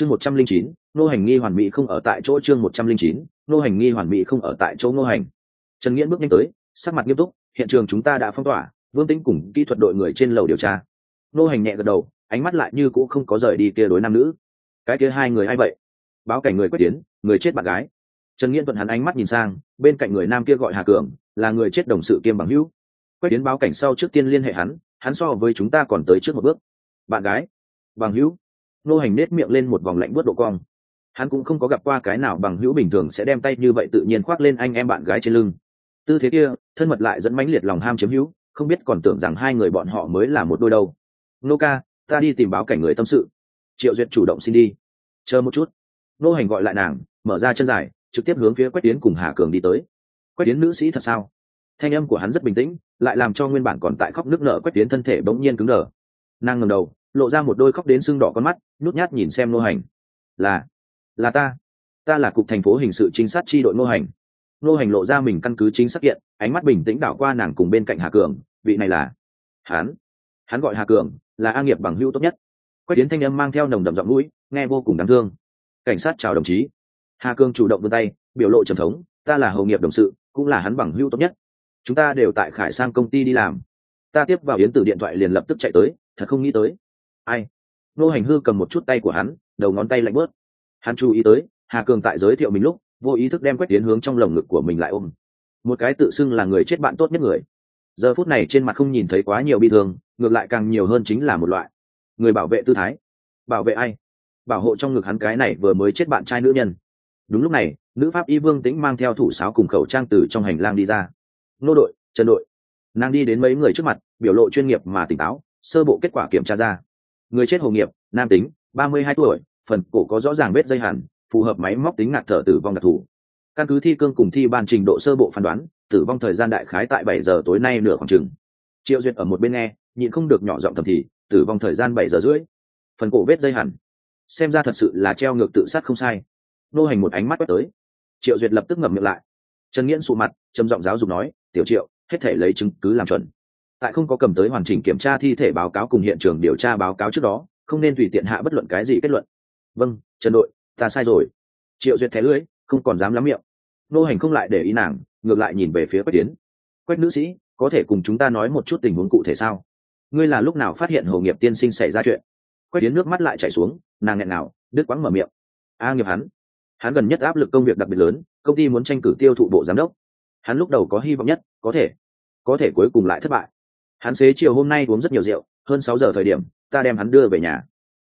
chương một trăm linh chín, nô hành nghi hoàn mỹ không ở tại chỗ chương một trăm linh chín, nô hành nghi hoàn mỹ không ở tại chỗ nô hành. Trần nghiễn bước nhanh tới, sắc mặt nghiêm túc, hiện trường chúng ta đã phong tỏa, vương tĩnh cùng kỹ thuật đội người trên lầu điều tra. Nô hành nhẹ gật đầu, ánh mắt lại như cũng không có rời đi kia đối nam nữ. Cái kia hai người ai vậy? Báo cảnh người quyết tiến, người chết bạn gái. Trần nghiễn thuận hắn ánh mắt nhìn sang, bên cạnh người nam kia gọi hà cường, là người chết đồng sự kiêm bằng hữu. Quét tiến báo cảnh sau trước tiên liên hệ hắn hắn so với chúng ta còn tới trước một bước. Bạn gái, bằng hữu nô hành nết miệng lên một vòng lạnh bớt độ cong. Hắn cũng không có gặp qua cái nào bằng hữu bình thường sẽ đem tay như vậy tự nhiên khoác lên anh em bạn gái trên lưng. Tư thế kia, thân mật lại dẫn mãnh liệt lòng ham chiếm hữu, không biết còn tưởng rằng hai người bọn họ mới là một đôi đâu. Nô ca, ta đi tìm báo cảnh người tâm sự. Triệu duyệt chủ động xin đi. Chờ một chút. Nô hành gọi lại nàng, mở ra chân dài, trực tiếp hướng phía quách tiến cùng hà cường đi tới. Quách tiến nữ sĩ thật sao? Thanh âm của hắn rất bình tĩnh, lại làm cho nguyên bản còn tại khóc nước nở quách tiến thân thể bỗng nhiên cứng đờ. Nàng ngầm đầu lộ ra một đôi khóc đến sưng đỏ con mắt, nhút nhát nhìn xem nô hành. Là là ta. Ta là cục thành phố hình sự trinh sát tri đội nô hành. Nô hành lộ ra mình căn cứ chính xác kiện, ánh mắt bình tĩnh đảo qua nàng cùng bên cạnh hà cường, vị này là hắn. Hắn gọi hà cường, là a nghiệp bằng hưu tốt nhất. Quách tiến thanh âm mang theo nồng đậm giọng mũi, nghe vô cùng đáng thương. Cảnh sát chào đồng chí. Hà cường chủ động vươn tay, biểu lộ trầm thống, ta là hầu nghiệp đồng sự, cũng là hắn bằng hưu tốt nhất. Chúng ta đều tại khải sang công ty đi làm. Ta tiếp vào yến tử điện thoại liền lập tức chạy tới, thật không nghĩ tới ai? Nô hành hư cầm một chút tay của hắn, đầu ngón tay lạnh bớt. Hắn chú ý tới, hà cường tại giới thiệu mình lúc, vô ý thức đem quét tiến hướng trong lồng ngực của mình lại ôm. Một cái tự xưng là người chết bạn tốt nhất người. Giờ phút này trên mặt không nhìn thấy quá nhiều bi thương, ngược lại càng nhiều hơn chính là một loại. Người bảo vệ tư thái. Bảo vệ ai? Bảo hộ trong ngực hắn cái này vừa mới chết bạn trai nữ nhân. Đúng lúc này, nữ pháp y vương tĩnh mang theo thủ sáo cùng khẩu trang từ trong hành lang đi ra. Nô đội, trần đội. Nàng đi đến mấy người trước mặt, biểu lộ chuyên nghiệp mà tỉnh táo, sơ bộ kết quả kiểm tra ra người chết hồ nghiệp, nam tính, ba mươi hai tuổi, phần cổ có rõ ràng vết dây hẳn, phù hợp máy móc tính ngạt thở tử vong đặc thù. Căn cứ thi cương cùng thi ban trình độ sơ bộ phán đoán, tử vong thời gian đại khái tại bảy giờ tối nay nửa khoảng chừng. Triệu duyệt ở một bên nghe, nhịn không được nhỏ giọng thầm thì, tử vong thời gian bảy giờ rưỡi. Phần cổ vết dây hẳn. Xem ra thật sự là treo ngược tự sát không sai. Nô hành một ánh mắt quét tới. Triệu duyệt lập tức ngậm miệng lại. Trần nghiễn sụ mặt, trầm giọng giáo dục nói, tiểu triệu, hết thể lấy chứng cứ làm chuẩn tại không có cầm tới hoàn chỉnh kiểm tra thi thể báo cáo cùng hiện trường điều tra báo cáo trước đó không nên tùy tiện hạ bất luận cái gì kết luận. Vâng trần đội ta sai rồi. Triệu duyệt thẻ lưới, không còn dám lắm miệng. Nô hành không lại để ý nàng ngược lại nhìn về phía quách tiến quách nữ sĩ có thể cùng chúng ta nói một chút tình huống cụ thể sao? Ngươi là lúc nào phát hiện hồ nghiệp tiên sinh xảy ra chuyện? Quách tiến nước mắt lại chảy xuống nàng nghẹn nào đứt quãng mở miệng. A nghiệp hắn hắn gần nhất áp lực công việc đặc biệt lớn công ty muốn tranh cử tiêu thụ bộ giám đốc. Hắn lúc đầu có hy vọng nhất có thể có thể cuối cùng lại thất bại hắn xế chiều hôm nay uống rất nhiều rượu, hơn sáu giờ thời điểm, ta đem hắn đưa về nhà.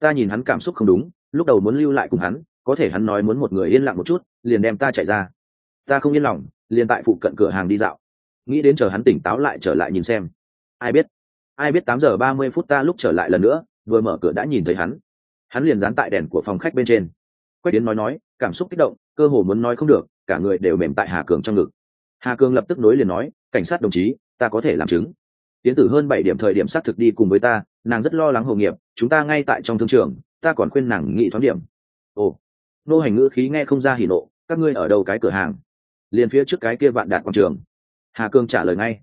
Ta nhìn hắn cảm xúc không đúng, lúc đầu muốn lưu lại cùng hắn, có thể hắn nói muốn một người yên lặng một chút, liền đem ta chạy ra. Ta không yên lòng, liền tại phụ cận cửa hàng đi dạo. Nghĩ đến chờ hắn tỉnh táo lại trở lại nhìn xem. Ai biết? Ai biết tám giờ ba mươi phút ta lúc trở lại lần nữa, vừa mở cửa đã nhìn thấy hắn. Hắn liền dán tại đèn của phòng khách bên trên. Quách đến nói nói, cảm xúc kích động, cơ hồ muốn nói không được, cả người đều mềm tại hà cường trong ngực. Hà cường lập tức nối liền nói, cảnh sát đồng chí, ta có thể làm chứng tiến tử hơn bảy điểm thời điểm xác thực đi cùng với ta, nàng rất lo lắng hồ nghiệp, chúng ta ngay tại trong thương trường, ta còn khuyên nàng nghị thoáng điểm. Ồ, nô hành ngữ khí nghe không ra hỉ nộ, các ngươi ở đâu cái cửa hàng? Liền phía trước cái kia vạn đạt quảng trường. Hà cương trả lời ngay.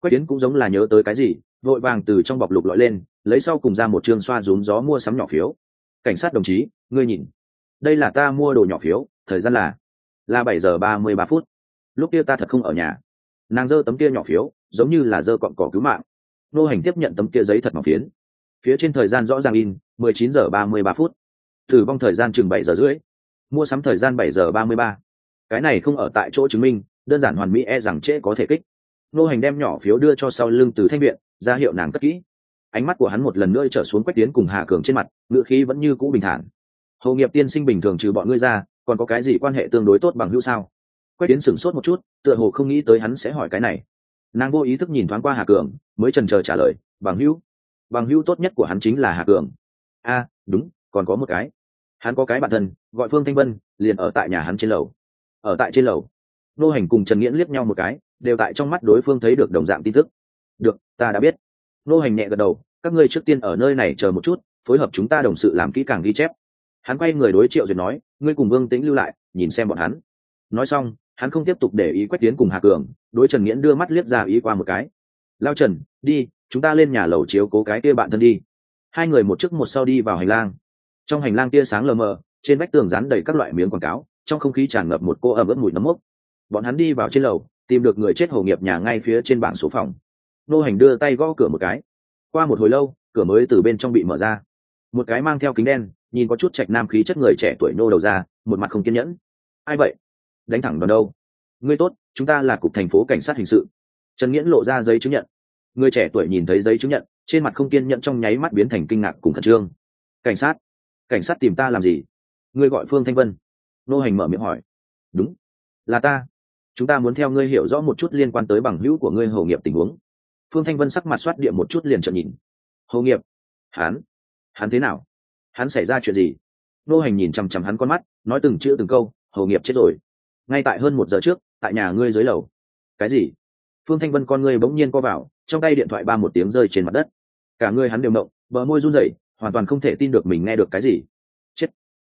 Quách tiến cũng giống là nhớ tới cái gì, vội vàng từ trong bọc lục lọi lên, lấy sau cùng ra một chương xoa rúm gió mua sắm nhỏ phiếu. Cảnh sát đồng chí, ngươi nhìn. Đây là ta mua đồ nhỏ phiếu, thời gian là là bảy giờ ba mươi ba phút. Lúc kia ta thật không ở nhà. Nàng giơ tấm kia nhỏ phiếu giống như là dơ cọn cỏ cứu mạng. Nô hành tiếp nhận tấm kia giấy thật mỏng phiến. Phía trên thời gian rõ ràng in, mười chín giờ ba mươi ba phút. Tử vong thời gian chừng bảy giờ rưỡi. Mua sắm thời gian bảy giờ ba mươi ba. Cái này không ở tại chỗ chứng minh, đơn giản hoàn mỹ e rằng trễ có thể kích. Nô hành đem nhỏ phiếu đưa cho sau lưng từ thanh viện, ra hiệu nàng cất kỹ. Ánh mắt của hắn một lần nữa trở xuống quách tiến cùng hà cường trên mặt ngựa khí vẫn như cũ bình thản. Hồ nghiệp tiên sinh bình thường trừ bọn ngươi ra, còn có cái gì quan hệ tương đối tốt bằng hữu sao? Quách tiến sửng sốt một chút, tựa hồ không nghĩ tới hắn sẽ hỏi cái này nàng vô ý thức nhìn thoáng qua hà cường, mới trần trờ trả lời, bằng hữu bằng hữu tốt nhất của hắn chính là hà cường. A, đúng, còn có một cái. Hắn có cái bạn thân, gọi phương thanh vân, liền ở tại nhà hắn trên lầu. Ở tại trên lầu, nô hành cùng trần nghiễn liếc nhau một cái, đều tại trong mắt đối phương thấy được đồng dạng tin tức. Được, ta đã biết. Nô hành nhẹ gật đầu, các ngươi trước tiên ở nơi này chờ một chút, phối hợp chúng ta đồng sự làm kỹ càng ghi chép. Hắn quay người đối triệu duyệt nói, ngươi cùng vương tĩnh lưu lại, nhìn xem bọn hắn. Nói xong hắn không tiếp tục để ý quách tiến cùng hà cường, đối trần nghiễn đưa mắt liếc ra ý qua một cái. Lao trần, đi, chúng ta lên nhà lầu chiếu cố cái kia bạn thân đi. Hai người một trước một sau đi vào hành lang. Trong hành lang tia sáng lờ mờ, trên vách tường dán đầy các loại miếng quảng cáo, trong không khí tràn ngập một cô ẩm ướt mùi nấm mốc. Bọn hắn đi vào trên lầu, tìm được người chết hồ nghiệp nhà ngay phía trên bảng số phòng. Nô hành đưa tay gõ cửa một cái. Qua một hồi lâu, cửa mới từ bên trong bị mở ra. Một cái mang theo kính đen, nhìn có chút trạch nam khí chất người trẻ tuổi nô đầu ra, một mặt không kiên nhẫn. Ai vậy? Đánh thẳng đòn đâu? Ngươi tốt, chúng ta là cục thành phố cảnh sát hình sự. Trần nghiễn lộ ra giấy chứng nhận. Người trẻ tuổi nhìn thấy giấy chứng nhận, trên mặt không kiên nhẫn trong nháy mắt biến thành kinh ngạc cùng khẩn trương. Cảnh sát? Cảnh sát tìm ta làm gì? Ngươi gọi phương thanh vân. Nô hành mở miệng hỏi. Đúng. Là ta. Chúng ta muốn theo ngươi hiểu rõ một chút liên quan tới bằng hữu của ngươi hồ nghiệp tình huống. Phương thanh vân sắc mặt soát địa một chút liền trợn nhìn. Hồ nghiệp? Hắn? Hắn thế nào? Hắn xảy ra chuyện gì? Nô hành nhìn chằm chằm hắn con mắt, nói từng chữ từng câu, hồ nghiệp chết rồi ngay tại hơn một giờ trước, tại nhà ngươi dưới lầu. Cái gì? Phương thanh vân con ngươi bỗng nhiên co vào, trong tay điện thoại ba một tiếng rơi trên mặt đất. Cả ngươi hắn đều mộng bờ môi run rẩy, hoàn toàn không thể tin được mình nghe được cái gì. Chết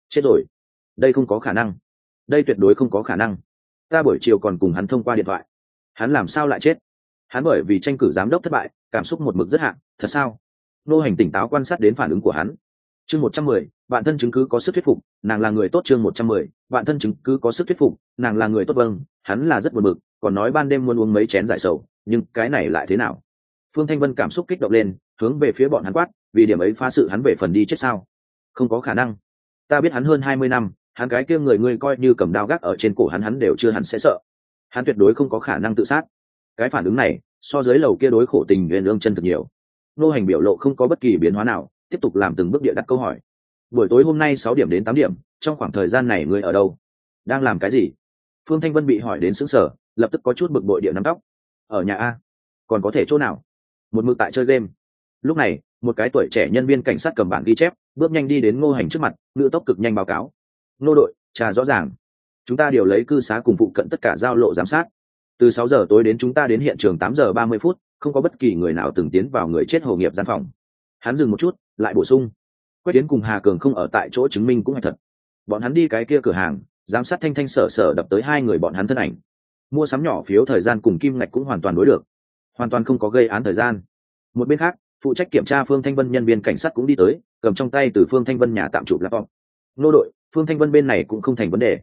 chết rồi. Đây không có khả năng. Đây tuyệt đối không có khả năng. Ta buổi chiều còn cùng hắn thông qua điện thoại. Hắn làm sao lại chết? Hắn bởi vì tranh cử giám đốc thất bại, cảm xúc một mực rất hạn thật sao? Nô hành tỉnh táo quan sát đến phản ứng của hắn chương một trăm mười, bạn thân chứng cứ có sức thuyết phục, nàng là người tốt chương một trăm mười, bạn thân chứng cứ có sức thuyết phục, nàng là người tốt vâng hắn là rất buồn bực, còn nói ban đêm muốn uống mấy chén giải sầu, nhưng cái này lại thế nào? Phương thanh vân cảm xúc kích động lên, hướng về phía bọn hắn quát, vì điểm ấy phá sự hắn về phần đi chết sao? Không có khả năng. Ta biết hắn hơn hai mươi năm, hắn cái kia người ngươi coi như cầm đao gác ở trên cổ hắn hắn đều chưa hẳn sẽ sợ. Hắn tuyệt đối không có khả năng tự sát. Cái phản ứng này, so với lầu kia đối khổ tình Nguyên lương chân thực nhiều. Nô hành biểu lộ không có bất kỳ biến hóa nào tiếp tục làm từng bước địa đặt câu hỏi. Buổi tối hôm nay sáu điểm đến tám điểm, trong khoảng thời gian này ngươi ở đâu? Đang làm cái gì? Phương thanh vân bị hỏi đến xứng sở lập tức có chút bực bội địa nắm tóc. Ở nhà a? Còn có thể chỗ nào? Một mực tại chơi game. Lúc này, một cái tuổi trẻ nhân viên cảnh sát cầm bản ghi chép, bước nhanh đi đến ngô hành trước mặt ngự tốc cực nhanh báo cáo. Nô đội trà rõ ràng. Chúng ta điều lấy cư xá cùng phụ cận tất cả giao lộ giám sát. Từ sáu giờ tối đến chúng ta đến hiện trường tám giờ ba mươi phút, không có bất kỳ người nào từng tiến vào người chết hồ nghiệp gian phòng. Hắn dừng một chút lại bổ sung. Quách tiến cùng hà cường không ở tại chỗ chứng minh cũng là thật. Bọn hắn đi cái kia cửa hàng, giám sát thanh thanh sở sở đập tới hai người bọn hắn thân ảnh. Mua sắm nhỏ phiếu thời gian cùng kim ngạch cũng hoàn toàn đối được. Hoàn toàn không có gây án thời gian. Một bên khác, phụ trách kiểm tra phương thanh vân nhân viên cảnh sát cũng đi tới, cầm trong tay từ phương thanh vân nhà tạm chụp laptop nô đội, phương thanh vân bên này cũng không thành vấn đề.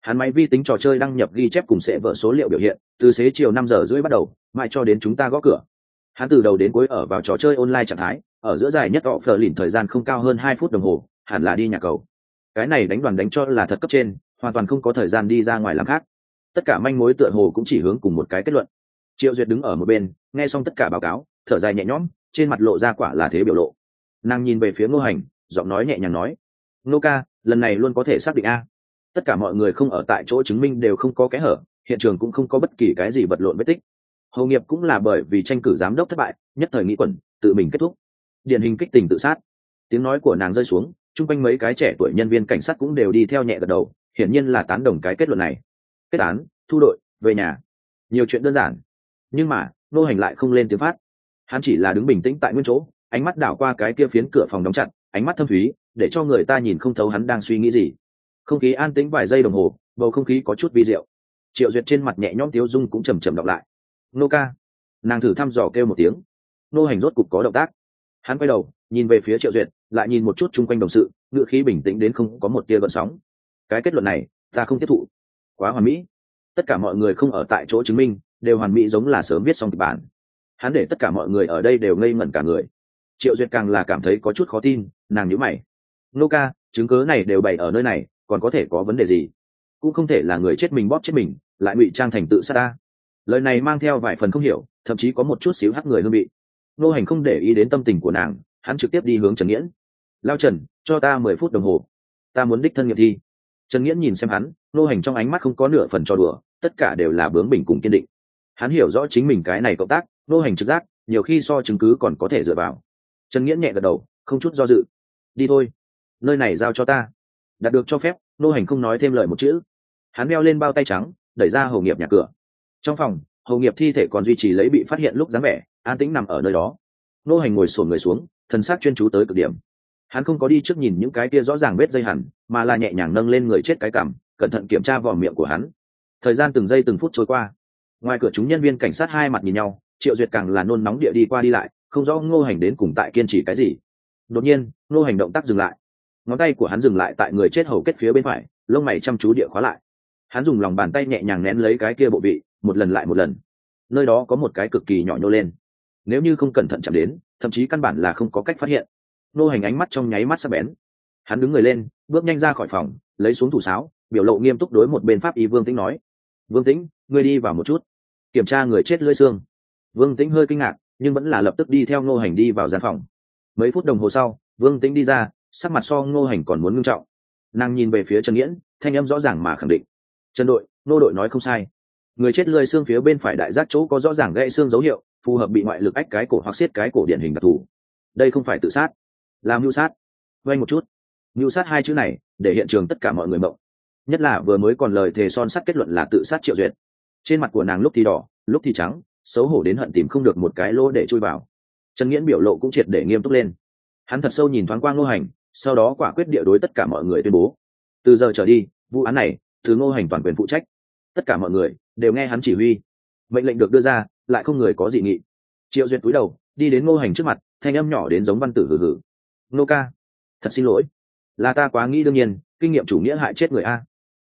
Hắn máy vi tính trò chơi đăng nhập ghi chép cùng sẽ vỡ số liệu biểu hiện, từ xế chiều năm giờ rưỡi bắt đầu, mãi cho đến chúng ta gõ cửa. Hắn từ đầu đến cuối ở vào trò chơi online trạng thái ở giữa dài nhất họ phờ lìn thời gian không cao hơn hai phút đồng hồ, hẳn là đi nhà cầu. Cái này đánh đoàn đánh cho là thật cấp trên, hoàn toàn không có thời gian đi ra ngoài làm khác. Tất cả manh mối tựa hồ cũng chỉ hướng cùng một cái kết luận. Triệu duyệt đứng ở một bên, nghe xong tất cả báo cáo, thở dài nhẹ nhõm, trên mặt lộ ra quả là thế biểu lộ. Nàng nhìn về phía ngô hành, giọng nói nhẹ nhàng nói, ngô ca, lần này luôn có thể xác định a. Tất cả mọi người không ở tại chỗ chứng minh đều không có kẽ hở, hiện trường cũng không có bất kỳ cái gì vật lộn vết tích. Hầu nghiệp cũng là bởi vì tranh cử giám đốc thất bại, nhất thời nghĩ quẩn, tự mình kết thúc điển hình kích tình tự sát. Tiếng nói của nàng rơi xuống, chung quanh mấy cái trẻ tuổi nhân viên cảnh sát cũng đều đi theo nhẹ gật đầu, hiển nhiên là tán đồng cái kết luận này. Kết án, thu đội, về nhà. Nhiều chuyện đơn giản, nhưng mà, nô hành lại không lên tiếng phát. Hắn chỉ là đứng bình tĩnh tại nguyên chỗ, ánh mắt đảo qua cái kia phiến cửa phòng đóng chặt, ánh mắt thâm thúy, để cho người ta nhìn không thấu hắn đang suy nghĩ gì. Không khí an tĩnh vài giây đồng hồ, bầu không khí có chút vi diệu. Triệu duyệt trên mặt nhẹ nhõm tiếu dung cũng chầm chầm đọc lại. Nô ca. Nàng thử thăm dò kêu một tiếng. Nô hành rốt cục có động tác hắn quay đầu, nhìn về phía triệu duyệt, lại nhìn một chút chung quanh đồng sự, ngựa khí bình tĩnh đến không có một tia gợn sóng. Cái kết luận này, ta không tiếp thụ. Quá hoàn mỹ. Tất cả mọi người không ở tại chỗ chứng minh, đều hoàn mỹ giống là sớm viết xong kịch bản. Hắn để tất cả mọi người ở đây đều ngây ngẩn cả người. Triệu duyệt càng là cảm thấy có chút khó tin, nàng nhữ mày. Nô ca, chứng cớ này đều bày ở nơi này, còn có thể có vấn đề gì? Cũng không thể là người chết mình bóp chết mình, lại ngụy trang thành tự sát ta. Lời này mang theo vài phần không hiểu, thậm chí có một chút xíu hắc người hương bị nô hành không để ý đến tâm tình của nàng, hắn trực tiếp đi hướng trần nghiễn. Lao trần, cho ta mười phút đồng hồ. Ta muốn đích thân nghiệm thi. Trần nghiễn nhìn xem hắn nô hành trong ánh mắt không có nửa phần cho đùa, tất cả đều là bướng bỉnh cùng kiên định. Hắn hiểu rõ chính mình cái này cộng tác nô hành trực giác, nhiều khi so chứng cứ còn có thể dựa vào. Trần nghiễn nhẹ gật đầu, không chút do dự. Đi thôi, nơi này giao cho ta. Đạt được cho phép nô hành không nói thêm lời một chữ. Hắn đeo lên bao tay trắng, đẩy ra hầu nghiệp nhà cửa. Trong phòng hầu nghiệp thi thể còn duy trì lấy bị phát hiện lúc dáng vẻ an tĩnh nằm ở nơi đó. Nô hành ngồi sổn người xuống, thần sắc chuyên chú tới cực điểm. Hắn không có đi trước nhìn những cái kia rõ ràng vết dây hẳn, mà là nhẹ nhàng nâng lên người chết cái cảm cẩn thận kiểm tra vỏ miệng của hắn. Thời gian từng giây từng phút trôi qua. Ngoài cửa chúng nhân viên cảnh sát hai mặt nhìn nhau, triệu duyệt càng là nôn nóng địa đi qua đi lại, không rõ ngô hành đến cùng tại kiên trì cái gì. Đột nhiên, ngô hành động tác dừng lại. Ngón tay của hắn dừng lại tại người chết hầu kết phía bên phải, lông mày chăm chú địa khóa lại. Hắn dùng lòng bàn tay nhẹ nhàng nén lấy cái kia bộ vị, một lần lại một lần. Nơi đó có một cái cực kỳ nhỏ nhô lên nếu như không cẩn thận chạm đến, thậm chí căn bản là không có cách phát hiện. Nô hành ánh mắt trong nháy mắt sắc bén. Hắn đứng người lên, bước nhanh ra khỏi phòng, lấy xuống thủ sáo, biểu lộ nghiêm túc đối một bên pháp y vương tĩnh nói. Vương tĩnh, ngươi đi vào một chút. Kiểm tra người chết lưỡi xương. Vương tĩnh hơi kinh ngạc, nhưng vẫn là lập tức đi theo ngô hành đi vào gian phòng. Mấy phút đồng hồ sau, vương tĩnh đi ra, sắc mặt so ngô hành còn muốn ngưng trọng. Nàng nhìn về phía trần nghiễn, thanh âm rõ ràng mà khẳng định. Trần đội, nô đội nói không sai. Người chết lơi xương phía bên phải đại giác chỗ có rõ ràng gãy xương dấu hiệu phù hợp bị ngoại lực ách cái cổ hoặc xiết cái cổ điển hình đặc thù. Đây không phải tự sát, là mưu sát. Vay một chút. Mưu sát hai chữ này, để hiện trường tất cả mọi người mộng. Nhất là vừa mới còn lời thề son sắt kết luận là tự sát triệu duyệt. Trên mặt của nàng lúc thì đỏ, lúc thì trắng, xấu hổ đến hận tìm không được một cái lỗ để chui vào. Trần nghiễn biểu lộ cũng triệt để nghiêm túc lên. Hắn thật sâu nhìn thoáng qua ngô hành, sau đó quả quyết địa đối tất cả mọi người tuyên bố. Từ giờ trở đi, vụ án này, từ ngô hành toàn quyền phụ trách. Tất cả mọi người đều nghe hắn chỉ huy. Mệnh lệnh được đưa ra lại không người có dị nghị. Triệu duyệt cúi đầu, đi đến ngô hành trước mặt, thanh âm nhỏ đến giống văn tử hử hử nô ca, thật xin lỗi. Là ta quá nghĩ đương nhiên, kinh nghiệm chủ nghĩa hại chết người a.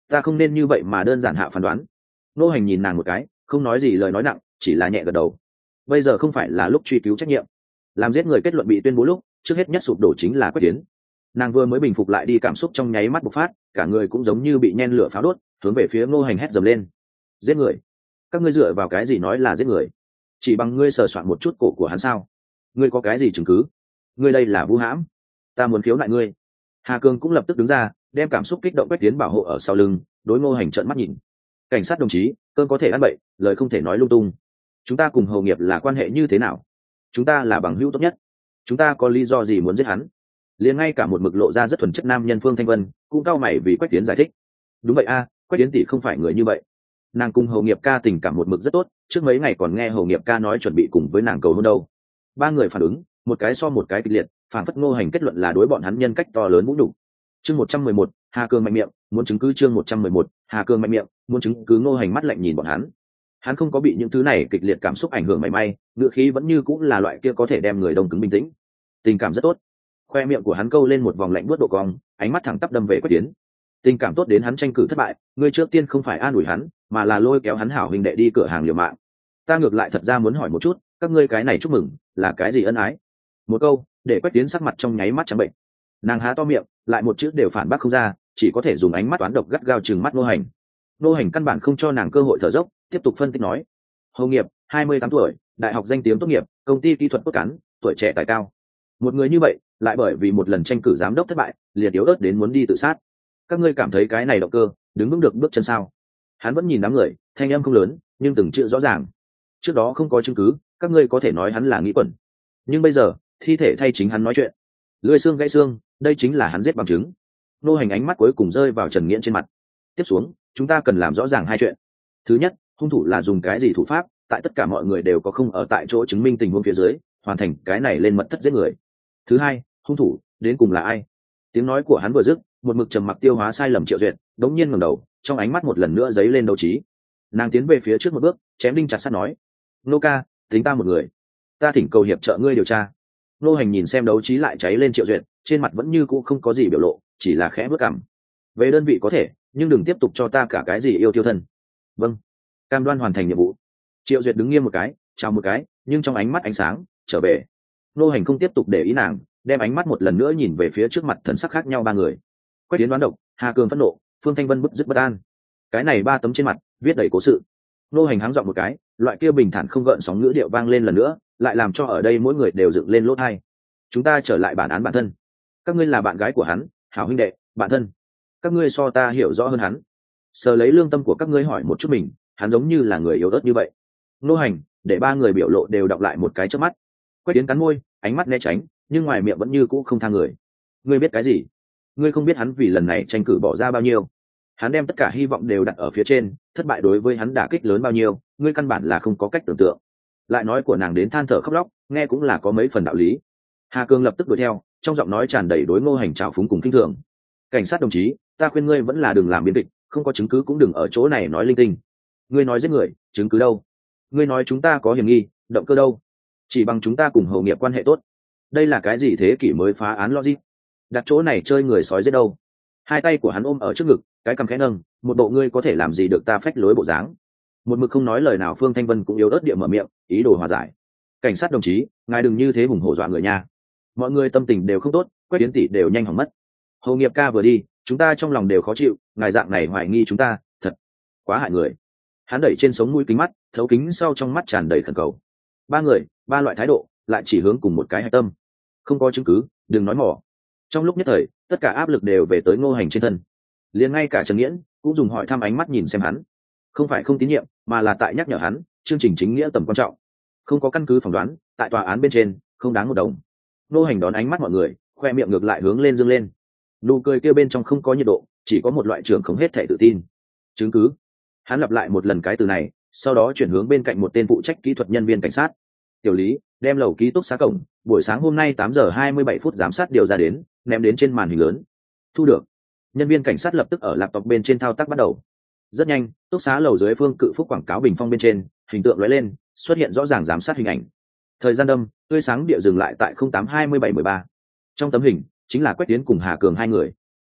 Ta không nên như vậy mà đơn giản hạ phán đoán. Nô hành nhìn nàng một cái, không nói gì, lời nói nặng, chỉ là nhẹ gật đầu. Bây giờ không phải là lúc truy cứu trách nhiệm. Làm giết người kết luận bị tuyên bố lúc, trước hết nhất sụp đổ chính là quyết tiến nàng vừa mới bình phục lại đi cảm xúc trong nháy mắt bộc phát, cả người cũng giống như bị nhen lửa pháo đốt, hướng về phía ngô hành hét dầm lên. Giết người các ngươi dựa vào cái gì nói là giết người? Chỉ bằng ngươi sờ soạn một chút cổ của hắn sao? Ngươi có cái gì chứng cứ? Ngươi đây là vũ hãm. Ta muốn khiếu nại ngươi. Hà cường cũng lập tức đứng ra, đem cảm xúc kích động quét tiến bảo hộ ở sau lưng, đối ngô hành trận mắt nhìn. Cảnh sát đồng chí, cơn có thể ăn bậy, lời không thể nói lung tung. Chúng ta cùng hầu nghiệp là quan hệ như thế nào? Chúng ta là bằng hữu tốt nhất. Chúng ta có lý do gì muốn giết hắn? Liền ngay cả một mực lộ ra rất thuần chất nam nhân phương thanh vân, cũng cao mày vì quách tiến giải thích. Đúng vậy a, quách tiến tỷ không phải người như vậy nàng cùng hầu nghiệp ca tình cảm một mực rất tốt, trước mấy ngày còn nghe hầu nghiệp ca nói chuẩn bị cùng với nàng cầu hôn đâu. Ba người phản ứng, một cái so một cái kịch liệt, phản phất ngô hành kết luận là đối bọn hắn nhân cách to lớn vũ đủ chương một trăm mười một, hà cường mạnh miệng, muốn chứng cứ chương một trăm mười một, hà cường mạnh miệng, muốn chứng cứ ngô hành mắt lạnh nhìn bọn hắn. Hắn không có bị những thứ này kịch liệt cảm xúc ảnh hưởng mảy may ngựa khí vẫn như cũng là loại kia có thể đem người đông cứng bình tĩnh. Tình cảm rất tốt. Khoe miệng của hắn câu lên một vòng lạnh bớt độ cong, ánh mắt thẳng tắp đâm về quách tiến tình cảm tốt đến hắn tranh cử thất bại, ngươi trước tiên không phải an ủi hắn, mà là lôi kéo hắn hảo hình đệ đi cửa hàng liều mạng. Ta ngược lại thật ra muốn hỏi một chút, các ngươi cái này chúc mừng, là cái gì ân ái? Một câu, để quách tiến sắc mặt trong nháy mắt trắng bệnh. Nàng há to miệng, lại một chữ đều phản bác không ra, chỉ có thể dùng ánh mắt toán độc gắt gao chừng mắt nô hành. Nô hành căn bản không cho nàng cơ hội thở dốc, tiếp tục phân tích nói. Hầu nghiệp, hai mươi tám tuổi, đại học danh tiếng tốt nghiệp, công ty kỹ thuật cốt cán, tuổi trẻ tài cao. Một người như vậy, lại bởi vì một lần tranh cử giám đốc thất bại, liền yếu ớt đến muốn đi tự sát các ngươi cảm thấy cái này động cơ, đứng vững được bước chân sao? Hắn vẫn nhìn đám người, thanh em không lớn, nhưng từng chữ rõ ràng. Trước đó không có chứng cứ, các ngươi có thể nói hắn là nghĩ quẩn. Nhưng bây giờ, thi thể thay chính hắn nói chuyện. Lưỡi xương gãy xương, đây chính là hắn giết bằng chứng. Nô hành ánh mắt cuối cùng rơi vào trần nghiễn trên mặt. Tiếp xuống, chúng ta cần làm rõ ràng hai chuyện. Thứ nhất, hung thủ là dùng cái gì thủ pháp, tại tất cả mọi người đều có không ở tại chỗ chứng minh tình huống phía dưới, hoàn thành cái này lên mật thất giết người. Thứ hai, hung thủ, đến cùng là ai? Tiếng nói của hắn vừa dứt một mực trầm mặc tiêu hóa sai lầm triệu duyệt, đống nhiên ngẩng đầu, trong ánh mắt một lần nữa dấy lên đấu trí. Nàng tiến về phía trước một bước, chém đinh chặt sắt nói, nô ca, tính ta một người. Ta thỉnh cầu hiệp trợ ngươi điều tra. Nô hành nhìn xem đấu trí lại cháy lên triệu duyệt, trên mặt vẫn như cũ không có gì biểu lộ, chỉ là khẽ bước cảm về đơn vị có thể, nhưng đừng tiếp tục cho ta cả cái gì yêu tiêu thân. Vâng. Cam đoan hoàn thành nhiệm vụ. Triệu duyệt đứng nghiêm một cái, chào một cái, nhưng trong ánh mắt ánh sáng, trở về. Nô hành không tiếp tục để ý nàng, đem ánh mắt một lần nữa nhìn về phía trước mặt thần sắc khác nhau ba người quét tiến đoán độc, hà cường phẫn nộ, phương thanh vân bức dứt bất an. Cái này ba tấm trên mặt, viết đầy cố sự. Nô hành háng dọn một cái, loại kia bình thản không gợn sóng ngữ điệu vang lên lần nữa, lại làm cho ở đây mỗi người đều dựng lên lỗ thai chúng ta trở lại bản án bản thân. Các ngươi là bạn gái của hắn, hảo huynh đệ, bạn thân. Các ngươi so ta hiểu rõ hơn hắn. Sờ lấy lương tâm của các ngươi hỏi một chút mình, hắn giống như là người yếu ớt như vậy. Nô hành, để ba người biểu lộ đều đọc lại một cái trước mắt. Quét đến cắn môi, ánh mắt né tránh, nhưng ngoài miệng vẫn như cũ không tha người. Ngươi biết cái gì? Ngươi không biết hắn vì lần này tranh cử bỏ ra bao nhiêu. Hắn đem tất cả hy vọng đều đặt ở phía trên, thất bại đối với hắn đả kích lớn bao nhiêu, ngươi căn bản là không có cách tưởng tượng. Lại nói của nàng đến than thở khóc lóc, nghe cũng là có mấy phần đạo lý. Hà cương lập tức đuổi theo, trong giọng nói tràn đầy đối ngô hành trào phúng cùng kinh thường. Cảnh sát đồng chí, ta khuyên ngươi vẫn là đừng làm biến kịch, không có chứng cứ cũng đừng ở chỗ này nói linh tinh. Ngươi nói giết người, chứng cứ đâu? Ngươi nói chúng ta có hiểm nghi, động cơ đâu? Chỉ bằng chúng ta cùng hầu nghiệp quan hệ tốt. Đây là cái gì thế kỷ mới phá án logic? Đặt chỗ này chơi người sói giết đâu. Hai tay của hắn ôm ở trước ngực, cái cằm khẽ nâng, một bộ ngươi có thể làm gì được ta phách lối bộ dáng. Một mực không nói lời nào phương thanh vân cũng yếu ớt địa mở miệng, ý đồ hòa giải. Cảnh sát đồng chí, ngài đừng như thế hùng hổ dọa người nha. Mọi người tâm tình đều không tốt quét tiến tỷ đều nhanh hỏng mất. Hầu nghiệp ca vừa đi, chúng ta trong lòng đều khó chịu, ngài dạng này hoài nghi chúng ta, thật quá hại người. Hắn đẩy trên sống mũi kính mắt, thấu kính sau trong mắt tràn đầy khẩn cầu. Ba người, ba loại thái độ, lại chỉ hướng cùng một cái hạch tâm. Không có chứng cứ, đừng nói mỏ trong lúc nhất thời, tất cả áp lực đều về tới ngô hành trên thân. Liền ngay cả trần nghiễn cũng dùng hỏi thăm ánh mắt nhìn xem hắn. Không phải không tín nhiệm, mà là tại nhắc nhở hắn, chương trình chính nghĩa tầm quan trọng. Không có căn cứ phỏng đoán, tại tòa án bên trên, không đáng một đồng. Ngô hành đón ánh mắt mọi người, khoe miệng ngược lại hướng lên dương lên. Nụ cười kêu bên trong không có nhiệt độ, chỉ có một loại trưởng không hết thể tự tin. Chứng cứ. Hắn lặp lại một lần cái từ này, sau đó chuyển hướng bên cạnh một tên phụ trách kỹ thuật nhân viên cảnh sát. Tiểu lý, đem lầu ký túc xá cổng buổi sáng hôm nay tám giờ hai mươi bảy phút giám sát điều ra đến, ném đến trên màn hình lớn. Thu được. Nhân viên cảnh sát lập tức ở laptop bên trên thao tác bắt đầu. Rất nhanh, túc xá lầu dưới phương cự phúc quảng cáo bình phong bên trên, hình tượng lóe lên, xuất hiện rõ ràng giám sát hình ảnh. Thời gian đâm tươi sáng địa dừng lại tại tám hai mươi bảy mười ba. Trong tấm hình, chính là quách tiến cùng hà cường hai người.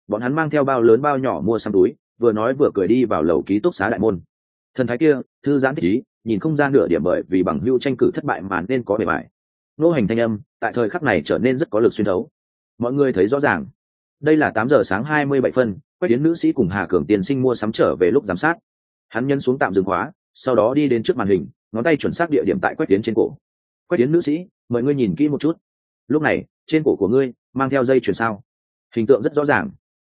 Bọn hắn mang theo bao lớn bao nhỏ mua xăm túi, vừa nói vừa cười đi vào lầu ký túc xá đại môn. Thần thái kia, thư giãn thích ý, nhìn không gian nửa điểm bởi vì bằng hưu tranh cử thất bại mà nên có bề bài nô hành thanh âm, tại thời khắc này trở nên rất có lực xuyên thấu. Mọi người thấy rõ ràng. Đây là tám giờ sáng hai mươi bảy phân, quách tiến nữ sĩ cùng hà cường tiền sinh mua sắm trở về lúc giám sát. Hắn nhân xuống tạm dừng khóa, sau đó đi đến trước màn hình, ngón tay chuẩn xác địa điểm tại quách tiến trên cổ. Quách tiến nữ sĩ, mời ngươi nhìn kỹ một chút. Lúc này, trên cổ của ngươi mang theo dây chuyền sao? Hình tượng rất rõ ràng.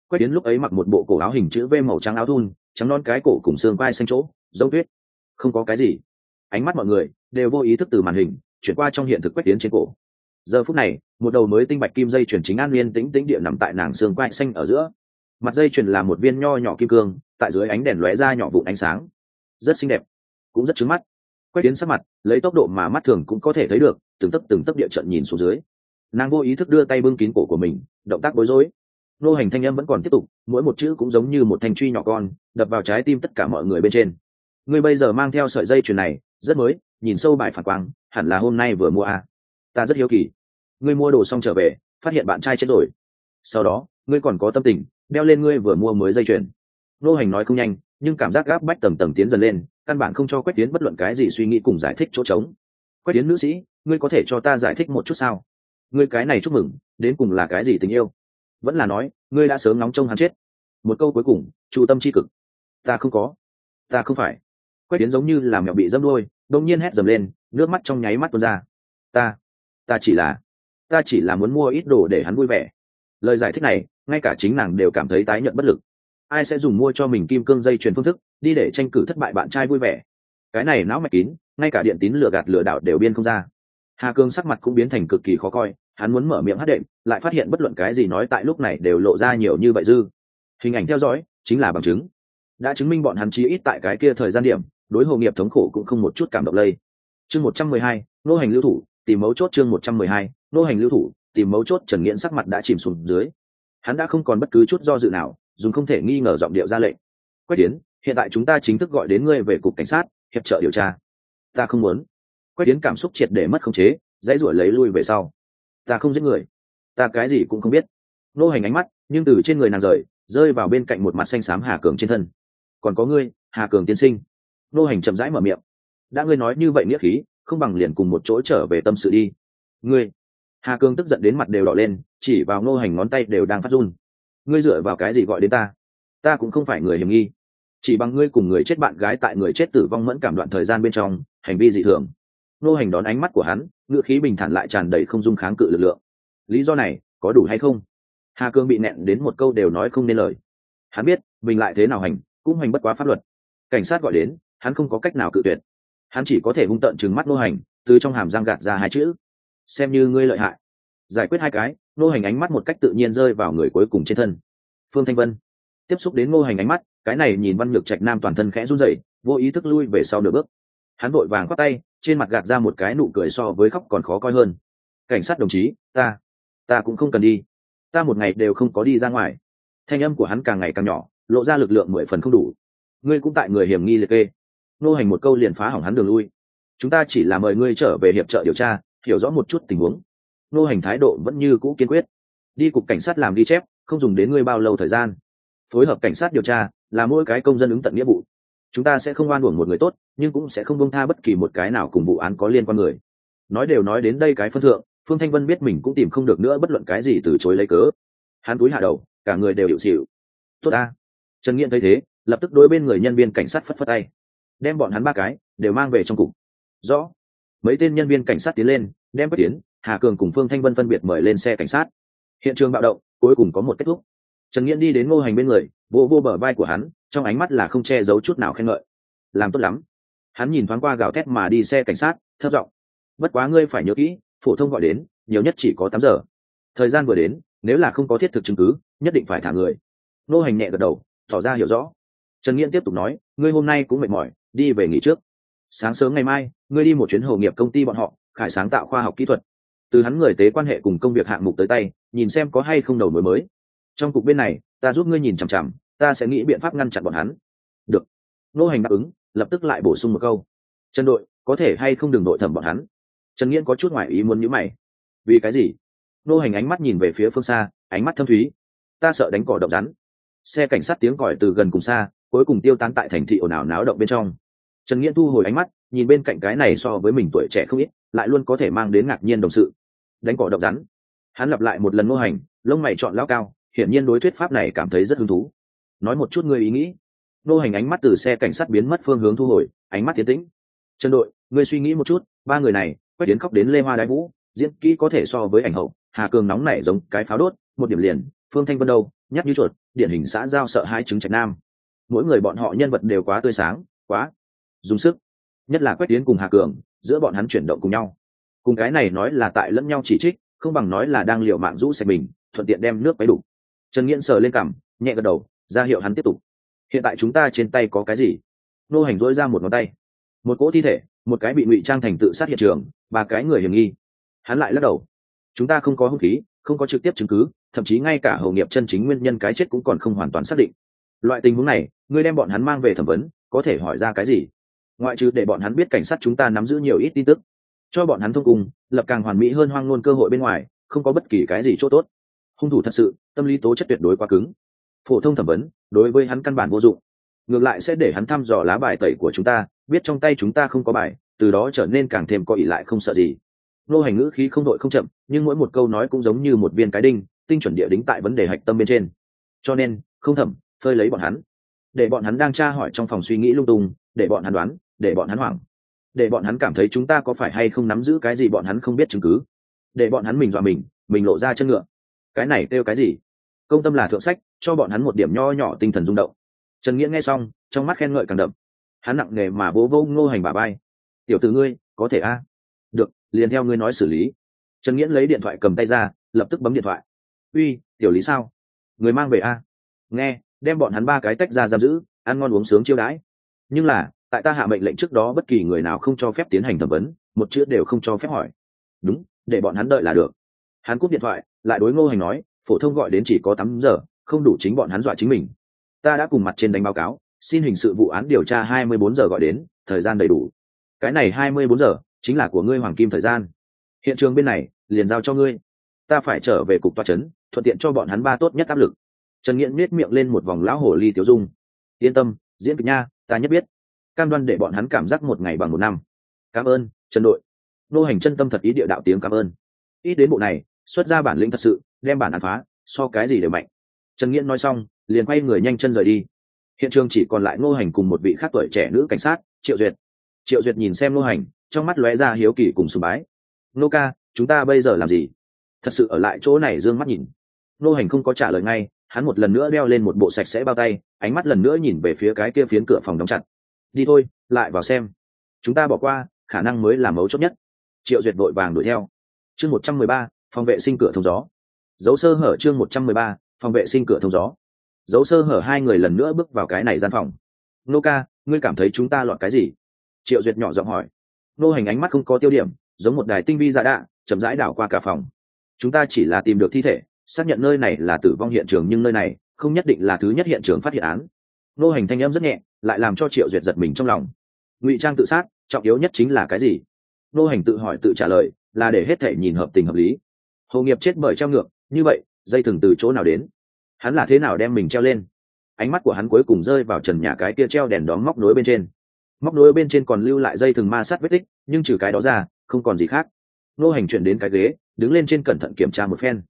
Quách tiến lúc ấy mặc một bộ cổ áo hình chữ v màu trắng áo thun, trắng non cái cổ cùng xương quai xanh chỗ dấu tuyết. Không có cái gì. Ánh mắt mọi người đều vô ý thức từ màn hình chuyển qua trong hiện thực quách tiến trên cổ. Giờ phút này, một đầu mới tinh bạch kim dây chuyển chính an liên tĩnh tĩnh địa nằm tại nàng xương quai xanh ở giữa. Mặt dây chuyền là một viên nho nhỏ kim cương, tại dưới ánh đèn lóe ra nhỏ vụn ánh sáng. Rất xinh đẹp, cũng rất trứng mắt. Quét tiến sắc mặt, lấy tốc độ mà mắt thường cũng có thể thấy được, từng tấc từng tấc địa trận nhìn xuống dưới. Nàng vô ý thức đưa tay bưng kín cổ của mình, động tác bối rối. Nô hành thanh âm vẫn còn tiếp tục, mỗi một chữ cũng giống như một thanh truy nhỏ con, đập vào trái tim tất cả mọi người bên trên. Ngươi bây giờ mang theo sợi dây chuyền này, rất mới, nhìn sâu bài phản quang hẳn là hôm nay vừa mua à. ta rất hiếu kỳ. Ngươi mua đồ xong trở về, phát hiện bạn trai chết rồi. Sau đó, ngươi còn có tâm tình, đeo lên ngươi vừa mua mới dây chuyền. Nô hành nói không nhanh, nhưng cảm giác gáp bách tầng tầng tiến dần lên, căn bản không cho quách tiến bất luận cái gì suy nghĩ cùng giải thích chỗ trống. Quách tiến nữ sĩ, ngươi có thể cho ta giải thích một chút sao? Ngươi cái này chúc mừng, đến cùng là cái gì tình yêu? Vẫn là nói, ngươi đã sớm nóng trông hắn chết. Một câu cuối cùng chủ tâm c h i cực. Ta không có. Ta không phải. Quách tiến giống như làm mẹo bị dâm đôi đông nhiên hét dầm lên, nước mắt trong nháy mắt tuôn ra. Ta ta chỉ là, ta chỉ là muốn mua ít đồ để hắn vui vẻ. Lời giải thích này, ngay cả chính nàng đều cảm thấy tái nhận bất lực. Ai sẽ dùng mua cho mình kim cương dây chuyền phương thức, đi để tranh cử thất bại bạn trai vui vẻ? Cái này não mạch kín, ngay cả điện tín lừa gạt lừa đảo đều biên không ra. Hà cương sắc mặt cũng biến thành cực kỳ khó coi, hắn muốn mở miệng hát đệm, lại phát hiện bất luận cái gì nói tại lúc này đều lộ ra nhiều như vậy dư. Hình ảnh theo dõi, chính là bằng chứng. Đã chứng minh bọn hắn chí ít tại cái kia thời gian điểm đối hồ nghiệp thống khổ cũng không một chút cảm động lây. Chương một trăm mười hai, nô hành lưu thủ, tìm mấu chốt chương một trăm mười hai, nô hành lưu thủ, tìm mấu chốt trần nghiễn sắc mặt đã chìm xuống dưới. Hắn đã không còn bất cứ chút do dự nào, dùng không thể nghi ngờ giọng điệu ra lệnh. Quách tiến hiện tại chúng ta chính thức gọi đến ngươi về cục cảnh sát, hiệp trợ điều tra. Ta không muốn. Quách tiến cảm xúc triệt để mất khống chế, dãy ruổi lấy lui về sau. Ta không giết người. Ta cái gì cũng không biết. Nô hành ánh mắt, nhưng từ trên người nàng rời, rơi vào bên cạnh một mặt xanh xám hà cường trên thân. Còn có ngươi, hà cường tiên sinh nô hành chậm rãi mở miệng. Đã ngươi nói như vậy nghĩa khí, không bằng liền cùng một chỗ trở về tâm sự đi. Ngươi. Hà Cương tức giận đến mặt đều đỏ lên, chỉ vào nô hành ngón tay đều đang phát run. Ngươi dựa vào cái gì gọi đến ta? Ta cũng không phải người hiểm nghi. Chỉ bằng ngươi cùng người chết bạn gái tại người chết tử vong mẫn cảm đoạn thời gian bên trong, hành vi dị thường. Nô hành đón ánh mắt của hắn ngựa khí bình thản lại tràn đầy không dung kháng cự lực lượng. Lý do này, có đủ hay không? Hà cương bị nẹn đến một câu đều nói không nên lời. Hắn biết, mình lại thế nào hành, cũng hành bất quá pháp luật. Cảnh sát gọi đến hắn không có cách nào cự tuyệt. Hắn chỉ có thể hung tận chừng mắt nô hành, từ trong hàm răng gạt ra hai chữ. Xem như ngươi lợi hại. Giải quyết hai cái, nô hành ánh mắt một cách tự nhiên rơi vào người cuối cùng trên thân. Phương thanh vân. Tiếp xúc đến nô hành ánh mắt, cái này nhìn văn nhược trạch nam toàn thân khẽ run rẩy, vô ý thức lui về sau nửa bước. Hắn vội vàng khoác tay, trên mặt gạt ra một cái nụ cười so với khóc còn khó coi hơn. Cảnh sát đồng chí, ta ta cũng không cần đi. Ta một ngày đều không có đi ra ngoài. Thanh âm của hắn càng ngày càng nhỏ, lộ ra lực lượng mười phần không đủ. Ngươi cũng tại người hiểm nghi liệt kê nô hành một câu liền phá hỏng hắn đường lui. Chúng ta chỉ là mời ngươi trở về hiệp trợ điều tra, hiểu rõ một chút tình huống. Nô hành thái độ vẫn như cũ kiên quyết. Đi cục cảnh sát làm ghi chép, không dùng đến ngươi bao lâu thời gian. Phối hợp cảnh sát điều tra, là mỗi cái công dân ứng tận nghĩa vụ. Chúng ta sẽ không oan uổng một người tốt, nhưng cũng sẽ không bông tha bất kỳ một cái nào cùng vụ án có liên quan người. Nói đều nói đến đây cái phân thượng, phương thanh vân biết mình cũng tìm không được nữa bất luận cái gì từ chối lấy cớ. Hắn cúi hạ đầu, cả người đều hiệu xịu. Tốt ta. Trần nghiện thấy thế, lập tức đối bên người nhân viên cảnh sát phất phất tay đem bọn hắn ba cái đều mang về trong cục. Rõ. Mấy tên nhân viên cảnh sát tiến lên, đem bất tiến, hà cường cùng phương thanh vân phân biệt mời lên xe cảnh sát. Hiện trường bạo động, cuối cùng có một kết thúc. Trần nghiễn đi đến ngô hành bên người, vô vô bờ vai của hắn, trong ánh mắt là không che giấu chút nào khen ngợi. Làm tốt lắm. Hắn nhìn thoáng qua gào thét mà đi xe cảnh sát, thấp giọng. Bất quá ngươi phải nhớ kỹ, phổ thông gọi đến, nhiều nhất chỉ có tám giờ. Thời gian vừa đến, nếu là không có thiết thực chứng cứ, nhất định phải thả người. Nô hành nhẹ gật đầu, tỏ ra hiểu rõ. Trần nghiễn tiếp tục nói, ngươi hôm nay cũng mệt mỏi đi về nghỉ trước. Sáng sớm ngày mai, ngươi đi một chuyến hồ nghiệp công ty bọn họ, khải sáng tạo khoa học kỹ thuật. Từ hắn người tế quan hệ cùng công việc hạng mục tới tay, nhìn xem có hay không đầu mối mới. Trong cục bên này, ta giúp ngươi nhìn chằm chằm, ta sẽ nghĩ biện pháp ngăn chặn bọn hắn. Được. Nô hành đáp ứng, lập tức lại bổ sung một câu. Trần đội, có thể hay không đừng đội thẩm bọn hắn? Trần nghiễn có chút ngoại ý muốn nhữ mày. Vì cái gì? Nô hành ánh mắt nhìn về phía phương xa, ánh mắt thâm thúy. Ta sợ đánh cỏ động rắn. Xe cảnh sát tiếng còi từ gần cùng xa cuối cùng tiêu tán tại thành thị ồn ào náo động bên trong. Trần nghiễn thu hồi ánh mắt, nhìn bên cạnh cái này so với mình tuổi trẻ không ít, lại luôn có thể mang đến ngạc nhiên đồng sự. Đánh cỏ động rắn. Hắn lặp lại một lần mô hành, lông mày chọn lao cao, hiển nhiên đối thuyết pháp này cảm thấy rất hứng thú. Nói một chút ngươi ý nghĩ. Nô hành ánh mắt từ xe cảnh sát biến mất phương hướng thu hồi, ánh mắt tiến tĩnh. Trần đội, ngươi suy nghĩ một chút, ba người này, quét đến khóc đến lê hoa đái vũ, diễn kỹ có thể so với ảnh hậu, hà cường nóng này giống cái pháo đốt, một điểm liền, phương thanh vân đâu nhắc như chuột, điển hình xã giao sợ hai chứng trạch nam mỗi người bọn họ nhân vật đều quá tươi sáng, quá dùng sức. Nhất là quét tiến cùng hà cường, giữa bọn hắn chuyển động cùng nhau. Cùng cái này nói là tại lẫn nhau chỉ trích, không bằng nói là đang liều mạng rũ sạch mình, thuận tiện đem nước máy đủ. Trần nghiễn sờ lên cằm, nhẹ gật đầu, ra hiệu hắn tiếp tục. Hiện tại chúng ta trên tay có cái gì? Nô hành dỗi ra một ngón tay. Một cỗ thi thể, một cái bị ngụy trang thành tự sát hiện trường và cái người hiểm nghi. Hắn lại lắc đầu. Chúng ta không có hung khí, không có trực tiếp chứng cứ, thậm chí ngay cả hầu nghiệp chân chính nguyên nhân cái chết cũng còn không hoàn toàn xác định loại tình huống này, ngươi đem bọn hắn mang về thẩm vấn, có thể hỏi ra cái gì? Ngoại trừ để bọn hắn biết cảnh sát chúng ta nắm giữ nhiều ít tin tức, cho bọn hắn thông cùng, lập càng hoàn mỹ hơn hoang ngôn cơ hội bên ngoài, không có bất kỳ cái gì chỗ tốt. Hung thủ thật sự, tâm lý tố chất tuyệt đối quá cứng. Phổ thông thẩm vấn, đối với hắn căn bản vô dụng. Ngược lại sẽ để hắn thăm dò lá bài tẩy của chúng ta, biết trong tay chúng ta không có bài, từ đó trở nên càng thêm có ỷ lại không sợ gì. Nô hành ngữ khí không đội không chậm, nhưng mỗi một câu nói cũng giống như một viên cái đinh, tinh chuẩn địa đính tại vấn đề hạch tâm bên trên. Cho nên, không thẩm phơi lấy bọn hắn. Để bọn hắn đang tra hỏi trong phòng suy nghĩ lung tung, để bọn hắn đoán, để bọn hắn hoảng. Để bọn hắn cảm thấy chúng ta có phải hay không nắm giữ cái gì bọn hắn không biết chứng cứ. Để bọn hắn mình dọa mình mình lộ ra chân ngựa. Cái này kêu cái gì? Công tâm là thượng sách, cho bọn hắn một điểm nho nhỏ tinh thần rung động. Trần nghĩa nghe xong, trong mắt khen ngợi càng đậm. Hắn nặng nề mà bố vô ngô hành bà bay tiểu từ ngươi, có thể a? Được, liền theo ngươi nói xử lý. Trần nghĩa lấy điện thoại cầm tay ra, lập tức bấm điện thoại. Uy, tiểu lý sao? Người mang về a? Nghe đem bọn hắn ba cái tách ra giam giữ ăn ngon uống sướng chiêu đãi. Nhưng là tại ta hạ mệnh lệnh trước đó bất kỳ người nào không cho phép tiến hành thẩm vấn một chữ đều không cho phép hỏi. Đúng để bọn hắn đợi là được. Hắn cúp điện thoại lại đối ngô hành nói phổ thông gọi đến chỉ có tám giờ không đủ chính bọn hắn dọa chính mình. Ta đã cùng mặt trên đánh báo cáo xin hình sự vụ án điều tra hai mươi bốn giờ gọi đến thời gian đầy đủ. Cái này hai mươi bốn giờ chính là của ngươi hoàng kim thời gian. Hiện trường bên này liền giao cho ngươi. Ta phải trở về cục toa chấn, thuận tiện cho bọn hắn ba tốt nhất áp lực trần nghiện miết miệng lên một vòng lão hồ ly tiểu dung. Yên tâm, diễn kịch nha, ta nhất biết. Cam đoan để bọn hắn cảm giác một ngày bằng một năm. Cảm ơn, trần đội. Nô hành chân tâm thật ý địa đạo tiếng cảm ơn. Ít đến bộ này, xuất ra bản lĩnh thật sự, đem bản án phá, so cái gì đều mạnh. Trần nghiện nói xong, liền quay người nhanh chân rời đi. Hiện trường chỉ còn lại ngô hành cùng một vị khác tuổi trẻ nữ cảnh sát, triệu duyệt. Triệu duyệt nhìn xem ngô hành, trong mắt lóe ra hiếu kỳ cùng sùng bái. Nô ca, chúng ta bây giờ làm gì? Thật sự ở lại chỗ này d ư ơ n g mắt nhìn. Nô hành không có trả lời ngay hắn một lần nữa đeo lên một bộ sạch sẽ bao tay, ánh mắt lần nữa nhìn về phía cái kia phiến cửa phòng đóng chặt. Đi thôi, lại vào xem. Chúng ta bỏ qua, khả năng mới là mấu chốt nhất. Triệu duyệt vội vàng đuổi theo. Chương một trăm mười ba, phòng vệ sinh cửa thông gió. Dấu sơ hở chương một trăm mười ba, phòng vệ sinh cửa thông gió. Dấu sơ hở hai người lần nữa bước vào cái này gian phòng. Nô ca, ngươi cảm thấy chúng ta lọt cái gì? Triệu duyệt nhỏ giọng hỏi. Nô hành ánh mắt không có tiêu điểm, giống một đài tinh vi dạ đạ, chậm rãi đảo qua cả phòng. Chúng ta chỉ là tìm được thi thể xác nhận nơi này là tử vong hiện trường nhưng nơi này không nhất định là thứ nhất hiện trường phát hiện án. Nô hành thanh âm rất nhẹ, lại làm cho triệu duyệt giật mình trong lòng. Ngụy trang tự sát, trọng yếu nhất chính là cái gì? Nô hành tự hỏi tự trả lời, là để hết thể nhìn hợp tình hợp lý. Hồ nghiệp chết bởi treo ngược, như vậy, dây thừng từ chỗ nào đến? Hắn là thế nào đem mình treo lên? Ánh mắt của hắn cuối cùng rơi vào trần nhà cái kia treo đèn đóm móc nối bên trên. Móc nối bên trên còn lưu lại dây thừng ma sát vết tích, nhưng trừ cái đó ra, không còn gì khác. Nô hành chuyển đến cái ghế, đứng lên trên cẩn thận kiểm tra một phen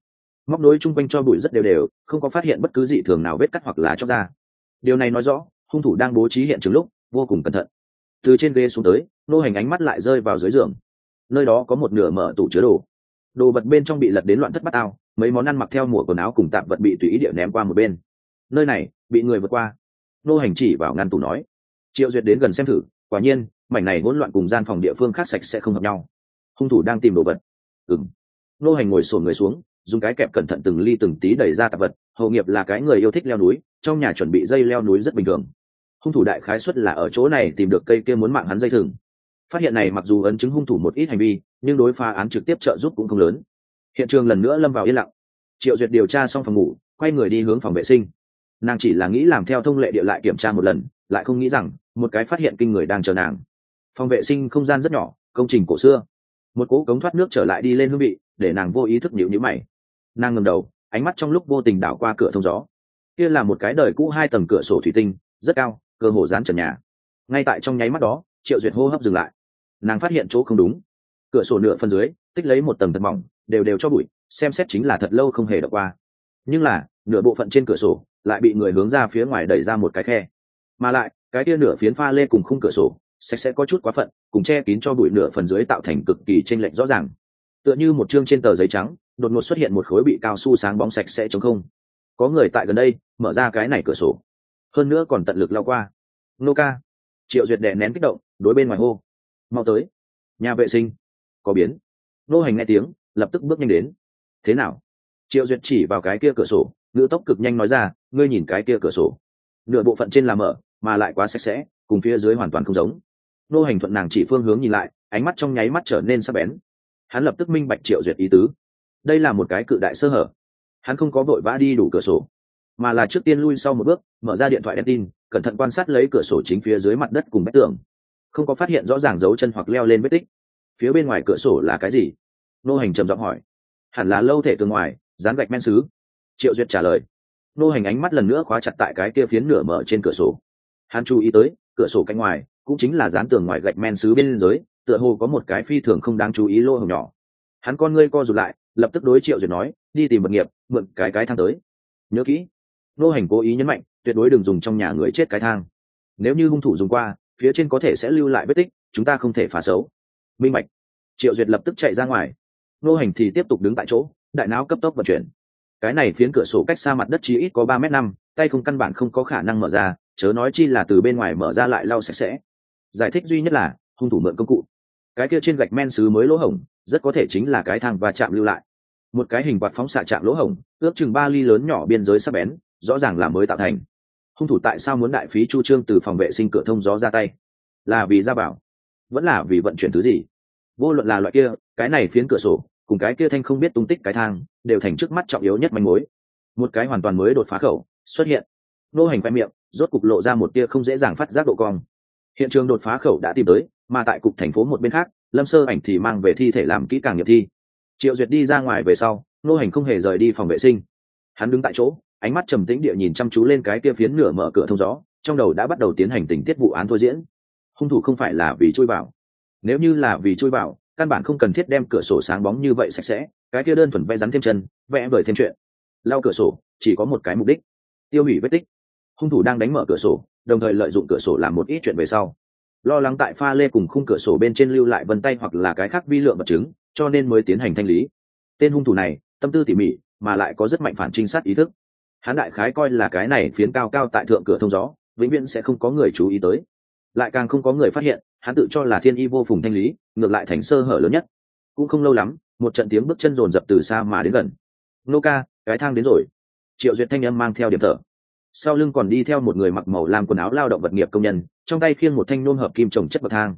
móc nối chung quanh cho bụi rất đều đều, không có phát hiện bất cứ dị thường nào vết cắt hoặc là chóc ra. Điều này nói rõ, hung thủ đang bố trí hiện trường lúc vô cùng cẩn thận. Từ trên ghế xuống tới, nô hành ánh mắt lại rơi vào dưới giường. Nơi đó có một nửa mở tủ chứa đồ. Đồ vật bên trong bị lật đến loạn thất bát ao, mấy món ăn mặc theo mùa quần áo cùng tạm vật bị tùy ý địa ném qua một bên. Nơi này, bị người vượt qua. Nô hành chỉ vào ngăn tủ nói, triệu duyệt đến gần xem thử, quả nhiên, mảnh này hỗn loạn cùng gian phòng địa phương khác sạch sẽ không hợp nhau. Hung thủ đang tìm đồ vật. Ừng nô hành ngồi sổn người xuống dùng cái kẹp cẩn thận từng ly từng tí đẩy ra tạp vật, hậu nghiệp là cái người yêu thích leo núi, trong nhà chuẩn bị dây leo núi rất bình thường. Hung thủ đại khái xuất là ở chỗ này tìm được cây kia muốn mạng hắn dây thừng. Phát hiện này mặc dù ấn chứng hung thủ một ít hành vi, nhưng đối phá án trực tiếp trợ giúp cũng không lớn. Hiện trường lần nữa lâm vào yên lặng. Triệu duyệt điều tra xong phòng ngủ, quay người đi hướng phòng vệ sinh. Nàng chỉ là nghĩ làm theo thông lệ địa lại kiểm tra một lần, lại không nghĩ rằng, một cái phát hiện kinh người đang chờ nàng. Phòng vệ sinh không gian rất nhỏ, công trình cổ xưa. Một cỗ cống thoát nước trở lại đi lên hương vị, để nàng vô ý thức nhịu nhữ mày nàng ngầm đầu, ánh mắt trong lúc vô tình đảo qua cửa thông gió. Kia là một cái đời cũ hai tầng cửa sổ thủy tinh, rất cao, cơ hồ dán trần nhà. Ngay tại trong nháy mắt đó, triệu duyệt hô hấp dừng lại. Nàng phát hiện chỗ không đúng. Cửa sổ nửa phần dưới, tích lấy một tầng thật mỏng, đều đều cho bụi, xem xét chính là thật lâu không hề đọc qua. Nhưng là, nửa bộ phận trên cửa sổ lại bị người hướng ra phía ngoài đẩy ra một cái khe. Mà lại, cái kia nửa phiến pha lê cùng khung cửa sổ, sạch sẽ có chút quá phận, cùng che kín cho bụi nửa phần dưới tạo thành cực kỳ tranh lệch rõ ràng. Tựa như một chương trên tờ giấy trắng đột ngột xuất hiện một khối bị cao su sáng bóng sạch sẽ chống không. Có người tại gần đây, mở ra cái này cửa sổ. Hơn nữa còn tận lực lao qua. Nô ca. Triệu duyệt đè nén kích động, đối bên ngoài hô. Mau tới. Nhà vệ sinh. Có biến. Nô hành nghe tiếng, lập tức bước nhanh đến. Thế nào? Triệu duyệt chỉ vào cái kia cửa sổ, ngữ tốc cực nhanh nói ra, ngươi nhìn cái kia cửa sổ. Nửa bộ phận trên là mở, mà lại quá sạch sẽ, cùng phía dưới hoàn toàn không giống. Nô hành thuận nàng chỉ phương hướng nhìn lại, ánh mắt trong nháy mắt trở nên sắc bén. Hắn lập tức minh bạch triệu duyệt ý tứ đây là một cái cự đại sơ hở. Hắn không có vội vã đi đủ cửa sổ, mà là trước tiên lui sau một bước, mở ra điện thoại đèn tin, cẩn thận quan sát lấy cửa sổ chính phía dưới mặt đất cùng vách tường. Không có phát hiện rõ ràng dấu chân hoặc leo lên vết tích. Phía bên ngoài cửa sổ là cái gì? Nô hành trầm giọng hỏi. Hẳn là lâu thể tường ngoài, dán gạch men xứ. Triệu duyệt trả lời. Nô hành ánh mắt lần nữa khóa chặt tại cái kia phiến nửa mở trên cửa sổ. Hắn chú ý tới, cửa sổ cạnh ngoài cũng chính là dán tường ngoài gạch men xứ bên dưới, tựa hồ có một cái phi thường không đáng chú ý lô hồng nhỏ. Hắn con ngươi co rụt lại lập tức đối triệu duyệt nói, đi tìm vật nghiệp, mượn cái cái thang tới. Nhớ kỹ. Nô hành cố ý nhấn mạnh, tuyệt đối đừng dùng trong nhà người chết cái thang. Nếu như hung thủ dùng qua, phía trên có thể sẽ lưu lại vết tích, chúng ta không thể phá xấu. Minh mạch triệu duyệt lập tức chạy ra ngoài. Nô hành thì tiếp tục đứng tại chỗ, đại não cấp tốc vận chuyển. Cái này phiến cửa sổ cách xa mặt đất chỉ ít có ba m năm, tay không căn bản không có khả năng mở ra, chớ nói chi là từ bên ngoài mở ra lại lau sạch sẽ. Giải thích duy nhất là, hung thủ mượn công cụ. Cái kia trên gạch men xứ mới lỗ hổng, rất có thể chính là cái thang và chạm lưu lại một cái hình quạt phóng xạ trạng lỗ hổng, ước chừng ba ly lớn nhỏ biên giới sắp bén, rõ ràng là mới tạo thành. Hung thủ tại sao muốn đại phí chu trương từ phòng vệ sinh cửa thông gió ra tay? Là vì ra bảo, vẫn là vì vận chuyển thứ gì? Vô luận là loại kia, cái này phiến cửa sổ, cùng cái kia thanh không biết tung tích cái thang, đều thành trước mắt trọng yếu nhất manh mối. Một cái hoàn toàn mới đột phá khẩu, xuất hiện. Nô hành quay miệng, rốt cục lộ ra một tia không dễ dàng phát giác độ cong. Hiện trường đột phá khẩu đã tìm tới, mà tại cục thành phố một bên khác, lâm sơ ảnh thì mang về thi thể làm kỹ càng nghiệp thi triệu duyệt đi ra ngoài về sau nô hành không hề rời đi phòng vệ sinh. Hắn đứng tại chỗ, ánh mắt trầm tĩnh địa nhìn chăm chú lên cái kia phiến nửa mở cửa thông gió, trong đầu đã bắt đầu tiến hành tình tiết vụ án thôi diễn. Hung thủ không phải là vì chui vào. Nếu như là vì chui vào, căn bản không cần thiết đem cửa sổ sáng bóng như vậy sạch sẽ, cái kia đơn thuần vẽ rắn thêm chân, vẽ vời thêm chuyện. Lau cửa sổ, chỉ có một cái mục đích, tiêu hủy vết tích. Hung thủ đang đánh mở cửa sổ, đồng thời lợi dụng cửa sổ làm một ít chuyện về sau. Lo lắng tại pha lê cùng khung cửa sổ bên trên lưu lại vân tay hoặc là cái khác vi lượng vật chứng cho nên mới tiến hành thanh lý. Tên hung thủ này, tâm tư tỉ mỉ, mà lại có rất mạnh phản trinh sát ý thức. Hắn đại khái coi là cái này phiến cao cao tại thượng cửa thông gió, vĩnh viễn sẽ không có người chú ý tới. Lại càng không có người phát hiện, hắn tự cho là thiên y vô phùng thanh lý, ngược lại thành sơ hở lớn nhất. Cũng không lâu lắm, một trận tiếng bước chân rồn rập từ xa mà đến gần. Nô ca, cái thang đến rồi. Triệu duyệt thanh âm mang theo điểm thở. Sau lưng còn đi theo một người mặc màu làm quần áo lao động vật nghiệp công nhân, trong tay khiêng một thanh nôm hợp kim trồng chất bậc thang.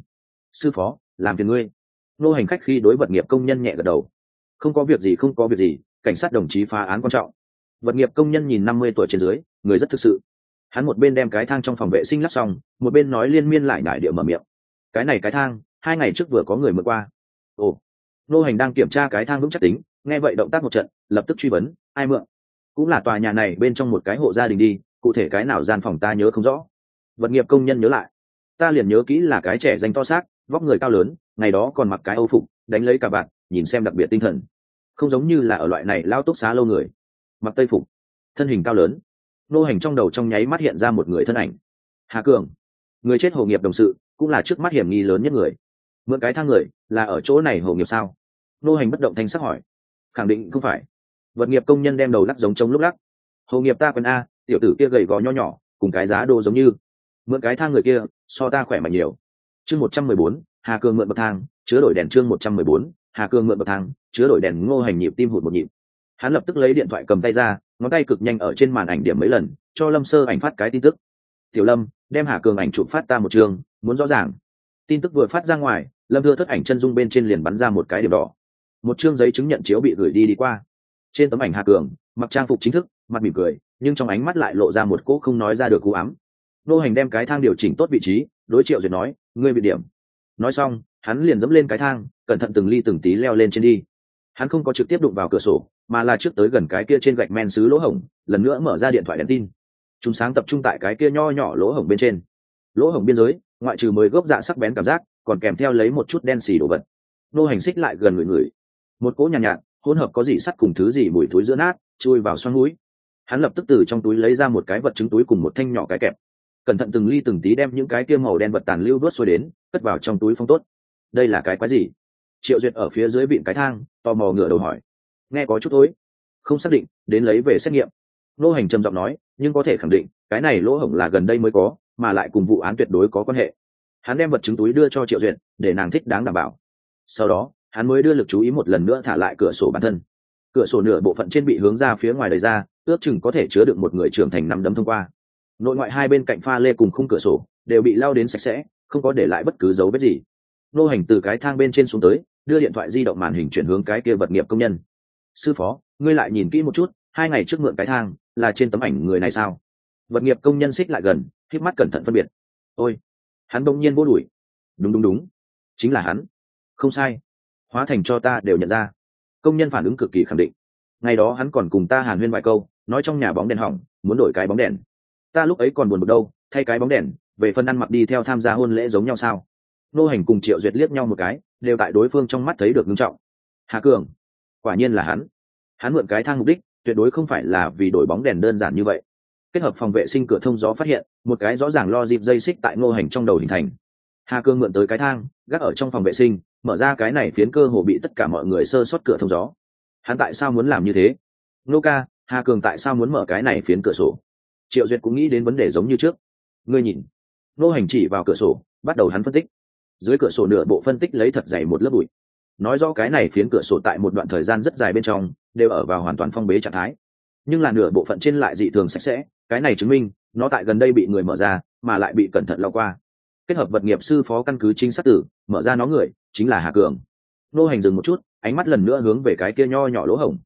Sư phó, làm phiền ngươi nô hành khách khi đối vật nghiệp công nhân nhẹ gật đầu. Không có việc gì, không có việc gì, cảnh sát đồng chí phá án quan trọng. Vật nghiệp công nhân nhìn năm mươi tuổi trên dưới, người rất thực sự. Hắn một bên đem cái thang trong phòng vệ sinh lắp xong, một bên nói liên miên lại nải địa mở miệng. Cái này cái thang, hai ngày trước vừa có người mượn qua. Ồ, nô hành đang kiểm tra cái thang vững chắc tính, nghe vậy động tác một trận, lập tức truy vấn, ai mượn? Cũng là tòa nhà này bên trong một cái hộ gia đình đi, cụ thể cái nào gian phòng ta nhớ không rõ. Vật nghiệp công nhân nhớ lại. Ta liền nhớ kỹ là cái trẻ danh to xác vóc người cao lớn, ngày đó còn mặc cái âu phục, đánh lấy cả bạn nhìn xem đặc biệt tinh thần. Không giống như là ở loại này lao túc xá lâu người. Mặc tây phục, thân hình cao lớn. Nô hành trong đầu trong nháy mắt hiện ra một người thân ảnh. Hà cường, người chết hồ nghiệp đồng sự, cũng là trước mắt hiểm nghi lớn nhất người. Mượn cái thang người, là ở chỗ này hồ nghiệp sao? Nô hành bất động thanh sắc hỏi. Khẳng định không phải. Vật nghiệp công nhân đem đầu lắc giống trống lúc lắc. Hồ nghiệp ta quần a, tiểu tử kia gầy gò nho nhỏ, cùng cái giá đồ giống như. Mượn cái thang người kia, so ta khỏe mạnh nhiều chương một trăm mười bốn, hà cường mượn bậc thang, chứa đổi đèn chương một trăm mười bốn, hà cường mượn bậc thang, chứa đổi đèn ngô hành nhịp tim hụt một nhịp. Hắn lập tức lấy điện thoại cầm tay ra, ngón tay cực nhanh ở trên màn ảnh điểm mấy lần, cho lâm sơ ảnh phát cái tin tức. Tiểu lâm, đem hà cường ảnh chụp phát ta một trường, muốn rõ ràng. Tin tức vừa phát ra ngoài, lâm thưa thất ảnh chân dung bên trên liền bắn ra một cái điểm đỏ. Một chương giấy chứng nhận chiếu bị gửi đi đi qua. Trên tấm ảnh hà cường, mặc trang phục chính thức, mặt mỉm cười, nhưng trong ánh mắt lại lộ ra một cỗ không nói ra được cú ám. Nô hành đem cái thang điều chỉnh tốt vị trí đối triệu duyệt nói ngươi bị điểm. Nói xong hắn liền dẫm lên cái thang cẩn thận từng ly từng tí leo lên trên đi. Hắn không có trực tiếp đụng vào cửa sổ mà là trước tới gần cái kia trên gạch men xứ lỗ hổng lần nữa mở ra điện thoại đèn tin. Chúng sáng tập trung tại cái kia nho nhỏ lỗ hổng bên trên. Lỗ hổng biên giới ngoại trừ mới gốc dạ sắc bén cảm giác còn kèm theo lấy một chút đen xì đồ vật. Nô hành xích lại gần người người. Một cỗ nhàn nhạt, nhạt hỗn hợp có gì sắt cùng thứ gì mùi túi giữa nát chui vào xoắn núi. Hắn lập tức từ trong túi lấy ra một cái vật chứng túi cùng một thanh nhỏ cái kẹp cẩn thận từng ly từng tí đem những cái kia màu đen vật tàn lưu đốt xuôi đến, cất vào trong túi phong tốt. Đây là cái quái gì? Triệu duyệt ở phía dưới vịn cái thang, tò mò ngửa đầu hỏi. Nghe có chút tối không xác định, đến lấy về xét nghiệm. Nô hành trầm giọng nói, nhưng có thể khẳng định, cái này lỗ hổng là gần đây mới có, mà lại cùng vụ án tuyệt đối có quan hệ. Hắn đem vật chứng túi đưa cho triệu duyệt, để nàng thích đáng đảm bảo. Sau đó, hắn mới đưa lực chú ý một lần nữa thả lại cửa sổ bản thân. Cửa sổ nửa bộ phận trên bị hướng ra phía ngoài đời ra, ước chừng có thể chứa được một người trưởng thành nắm đấm thông qua nội ngoại hai bên cạnh pha lê cùng khung cửa sổ đều bị lao đến sạch sẽ, không có để lại bất cứ dấu vết gì. Nô hành từ cái thang bên trên xuống tới, đưa điện thoại di động màn hình chuyển hướng cái kia vật nghiệp công nhân. Sư phó, ngươi lại nhìn kỹ một chút, hai ngày trước mượn cái thang là trên tấm ảnh người này sao? Vật nghiệp công nhân xích lại gần k mắt cẩn thận phân biệt. Ôi! Hắn bỗng nhiên vô đùi. Đúng đúng đúng. Chính là hắn. Không sai. Hóa thành cho ta đều nhận ra. Công nhân phản ứng cực kỳ khẳng định. Ngày đó hắn còn cùng ta hàn huyên vài câu, nói trong nhà bóng đèn hỏng, muốn đổi cái bóng đèn ta lúc ấy còn buồn bực đâu, thay cái bóng đèn, về phần ăn mặc đi theo tham gia hôn lễ giống nhau sao? Nô hành cùng triệu duyệt liếc nhau một cái, đều tại đối phương trong mắt thấy được ngưng trọng. Hà cường, quả nhiên là hắn. Hắn mượn cái thang mục đích, tuyệt đối không phải là vì đổi bóng đèn đơn giản như vậy. Kết hợp phòng vệ sinh cửa thông gió phát hiện, một cái rõ ràng lo dịp dây xích tại ngô hành trong đầu hình thành. Hà cương mượn tới cái thang, gác ở trong phòng vệ sinh, mở ra cái này phiến cơ hồ bị tất cả mọi người sơ sót cửa thông gió. Hắn tại sao muốn làm như thế? Nô ca, hà cường tại sao muốn mở cái này phiến cửa sổ? Triệu duyệt cũng nghĩ đến vấn đề giống như trước. Ngươi nhìn. Nô hành chỉ vào cửa sổ, bắt đầu hắn phân tích. Dưới cửa sổ nửa bộ phân tích lấy thật dày một lớp bụi. Nói rõ cái này phiến cửa sổ tại một đoạn thời gian rất dài bên trong, đều ở vào hoàn toàn phong bế trạng thái. Nhưng là nửa bộ phận trên lại dị thường sạch sẽ, cái này chứng minh, nó tại gần đây bị người mở ra, mà lại bị cẩn thận lao qua. Kết hợp vật nghiệp sư phó căn cứ chính xác tử, mở ra nó người, chính là hà cường. Nô hành dừng một chút, ánh mắt lần nữa hướng về cái kia nho nhỏ lỗ hổng.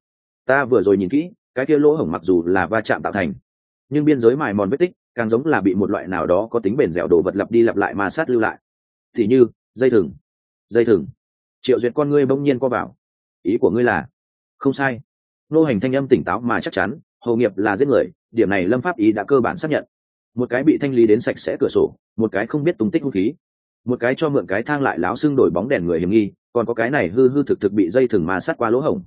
Ta vừa rồi nhìn kỹ, cái kia lỗ hổng mặc dù là va chạm tạo thành nhưng biên giới mài mòn vết tích, càng giống là bị một loại nào đó có tính bền dẻo đồ vật lặp đi lặp lại mà sát lưu lại. Thì như, dây thừng. Dây thừng. Triệu duyệt con ngươi bỗng nhiên co vào. Ý của ngươi là, không sai. Nô hành thanh âm tỉnh táo mà chắc chắn, hồ nghiệp là giết người, điểm này lâm pháp ý đã cơ bản xác nhận. Một cái bị thanh lý đến sạch sẽ cửa sổ, một cái không biết tung tích hung khí. Một cái cho mượn cái thang lại láo xưng đổi bóng đèn người hiểm nghi, còn có cái này hư hư thực thực bị dây thừng mà sát qua lỗ hổng.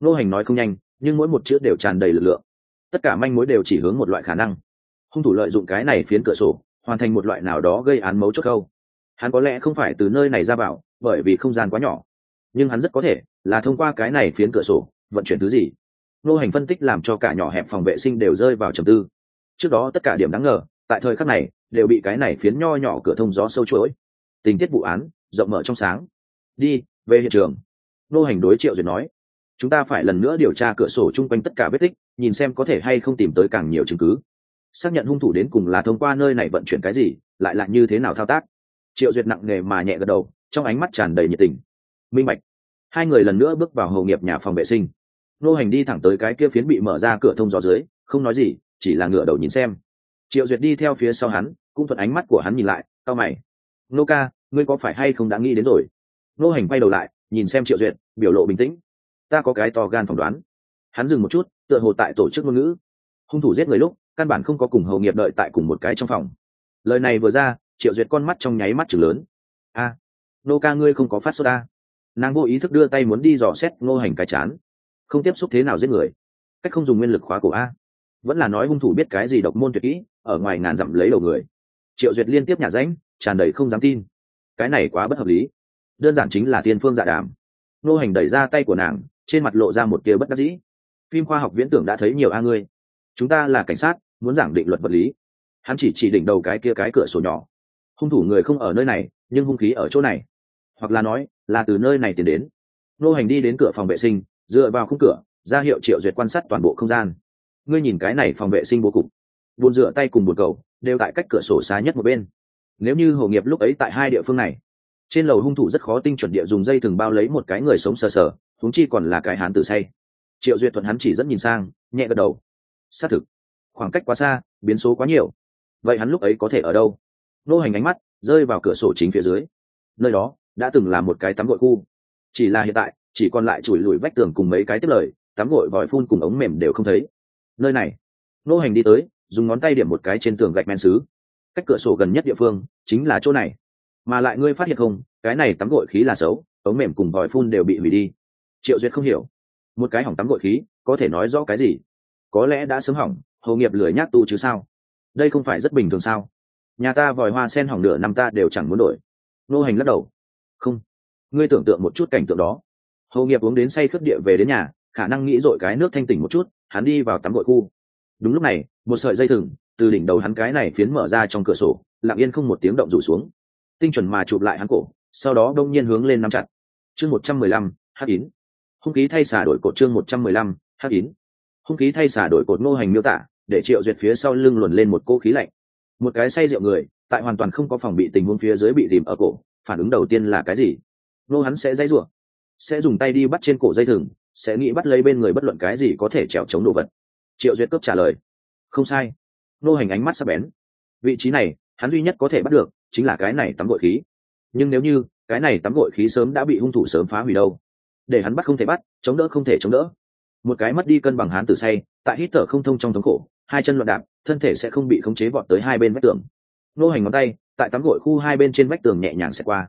Nô hành nói không nhanh, nhưng mỗi một chữ đều tràn đầy lực lượng tất cả manh mối đều chỉ hướng một loại khả năng. Hung thủ lợi dụng cái này phiến cửa sổ, hoàn thành một loại nào đó gây án mấu chốt câu. Hắn có lẽ không phải từ nơi này ra vào, bởi vì không gian quá nhỏ. Nhưng hắn rất có thể là thông qua cái này phiến cửa sổ, vận chuyển thứ gì. Nô hành phân tích làm cho cả nhỏ hẹp phòng vệ sinh đều rơi vào trầm tư. Trước đó tất cả điểm đáng ngờ, tại thời khắc này, đều bị cái này phiến nho nhỏ cửa thông gió sâu chuỗi. Tình tiết vụ án rộng mở trong sáng. Đi, về hiện trường. Nô hành đối triệu duyệt nói chúng ta phải lần nữa điều tra cửa sổ chung quanh tất cả vết tích, nhìn xem có thể hay không tìm tới càng nhiều chứng cứ. Xác nhận hung thủ đến cùng là thông qua nơi này vận chuyển cái gì, lại là như thế nào thao tác. Triệu duyệt nặng nề mà nhẹ gật đầu, trong ánh mắt tràn đầy nhiệt tình. Minh bạch. Hai người lần nữa bước vào hầu nghiệp nhà phòng vệ sinh. Nô hành đi thẳng tới cái kia phiến bị mở ra cửa thông gió dưới, không nói gì, chỉ là ngửa đầu nhìn xem. Triệu duyệt đi theo phía sau hắn, cũng thuận ánh mắt của hắn nhìn lại tao mày. Nô ca, ngươi có phải hay không đã nghĩ đến rồi? Nô hành quay đầu lại, nhìn xem triệu duyệt, biểu lộ bình tĩnh ta có cái to gan phỏng đoán. Hắn dừng một chút, tựa hồ tại tổ chức ngôn ngữ. Hung thủ giết người lúc, căn bản không có cùng hầu nghiệp đợi tại cùng một cái trong phòng. Lời này vừa ra, triệu duyệt con mắt trong nháy mắt chừng lớn. A, nô ca ngươi không có phát sốt ta. Nàng vô ý thức đưa tay muốn đi dò xét ngô hành cái chán. Không tiếp xúc thế nào giết người. Cách không dùng nguyên lực khóa cổ a. Vẫn là nói hung thủ biết cái gì độc môn tuyệt kỹ, ở ngoài ngàn dặm lấy đầu người. Triệu duyệt liên tiếp nhả ránh, tràn đầy không dám tin. Cái này quá bất hợp lý. Đơn giản chính là tiên phương dạ đàm. Nô hành đẩy ra tay của nàng trên mặt lộ ra một tia bất đắc dĩ. Phim khoa học viễn tưởng đã thấy nhiều a ngươi. Chúng ta là cảnh sát, muốn giảng định luật vật lý. Hắn chỉ chỉ đỉnh đầu cái kia cái cửa sổ nhỏ. Hung thủ người không ở nơi này, nhưng hung khí ở chỗ này. Hoặc là nói, là từ nơi này tiến đến. Nô hành đi đến cửa phòng vệ sinh, dựa vào khung cửa, ra hiệu triệu duyệt quan sát toàn bộ không gian. Ngươi nhìn cái này phòng vệ sinh bố cục. Buồn rửa tay cùng bồn cầu, đều tại cách cửa sổ xa nhất một bên. Nếu như hồ nghiệp lúc ấy tại hai địa phương này, trên lầu hung thủ rất khó tinh chuẩn địa dùng dây thừng bao lấy một cái người sống sờ sờ huống chi còn là cái hán tử say. Triệu duyệt thuận hắn chỉ dẫn nhìn sang, nhẹ gật đầu. Xác thực, khoảng cách quá xa, biến số quá nhiều. Vậy hắn lúc ấy có thể ở đâu? Nô hành ánh mắt rơi vào cửa sổ chính phía dưới. Nơi đó đã từng là một cái tắm gội khu. Chỉ là hiện tại, chỉ còn lại chùi lùi vách tường cùng mấy cái tiếp lời, tắm gội vòi phun cùng ống mềm đều không thấy. Nơi này, nô hành đi tới, dùng ngón tay điểm một cái trên tường gạch men xứ. Cách cửa sổ gần nhất địa phương chính là chỗ này. Mà lại ngươi phát hiện không, cái này tắm gội khí là xấu, ống mềm cùng vòi phun đều bị hủy đi triệu duyệt không hiểu. Một cái hỏng tắm gội khí, có thể nói rõ cái gì? Có lẽ đã sớm hỏng hầu nghiệp lười nhát tu chứ sao? Đây không phải rất bình thường sao? Nhà ta vòi hoa sen hỏng nửa năm ta đều chẳng muốn đổi. Nô hành lắc đầu. Không. Ngươi tưởng tượng một chút cảnh tượng đó. Hầu nghiệp uống đến say khướp địa về đến nhà, khả năng nghĩ dội cái nước thanh tỉnh một chút, hắn đi vào tắm gội khu. Đúng lúc này, một sợi dây thừng, từ đỉnh đầu hắn cái này phiến mở ra trong cửa sổ, lặng yên không một tiếng động rủ xuống. Tinh chuẩn mà chụp lại hắn cổ, sau đó đông nhiên hướng lên nắm chặt. Chương một trăm mười lăm hát yến hung khí thay xả đổi cột chương một trăm mười lăm hắc yến. Hung khí thay xả đổi cột ngô hành miêu tả, để triệu duyệt phía sau lưng luồn lên một cô khí lạnh. Một cái say rượu người, tại hoàn toàn không có phòng bị tình huống phía dưới bị tìm ở cổ, phản ứng đầu tiên là cái gì? Nô hắn sẽ dây rủa, sẽ dùng tay đi bắt trên cổ dây thừng, sẽ nghĩ bắt lấy bên người bất luận cái gì có thể trèo chống đồ vật. Triệu duyệt cướp trả lời, không sai. Nô hành ánh mắt sắp bén. Vị trí này, hắn duy nhất có thể bắt được, chính là cái này tắm gội khí. Nhưng nếu như, cái này tắm gội khí sớm đã bị hung thủ sớm phá hủy đâu để hắn bắt không thể bắt, chống đỡ không thể chống đỡ. Một cái mất đi cân bằng hắn tử say, tại hít thở không thông trong thống khổ, hai chân loạn đạp, thân thể sẽ không bị khống chế vọt tới hai bên vách tường. Nô hành ngón tay, tại tắm gội khu hai bên trên vách tường nhẹ nhàng sẽ qua.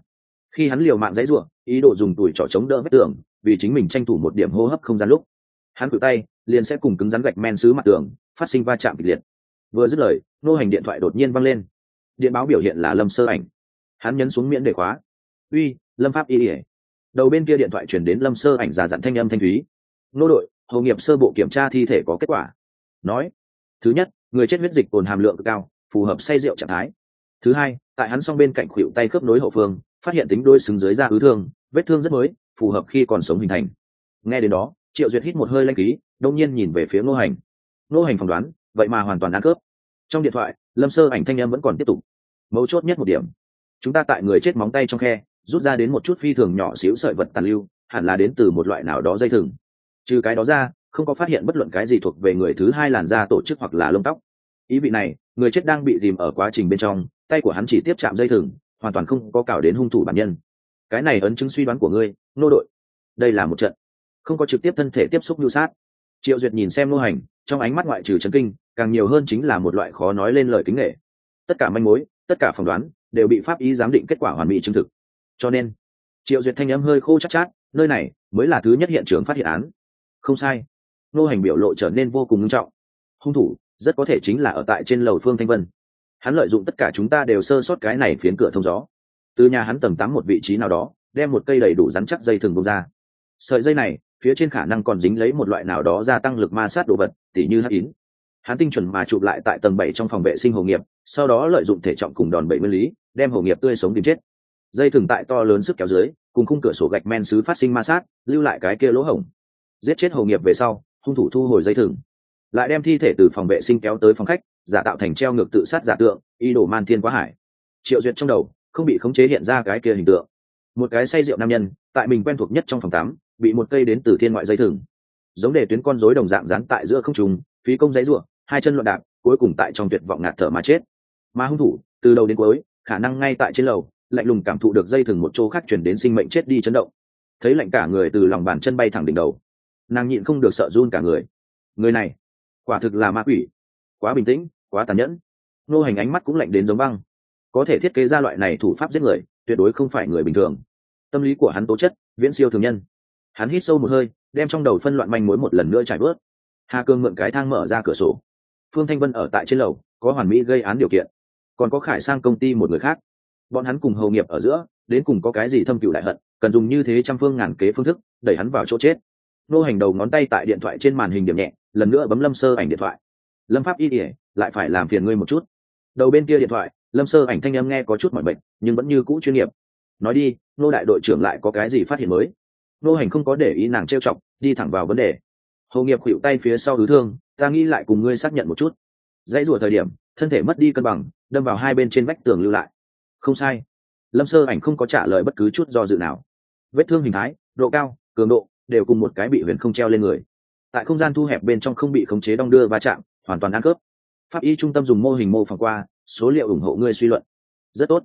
Khi hắn liều mạng giấy ruộng ý đồ dùng tuổi trỏ chống đỡ vách tường, vì chính mình tranh thủ một điểm hô hấp không gian lúc, hắn cự tay, liền sẽ cùng cứng rắn gạch men xứ mặt tường, phát sinh va chạm kịch liệt. Vừa dứt lời, nô hành điện thoại đột nhiên văng lên. Điện báo biểu hiện là lâm sơ ảnh. Hắn nhấn xuống miễn để khóa. Uy, lâm pháp y ỉa đầu bên kia điện thoại chuyển đến lâm sơ ảnh giả dặn thanh âm thanh thúy. Nô đội hầu nghiệp sơ bộ kiểm tra thi thể có kết quả. Nói, thứ nhất, người chết huyết dịch cồn hàm lượng cao, phù hợp say rượu trạng thái. Thứ hai, tại hắn s bên cạnh khuỵu tay khớp nối hậu phương, phát hiện tính đôi xứng dưới da ứ thương, vết thương rất mới, phù hợp khi còn sống hình thành. Nghe đến đó, triệu duyệt hít một hơi lanh khí, đông nhiên nhìn về phía ngô hành. Ngô hành phỏng đoán, vậy mà hoàn toàn ăn cướp. Trong điện thoại, lâm sơ ảnh thanh em vẫn còn tiếp tục. Mấu chốt nhất một điểm, chúng ta tại người chết móng tay trong khe rút ra đến một chút phi thường nhỏ xíu sợi vật tàn lưu, hẳn là đến từ một loại nào đó dây thừng. Trừ cái đó ra, không có phát hiện bất luận cái gì thuộc về người thứ hai làn da tổ chức hoặc là lông tóc. Ý vị này, người chết đang bị dìm ở quá trình bên trong, tay của hắn chỉ tiếp chạm dây thừng, hoàn toàn không có cào đến hung thủ bản nhân. Cái này ấn chứng suy đoán của ngươi, nô đội. Đây là một trận. Không có trực tiếp thân thể tiếp xúc lưu sát. Triệu duyệt nhìn xem nô hành, trong ánh mắt ngoại trừ chấn kinh, càng nhiều hơn chính là một loại khó nói lên lời kính nghệ tất cả manh mối, tất cả phỏng đoán, đều bị pháp ý giám định kết quả hoàn mỹ chứng thực cho nên triệu duyệt thanh âm hơi khô chắc chát, chát nơi này mới là thứ nhất hiện trường phát hiện án. Không sai. Nô hành biểu lộ trở nên vô cùng nghiêm trọng. Hung thủ rất có thể chính là ở tại trên lầu phương thanh vân. Hắn lợi dụng tất cả chúng ta đều sơ sót cái này phiến cửa thông gió. Từ nhà hắn tầng tám một vị trí nào đó đem một cây đầy đủ rắn chắc dây thừng bông ra. Sợi dây này phía trên khả năng còn dính lấy một loại nào đó gia tăng lực ma sát đồ vật tỉ như hắc yến. Hắn tinh chuẩn mà chụp lại tại tầng bảy trong phòng vệ sinh hồ nghiệp sau đó lợi dụng thể trọng cùng đòn bẩy nguyên lý đem hồ nghiệp tươi sống tìm chết dây thừng tại to lớn sức kéo dưới, cùng khung cửa sổ gạch men xứ phát sinh ma sát, lưu lại cái kia lỗ hổng. Giết chết hầu nghiệp về sau, hung thủ thu hồi dây thừng. Lại đem thi thể từ phòng vệ sinh kéo tới phòng khách, giả tạo thành treo ngược tự sát giả tượng y đổ man thiên quá hải. Triệu duyệt trong đầu, không bị khống chế hiện ra cái kia hình tượng. Một cái say rượu nam nhân, tại mình quen thuộc nhất trong phòng tắm, bị một cây đến từ thiên ngoại dây thừng. Giống để tuyến con rối đồng dạng dán tại giữa không trùng phí công giấy ruộng, hai chân loạn đạp, cuối cùng tại trong tuyệt vọng ngạt thở mà chết. Mà hung thủ, từ đầu đến cuối, khả năng ngay tại trên lầu lạnh lùng cảm thụ được dây thừng một chỗ khác chuyển đến sinh mệnh chết đi chấn động. Thấy lạnh cả người từ lòng bàn chân bay thẳng đỉnh đầu. Nàng nhịn không được sợ run cả người. Người này, quả thực là ma quỷ. Quá bình tĩnh, quá tàn nhẫn. Nô hành ánh mắt cũng lạnh đến giống băng. Có thể thiết kế ra loại này thủ pháp giết người, tuyệt đối không phải người bình thường. Tâm lý của hắn tố chất, viễn siêu thường nhân. Hắn hít sâu một hơi, đem trong đầu phân loạn manh mối một lần nữa trải bớt hà cương mượn cái thang mở ra cửa sổ. Phương thanh vân ở tại trên lầu, có hoàn mỹ gây án điều kiện. Còn có khải sang công ty một người khác bọn hắn cùng hầu nghiệp ở giữa, đến cùng có cái gì thâm cựu đại hận, cần dùng như thế trăm phương ngàn kế phương thức, đẩy hắn vào chỗ chết. Nô hành đầu ngón tay tại điện thoại trên màn hình điểm nhẹ, lần nữa bấm lâm sơ ảnh điện thoại. Lâm pháp y ỉa lại phải làm phiền ngươi một chút. Đầu bên kia điện thoại, lâm sơ ảnh thanh âm nghe có chút mọi bệnh nhưng vẫn như cũ chuyên nghiệp. Nói đi, nô đại đội trưởng lại có cái gì phát hiện mới? Nô hành không có để ý nàng trêu chọc, đi thẳng vào vấn đề. Hầu nghiệp khuỵu tay phía sau hứ thương, ta nghĩ lại cùng ngươi xác nhận một chút. Dãy rủa thời điểm, thân thể mất đi cân bằng, đâm vào hai bên trên vách tường lưu lại không sai. Lâm sơ ảnh không có trả lời bất cứ chút do dự nào. Vết thương hình thái, độ cao, cường độ đều cùng một cái bị huyền không treo lên người. Tại không gian thu hẹp bên trong không bị khống chế đong đưa va chạm, hoàn toàn ăn cướp. Pháp y trung tâm dùng mô hình mô phỏng qua, số liệu ủng hộ ngươi suy luận. Rất tốt.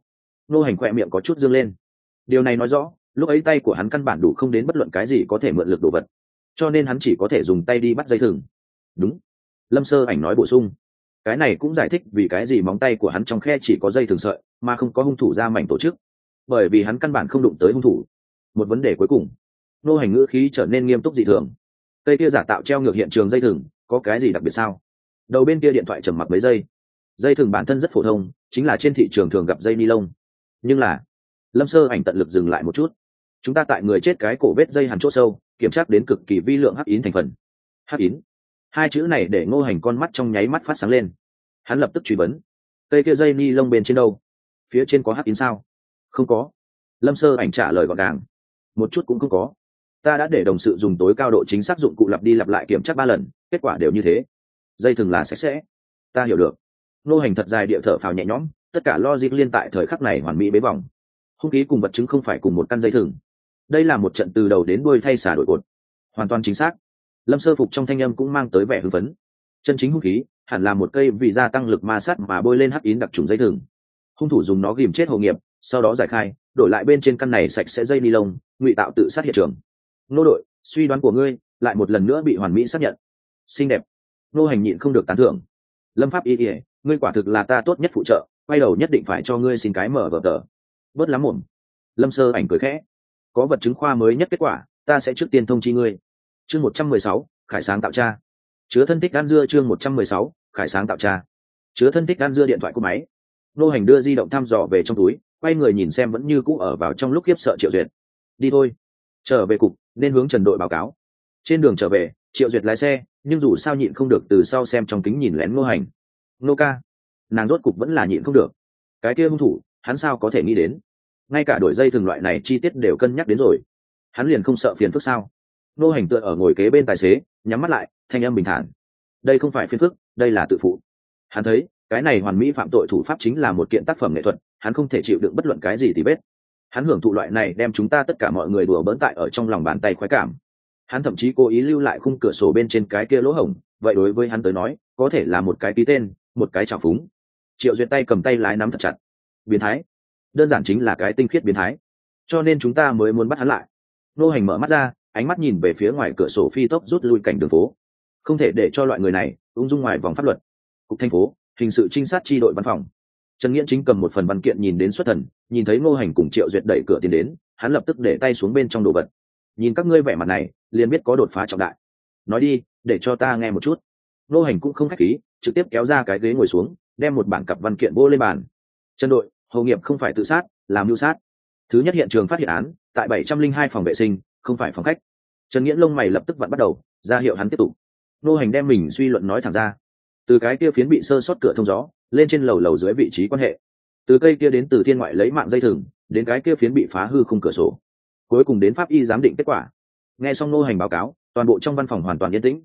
Nô hành khỏe miệng có chút dương lên. Điều này nói rõ, lúc ấy tay của hắn căn bản đủ không đến bất luận cái gì có thể mượn lực đồ vật. Cho nên hắn chỉ có thể dùng tay đi bắt dây thừng. Đúng. Lâm sơ ảnh nói bổ sung cái này cũng giải thích vì cái gì móng tay của hắn trong khe chỉ có dây thường sợi, mà không có hung thủ ra mảnh tổ chức. Bởi vì hắn căn bản không đụng tới hung thủ. Một vấn đề cuối cùng. Nô hành ngữ khí trở nên nghiêm túc dị thường. Cây kia giả tạo treo ngược hiện trường dây thừng, có cái gì đặc biệt sao? Đầu bên kia điện thoại trầm mặc mấy giây. Dây thừng bản thân rất phổ thông, chính là trên thị trường thường gặp dây ni lông. Nhưng là, lâm sơ ảnh tận lực dừng lại một chút. Chúng ta tại người chết cái cổ vết dây hàn chỗ sâu, kiểm tra đến cực kỳ vi lượng hắc ín thành phần. Hắc ín hai chữ này để ngô hành con mắt trong nháy mắt phát sáng lên. Hắn lập tức truy vấn. Cây kia dây ni lông bên trên đâu? Phía trên có hát in sao? Không có. Lâm sơ ảnh trả lời gọn gàng. Một chút cũng không có. Ta đã để đồng sự dùng tối cao độ chính xác dụng cụ lặp đi lặp lại kiểm tra ba lần, kết quả đều như thế. Dây thường là sạch sẽ. Ta hiểu được. Nô hành thật dài địa thở phào nhẹ nhõm, tất cả logic liên tại thời khắc này hoàn mỹ bế vòng hung khí cùng vật chứng không phải cùng một căn dây thừng. Đây là một trận từ đầu đến đuôi thay xả đội cột. Hoàn toàn chính xác lâm sơ phục trong thanh âm cũng mang tới vẻ hưng phấn. Chân chính hung khí, hẳn là một cây vì gia tăng lực ma sát mà bôi lên hắc yến đặc trùng dây thừng. Hung thủ dùng nó ghìm chết hồ nghiệp, sau đó giải khai, đổi lại bên trên căn này sạch sẽ dây ni lông, ngụy tạo tự sát hiện trường. Nô đội, suy đoán của ngươi, lại một lần nữa bị hoàn mỹ xác nhận. Xinh đẹp. Nô hành nhịn không được tán thưởng. Lâm pháp y ỉa ngươi quả thực là ta tốt nhất phụ trợ, quay đầu nhất định phải cho ngươi xin cái mở vở tờ. Bớt lắm mồm lâm sơ ảnh cười khẽ. Có vật chứng khoa mới nhất kết quả, ta sẽ trước tiên thông chi ngươi chương một trăm mười sáu, khải sáng tạo cha. Chứa thân thích ăn dưa chương một trăm mười sáu, khải sáng tạo cha. Chứa thân thích ăn dưa điện thoại của máy. Nô hành đưa di động thăm dò về trong túi, quay người nhìn xem vẫn như cũ ở vào trong lúc khiếp sợ triệu duyệt. Đi thôi. Trở về cục, nên hướng trần đội báo cáo. Trên đường trở về, triệu duyệt lái xe, nhưng dù sao nhịn không được từ sau xem trong kính nhìn lén Nô hành. Nô ca, nàng rốt cục vẫn là nhịn không được. Cái kia hung thủ, hắn sao có thể nghĩ đến? Ngay cả đổi dây thường loại này chi tiết đều cân nhắc đến rồi. Hắn liền không sợ phiền phức sao? Nô hành tựa ở ngồi kế bên tài xế, nhắm mắt lại, thanh âm bình thản. Đây không phải phiền phức, đây là tự phụ. Hắn thấy, cái này hoàn mỹ phạm tội thủ pháp chính là một kiện tác phẩm nghệ thuật, hắn không thể chịu đựng bất luận cái gì thì bết hắn hưởng thụ loại này đem chúng ta tất cả mọi người đùa bỡn tại ở trong lòng bàn tay khoái cảm. Hắn thậm chí cố ý lưu lại khung cửa sổ bên trên cái kia lỗ hổng, vậy đối với hắn tới nói, có thể là một cái ký tên, một cái trào phúng. Triệu duyệt tay cầm tay lái nắm thật chặt. Biến thái. Đơn giản chính là cái tinh khiết biến thái. Cho nên chúng ta mới muốn bắt hắn lại. Nô hành mở mắt ra ánh mắt nhìn về phía ngoài cửa sổ phi tốc rút lui cảnh đường phố. Không thể để cho loại người này ung dung ngoài vòng pháp luật. Cục thành phố, hình sự trinh sát tri đội văn phòng. Trần nghĩa chính cầm một phần văn kiện nhìn đến xuất thần, nhìn thấy ngô hành cùng triệu duyệt đẩy cửa tiến đến, hắn lập tức để tay xuống bên trong đồ vật. Nhìn các ngươi vẻ mặt này, liền biết có đột phá trọng đại. Nói đi, để cho ta nghe một chút. Ngô hành cũng không k h á c h khí, trực tiếp kéo ra cái ghế ngồi xuống, đem một bản cặp văn kiện vô lên bàn. Trần đội, hầu nghiệp không phải tự sát làm mưu sát. Thứ nhất hiện trường phát hiện án, tại bảy trăm linh hai phòng vệ sinh không phải phòng khách. Trần nghĩa lông mày lập tức vặn bắt đầu, ra hiệu hắn tiếp tục. Nô hành đem mình suy luận nói thẳng ra. Từ cái kia phiến bị sơ sót cửa thông gió, lên trên lầu lầu dưới vị trí quan hệ. Từ cây kia đến từ thiên ngoại lấy mạng dây thừng, đến cái kia phiến bị phá hư khung cửa sổ. Cuối cùng đến pháp y giám định kết quả. Nghe xong nô hành báo cáo, toàn bộ trong văn phòng hoàn toàn yên tĩnh.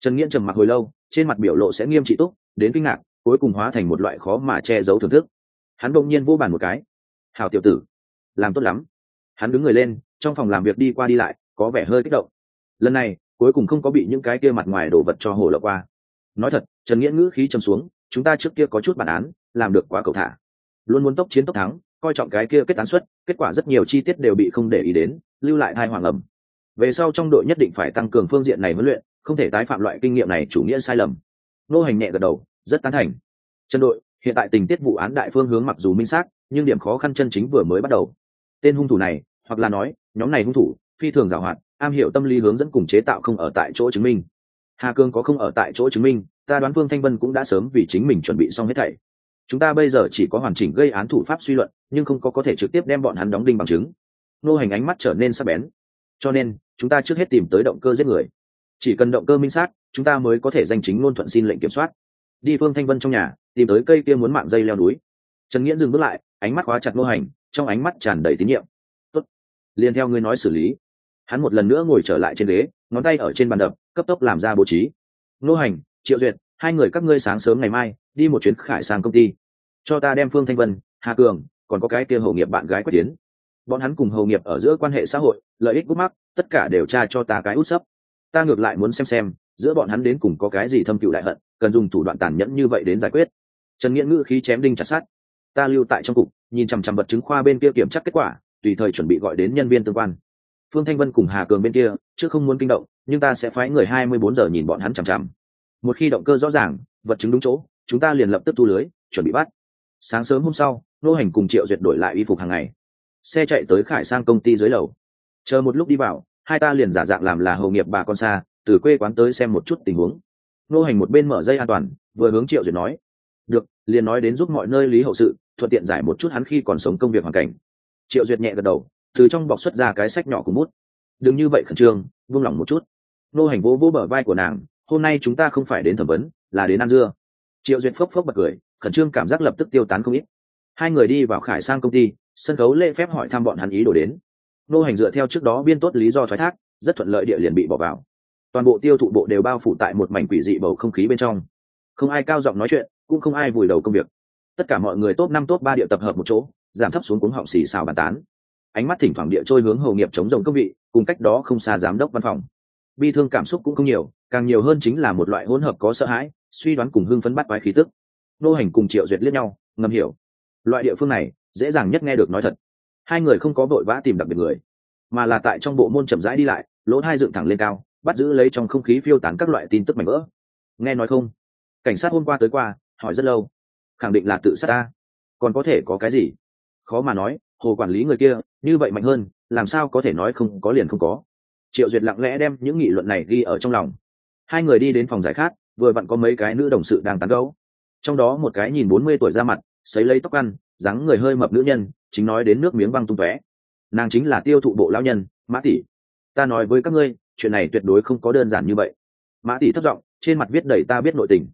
Trần nghiễn trầm mặc hồi lâu, trên mặt biểu lộ sẽ nghiêm trị túc, đến kinh ngạc, cuối cùng hóa thành một loại khó mà che giấu thưởng thức. Hắn bỗng nhiên vô bàn một cái. Hào tiểu tử, làm tốt lắm. Hắn đứng người lên trong phòng làm việc đi qua đi lại, có vẻ hơi kích động. Lần này, cuối cùng không có bị những cái kia mặt ngoài đổ vật cho hồ lộ qua. Nói thật, trần nghĩa ngữ khí châm xuống, chúng ta trước kia có chút bản án, làm được quá cầu thả. Luôn muốn tốc chiến tốc thắng, coi trọng cái kia kết án suất, kết quả rất nhiều chi tiết đều bị không để ý đến, lưu lại hai hoàng ẩm. Về sau trong đội nhất định phải tăng cường phương diện này huấn luyện, không thể tái phạm loại kinh nghiệm này chủ nghĩa sai lầm. Nô hành nhẹ gật đầu, rất tán thành. Chân đội, hiện tại tình tiết vụ án đại phương hướng mặc dù minh xác, nhưng điểm khó khăn chân chính vừa mới bắt đầu. Tên hung thủ này hoặc là nói, nhóm này hung thủ, phi thường giảo hoạt, am hiểu tâm lý hướng dẫn cùng chế tạo không ở tại chỗ chứng minh. Hà cương có không ở tại chỗ chứng minh, ta đoán vương thanh vân cũng đã sớm vì chính mình chuẩn bị xong hết thảy. Chúng ta bây giờ chỉ có hoàn chỉnh gây án thủ pháp suy luận, nhưng không có có thể trực tiếp đem bọn hắn đóng đinh bằng chứng. Nô hành ánh mắt trở nên sắc bén. Cho nên, chúng ta trước hết tìm tới động cơ giết người. Chỉ cần động cơ minh sát chúng ta mới có thể danh chính ngôn thuận xin lệnh kiểm soát. Đi phương thanh vân trong nhà, tìm tới cây kia muốn mạng dây leo núi. Trần nghĩa dừng bước lại, ánh mắt khóa chặt nô hành, trong ánh mắt tràn đầy tín nhiệm liền theo ngươi nói xử lý. Hắn một lần nữa ngồi trở lại trên ghế, ngón tay ở trên bàn đập, cấp tốc làm ra bố trí. Nô hành, triệu duyệt, hai người các ngươi sáng sớm ngày mai, đi một chuyến khải sang công ty. Cho ta đem phương thanh vân, hà cường, còn có cái kia hầu nghiệp bạn gái quách tiến. Bọn hắn cùng hầu nghiệp ở giữa quan hệ xã hội, lợi ích gút mắc tất cả đều tra cho ta cái út sấp. Ta ngược lại muốn xem xem, giữa bọn hắn đến cùng có cái gì thâm cựu đại hận, cần dùng thủ đoạn tàn nhẫn như vậy đến giải quyết. Trần nghĩa ngữ khí chém đinh chặt sát ta lưu tại trong cục, nhìn chằm chằm vật chứng khoa bên kia kiểm tra kết quả tùy thời chuẩn bị gọi đến nhân viên tương quan. Phương thanh vân cùng hà cường bên kia, chứ không muốn kinh động, nhưng ta sẽ phái người hai mươi bốn giờ nhìn bọn hắn chằm chằm. Một khi động cơ rõ ràng, vật chứng đúng chỗ, chúng ta liền lập tức thu lưới, chuẩn bị bắt. Sáng sớm hôm sau, nô hành cùng triệu duyệt đổi lại y phục hàng ngày. Xe chạy tới khải sang công ty dưới lầu. Chờ một lúc đi vào, hai ta liền giả dạng làm là hầu nghiệp bà con xa, từ quê quán tới xem một chút tình huống. Nô hành một bên mở dây an toàn, vừa hướng triệu duyệt nói, được, liền nói đến giúp mọi nơi lý hậu sự, thuận tiện giải một chút hắn khi còn sống công việc hoàn cảnh triệu duyệt nhẹ gật đầu, từ trong bọc xuất ra cái sách nhỏ của bút. Đừng như vậy khẩn trương vung lòng một chút. Nô hành vỗ vỗ bờ vai của nàng, hôm nay chúng ta không phải đến thẩm vấn, là đến ăn dưa. Triệu duyệt phốc phốc bật cười, khẩn trương cảm giác lập tức tiêu tán không ít. Hai người đi vào khải sang công ty, sân khấu lễ phép hỏi thăm bọn hắn ý đồ đến. Nô hành dựa theo trước đó biên tốt lý do thoái thác, rất thuận lợi địa liền bị bỏ vào. Toàn bộ tiêu thụ bộ đều bao phủ tại một mảnh quỷ dị bầu không khí bên trong. Không ai cao giọng nói chuyện, cũng không ai vùi đầu công việc tất cả mọi người top năm, top ba địa tập hợp một chỗ, giảm thấp xuống cuống họng xì xào bàn tán. Ánh mắt thỉnh thoảng địa trôi hướng hầu nghiệp chống rồng công vị, cùng cách đó không xa giám đốc văn phòng. Bi thương cảm xúc cũng không nhiều, càng nhiều hơn chính là một loại hỗn hợp có sợ hãi, suy đoán cùng hưng phấn bắt quái khí tức. Nô hành cùng triệu duyệt liếc nhau, ngầm hiểu. Loại địa phương này, dễ dàng nhất nghe được nói thật. Hai người không có vội vã tìm đặc biệt người, mà là tại trong bộ môn chậm rãi đi lại, lỗ hai dựng thẳng lên cao, bắt giữ lấy trong không khí phiêu tán các loại tin tức mảnh vỡ. Nghe nói không? Cảnh sát hôm qua tới qua, hỏi rất lâu khẳng định là tự sát ta. Còn có thể có cái gì? Khó mà nói, hồ quản lý người kia, như vậy mạnh hơn, làm sao có thể nói không có liền không có? Triệu duyệt lặng lẽ đem những nghị luận này ghi ở trong lòng. Hai người đi đến phòng giải khát, vừa vặn có mấy cái nữ đồng sự đang tán gấu trong đó một cái nhìn bốn mươi tuổi ra mặt xấy lấy tóc ăn, dáng người hơi mập nữ nhân, chính nói đến nước miếng văng tung tóe. Nàng chính là tiêu thụ bộ lao nhân, mã tỷ. Ta nói với các ngươi, chuyện này tuyệt đối không có đơn giản như vậy. Mã tỷ thất giọng, trên mặt viết đầy ta biết nội tình.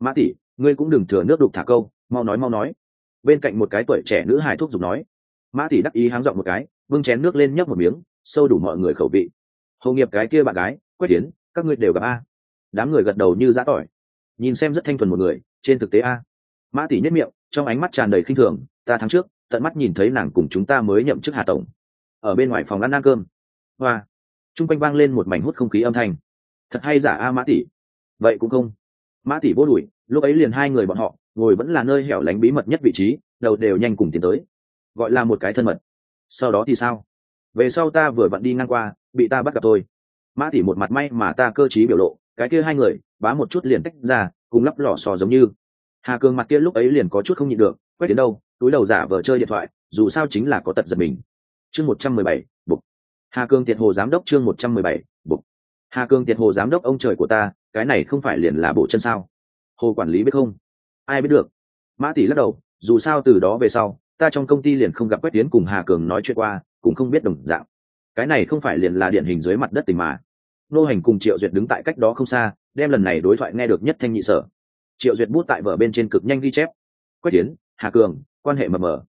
Mã tỷ ngươi cũng đừng thừa nước đục thả câu, mau nói mau nói. Bên cạnh một cái tuổi trẻ nữ hài thuốc dùng nói. Mã tỷ đắc ý háng dọn một cái, bưng chén nước lên nhấp một miếng, sâu đủ mọi người khẩu vị. Hầu nghiệp cái kia bạn gái, quét tiến, các ngươi đều gặp a. Đám người gật đầu như giã tỏi. Nhìn xem rất thanh thuần một người, trên thực tế a. Mã tỷ nhất miệng, trong ánh mắt tràn đầy khinh thường, ta tháng trước, tận mắt nhìn thấy nàng cùng chúng ta mới nhậm chức hà tổng. Ở bên ngoài phòng ăn ăn cơm. Hoa. T r u n g quanh vang lên một mảnh hút không khí âm thanh. Thật hay giả a mã tỷ? Vậy cũng không mã tỷ vô đùi lúc ấy liền hai người bọn họ, ngồi vẫn là nơi hẻo lánh bí mật nhất vị trí, đầu đều nhanh cùng tiến tới. Gọi là một cái thân mật. Sau đó thì sao? Về sau ta vừa vặn đi ngang qua, bị ta bắt gặp tôi mã tỷ một mặt may mà ta cơ t r í biểu lộ, cái kia hai người, bá một chút liền tách ra, cùng lắp lỏ sò giống như. Hà cường mặt kia lúc ấy liền có chút không nhịn được, quét đến đâu, túi đầu giả vờ chơi điện thoại, dù sao chính là có tật giật mình. Chương một trăm mười bảy, bục. Hà cường tiệt hồ giám đốc chương một trăm mười bảy hà cương tiệt hồ giám đốc ông trời của ta, cái này không phải liền là bộ chân sao? Hồ quản lý biết không? Ai biết được? Mã tỷ lắc đầu, dù sao từ đó về sau, ta trong công ty liền không gặp quét tiến cùng hà cường nói chuyện qua, cũng không biết đồng dạng. Cái này không phải liền là điển hình dưới mặt đất tình mà. Nô hành cùng triệu duyệt đứng tại cách đó không xa, đem lần này đối thoại nghe được nhất thanh nhị sở. Triệu duyệt bút tại vở bên trên cực nhanh ghi chép. Quét tiến hà cường, quan hệ mờ mờ.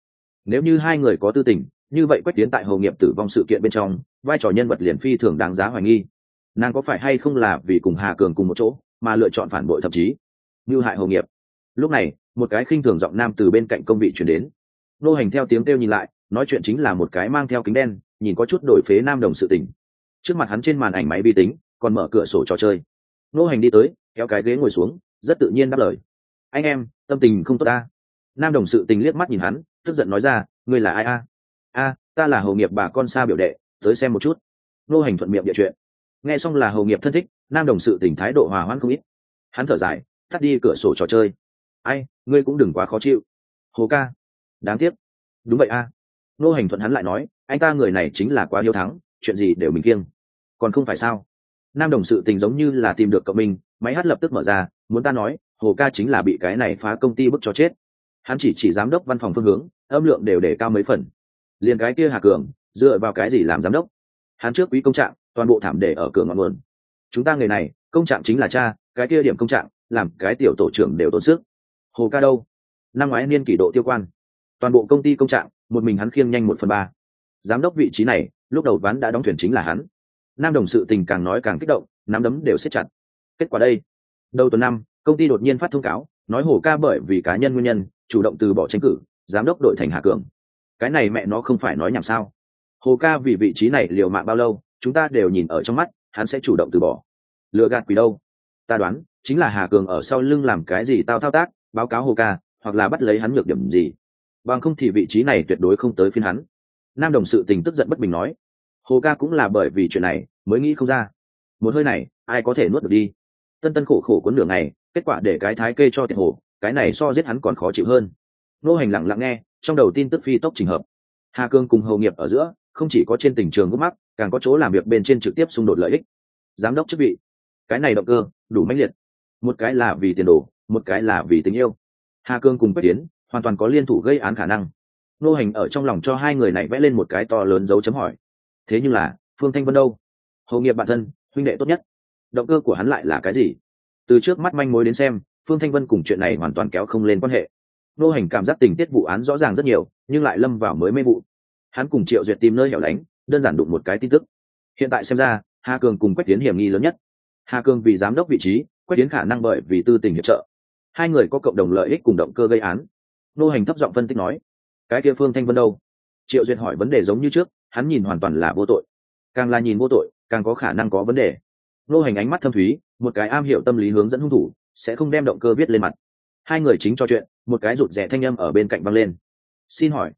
Nếu như hai người có tư tình, như vậy quách tiến tại hầu nghiệp tử vong sự kiện bên trong, vai trò nhân vật liền phi thường đáng giá hoài nghi nàng có phải hay không là vì cùng hà cường cùng một chỗ mà lựa chọn phản bội thậm chí như hại hầu nghiệp? Lúc này, một cái khinh thường giọng nam từ bên cạnh công vị chuyển đến. Nô hành theo tiếng kêu nhìn lại, nói chuyện chính là một cái mang theo kính đen, nhìn có chút đổi phế nam đồng sự Tỉnh. trước mặt hắn trên màn ảnh máy vi tính, còn mở cửa sổ trò chơi. Nô hành đi tới, kéo cái ghế ngồi xuống, rất tự nhiên đáp lời. Anh em, tâm tình không tốt ta. Nam đồng sự tình liếc mắt nhìn hắn, tức giận nói ra, ngươi là ai a? A, ta là hầu nghiệp bà con xa biểu đệ, tới xem một chút. Nô hành thuận miệng địa chuyện nghe xong là hầu nghiệp thân thích, nam đồng sự tỉnh thái độ hòa hoãn không ít. Hắn thở dài tắt đi cửa sổ trò chơi. Ai, ngươi cũng đừng quá khó chịu. Hồ ca, đáng tiếc. Đúng vậy a. Nô hành thuận hắn lại nói, anh ta người này chính là quá hiếu thắng, chuyện gì đều mình kiêng. Còn không phải sao? Nam đồng sự tình giống như là tìm được cậu mình, máy hát lập tức mở ra, muốn ta nói, hồ ca chính là bị cái này phá công ty bức cho chết. Hắn chỉ chỉ giám đốc văn phòng phương hướng, âm lượng đều để cao mấy phần. Liền cái kia hà cường, dựa vào cái gì làm giám đốc? Hắn trước quý công trạng toàn bộ thảm để ở cửa ngọn nguồn. Chúng ta người này, công trạng chính là cha, cái kia điểm công trạng, làm cái tiểu tổ trưởng đều tốn sức. Hồ ca đâu? Năm ngoái niên kỷ độ tiêu quan. Toàn bộ công ty công trạng, một mình hắn khiêng nhanh một phần ba. Giám đốc vị trí này, lúc đầu ván đã đóng thuyền chính là hắn. Nam đồng sự tình càng nói càng kích động, nắm đấm đều siết chặt. Kết quả đây. Đầu tuần năm, công ty đột nhiên phát thông cáo, nói hồ ca bởi vì cá nhân nguyên nhân, chủ động từ bỏ tranh cử, giám đốc đội thành hà cường. Cái này mẹ nó không phải nói nhảm sao? Hồ ca vì vị trí này liều mạng bao lâu? Chúng ta đều nhìn ở trong mắt, hắn sẽ chủ động từ bỏ. Lựa gạt quỷ đâu? Ta đoán, chính là hà cường ở sau lưng làm cái gì tao thao tác, báo cáo hồ ca, hoặc là bắt lấy hắn nhược điểm gì. Bằng không thì vị trí này tuyệt đối không tới phiên hắn. Nam đồng sự tình tức giận bất bình nói. Hồ ca cũng là bởi vì chuyện này, mới nghĩ không ra. Một hơi này, ai có thể nuốt được đi? Tân tân khổ khổ cuốn nửa ngày, kết quả để cái thái kê cho tiện hồ, cái này so giết hắn còn khó chịu hơn. Nô hành lặng lặng nghe, trong đầu tin tức phi tốc trình hợp. Hà cương cùng hầu nghiệp ở giữa không chỉ có trên tình trường gốc mắc, càng có chỗ làm việc bên trên trực tiếp xung đột lợi ích. Giám đốc chức vị. Cái này động cơ, đủ mãnh liệt. Một cái là vì tiền đồ, một cái là vì tình yêu. Hà cương cùng Bách tiến hoàn toàn có liên thủ gây án khả năng. Nô hành ở trong lòng cho hai người này vẽ lên một cái to lớn dấu chấm hỏi. Thế nhưng là, phương thanh vân đâu? Hậu nghiệp bản thân, huynh đệ tốt nhất. Động cơ của hắn lại là cái gì? Từ trước mắt manh mối đến xem, phương thanh vân cùng chuyện này hoàn toàn kéo không lên quan hệ. Nô hành cảm giác tình tiết vụ án rõ ràng rất nhiều, nhưng lại lâm vào mới mê vụ hắn cùng triệu duyệt tìm nơi hẻo lánh, đơn giản đụng một cái tin tức. Hiện tại xem ra, hà cường cùng quách tiến hiểm nghi lớn nhất. Hà cường vì giám đốc vị trí, quách tiến khả năng bởi vì tư tình hiệp trợ. Hai người có cộng đồng lợi ích cùng động cơ gây án. Nô hành thấp giọng phân tích nói, cái kia phương thanh vân đâu? Triệu duyệt hỏi vấn đề giống như trước, hắn nhìn hoàn toàn là vô tội. Càng là nhìn vô tội, càng có khả năng có vấn đề. Nô hành ánh mắt thâm thúy, một cái am hiểu tâm lý hướng dẫn hung thủ, sẽ không đem động cơ viết lên mặt. Hai người chính trò chuyện, một cái rụt rẻ thanh â m ở bên cạnh văng lên. Xin hỏi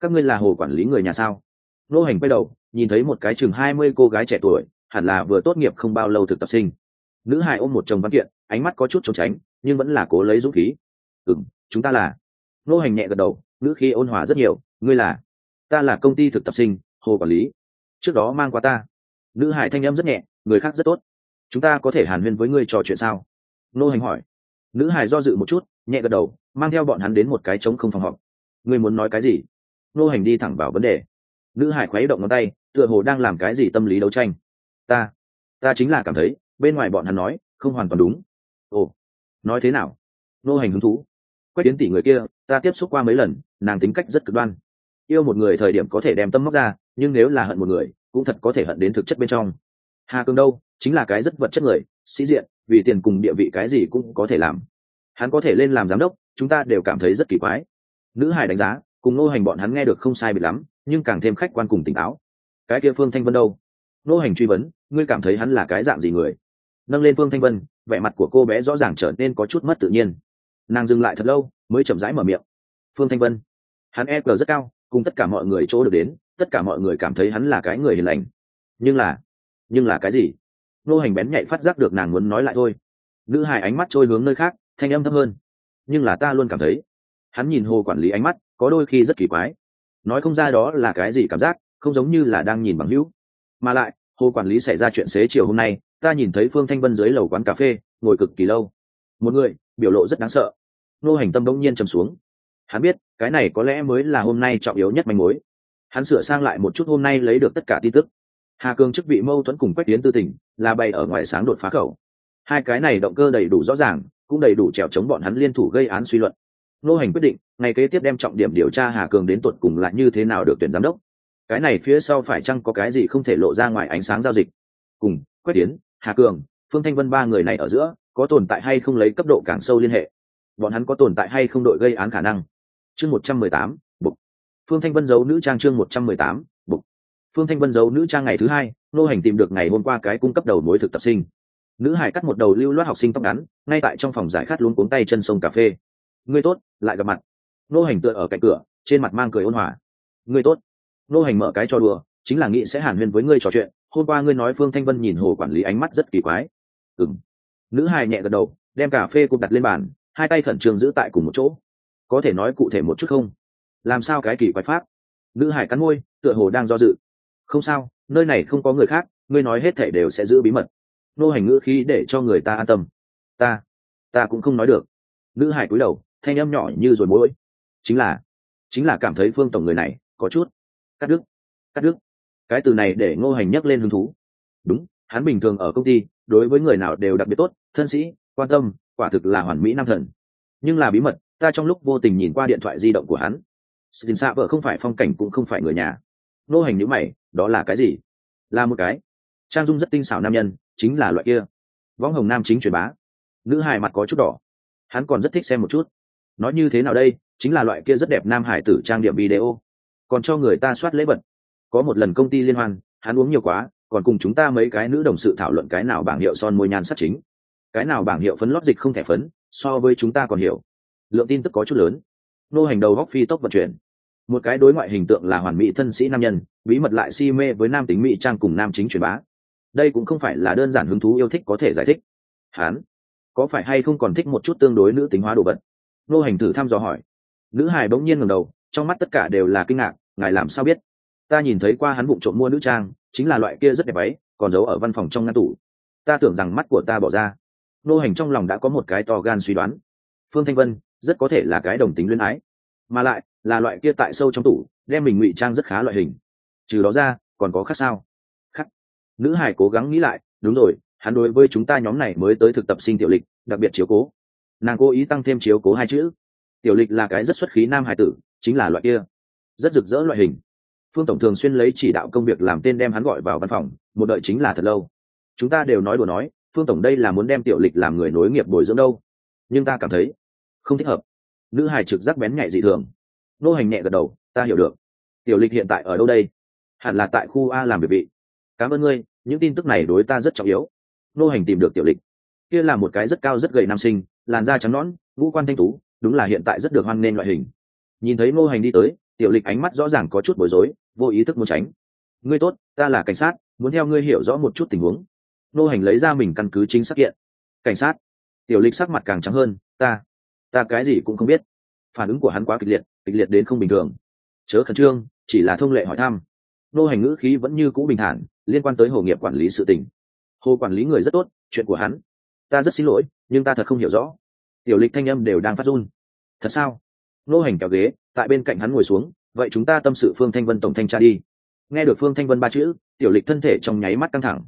các ngươi là hồ quản lý người nhà sao? Nô hành quay đầu, nhìn thấy một cái chừng hai mươi cô gái trẻ tuổi, hẳn là vừa tốt nghiệp không bao lâu thực tập sinh. Nữ hài ôm một chồng văn kiện, ánh mắt có chút trốn tránh, nhưng vẫn là cố lấy dũng khí. Ừ m chúng ta là. Nô hành nhẹ gật đầu nữ khi ôn hòa rất nhiều. Ngươi là? Ta là công ty thực tập sinh, hồ quản lý. Trước đó mang qua ta. Nữ hải thanh âm rất nhẹ, người khác rất tốt. Chúng ta có thể hàn huyên với ngươi trò chuyện sao? Nô hành hỏi. Nữ hải do dự một chút, nhẹ gật đầu, mang theo bọn hắn đến một cái trống không phòng họp. Ngươi muốn nói cái gì? Nô hành đi thẳng vào vấn đề. Nữ hải khuấy động ngón tay, tựa hồ đang làm cái gì tâm lý đấu tranh. Ta ta chính là cảm thấy, bên ngoài bọn hắn nói, không hoàn toàn đúng. Ồ, nói thế nào? Nô hành hứng thú. Quét tiến tỷ người kia, ta tiếp xúc qua mấy lần, nàng tính cách rất cực đoan. Yêu một người thời điểm có thể đem tâm móc ra, nhưng nếu là hận một người, cũng thật có thể hận đến thực chất bên trong. Hà cương đâu? Chính là cái rất vật chất người, sĩ diện, vì tiền cùng địa vị cái gì cũng có thể làm. Hắn có thể lên làm giám đốc, chúng ta đều cảm thấy rất kỳ quái. Nữ hải đánh giá cùng nô hành bọn hắn nghe được không sai bị lắm, nhưng càng thêm khách quan cùng tỉnh táo. Cái kia phương thanh vân đâu? Nô hành truy vấn, ngươi cảm thấy hắn là cái dạng gì người? Nâng lên phương thanh vân, vẻ mặt của cô bé rõ ràng trở nên có chút mất tự nhiên. Nàng dừng lại thật lâu, mới chậm rãi mở miệng. Phương thanh vân, hắn e cờ rất cao, cùng tất cả mọi người chỗ được đến, tất cả mọi người cảm thấy hắn là cái người hiền lành. Nhưng là nhưng là cái gì? Nô hành bén nhạy phát giác được nàng muốn nói lại thôi. Nữ hài ánh mắt trôi hướng nơi khác, thanh âm thấp hơn. Nhưng là ta luôn cảm thấy, hắn nhìn hồ quản lý ánh mắt có đôi khi rất kỳ quái. Nói không ra đó là cái gì cảm giác, không giống như là đang nhìn bằng hữu. Mà lại, hồ quản lý xảy ra chuyện xế chiều hôm nay, ta nhìn thấy phương thanh vân dưới lầu quán cà phê, ngồi cực kỳ lâu. Một người, biểu lộ rất đáng sợ. Nô hành tâm đông nhiên trầm xuống. Hắn biết, cái này có lẽ mới là hôm nay trọng yếu nhất manh mối. Hắn sửa sang lại một chút hôm nay lấy được tất cả tin tức. Hà cương chức vị mâu thuẫn cùng quách tiến tư tỉnh, là bày ở ngoài sáng đột phá khẩu. Hai cái này động cơ đầy đủ rõ ràng, cũng đầy đủ trèo chống bọn hắn liên thủ gây án suy luận nô hành quyết định ngày kế tiếp đem trọng điểm điều tra hà cường đến tuột cùng lại như thế nào được tuyển giám đốc. Cái này phía sau phải chăng có cái gì không thể lộ ra ngoài ánh sáng giao dịch? Cùng, quách tiến hà cường, phương thanh vân ba người này ở giữa, có tồn tại hay không lấy cấp độ càng sâu liên hệ? Bọn hắn có tồn tại hay không đội gây án khả năng? Chương một trăm mười tám, bục. Phương thanh vân giấu nữ trang chương một trăm mười tám, bục. Phương thanh vân giấu nữ trang ngày thứ hai, nô hành tìm được ngày hôm qua cái cung cấp đầu mối thực tập sinh. Nữ hải cắt một đầu lưu loát học sinh tóc ngắn, ngay tại trong phòng giải khát luôn cuống tay chân sông cà phê ngươi tốt, lại gặp mặt. Nô hành tựa ở cạnh cửa, trên mặt mang cười ôn hòa. Ngươi tốt. Nô hành mở cái cho đùa, chính là nghĩ sẽ hàn huyên với ngươi trò chuyện. Hôm qua ngươi nói phương thanh vân nhìn hồ quản lý ánh mắt rất kỳ quái. Ừng nữ hài nhẹ gật đầu, đem cà phê cục đặt lên bàn, hai tay khẩn trương giữ tại cùng một chỗ. Có thể nói cụ thể một chút không? Làm sao cái kỳ quái pháp? Nữ hải cắn môi, tựa hồ đang do dự. Không sao, nơi này không có người khác, ngươi nói hết thể đều sẽ giữ bí mật. Nô hành ngữ khí để cho người ta an tâm. Ta ta cũng không nói được. Nữ hải cúi đầu thanh âm nhỏ như rồi mỗi chính là chính là cảm thấy phương tổng người này có chút cắt đứt cắt đứt. Cái từ này để ngô hành nhắc lên hứng thú. Đúng, hắn bình thường ở công ty, đối với người nào đều đặc biệt tốt, thân sĩ, quan tâm, quả thực là hoàn mỹ nam thần. Nhưng là bí mật, ta trong lúc vô tình nhìn qua điện thoại di động của hắn. Xin xạ vợ không phải phong cảnh cũng không phải người nhà. Ngô hành nhữ mày, đó là cái gì? Là một cái. Trang dung rất tinh xảo nam nhân, chính là loại kia. Võng hồng nam chính truyền bá. Nữ hài mặt có chút đỏ. Hắn còn rất thích xem một chút nói như thế nào đây? Chính là loại kia rất đẹp nam hải tử trang điểm video. Còn cho người ta soát lễ vật. Có một lần công ty liên hoan, hắn uống nhiều quá, còn cùng chúng ta mấy cái nữ đồng sự thảo luận cái nào bảng hiệu son môi nhan sắc chính. Cái nào bảng hiệu phấn lót dịch không thể phấn, so với chúng ta còn hiểu. Lượng tin tức có chút lớn. Nô hành đầu góc phi tốc vận chuyển. Một cái đối ngoại hình tượng là hoàn mỹ thân sĩ nam nhân, bí mật lại si mê với nam tính mỹ trang cùng nam chính truyền bá. Đây cũng không phải là đơn giản hứng thú yêu thích có thể giải thích. Hán có phải hay không còn thích một chút tương đối nữ tính hóa đồ vật? Nô hành thử thăm dò hỏi. Nữ hài bỗng nhiên ngầm đầu trong mắt tất cả đều là kinh ngạc ngài làm sao biết? Ta nhìn thấy qua hắn bụng trộm mua nữ trang chính là loại kia rất đẹp ấy, còn giấu ở văn phòng trong ngăn tủ. Ta tưởng rằng mắt của ta bỏ ra. Nô hành trong lòng đã có một cái to gan suy đoán. Phương thanh vân rất có thể là cái đồng tính luyến ái. Mà lại là loại kia tại sâu trong tủ đem mình ngụy trang rất khá loại hình. Trừ đó ra còn có khác sao? Khắc nữ hải cố gắng nghĩ lại đúng rồi hắn đối với chúng ta nhóm này mới tới thực tập sinh tiểu lịch đặc biệt chiếu cố nàng cố ý tăng thêm chiếu cố hai chữ. Tiểu lịch là cái rất xuất khí nam hải tử, chính là loại kia. Rất rực rỡ loại hình. Phương tổng thường xuyên lấy chỉ đạo công việc làm tên đem hắn gọi vào văn phòng, một đợi chính là thật lâu. Chúng ta đều nói đùa nói, phương tổng đây là muốn đem tiểu lịch làm người nối nghiệp bồi dưỡng đâu. Nhưng ta cảm thấy, không thích hợp. Nữ hải trực giác bén nhạy dị thường. Nô hành nhẹ gật đầu, ta hiểu được. Tiểu lịch hiện tại ở đâu đây? Hẳn là tại khu a làm việc vị. Cảm ơn ngươi, những tin tức này đối ta rất trọng yếu. Nô hành tìm được tiểu lịch. Kia là một cái rất cao rất gầy nam sinh làn da trắng nõn, ngũ quan thanh tú, đúng là hiện tại rất được hoan nghênh loại hình. Nhìn thấy Ngô hành đi tới, tiểu lịch ánh mắt rõ ràng có chút bối rối, vô ý thức muốn tránh. Ngươi tốt, ta là cảnh sát, muốn theo ngươi hiểu rõ một chút tình huống. Ngô hành lấy ra mình căn cứ chính xác kiện. Cảnh sát? Tiểu lịch sắc mặt càng trắng hơn. Ta ta cái gì cũng không biết. Phản ứng của hắn quá kịch liệt kịch liệt đến không bình thường. Chớ khẩn trương, chỉ là thông lệ hỏi thăm. Nô hành ngữ khí vẫn như cũ bình thản, liên quan tới hồ nghiệp quản lý sự tình. Hồ quản lý người rất tốt, chuyện của hắn ta rất xin lỗi, nhưng ta thật không hiểu rõ. Tiểu lịch thanh âm đều đang phát run. Thật sao? Nô hành kéo ghế, tại bên cạnh hắn ngồi xuống, vậy chúng ta tâm sự phương thanh vân tổng thanh tra đi. Nghe được phương thanh vân ba chữ, tiểu lịch thân thể trong nháy mắt căng thẳng.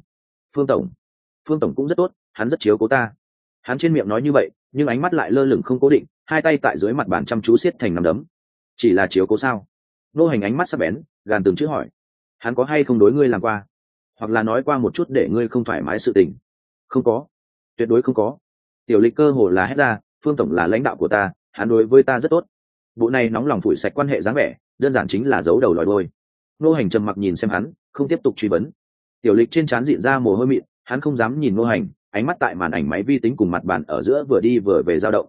Phương tổng phương tổng cũng rất tốt, hắn rất chiếu cố ta. Hắn trên miệng nói như vậy, nhưng ánh mắt lại lơ lửng không cố định, hai tay tại dưới mặt bàn chăm chú siết thành nằm đấm. Chỉ là chiếu cố sao? Nô hành ánh mắt sắp bén, gàn từng chữ hỏi. Hắn có hay không đối ngươi làm qua? Hoặc là nói qua một chút để ngươi không thoải mái sự tình? Không có tuyệt đối không có. Tiểu lịch cơ hồ là hết ra, phương tổng là lãnh đạo của ta, hắn đối với ta rất tốt. Bộ này nóng lòng phủi sạch quan hệ dáng vẻ, đơn giản chính là giấu đầu lòi đôi nô hành trầm mặc nhìn xem hắn, không tiếp tục truy vấn. Tiểu lịch trên trán diện ra mồ hôi mịn, hắn không dám nhìn nô hành, ánh mắt tại màn ảnh máy vi tính cùng mặt bàn ở giữa vừa đi vừa về dao động.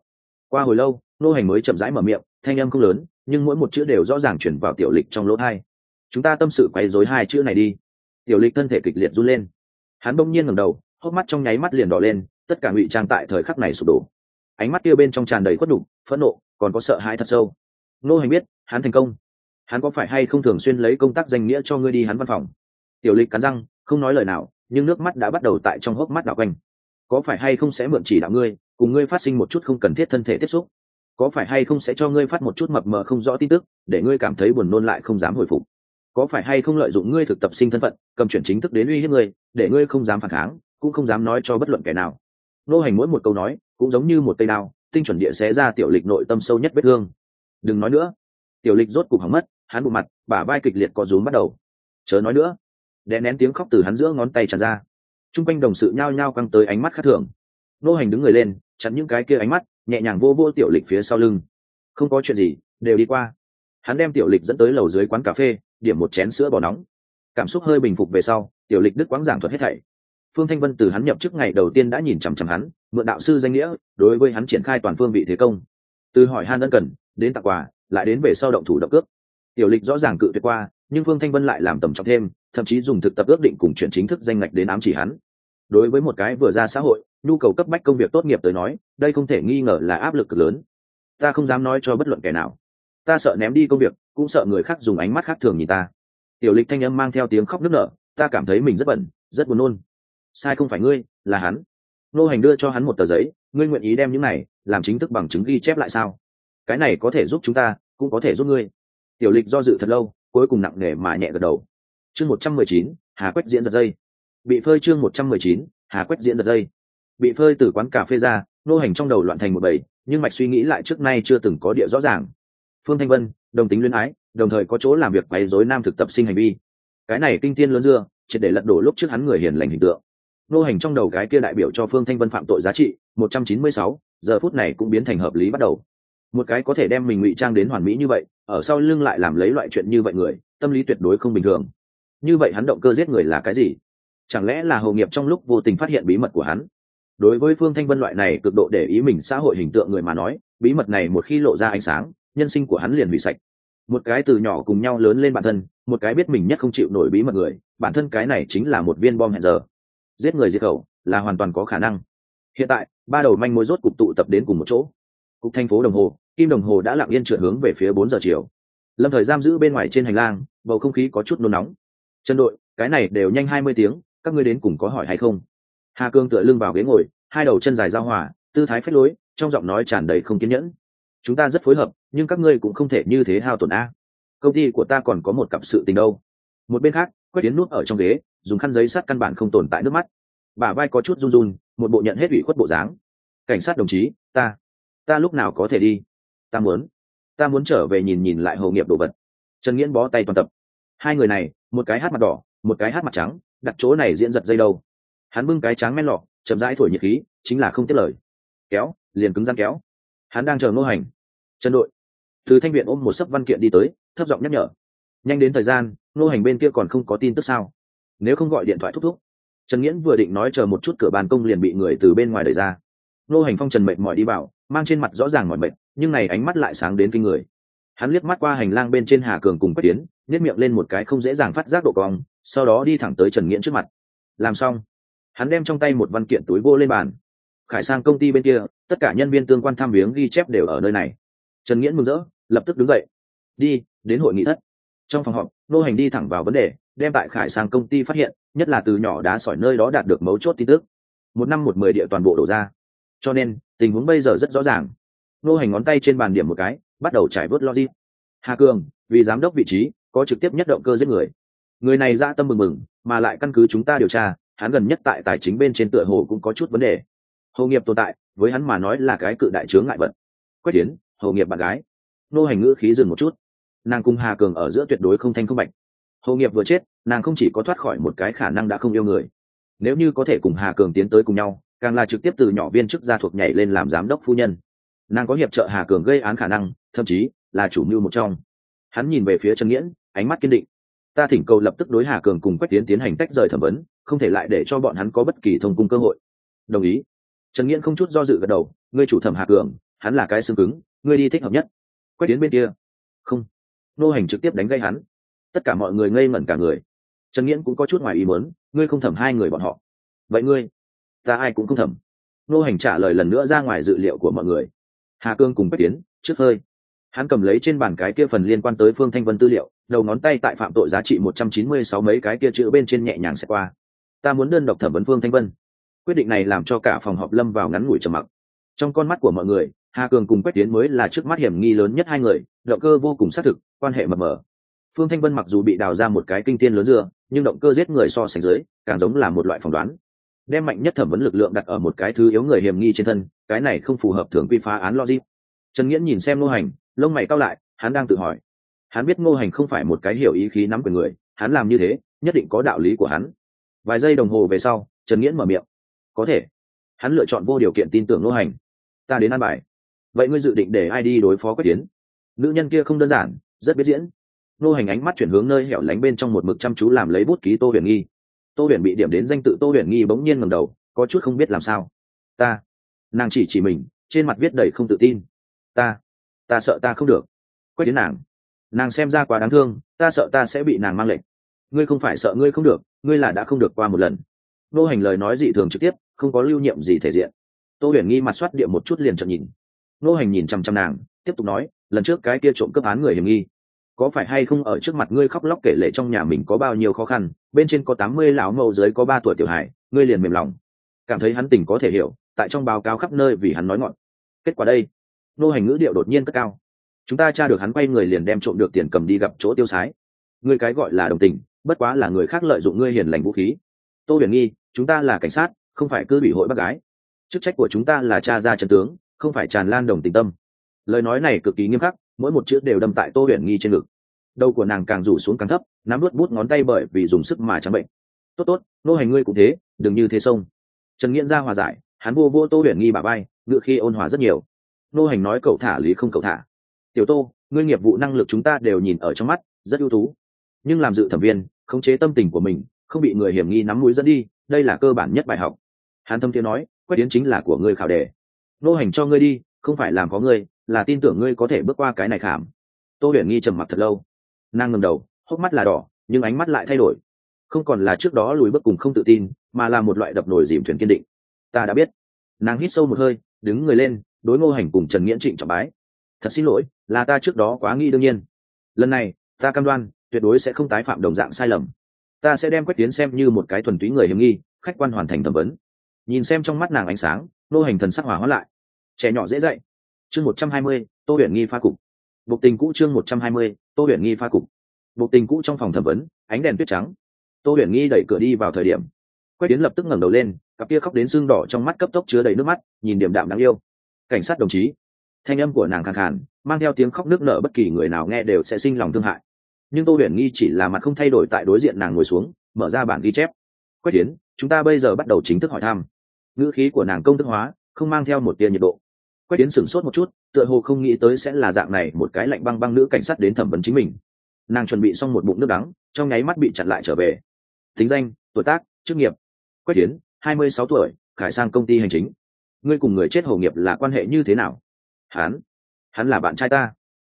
Qua hồi lâu nô hành mới chậm rãi mở miệng, thanh âm không lớn, nhưng mỗi một chữ đều rõ ràng chuyển vào tiểu lịch trong lỗ hai chúng ta tâm sự quay dối hai chữ này đi. Tiểu lịch thân thể kịch liệt run lên. Hắn bỗng nhiên ngầm đầu, hốc mắt trong nháy mắt liền đỏ lên tất cả ngụy trang tại thời khắc này sụp đổ. Ánh mắt kia bên trong tràn đầy khuất đục phẫn nộ, còn có sợ hãi thật sâu. Nô hành biết, hắn thành công. Hắn có phải hay không thường xuyên lấy công tác danh nghĩa cho ngươi đi hắn văn phòng? Tiểu lịch cắn răng, không nói lời nào, nhưng nước mắt đã bắt đầu tại trong hốc mắt đảo quanh. Có phải hay không sẽ mượn chỉ đạo ngươi, cùng ngươi phát sinh một chút không cần thiết thân thể tiếp xúc? Có phải hay không sẽ cho ngươi phát một chút mập mờ không rõ tin tức, để ngươi cảm thấy buồn nôn lại không dám hồi phục? Có phải hay không lợi dụng ngươi thực tập sinh thân phận, cầm chuyển chính thức đến uy hiếp ngươi, để ngươi không dám phản kháng, cũng không dám nói cho bất luận kẻ nào? Nô hành mỗi một câu nói, cũng giống như một cây đao, tinh chuẩn địa xé ra tiểu lịch nội tâm sâu nhất vết thương. Đừng nói nữa. Tiểu lịch rốt cục hỏng mất, hắn bụng mặt, bả vai kịch liệt có rúm bắt đầu. Chớ nói nữa. Đè nén tiếng khóc từ hắn giữa ngón tay tràn ra. T r u n g quanh đồng sự nhao nhao căng tới ánh mắt khác thường. Nô hành đứng người lên, chặn những cái kia ánh mắt, nhẹ nhàng vô vô tiểu lịch phía sau lưng. Không có chuyện gì, đều đi qua. Hắn đem tiểu lịch dẫn tới lầu dưới quán cà phê, điểm một chén sữa bỏ nóng. Cảm xúc hơi bình phục về sau, tiểu lịch đức quáng giảng thuật hết thảy phương thanh vân từ hắn nhập chức ngày đầu tiên đã nhìn chằm chằm hắn, mượn đạo sư danh nghĩa, đối với hắn triển khai toàn phương vị thế công. Từ hỏi han ân cần, đến tặng quà, lại đến về sau động thủ động cướp tiểu lịch rõ ràng cự tuyệt qua, nhưng phương thanh vân lại làm tầm trọng thêm, thậm chí dùng thực tập ước định cùng chuyện chính thức danh ngạch đến ám chỉ hắn. Đối với một cái vừa ra xã hội, nhu cầu cấp bách công việc tốt nghiệp tới nói, đây không thể nghi ngờ là áp lực cực lớn. Ta không dám nói cho bất luận kẻ nào. Ta sợ ném đi công việc, cũng sợ người khác dùng ánh mắt khác thường nhìn ta. Tiểu lịch thanh âm mang theo tiếng khóc nức nở, ta cảm thấy mình rất bẩn, rất buồn nôn sai không phải ngươi, là hắn. Nô hành đưa cho hắn một tờ giấy, ngươi nguyện ý đem những này làm chính thức bằng chứng ghi chép lại sao? Cái này có thể giúp chúng ta, cũng có thể giúp ngươi. Tiểu lịch do dự thật lâu, cuối cùng nặng nề mà nhẹ gật đầu. Chương một trăm mười chín, hà quét diễn giật dây. Bị phơi chương một trăm mười chín, hà quét diễn giật dây. Bị phơi từ quán cà phê ra, nô hành trong đầu loạn thành một bầy, nhưng mạch suy nghĩ lại trước nay chưa từng có địa rõ ràng. Phương thanh vân, đồng tính luyến ái, đồng thời có chỗ làm việc quấy rối nam thực tập sinh hành vi. Cái này kinh tiên lớn dưa, triệt để lật đổ lúc trước hắn người hiền lành hình tượng nô hành trong đầu cái kia đại biểu cho phương thanh vân phạm tội giá trị, một trăm chín mươi sáu, giờ phút này cũng biến thành hợp lý bắt đầu. Một cái có thể đem mình ngụy trang đến hoàn mỹ như vậy, ở sau lưng lại làm lấy loại chuyện như vậy người, tâm lý tuyệt đối không bình thường. Như vậy hắn động cơ giết người là cái gì? Chẳng lẽ là hầu nghiệp trong lúc vô tình phát hiện bí mật của hắn? Đối với phương thanh vân loại này cực độ để ý mình xã hội hình tượng người mà nói, bí mật này một khi lộ ra ánh sáng, nhân sinh của hắn liền hủy sạch. Một cái từ nhỏ cùng nhau lớn lên bản thân, một cái biết mình nhất không chịu nổi bí mật người, bản thân cái này chính là một viên bom hẹn giờ giết người diệt khẩu là hoàn toàn có khả năng. Hiện tại, ba đầu manh mối rốt cục tụ tập đến cùng một chỗ. Cục thành phố đồng hồ, kim đồng hồ đã lặng yên trượt hướng về phía bốn giờ chiều. Lâm thời giam giữ bên ngoài trên hành lang, bầu không khí có chút nôn nóng. Chân đội, cái này đều nhanh hai mươi tiếng, các ngươi đến cùng có hỏi hay không? Hà cương tựa lưng vào ghế ngồi, hai đầu chân dài giao hòa, tư thái phách lối, trong giọng nói tràn đầy không kiên nhẫn. Chúng ta rất phối hợp, nhưng các ngươi cũng không thể như thế hao tổn a. Công ty của ta còn có một cặp sự tình đâu. Một bên khác quét tiến nút ở trong ghế dùng khăn giấy sát căn bản không tồn tại nước mắt. Bà vai có chút run run, một bộ nhận hết ủy khuất bộ dáng. Cảnh sát đồng chí, ta ta lúc nào có thể đi? Ta muốn ta muốn trở về nhìn nhìn lại hồ nghiệp đồ vật. Trần nghiễn bó tay toàn tập. Hai người này, một cái hát mặt đỏ, một cái hát mặt trắng, đặt chỗ này diễn giật dây đâu. Hắn bưng cái trắng men lọ, chậm rãi thổi nhiệt khí, chính là không tiết lời. Kéo, liền cứng răng kéo. Hắn đang chờ ngô hành. Trần đội. Từ thanh viện ôm một sấp văn kiện đi tới, thấp giọng nhắc nhở. Nhanh đến thời gian, ngô hành bên kia còn không có tin tức sao? Nếu không gọi điện thoại thúc thúc. Trần nghiễn vừa định nói chờ một chút cửa bàn công liền bị người từ bên ngoài đẩy ra. Ngô hành phong trần mệt mỏi đi vào, mang trên mặt rõ ràng mỏi mệt, nhưng này ánh mắt lại sáng đến kinh người. Hắn liếc mắt qua hành lang bên trên hà cường cùng quách tiến nhét miệng lên một cái không dễ dàng phát giác độ cong, sau đó đi thẳng tới trần nghiễn trước mặt. Làm xong, hắn đem trong tay một văn kiện túi vô lên bàn. Khải sang công ty bên kia, tất cả nhân viên tương quan tham viếng ghi chép đều ở nơi này. Trần nghiễn mừng rỡ, lập tức đứng dậy. Đi, đến hội nghị thất. Trong phòng họp, nô hành đi thẳng vào vấn đề đem tại khải sang công ty phát hiện, nhất là từ nhỏ đá sỏi nơi đó đạt được mấu chốt tin tức. Một năm một mười địa toàn bộ đổ ra. Cho nên, tình huống bây giờ rất rõ ràng. Nô hành ngón tay trên bàn điểm một cái, bắt đầu trải vớt logic. Hà cường, vì giám đốc vị trí, có trực tiếp nhất động cơ giết người. Người này ra tâm mừng mừng, mà lại căn cứ chúng ta điều tra, hắn gần nhất tại tài chính bên trên tựa hồ cũng có chút vấn đề. Hậu nghiệp tồn tại, với hắn mà nói là cái cự đại chướng ngại vật. Quét tiến hậu nghiệp bạn gái. Nô hành ngữ khí dừng một chút. Nàng cùng hà cường ở giữa tuyệt đối không thanh không bạch hồ nghiệp vừa chết, nàng không chỉ có thoát khỏi một cái khả năng đã không yêu người, nếu như có thể cùng hà cường tiến tới cùng nhau, càng là trực tiếp từ nhỏ viên chức gia thuộc nhảy lên làm giám đốc phu nhân. Nàng có hiệp trợ hà cường gây án khả năng, thậm chí là chủ mưu một trong. Hắn nhìn về phía trần nghiễn, ánh mắt kiên định. Ta thỉnh cầu lập tức đối hà cường cùng quách tiến tiến hành tách rời thẩm vấn, không thể lại để cho bọn hắn có bất kỳ thông cung cơ hội. Đồng ý. Trần nghiễn không chút do dự gật đầu, ngươi chủ thẩm hà cường, hắn là cái xương cứng, ngươi đi thích hợp nhất. Quách tiến bên kia, không. Nô hành trực tiếp đánh gây hắn tất cả mọi người ngây ngẩn cả người. Trần nghiễn cũng có chút ngoài ý muốn, ngươi không thẩm hai người bọn họ. Vậy ngươi? Ta ai cũng không thẩm. Nô hành trả lời lần nữa ra ngoài dự liệu của mọi người. Hà cương cùng quách tiến, trước hơi hắn cầm lấy trên bàn cái kia phần liên quan tới phương thanh vân tư liệu, đầu ngón tay tại phạm tội giá trị một trăm chín mươi sáu mấy cái kia chữ bên trên nhẹ nhàng sẽ qua. Ta muốn đơn độc thẩm vấn phương thanh vân. Quyết định này làm cho cả phòng họp lâm vào ngắn ngủi trầm mặc. Trong con mắt của mọi người, hà cường cùng quách tiến mới là trước mắt hiểm nghi lớn nhất hai người, động cơ vô cùng xác thực, quan hệ mập mờ phương thanh vân mặc dù bị đào ra một cái kinh tiên lớn dưa, nhưng động cơ giết người so sánh dưới, càng giống là một loại phỏng đoán. Đem mạnh nhất thẩm vấn lực lượng đặt ở một cái thứ yếu người hiểm nghi trên thân, cái này không phù hợp thường quy phá án logic. Trần nghiễn nhìn xem ngô hành, lông mày cao lại, hắn đang tự hỏi. Hắn biết ngô hành không phải một cái hiểu ý khí nắm quyền người, hắn làm như thế, nhất định có đạo lý của hắn. Vài giây đồng hồ về sau, trần nghiễn mở miệng. Có thể. Hắn lựa chọn vô điều kiện tin tưởng ngô hành. Ta đến ăn bài. Vậy ngươi dự định để ai đi đối phó quách tiến nữ nhân kia không đơn giản, rất biết diễn. Nô hành ánh mắt chuyển hướng nơi hẻo lánh bên trong một mực chăm chú làm lấy bút ký tô huyền nghi. Tô huyền bị điểm đến danh tự tô huyền nghi bỗng nhiên ngầm đầu, có chút không biết làm sao. Ta, nàng chỉ chỉ mình, trên mặt viết đầy không tự tin. Ta ta sợ ta không được. Quay đến nàng. Nàng xem ra quá đáng thương, ta sợ ta sẽ bị nàng mang lệnh. Ngươi không phải sợ ngươi không được, ngươi là đã không được qua một lần. Nô hành lời nói dị thường trực tiếp, không có lưu nhiệm gì thể diện. Tô huyền nghi mặt soát địa một chút liền chậm nhìn. Nô hành nhìn chăm chăm nàng, tiếp tục nói, lần trước cái kia trộm cướp án người hiểm nghi có phải hay không ở trước mặt ngươi khóc lóc kể lệ trong nhà mình có bao nhiêu khó khăn, bên trên có tám mươi lão mẫu dưới có ba tuổi tiểu hải ngươi liền mềm lòng. Cảm thấy hắn tình có thể hiểu, tại trong báo cáo khắp nơi vì hắn nói ngọn. Kết quả đây, nô hành ngữ điệu đột nhiên cất cao. Chúng ta tra được hắn quay người liền đem trộm được tiền cầm đi gặp chỗ tiêu sái. Ngươi cái gọi là đồng tình, bất quá là người khác lợi dụng ngươi hiền lành vũ khí. Tô huyền nghi, chúng ta là cảnh sát, không phải cư bị hội bác gái. Chức trách của chúng ta là cha ra trận tướng, không phải tràn lan đồng tình tâm. Lời nói này cực kỳ nghiêm khắc mỗi một chữ đều đâm tại tô huyền nghi trên ngực. Đầu của nàng càng rủ xuống càng thấp, nắm vớt bút ngón tay bởi vì dùng sức mà trắng bệnh. Tốt tốt, nô hành ngươi cũng thế, đừng như thế sông. Trần nghiễn ra hòa giải, hắn vô vô tô huyền nghi bà bay ngự khi ôn hòa rất nhiều. Nô hành nói cậu thả lý không cậu thả. Tiểu tô, ngươi nghiệp vụ năng lực chúng ta đều nhìn ở trong mắt, rất ưu tú. Nhưng làm dự thẩm viên, khống chế tâm tình của mình, không bị người hiểm nghi nắm mũi dẫn đi, đây là cơ bản nhất bài học. Hắn thâm thiên nói quét tiến chính là của ngươi khảo đề. Nô hành cho ngươi đi, không phải làm có ngươi là tin tưởng ngươi có thể bước qua cái này khảm. Tô huyền nghi trầm mặc thật lâu. Nàng ngầm đầu, hốc mắt là đỏ, nhưng ánh mắt lại thay đổi. Không còn là trước đó lùi bước cùng không tự tin, mà là một loại đập nổi dìm thuyền kiên định. Ta đã biết. Nàng hít sâu một hơi, đứng người lên, đối ngô hành cùng trần nghiễn trịnh trọng bái. Thật xin lỗi, là ta trước đó quá nghĩ đương nhiên. Lần này, ta cam đoan, tuyệt đối sẽ không tái phạm đồng dạng sai lầm. Ta sẽ đem Quách tiến xem như một cái thuần túy người hiểm nghi, khách quan hoàn thành thẩm vấn. Nhìn xem trong mắt nàng ánh sáng nô hành thần sắc hỏa hóa lại. Trẻ nhỏ dễ dạy chương một trăm hai mươi, tô huyền nghi pha cục. Bộ tình cũ chương một trăm hai mươi, tô huyền nghi pha cục. Bộ tình cũ trong phòng thẩm vấn, ánh đèn tuyết trắng. Tô huyền nghi đẩy cửa đi vào thời điểm quét yến lập tức ngẩng đầu lên, cặp kia khóc đến sưng đỏ trong mắt cấp tốc chứa đầy nước mắt, nhìn điểm đạm đáng yêu. Cảnh sát đồng chí, thanh âm của nàng khàn khàn, mang theo tiếng khóc nước nở bất kỳ người nào nghe đều sẽ sinh lòng thương hại. Nhưng tô huyền nghi chỉ là mặt không thay đổi tại đối diện nàng ngồi xuống, mở ra bản ghi chép. Quách tiến chúng ta bây giờ bắt đầu chính thức hỏi thăm. Ngữ khí của nàng công thức hóa, không mang theo một tia nhiệt độ quách tiến sửng sốt một chút, tựa hồ không nghĩ tới sẽ là dạng này một cái lạnh băng băng nữ cảnh sát đến thẩm vấn chính mình. Nàng chuẩn bị xong một bụng nước đắng, trong nháy mắt bị chặn lại trở về. Tính danh, tuổi tác, chức nghiệp. Quách tiến hai mươi sáu tuổi, khải sang công ty hành chính. Ngươi cùng người chết hầu nghiệp là quan hệ như thế nào? Hắn hắn là bạn trai ta.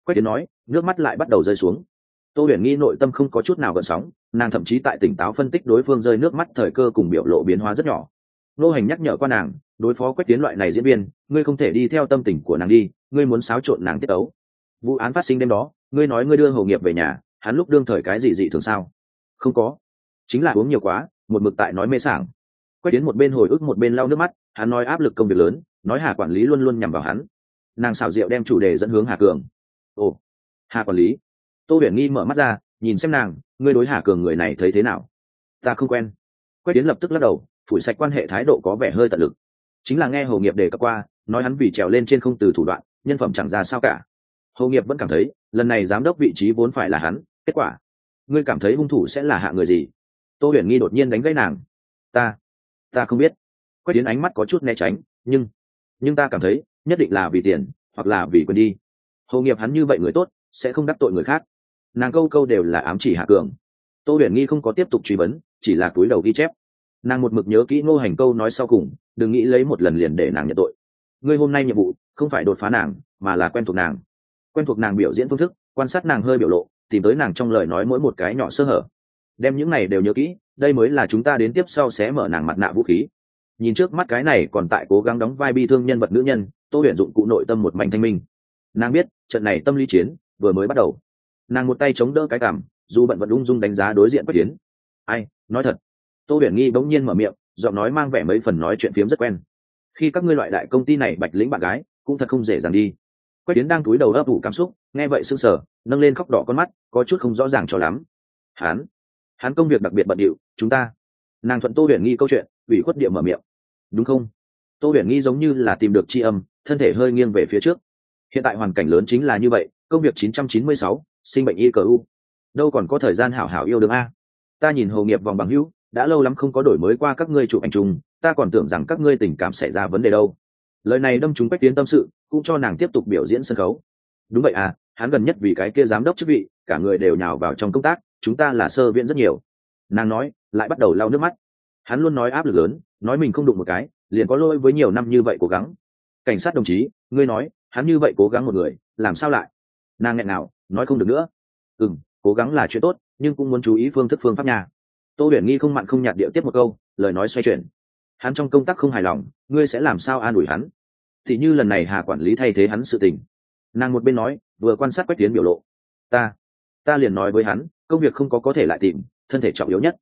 Quách tiến nói, nước mắt lại bắt đầu rơi xuống. Tô huyền nghi nội tâm không có chút nào gợn sóng, nàng thậm chí tại tỉnh táo phân tích đối phương rơi nước mắt thời cơ cùng biểu lộ biến hóa rất nhỏ nô hành nhắc nhở qua nàng, đối phó quách tiến loại này diễn viên, ngươi không thể đi theo tâm tình của nàng đi, ngươi muốn xáo trộn nàng tiết ấu vụ án phát sinh đêm đó, ngươi nói ngươi đưa hầu nghiệp về nhà, hắn lúc đương thời cái gì dị thường sao? Không có. Chính là uống nhiều quá, một mực tại nói mê sảng. Quách tiến một bên hồi ức một bên lau nước mắt, hắn nói áp lực công việc lớn, nói hà quản lý luôn luôn nhằm vào hắn. Nàng xảo rượu đem chủ đề dẫn hướng hà cường. Ồ, hà quản lý. Tô huyền nghi mở mắt ra, nhìn xem nàng, ngươi đối hà cường người này thấy thế nào? Ta không quen. Quách tiến lập tức lắc đầu phủi sạch quan hệ thái độ có vẻ hơi tận lực. Chính là nghe hồ nghiệp đề cập qua, nói hắn vì trèo lên trên không từ thủ đoạn, nhân phẩm chẳng ra sao cả. Hồ nghiệp vẫn cảm thấy, lần này giám đốc vị trí vốn phải là hắn, kết quả. Ngươi cảm thấy hung thủ sẽ là hạ người gì? Tô huyền nghi đột nhiên đánh gãy nàng. Ta ta không biết. Quách tiến ánh mắt có chút né tránh, nhưng nhưng ta cảm thấy, nhất định là vì tiền, hoặc là vì quyền đi. Hồ nghiệp hắn như vậy người tốt, sẽ không đắc tội người khác. Nàng câu câu đều là ám chỉ hạ cường. Tô huyền nghi không có tiếp tục truy vấn, chỉ là túi đầu ghi chép nàng một mực nhớ kỹ ngô hành câu nói sau cùng, đừng nghĩ lấy một lần liền để nàng nhận tội. Ngươi hôm nay nhiệm vụ, không phải đột phá nàng, mà là quen thuộc nàng. Quen thuộc nàng biểu diễn phương thức, quan sát nàng hơi biểu lộ, tìm tới nàng trong lời nói mỗi một cái nhỏ sơ hở. Đem những này đều nhớ kỹ, đây mới là chúng ta đến tiếp sau sẽ mở nàng mặt nạ vũ khí. Nhìn trước mắt cái này còn tại cố gắng đóng vai bi thương nhân vật nữ nhân, tô huyền dụng cụ nội tâm một mảnh thanh minh. Nàng biết, trận này tâm lý chiến vừa mới bắt đầu. Nàng một tay chống đỡ cái cảm, dù bận vẫn ung dung đánh giá đối diện bất tiến ai, nói thật tô huyền nghi bỗng nhiên mở miệng giọng nói mang vẻ mấy phần nói chuyện phiếm rất quen. Khi các ngươi loại đại công ty này bạch lĩnh bạn gái cũng thật không dễ dàng đi. Quách tiến đang túi đầu ấp ủ cảm xúc nghe vậy sưng sờ nâng lên khóc đỏ con mắt có chút không rõ ràng cho lắm. Hắn hắn công việc đặc biệt bận điệu chúng ta. Nàng thuận tô huyền nghi câu chuyện ủy khuất địa mở miệng. Đúng không? Tô huyền nghi giống như là tìm được tri âm thân thể hơi nghiêng về phía trước. Hiện tại hoàn cảnh lớn chính là như vậy công việc 996, sinh bệnh y cờ u. Đâu còn có thời gian hảo hảo yêu đương a. Ta nhìn hồ nghiệp vòng bằng hữu đã lâu lắm không có đổi mới qua các ngươi chụp ảnh chung, ta còn tưởng rằng các ngươi tình cảm xảy ra vấn đề đâu. Lời này đâm chúng bách tiến tâm sự, cũng cho nàng tiếp tục biểu diễn sân khấu. Đúng vậy à hắn gần nhất vì cái kia giám đốc chức vị, cả người đều nhào vào trong công tác, chúng ta là sơ viện rất nhiều. Nàng nói, lại bắt đầu lau nước mắt. Hắn luôn nói áp lực lớn, nói mình không đụng một cái, liền có lỗi với nhiều năm như vậy cố gắng. Cảnh sát đồng chí, ngươi nói, hắn như vậy cố gắng một người, làm sao lại? Nàng nghẹn nào nói không được nữa. Ừ m cố gắng là chuyện tốt, nhưng cũng muốn chú ý phương thức phương pháp nhà tô huyền nghi không mặn không nhạt điệu tiếp một câu, lời nói xoay chuyển. Hắn trong công tác không hài lòng, ngươi sẽ làm sao an ủi hắn? Thì như lần này hà quản lý thay thế hắn sự tình. Nàng một bên nói, vừa quan sát quách tiến biểu lộ. Ta ta liền nói với hắn, công việc không có có thể lại tìm, thân thể trọng yếu nhất.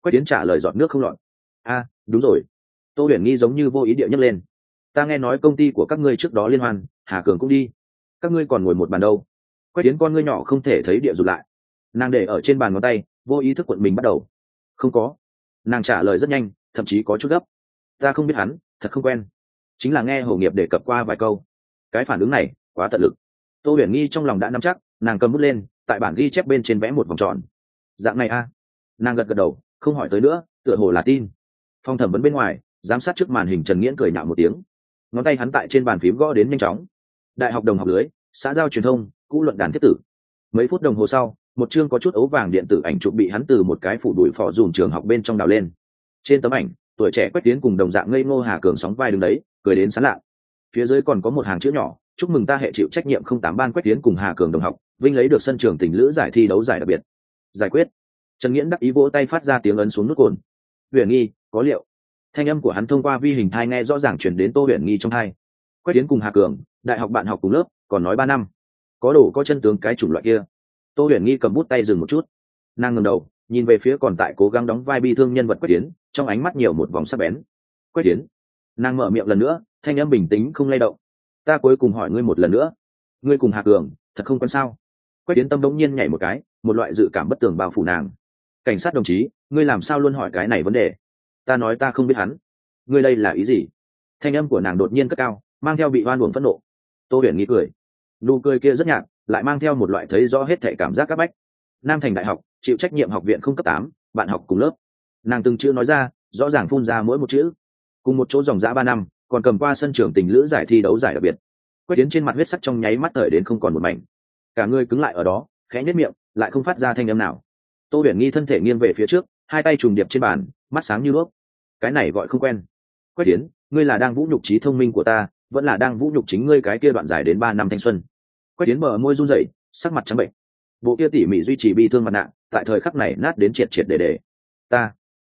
Quách tiến trả lời giọt nước không lọt. A, đúng rồi. Tô huyền nghi giống như vô ý điệu nhấc lên. Ta nghe nói công ty của các ngươi trước đó liên hoan, hà cường cũng đi. Các ngươi còn ngồi một bàn đâu? Quách tiến con ngươi nhỏ không thể thấy địa rụt lại. Nàng để ở trên bàn ngón tay, vô ý thức quận mình bắt đầu không có. Nàng trả lời rất nhanh, thậm chí có chút gấp. Ta không biết hắn, thật không quen. Chính là nghe hồ nghiệp đề cập qua vài câu. Cái phản ứng này, quá tận lực. Tô huyền nghi trong lòng đã nắm chắc, nàng cầm bút lên, tại bản ghi chép bên trên vẽ một vòng tròn. Dạng này a. Nàng gật gật đầu, không hỏi tới nữa, tựa hồ là tin. Phong thẩm vấn bên ngoài, giám sát trước màn hình trần nghiễn cười nhạo một tiếng. Ngón tay hắn tại trên bàn phím gõ đến nhanh chóng. Đại học đồng học lưới, xã giao truyền thông, cũ luận đàn thiết tử. Mấy phút đồng hồ sau một chương có chút ấu vàng điện tử ảnh chụp bị hắn từ một cái phủ đuổi phò dùng trường học bên trong đào lên. Trên tấm ảnh, tuổi trẻ quét tiến cùng đồng dạng ngây ngô hà cường sóng vai đứng đấy, cười đến sán lạ. Phía dưới còn có một hàng chữ nhỏ, chúc mừng ta hệ chịu trách nhiệm không tám ban quét tiến cùng hà cường đồng học, vinh lấy được sân trường tình lữ giải thi đấu giải đặc biệt. Giải quyết. Trần nghiễn đắc ý vỗ tay phát ra tiếng ấn xuống nút cồn. Huyền nghi, có liệu? Thanh âm của hắn thông qua vi hình thai nghe rõ ràng chuyển đến tô huyền nghi trong hai quét tiến cùng hà cường, đại học bạn học cùng lớp, còn nói ba năm. Có đủ có chân tướng cái chủng loại kia tô huyền nghi cầm bút tay dừng một chút. Nàng ngừng đầu, nhìn về phía còn tại cố gắng đóng vai bi thương nhân vật quách tiến trong ánh mắt nhiều một vòng sắc bén. Quách tiến nàng mở miệng lần nữa, thanh âm bình tĩnh không lay động. Ta cuối cùng hỏi ngươi một lần nữa. Ngươi cùng Hạ cường, thật không quan sao? Quách tiến tâm đống nhiên nhảy một cái, một loại dự cảm bất tường bao phủ nàng. Cảnh sát đồng chí, ngươi làm sao luôn hỏi cái này vấn đề? Ta nói ta không biết hắn. Ngươi đây là ý gì? Thanh âm của nàng đột nhiên cất cao, mang theo bị oan uổng phẫn nộ. Tô huyền nghĩ cười. Nụ cười kia rất nhạt lại mang theo một loại thấy rõ hết thể cảm giác các bách. Nam thành đại học, chịu trách nhiệm học viện không cấp tám, bạn học cùng lớp. Nàng từng chữ nói ra, rõ ràng phun ra mỗi một chữ. Cùng một chỗ dòng giã ba năm, còn cầm qua sân trường tình lữ giải thi đấu giải đặc biệt. Quét tiến trên mặt huyết sắc trong nháy mắt thời đến không còn một mảnh. Cả người cứng lại ở đó, khẽ nhất miệng, lại không phát ra thanh âm nào. Tô huyền nghi thân thể nghiêng về phía trước, hai tay trùng điệp trên bàn, mắt sáng như đuốc. Cái này gọi không quen. Quét tiến ngươi là đang vũ nhục trí thông minh của ta, vẫn là đang vũ nhục chính ngươi cái kia đoạn dài đến ba năm thanh xuân quét tiến bờ môi run rẩy, sắc mặt trắng bệnh. Bộ kia tỉ mỉ duy trì bi thương mặt nạ, tại thời khắc này nát đến triệt triệt để để. Ta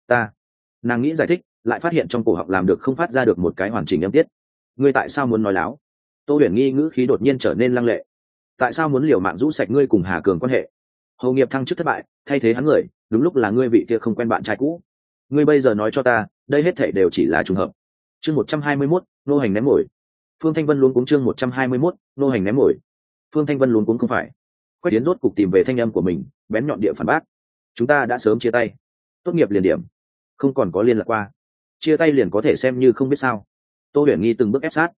ta. Nàng nghĩ giải thích, lại phát hiện trong cổ họng làm được không phát ra được một cái hoàn chỉnh âm tiết. Ngươi tại sao muốn nói láo? Tô huyền nghi ngữ khí đột nhiên trở nên lăng lệ. Tại sao muốn liều mạng rũ sạch ngươi cùng hà cường quan hệ? Hầu nghiệp thăng chức thất bại, thay thế hắn người, đúng lúc là ngươi vị kia không quen bạn trai cũ. Ngươi bây giờ nói cho ta, đây hết thể đều chỉ là trùng hợp. Chương một trăm hai mươi mốt, nô hành ném mồi. Phương thanh vân luôn cúng chương một trăm hai mươi mốt, nô hành ném mồi phương thanh vân luôn cuống không phải. Quách tiến rốt cục tìm về thanh âm của mình, bén nhọn địa phản bác. Chúng ta đã sớm chia tay. Tốt nghiệp liền điểm. Không còn có liên lạc qua. Chia tay liền có thể xem như không biết sao. Tô huyền nghi từng bước ép sát.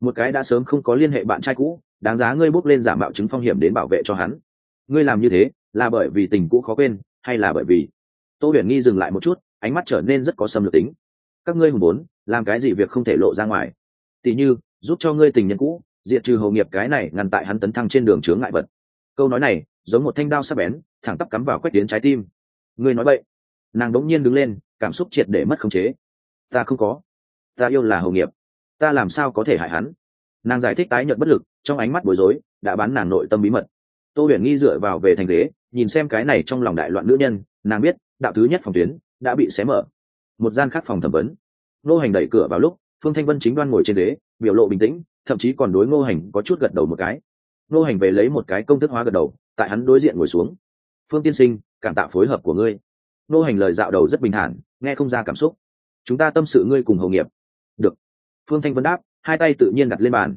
Một cái đã sớm không có liên hệ bạn trai cũ, đáng giá ngươi bốc lên giả mạo chứng phong hiểm đến bảo vệ cho hắn. Ngươi làm như thế, là bởi vì tình cũ khó quên, hay là bởi vì? Tô huyền nghi dừng lại một chút, ánh mắt trở nên rất có xâm lược tính. Các ngươi hùng làm cái gì việc không thể lộ ra ngoài? Tỉ như, giúp cho ngươi tình nhân cũ diệt trừ hầu nghiệp cái này ngăn tại hắn tấn thăng trên đường chướng ngại vật. Câu nói này, giống một thanh đao sắc bén, thẳng tắp cắm vào quét tiến trái tim. Ngươi nói vậy nàng đống nhiên đứng lên, cảm xúc triệt để mất khống chế. Ta không có. Ta yêu là hầu nghiệp. Ta làm sao có thể hại hắn? Nàng giải thích tái nhợt bất lực, trong ánh mắt bối rối, đã bán nàng nội tâm bí mật. Tô huyền nghi dựa vào về thành ghế, nhìn xem cái này trong lòng đại loạn nữ nhân, nàng biết, đạo thứ nhất phòng tuyến, đã bị xé mở. Một gian khác phòng thẩm vấn. Nô hành đẩy cửa vào lúc, phương thanh vân chính đoan ngồi trên ghế, biểu lộ bình tĩnh thậm chí còn đối ngô hành có chút gật đầu một cái. Ngô hành về lấy một cái công thức hóa gật đầu, tại hắn đối diện ngồi xuống. Phương tiên sinh, cảm tạ phối hợp của ngươi. Ngô hành lời dạo đầu rất bình thản, nghe không ra cảm xúc. Chúng ta tâm sự ngươi cùng hầu nghiệp. Được. Phương thanh vân đáp, hai tay tự nhiên đặt lên bàn.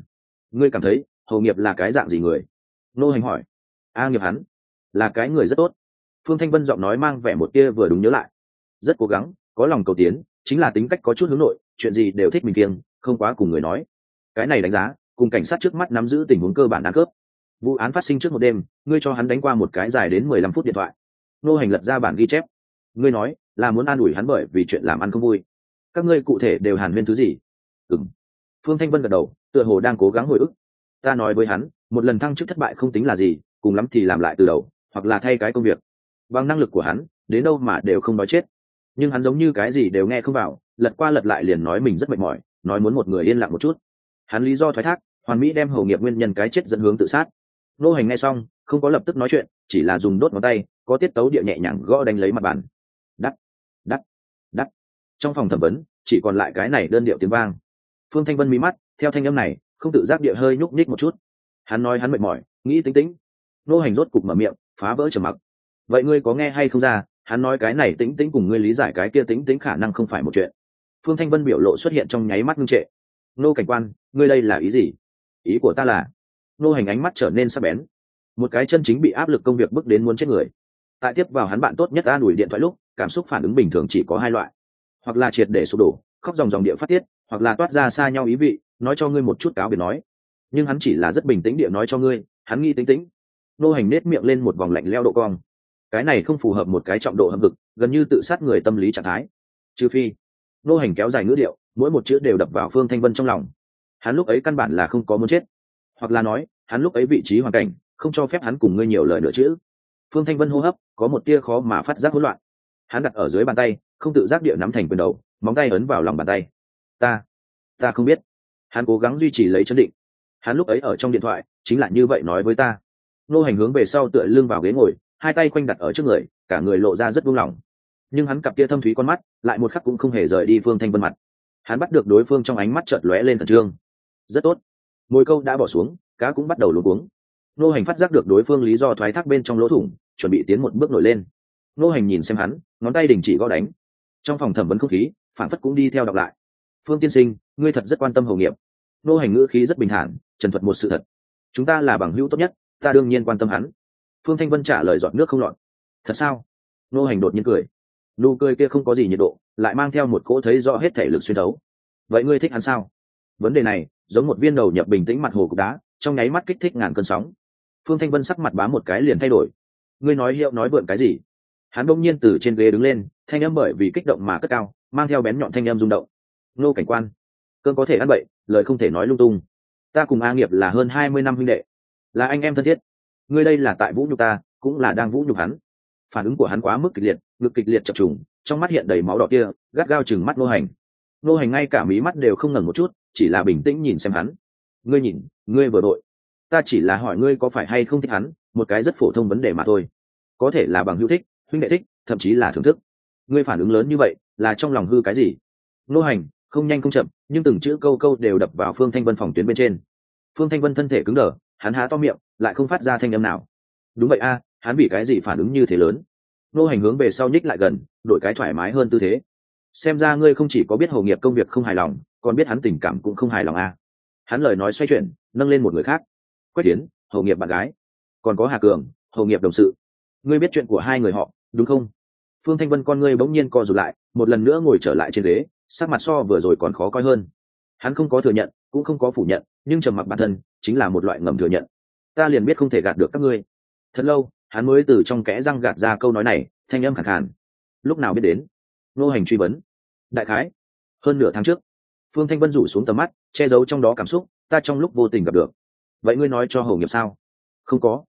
Ngươi cảm thấy hầu nghiệp là cái dạng gì người? Ngô hành hỏi. A nghiệp hắn là cái người rất tốt. Phương thanh vân giọng nói mang vẻ một tia vừa đúng nhớ lại. Rất cố gắng, có lòng cầu tiến, chính là tính cách có chút hướng nội, chuyện gì đều thích mình kiêng, không quá cùng người nói cái này đánh giá, cùng cảnh sát trước mắt nắm giữ tình huống cơ bản ăn cướp vụ án phát sinh trước một đêm, ngươi cho hắn đánh qua một cái dài đến mười lăm phút điện thoại. Nô hành lật ra bản ghi chép. Ngươi nói, là muốn an ủi hắn bởi vì chuyện làm ăn không vui. Các ngươi cụ thể đều hàn huyên thứ gì? Ừng phương thanh vân gật đầu, tựa hồ đang cố gắng hồi ức. Ta nói với hắn, một lần thăng chức thất bại không tính là gì, cùng lắm thì làm lại từ đầu, hoặc là thay cái công việc. Bằng năng lực của hắn, đến đâu mà đều không nói chết. Nhưng hắn giống như cái gì đều nghe không vào, lật qua lật lại liền nói mình rất mệt mỏi, nói muốn một người yên lặng một chút hắn lý do thoái thác, hoàn mỹ đem hầu nghiệp nguyên nhân cái chết dẫn hướng tự sát. Nô hành nghe xong, không có lập tức nói chuyện, chỉ là dùng đốt ngón tay, có tiết tấu địa nhẹ nhàng gõ đánh lấy mặt bàn. Đắt đắt đắt. Trong phòng thẩm vấn, chỉ còn lại cái này đơn điệu tiếng vang. Phương thanh vân mí mắt, theo thanh âm này, không tự giác địa hơi nhúc nhích một chút. Hắn nói hắn mệt mỏi, nghĩ tính tính. Nô hành rốt cục mở miệng, phá vỡ trầm mặc. Vậy ngươi có nghe hay không ra, hắn nói cái này tính tính cùng ngươi lý giải cái kia tính tính khả năng không phải một chuyện. Phương thanh vân biểu lộ xuất hiện trong nháy mắt ngưng trệ nô cảnh quan, ngươi đây là ý gì? Ý của ta là nô hành ánh mắt trở nên sắc bén. Một cái chân chính bị áp lực công việc bước đến muốn chết người. Tại tiếp vào hắn bạn tốt nhất an ủi điện thoại lúc, cảm xúc phản ứng bình thường chỉ có hai loại. Hoặc là triệt để sụp đổ, khóc dòng dòng địa phát tiết, hoặc là toát ra xa nhau ý vị, nói cho ngươi một chút cáo biệt nói. Nhưng hắn chỉ là rất bình tĩnh địa nói cho ngươi, hắn nghi tính tĩnh. Nô hành nết miệng lên một vòng lạnh leo độ cong. Cái này không phù hợp một cái trọng độ hâm vực gần như tự sát người tâm lý trạng thái. Trừ phi, nô hành kéo dài ngữ điệu mỗi một chữ đều đập vào phương thanh vân trong lòng. Hắn lúc ấy căn bản là không có muốn chết. Hoặc là nói, hắn lúc ấy vị trí hoàn cảnh, không cho phép hắn cùng ngươi nhiều lời nữa chữ phương thanh vân hô hấp, có một tia khó mà phát giác hỗn loạn. Hắn đặt ở dưới bàn tay, không tự giác địa nắm thành quyền đầu, móng tay ấn vào lòng bàn tay. Ta ta không biết. Hắn cố gắng duy trì lấy chấn định. Hắn lúc ấy ở trong điện thoại, chính là như vậy nói với ta. Nô hành hướng về sau tựa lưng vào ghế ngồi, hai tay quanh đặt ở trước người, cả người lộ ra rất buông lỏng. Nhưng hắn cặp kia thâm thúy con mắt, lại một khắc cũng không hề rời đi phương thanh vân mặt hắn bắt được đối phương trong ánh mắt chợt lóe lên khẩn trương. Rất tốt. Mồi câu đã bỏ xuống, cá cũng bắt đầu luống cuống. Nô hành phát giác được đối phương lý do thoái thác bên trong lỗ thủng, chuẩn bị tiến một bước nổi lên. Nô hành nhìn xem hắn, ngón tay đình chỉ gõ đánh. Trong phòng thẩm vấn không khí phản phất cũng đi theo đọc lại. Phương tiên sinh, ngươi thật rất quan tâm hầu nghiệp. Nô hành ngữ khí rất bình thản, trần thuật một sự thật. Chúng ta là bằng hữu tốt nhất, ta đương nhiên quan tâm hắn. Phương thanh vân trả lời giọt nước không lọt. Thật sao? Nô hành đột nhiên cười nụ cười kia không có gì nhiệt độ, lại mang theo một cỗ thấy rõ hết thể lực xuyên đấu vậy ngươi thích hắn sao? Vấn đề này, giống một viên đầu nhập bình tĩnh mặt hồ cục đá, trong nháy mắt kích thích ngàn cơn sóng. Phương thanh vân sắc mặt bám một cái liền thay đổi. Ngươi nói hiệu nói vượn cái gì? Hắn bỗng nhiên từ trên ghế đứng lên, thanh âm bởi vì kích động mà cất cao, mang theo bén nhọn thanh âm rung động. Nô cảnh quan, cơn có thể ăn bậy, lời không thể nói lung tung. Ta cùng a nghiệp là hơn hai mươi năm huynh đệ. Là anh em thân thiết. Ngươi đây là tại vũ nhục ta, cũng là đang vũ nhục hắn phản ứng của hắn quá mức kịch liệt, ngực kịch liệt chập trùng, trong mắt hiện đầy máu đỏ kia, gắt gao chừng mắt nô hành. Nô hành ngay cả mí mắt đều không ngẩng một chút, chỉ là bình tĩnh nhìn xem hắn. Ngươi nhìn, ngươi vừa đội. Ta chỉ là hỏi ngươi có phải hay không thích hắn, một cái rất phổ thông vấn đề mà thôi. Có thể là bằng hữu thích, huynh đệ thích, thậm chí là thưởng thức. Ngươi phản ứng lớn như vậy, là trong lòng hư cái gì? Nô hành, không nhanh không chậm, nhưng từng chữ câu câu đều đập vào phương thanh vân phòng tuyến bên trên. Phương thanh vân thân thể cứng đờ, hắn há to miệng, lại không phát ra thanh âm nào. Đúng vậy a hắn bị cái gì phản ứng như thế lớn? Nô hành hướng về sau nhích lại gần, đổi cái thoải mái hơn tư thế. Xem ra ngươi không chỉ có biết hồ nghiệp công việc không hài lòng, còn biết hắn tình cảm cũng không hài lòng à? hắn lời nói xoay chuyển, nâng lên một người khác. Quách tiến hồ nghiệp bạn gái. Còn có hà cường, hồ nghiệp đồng sự. Ngươi biết chuyện của hai người họ, đúng không? Phương thanh vân con ngươi bỗng nhiên co rụt lại, một lần nữa ngồi trở lại trên ghế, sắc mặt so vừa rồi còn khó coi hơn. Hắn không có thừa nhận, cũng không có phủ nhận, nhưng trầm mặc bản thân, chính là một loại ngầm thừa nhận. Ta liền biết không thể gạt được các ngươi. Thật lâu hắn mới từ trong kẽ răng gạt ra câu nói này, thanh âm khẳng khàn. Lúc nào biết đến? Nô hành truy vấn. Đại khái, hơn nửa tháng trước, phương thanh vân rủ xuống tầm mắt, che giấu trong đó cảm xúc, ta trong lúc vô tình gặp được. Vậy ngươi nói cho hầu nghiệp sao? Không có.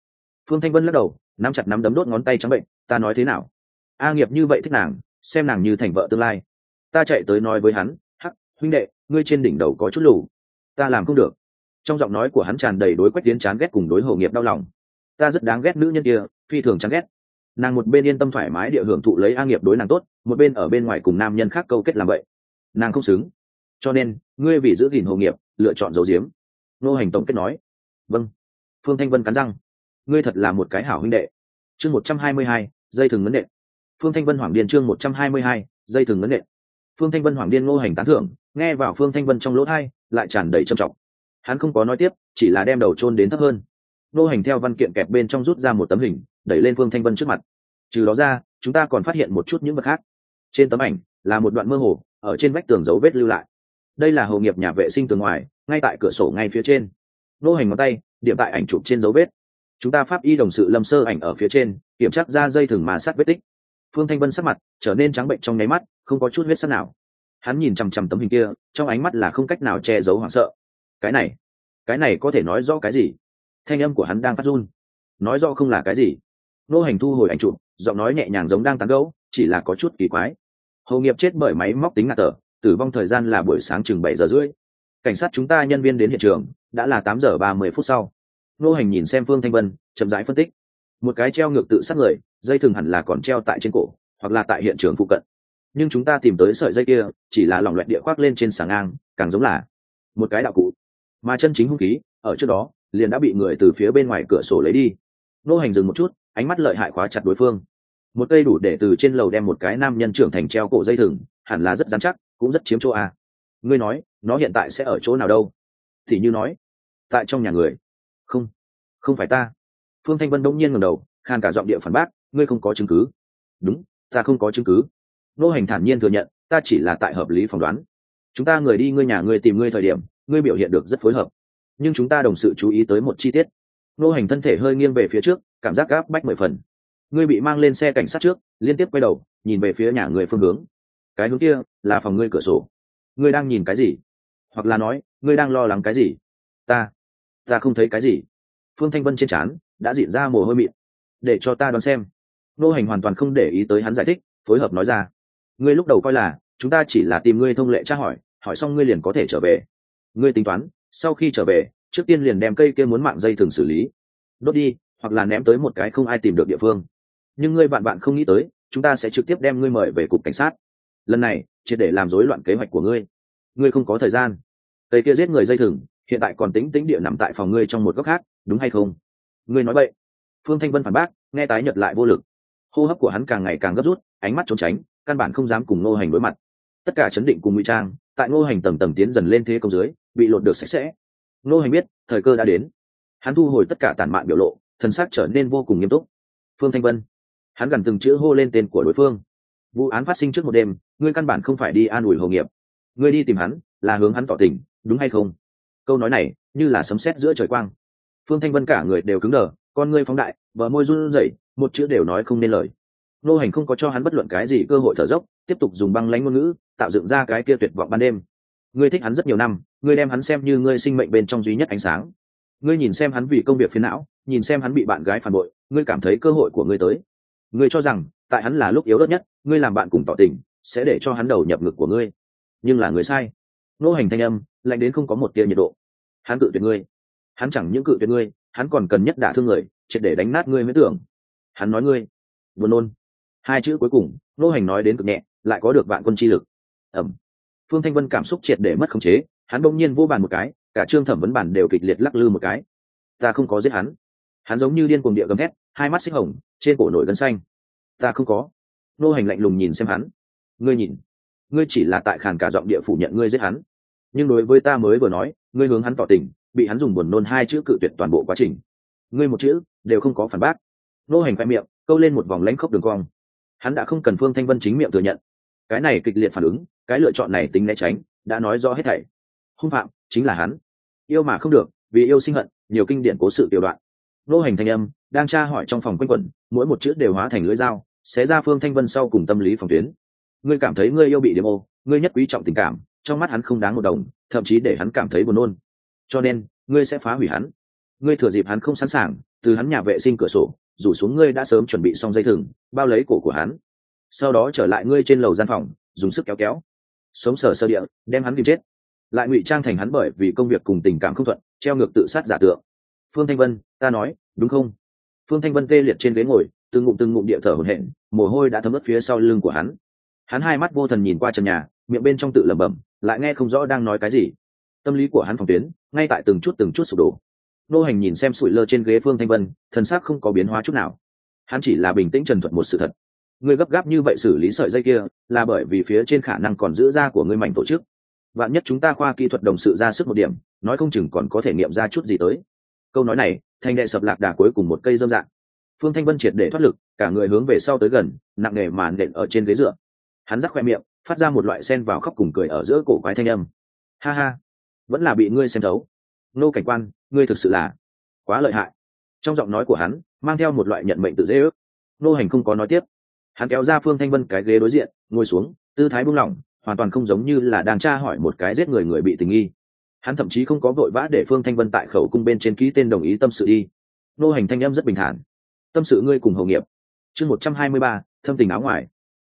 Phương thanh vân lắc đầu, nắm chặt nắm đấm đốt ngón tay trắng bệnh, ta nói thế nào? A nghiệp như vậy thích nàng, xem nàng như thành vợ tương lai. Ta chạy tới nói với hắn, hắc, huynh đệ, ngươi trên đỉnh đầu có chút lù. Ta làm không được. Trong giọng nói của hắn tràn đầy đối quách tiến chán ghét cùng đối hầu nghiệp đau lòng ta rất đáng ghét nữ nhân kia, phi thường chán ghét. Nàng một bên yên tâm thoải mái địa hưởng thụ lấy a nghiệp đối nàng tốt, một bên ở bên ngoài cùng nam nhân khác câu kết làm vậy. Nàng không xứng. Cho nên, ngươi vì giữ gìn hồ nghiệp, lựa chọn dấu diếm nô hành tổng kết nói. Vâng. Phương thanh vân cắn răng. Ngươi thật là một cái hảo huynh đệ. Chương một trăm hai mươi hai, dây thừng ngấn đệ phương thanh vân hoàng điền chương một trăm hai mươi hai, dây thừng ngấn đệ phương thanh vân hoàng điên ngô hành tán thưởng, nghe vào phương thanh vân trong lỗ thai lại tràn đầy trầm trọng. Hắn không có nói tiếp, chỉ là đem đầu chôn đến thấp hơn. Nô hành theo văn kiện kẹp bên trong rút ra một tấm hình, đẩy lên phương thanh vân trước mặt. Trừ đó ra, chúng ta còn phát hiện một chút những vật khác. Trên tấm ảnh là một đoạn mơ hồ, ở trên vách tường dấu vết lưu lại. Đây là hồ nghiệp nhà vệ sinh tường ngoài, ngay tại cửa sổ ngay phía trên. Nô hành ngón tay, điểm tại ảnh chụp trên dấu vết. Chúng ta pháp y đồng sự lâm sơ ảnh ở phía trên, kiểm tra ra dây thừng mà sát vết tích. Phương thanh vân sắc mặt trở nên trắng bệnh trong nháy mắt, không có chút huyết sắt nào. Hắn nhìn chằm chằm tấm hình kia, trong ánh mắt là không cách nào che giấu hoảng sợ. Cái này cái này có thể nói rõ cái gì? Thanh âm của hắn đang phát run. Nói rõ không là cái gì. Nô hành thu hồi ảnh chụp giọng nói nhẹ nhàng giống đang tán gẫu chỉ là có chút kỳ quái. Hầu nghiệp chết bởi máy móc tính ngạt tở, tử vong thời gian là buổi sáng chừng bảy giờ rưỡi. Cảnh sát chúng ta nhân viên đến hiện trường đã là tám giờ ba mươi phút sau. Nô hành nhìn xem phương thanh vân chậm rãi phân tích. Một cái treo ngược tự sát người dây thường hẳn là còn treo tại trên cổ hoặc là tại hiện trường phụ cận. Nhưng chúng ta tìm tới sợi dây kia chỉ là lỏng loẹt địa khoác lên trên sàng ngang càng giống là một cái đạo cụ. Mà chân chính hung khí ở trước đó liền đã bị người từ phía bên ngoài cửa sổ lấy đi. Nô hành dừng một chút, ánh mắt lợi hại khóa chặt đối phương. Một cây đủ để từ trên lầu đem một cái nam nhân trưởng thành treo cổ dây thừng, hẳn là rất dán chắc, cũng rất chiếm chỗ a. Ngươi nói, nó hiện tại sẽ ở chỗ nào đâu? Thì như nói, tại trong nhà người. Không không phải ta. Phương thanh vân đông nhiên ngầm đầu, khan cả giọng địa phản bác, ngươi không có chứng cứ. Đúng, ta không có chứng cứ. Nô hành thản nhiên thừa nhận, ta chỉ là tại hợp lý phỏng đoán. Chúng ta người đi ngươi nhà ngươi tìm ngươi thời điểm, ngươi biểu hiện được rất phối hợp nhưng chúng ta đồng sự chú ý tới một chi tiết. Nô hành thân thể hơi nghiêng về phía trước, cảm giác gáp bách mười phần. Ngươi bị mang lên xe cảnh sát trước, liên tiếp quay đầu, nhìn về phía nhà người phương hướng. Cái hướng kia là phòng ngươi cửa sổ. Ngươi đang nhìn cái gì? Hoặc là nói, ngươi đang lo lắng cái gì? Ta ta không thấy cái gì. Phương thanh vân trên trán đã diễn ra mồ hôi mịn. Để cho ta đoán xem. Nô hành hoàn toàn không để ý tới hắn giải thích, phối hợp nói ra. Ngươi lúc đầu coi là, chúng ta chỉ là tìm ngươi thông lệ tra hỏi hỏi xong ngươi liền có thể trở về. Ngươi tính toán sau khi trở về, trước tiên liền đem cây kia muốn mạng dây thường xử lý. Đốt đi, hoặc là ném tới một cái không ai tìm được địa phương. Nhưng ngươi bạn bạn không nghĩ tới, chúng ta sẽ trực tiếp đem ngươi mời về cục cảnh sát. Lần này chỉ để làm rối loạn kế hoạch của ngươi. Ngươi không có thời gian. Cây kia giết người dây thừng, hiện tại còn tính tính địa nằm tại phòng ngươi trong một góc khác, đúng hay không? Ngươi nói vậy phương thanh vân phản bác, nghe tái nhật lại vô lực. Hô hấp của hắn càng ngày càng gấp rút, ánh mắt trốn tránh, căn bản không dám cùng ngô hành đối mặt. Tất cả chấn định cùng ngụy trang, tại ngô hành tầng tầng tiến dần lên thế công dưới bị lột được sạch sẽ. Nô hành biết, thời cơ đã đến. Hắn thu hồi tất cả tản mạn biểu lộ, thần sắc trở nên vô cùng nghiêm túc. Phương thanh vân. Hắn gần từng chữ hô lên tên của đối phương. Vụ án phát sinh trước một đêm, ngươi căn bản không phải đi an ủi hồ nghiệp. Ngươi đi tìm hắn, là hướng hắn tỏ tình, đúng hay không? Câu nói này, như là sấm sét giữa trời quang. Phương thanh vân cả người đều cứng đờ, con ngươi phóng đại vợ môi run rẩy, một chữ đều nói không nên lời. Nô hành không có cho hắn bất luận cái gì cơ hội thở dốc, tiếp tục dùng băng lãnh ngôn ngữ, tạo dựng ra cái kia tuyệt vọng ban đêm. Ngươi thích hắn rất nhiều năm ngươi đem hắn xem như ngươi sinh mệnh bên trong duy nhất ánh sáng. Ngươi nhìn xem hắn vì công việc phiền não, nhìn xem hắn bị bạn gái phản bội, ngươi cảm thấy cơ hội của ngươi tới. Ngươi cho rằng, tại hắn là lúc yếu đất nhất, ngươi làm bạn cùng tỏ tình, sẽ để cho hắn đầu nhập ngực của ngươi. Nhưng là người sai. Nô hành thanh âm, lạnh đến không có một tia nhiệt độ. Hắn cự tuyệt ngươi. Hắn chẳng những cự tuyệt ngươi, hắn còn cần nhất đả thương người, triệt để đánh nát ngươi mới tưởng. Hắn nói ngươi, buồn nôn. Hai chữ cuối cùng, nô hành nói đến cực nhẹ, lại có được vạn quân chi lực. Ẩm. Phương thanh vân cảm xúc triệt để mất khống chế hắn bỗng nhiên vô bàn một cái, cả trương thẩm vấn bản đều kịch liệt lắc lư một cái. Ta không có giết hắn. Hắn giống như điên cuồng địa gầm thét, hai mắt xích hồng, trên cổ nổi gân xanh. Ta không có. Nô hành lạnh lùng nhìn xem hắn. Ngươi nhìn. Ngươi chỉ là tại khàn cả giọng địa phủ nhận ngươi giết hắn. Nhưng đối với ta mới vừa nói, ngươi hướng hắn tỏ tình, bị hắn dùng buồn nôn hai chữ cự tuyệt toàn bộ quá trình. Ngươi một chữ, đều không có phản bác. Nô hành khoe miệng, câu lên một vòng lãnh khốc đường cong. Hắn đã không cần phương thanh vân chính miệng thừa nhận. Cái này kịch liệt phản ứng, cái lựa chọn này tính né tránh, đã nói rõ hết thảy hung phạm chính là hắn. Yêu mà không được, vì yêu sinh hận, nhiều kinh điển cố sự tiểu đoạn. Nô hành thanh âm, đang tra hỏi trong phòng quanh quẩn, mỗi một chữ đều hóa thành lưỡi dao, xé ra phương thanh vân sau cùng tâm lý phòng tuyến. Ngươi cảm thấy ngươi yêu bị điểm ô, ngươi nhất quý trọng tình cảm, trong mắt hắn không đáng một đồng, thậm chí để hắn cảm thấy buồn nôn. Cho nên, ngươi sẽ phá hủy hắn. Ngươi thừa dịp hắn không sẵn sàng, từ hắn nhà vệ sinh cửa sổ, rủ xuống ngươi đã sớm chuẩn bị xong dây thừng, bao lấy cổ của hắn. Sau đó trở lại ngươi trên lầu gian phòng, dùng sức kéo kéo. Sống sờ sơ địa, đem hắn kìm chết lại ngụy trang thành hắn bởi vì công việc cùng tình cảm không thuận, treo ngược tự sát giả tượng. Phương thanh vân, ta nói, đúng không? Phương thanh vân tê liệt trên ghế ngồi, từng ngụm từng ngụm địa thở hổn hển, mồ hôi đã thấm ướt phía sau lưng của hắn. Hắn hai mắt vô thần nhìn qua trần nhà, miệng bên trong tự lẩm bẩm, lại nghe không rõ đang nói cái gì. Tâm lý của hắn phòng tuyến, ngay tại từng chút từng chút sụp đổ. Nô hành nhìn xem sủi lơ trên ghế phương thanh vân, thần xác không có biến hóa chút nào. Hắn chỉ là bình tĩnh trần thuật một sự thật. Ngươi gấp gáp như vậy xử lý sợi dây kia, là bởi vì phía trên khả năng còn giữ ra của ngươi mảnh tổ chức vạn nhất chúng ta khoa kỹ thuật đồng sự ra sức một điểm, nói không chừng còn có thể nghiệm ra chút gì tới. Câu nói này, thanh đệ sập lạc đà cuối cùng một cây dâm dạng. Phương thanh vân triệt để thoát lực, cả người hướng về sau tới gần, nặng nề màn nện ở trên ghế dựa. Hắn rắc khoe miệng, phát ra một loại sen vào khóc cùng cười ở giữa cổ quái thanh âm. Ha ha, vẫn là bị ngươi xem thấu. Nô cảnh quan, ngươi thực sự là quá lợi hại. Trong giọng nói của hắn, mang theo một loại nhận mệnh tự dễ ước. Nô hành không có nói tiếp. Hắn kéo ra phương thanh vân cái ghế đối diện, ngồi xuống, tư thái buông lỏng hoàn toàn không giống như là đang tra hỏi một cái giết người người bị tình nghi. Hắn thậm chí không có vội vã để phương thanh vân tại khẩu cung bên trên ký tên đồng ý tâm sự đi. Nô hành thanh âm rất bình thản. Tâm sự ngươi cùng hầu nghiệp. Chương một trăm hai mươi ba, thâm tình áo ngoài.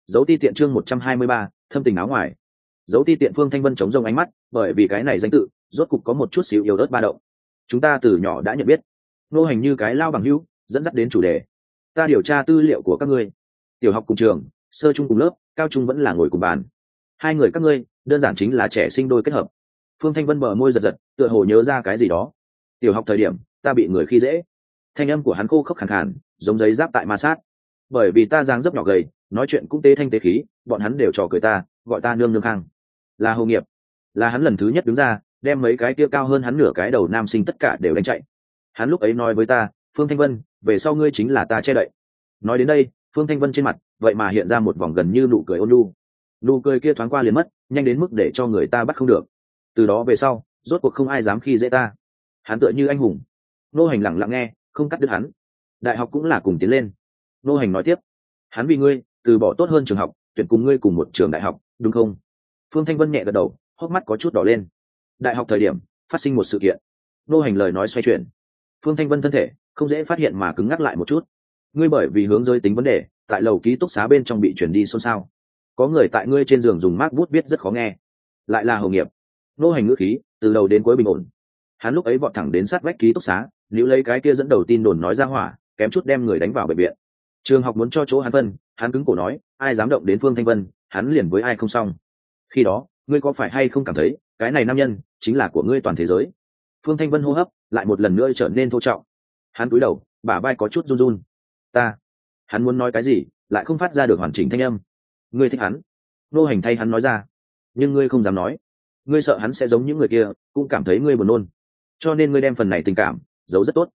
Dấu ti tiện chương một trăm hai mươi ba, thâm tình áo ngoài. Dấu ti tiện phương thanh vân chống rông ánh mắt, bởi vì cái này danh tự, rốt cục có một chút xíu yếu ớt ba động. Chúng ta từ nhỏ đã nhận biết. Nô hành như cái lao bằng hữu, dẫn dắt đến chủ đề. Ta điều tra tư liệu của các ngươi. Tiểu học cùng trường, sơ trung cùng lớp, cao trung vẫn là ngồi cùng bàn hai người các ngươi, đơn giản chính là trẻ sinh đôi kết hợp. Phương thanh vân bờ môi giật giật, tựa hồ nhớ ra cái gì đó. Tiểu học thời điểm, ta bị người khi dễ. Thanh âm của hắn khô khốc khẳng khàn, giống giấy giáp tại ma sát. Bởi vì ta dáng dấp nhỏ gầy, nói chuyện cũng tê thanh tế khí, bọn hắn đều trò cười ta, gọi ta nương nương khang. Là hồ nghiệp. Là hắn lần thứ nhất đứng ra, đem mấy cái kia cao hơn hắn nửa cái đầu nam sinh tất cả đều đánh chạy. Hắn lúc ấy nói với ta, phương thanh vân, về sau ngươi chính là ta che đậy. Nói đến đây, phương thanh vân trên mặt, vậy mà hiện ra một vòng gần như nụ cười ôn lu nụ cười kia thoáng qua liền mất, nhanh đến mức để cho người ta bắt không được. Từ đó về sau, rốt cuộc không ai dám khi dễ ta. Hắn tựa như anh hùng. Nô hành lặng lặng nghe, không cắt đứt hắn. Đại học cũng là cùng tiến lên. Nô hành nói tiếp, hắn vì ngươi, từ bỏ tốt hơn trường học, tuyển cùng ngươi cùng một trường đại học, đúng không? Phương thanh vân nhẹ gật đầu, hốc mắt có chút đỏ lên. Đại học thời điểm, phát sinh một sự kiện. Nô hành lời nói xoay chuyển. Phương thanh vân thân thể, không dễ phát hiện mà cứng ngắc lại một chút. Ngươi bởi vì hướng rơi tính vấn đề, tại lầu ký túc xá bên trong bị chuyển đi xôn xao có người tại ngươi trên giường dùng mát bút viết rất khó nghe. Lại là hầu nghiệp. Nô hành ngữ khí, từ đầu đến cuối bình ổn. Hắn lúc ấy vọt thẳng đến sát vách ký túc xá liễu lấy cái kia dẫn đầu tin đồn nói ra hỏa, kém chút đem người đánh vào bệnh viện. Trường học muốn cho chỗ hắn phân, hắn cứng cổ nói, ai dám động đến phương thanh vân, hắn liền với ai không xong. Khi đó, ngươi có phải hay không cảm thấy, cái này nam nhân chính là của ngươi toàn thế giới? Phương thanh vân hô hấp lại một lần nữa trở nên thô trọng. Hắn cúi đầu, bả vai có chút run run. Ta, hắn muốn nói cái gì, lại không phát ra được hoàn chỉnh thanh âm ngươi thích hắn. Nô hành thay hắn nói ra. Nhưng ngươi không dám nói. Ngươi sợ hắn sẽ giống những người kia, cũng cảm thấy ngươi buồn nôn. Cho nên ngươi đem phần này tình cảm, giấu rất tốt.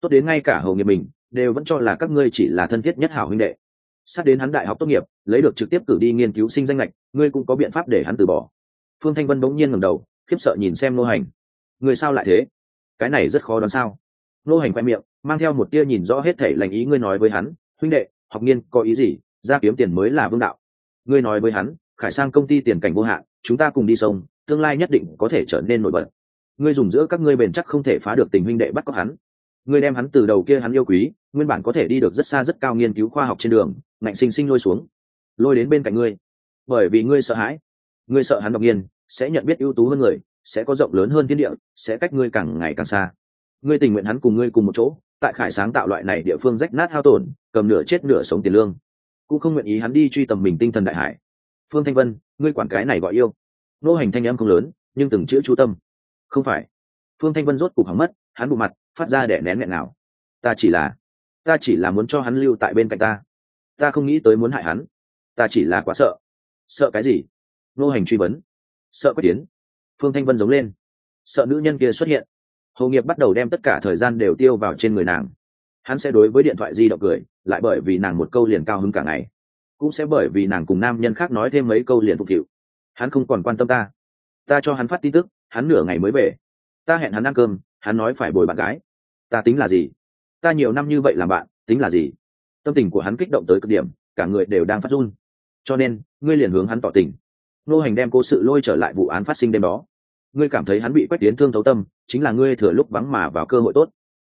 Tốt đến ngay cả hầu nghiệp mình, đều vẫn cho là các ngươi chỉ là thân thiết nhất hảo huynh đệ. Sát đến hắn đại học tốt nghiệp, lấy được trực tiếp cử đi nghiên cứu sinh danh lệch ngươi cũng có biện pháp để hắn từ bỏ. Phương thanh vân bỗng nhiên ngẩng đầu, khiếp sợ nhìn xem nô hành. Người sao lại thế? Cái này rất khó đoán sao? Nô hành khoe miệng, mang theo một tia nhìn rõ hết thể lành ý ngươi nói với hắn, huynh đệ, học nghiên có ý gì? Ra kiếm tiền mới là vương đạo ngươi nói với hắn, khải sang công ty tiền cảnh vô hạn, chúng ta cùng đi sông, tương lai nhất định có thể trở nên nổi bật. Ngươi dùng giữa các ngươi bền chắc không thể phá được tình huynh đệ bắt cóc hắn. Ngươi đem hắn từ đầu kia hắn yêu quý, nguyên bản có thể đi được rất xa rất cao nghiên cứu khoa học trên đường, ngạnh sinh sinh lôi xuống. Lôi đến bên cạnh ngươi. Bởi vì ngươi sợ hãi. Ngươi sợ hắn độc nhiên, sẽ nhận biết ưu tú hơn người, sẽ có rộng lớn hơn thiên địa, sẽ cách ngươi càng ngày càng xa. Ngươi tình nguyện hắn cùng ngươi cùng một chỗ, tại khải sáng tạo loại này địa phương rách nát hao tổn, cầm nửa chết nửa sống tiền lương cũng không nguyện ý hắn đi truy tầm mình tinh thần đại hải. Phương thanh vân, ngươi quản cái này gọi yêu. Nô hành thanh em không lớn, nhưng từng chữ chú tâm. Không phải. Phương thanh vân rốt cục hỏng mất, hắn bộ mặt, phát ra để nén nghẹn nào ta chỉ là, ta chỉ là muốn cho hắn lưu tại bên cạnh ta. Ta không nghĩ tới muốn hại hắn. Ta chỉ là quá sợ. Sợ cái gì? Nô hành truy vấn. Sợ quách tiến. Phương thanh vân giống lên. Sợ nữ nhân kia xuất hiện. Hầu nghiệp bắt đầu đem tất cả thời gian đều tiêu vào trên người nàng hắn sẽ đối với điện thoại di động cười, lại bởi vì nàng một câu liền cao hứng cả ngày. Cũng sẽ bởi vì nàng cùng nam nhân khác nói thêm mấy câu liền phục vụ hắn không còn quan tâm ta. Ta cho hắn phát tin tức, hắn nửa ngày mới về. Ta hẹn hắn ăn cơm, hắn nói phải bồi bạn gái. Ta tính là gì? Ta nhiều năm như vậy làm bạn, tính là gì? Tâm tình của hắn kích động tới cực điểm, cả người đều đang phát run. Cho nên, ngươi liền hướng hắn tỏ tình. Nô hành đem cố sự lôi trở lại vụ án phát sinh đêm đó. Ngươi cảm thấy hắn bị quét tiến thương thấu tâm, chính là ngươi thừa lúc vắng mà vào cơ hội tốt.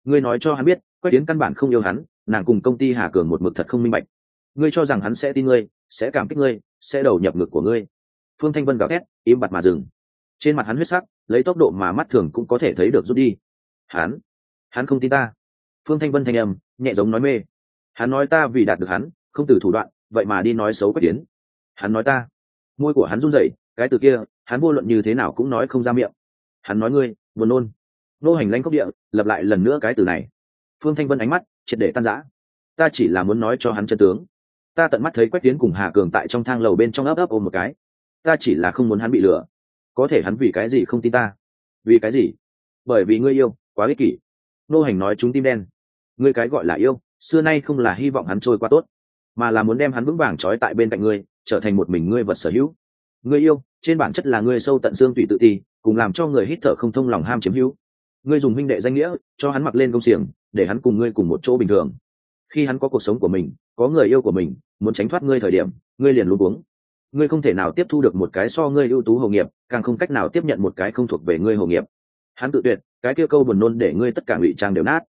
Ngươi nói cho hắn biết quách tiến căn bản không yêu hắn, nàng cùng công ty hà cường một mực thật không minh bạch. Ngươi cho rằng hắn sẽ tin ngươi, sẽ cảm kích ngươi, sẽ đầu nhập ngực của ngươi. Phương thanh vân gào thét, im bặt mà dừng. Trên mặt hắn huyết sắc, lấy tốc độ mà mắt thường cũng có thể thấy được rút đi. Hắn hắn không tin ta. Phương thanh vân thanh âm, nhẹ giống nói mê. Hắn nói ta vì đạt được hắn, không từ thủ đoạn, vậy mà đi nói xấu quách tiến hắn nói ta. Môi của hắn run rẩy, cái từ kia, hắn vô luận như thế nào cũng nói không ra miệng. Hắn nói ngươi, buồn nôn. Nô hành lanh cốc địa lập lại lần nữa cái từ này phương thanh vân ánh mắt, triệt để tan rã. Ta chỉ là muốn nói cho hắn chân tướng. Ta tận mắt thấy quách tiến cùng hà cường tại trong thang lầu bên trong ấp ấp ôm một cái. Ta chỉ là không muốn hắn bị lừa. Có thể hắn vì cái gì không tin ta? Vì cái gì? Bởi vì ngươi yêu, quá ích kỷ. Nô hành nói chúng tim đen. Ngươi cái gọi là yêu, xưa nay không là hy vọng hắn trôi qua tốt, mà là muốn đem hắn vững vàng trói tại bên cạnh ngươi, trở thành một mình ngươi vật sở hữu. Ngươi yêu, trên bản chất là ngươi sâu tận xương tùy tự ti, cùng làm cho người hít thở không thông lòng ham chiếm hữu. Ngươi dùng minh đệ danh nghĩa, cho hắn mặc lên công xiềng để hắn cùng ngươi cùng một chỗ bình thường. Khi hắn có cuộc sống của mình, có người yêu của mình, muốn tránh thoát ngươi thời điểm, ngươi liền luôn uống. Ngươi không thể nào tiếp thu được một cái so ngươi ưu tú hồ nghiệp, càng không cách nào tiếp nhận một cái không thuộc về ngươi hồ nghiệp. Hắn tự tuyệt, cái kia câu buồn nôn để ngươi tất cả ngụy trang đều nát.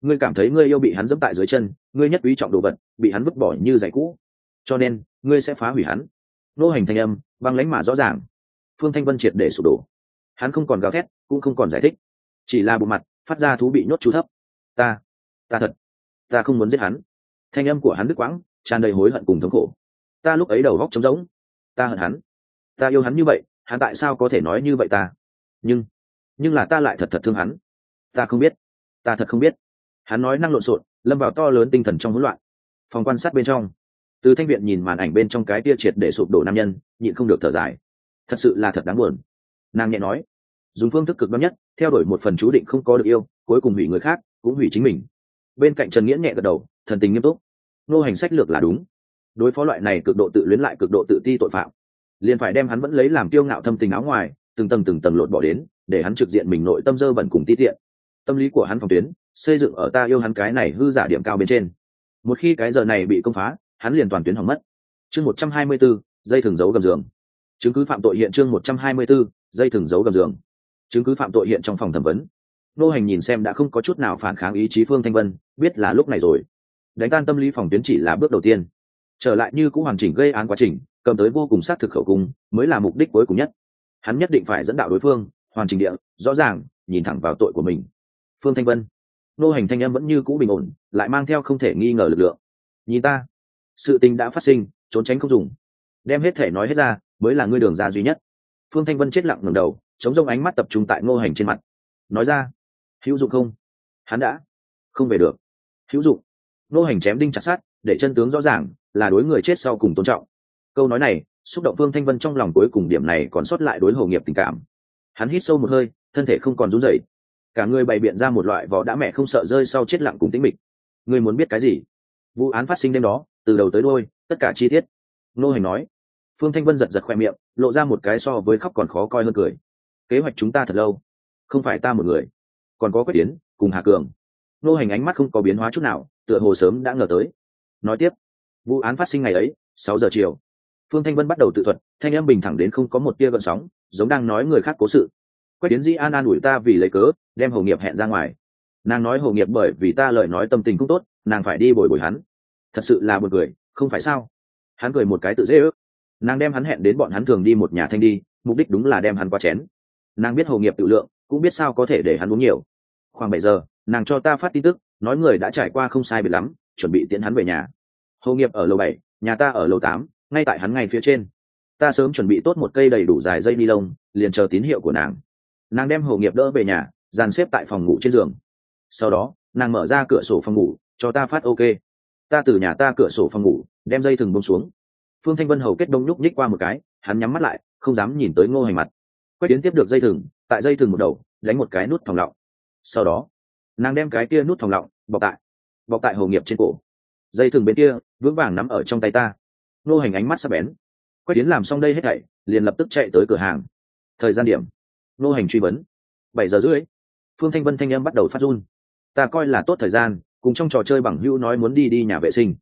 Ngươi cảm thấy ngươi yêu bị hắn dẫm tại dưới chân, ngươi nhất quý trọng đồ vật, bị hắn vứt bỏ như giày cũ. Cho nên, ngươi sẽ phá hủy hắn. Nô hành thanh âm, băng lãnh mà rõ ràng. Phương thanh vân triệt để sụp đổ. Hắn không còn gào thét, cũng không còn giải thích. Chỉ là bộ mặt, phát ra thú bị nhốt chú thấp ta ta thật, ta không muốn giết hắn. Thanh âm của hắn đứt quãng, tràn đầy hối hận cùng thống khổ. Ta lúc ấy đầu góc trống rỗng, ta hận hắn. Ta yêu hắn như vậy, hắn tại sao có thể nói như vậy ta? Nhưng nhưng là ta lại thật thật thương hắn. Ta không biết, ta thật không biết. Hắn nói năng lộn xộn, lâm vào to lớn tinh thần trong hỗn loạn. Phòng quan sát bên trong, từ thanh viện nhìn màn ảnh bên trong cái tia triệt để sụp đổ nam nhân, nhịn không được thở dài. Thật sự là thật đáng buồn. Nàng nhẹ nói, dùng phương thức cực đoan nhất, theo đuổi một phần chú định không có được yêu, cuối cùng hủy người khác cũng hủy chính mình. Bên cạnh trần nghĩa nhẹ gật đầu thần tình nghiêm túc. Nô hành sách lược là đúng. Đối phó loại này cực độ tự luyến lại cực độ tự ti tội phạm liền phải đem hắn vẫn lấy làm kiêu ngạo thâm tình áo ngoài từng tầng từng tầng lột bỏ đến để hắn trực diện mình nội tâm dơ bẩn cùng ti tiện. Tâm lý của hắn phòng tuyến xây dựng ở ta yêu hắn cái này hư giả điểm cao bên trên. Một khi cái giờ này bị công phá hắn liền toàn tuyến hỏng mất. Chương một trăm hai mươi 124, dây thường giấu gầm giường. Chứng cứ phạm tội hiện chương một trăm hai mươi 124, dây thường giấu gầm giường. Chứng cứ phạm tội hiện trong phòng thẩm vấn nô hành nhìn xem đã không có chút nào phản kháng ý chí phương thanh vân, biết là lúc này rồi. Đánh tan tâm lý phòng tuyến chỉ là bước đầu tiên. Trở lại như cũng hoàn chỉnh gây án quá trình, cầm tới vô cùng xác thực khẩu cung, mới là mục đích cuối cùng nhất. Hắn nhất định phải dẫn đạo đối phương, hoàn chỉnh địa, rõ ràng, nhìn thẳng vào tội của mình. Phương thanh vân. Nô hành thanh em vẫn như cũ bình ổn, lại mang theo không thể nghi ngờ lực lượng. Nhìn ta. Sự tình đã phát sinh, trốn tránh không dùng. Đem hết thể nói hết ra, mới là ngươi đường ra duy nhất. Phương thanh vân chết lặng ngẩng đầu, chống rông ánh mắt tập trung tại ngô hành trên mặt. Nói ra hữu dụng không? Hắn đã không về được. Hữu dụng. Nô hành chém đinh chặt sát để chân tướng rõ ràng, là đối người chết sau cùng tôn trọng. Câu nói này, xúc động vương thanh vân trong lòng cuối cùng điểm này còn sót lại đối hồ nghiệp tình cảm. Hắn hít sâu một hơi, thân thể không còn run rẩy. Cả người bày biện ra một loại vỏ đã mẹ không sợ rơi sau chết lặng cùng tĩnh mịch. Ngươi muốn biết cái gì? Vụ án phát sinh đêm đó, từ đầu tới đôi tất cả chi tiết. Nô hành nói. Phương thanh vân giật giật khoe miệng, lộ ra một cái so với khóc còn khó coi hơn cười. Kế hoạch chúng ta thật lâu. Không phải ta một người còn có quyết tiến cùng hà cường. Nô hành ánh mắt không có biến hóa chút nào, tựa hồ sớm đã ngờ tới. Nói tiếp, vụ án phát sinh ngày ấy, sáu giờ chiều. Phương thanh vân bắt đầu tự thuật, thanh em bình thẳng đến không có một tia gợn sóng, giống đang nói người khác cố sự. Quách tiến di an an ủi ta vì lấy cớ, đem hồ nghiệp hẹn ra ngoài. Nàng nói hồ nghiệp bởi vì ta lời nói tâm tình cũng tốt, nàng phải đi bồi bồi hắn. Thật sự là một cười, không phải sao? Hắn cười một cái tự dễ ước. Nàng đem hắn hẹn đến bọn hắn thường đi một nhà thanh đi, mục đích đúng là đem hắn qua chén. Nàng biết hồ nghiệp tự lượng cũng biết sao có thể để hắn uống nhiều. Khoảng bảy giờ, nàng cho ta phát tin tức, nói người đã trải qua không sai biệt lắm, chuẩn bị tiễn hắn về nhà. Hồ nghiệp ở lầu bảy, nhà ta ở lầu tám, ngay tại hắn ngay phía trên. Ta sớm chuẩn bị tốt một cây đầy đủ dài dây ni lông, liền chờ tín hiệu của nàng. Nàng đem hồ nghiệp đỡ về nhà, dàn xếp tại phòng ngủ trên giường. Sau đó, nàng mở ra cửa sổ phòng ngủ, cho ta phát ok. Ta từ nhà ta cửa sổ phòng ngủ, đem dây thừng bông xuống. Phương thanh vân hầu kết đông nhúc nhích qua một cái, hắn nhắm mắt lại, không dám nhìn tới ngô hành mặt. Quét tiến tiếp được dây thừng tại dây thừng một đầu, đánh một cái nút thòng lọng. Sau đó, nàng đem cái kia nút thòng lọng bọc tại bọc tại hồ nghiệp trên cổ. Dây thừng bên kia, vững vàng nắm ở trong tay ta. Nô hành ánh mắt sắp bén. Quét tiến làm xong đây hết thảy, liền lập tức chạy tới cửa hàng. Thời gian điểm. Nô hành truy vấn. Bảy giờ rưỡi. Phương thanh vân thanh em bắt đầu phát run. Ta coi là tốt thời gian, cùng trong trò chơi bằng hữu nói muốn đi đi nhà vệ sinh.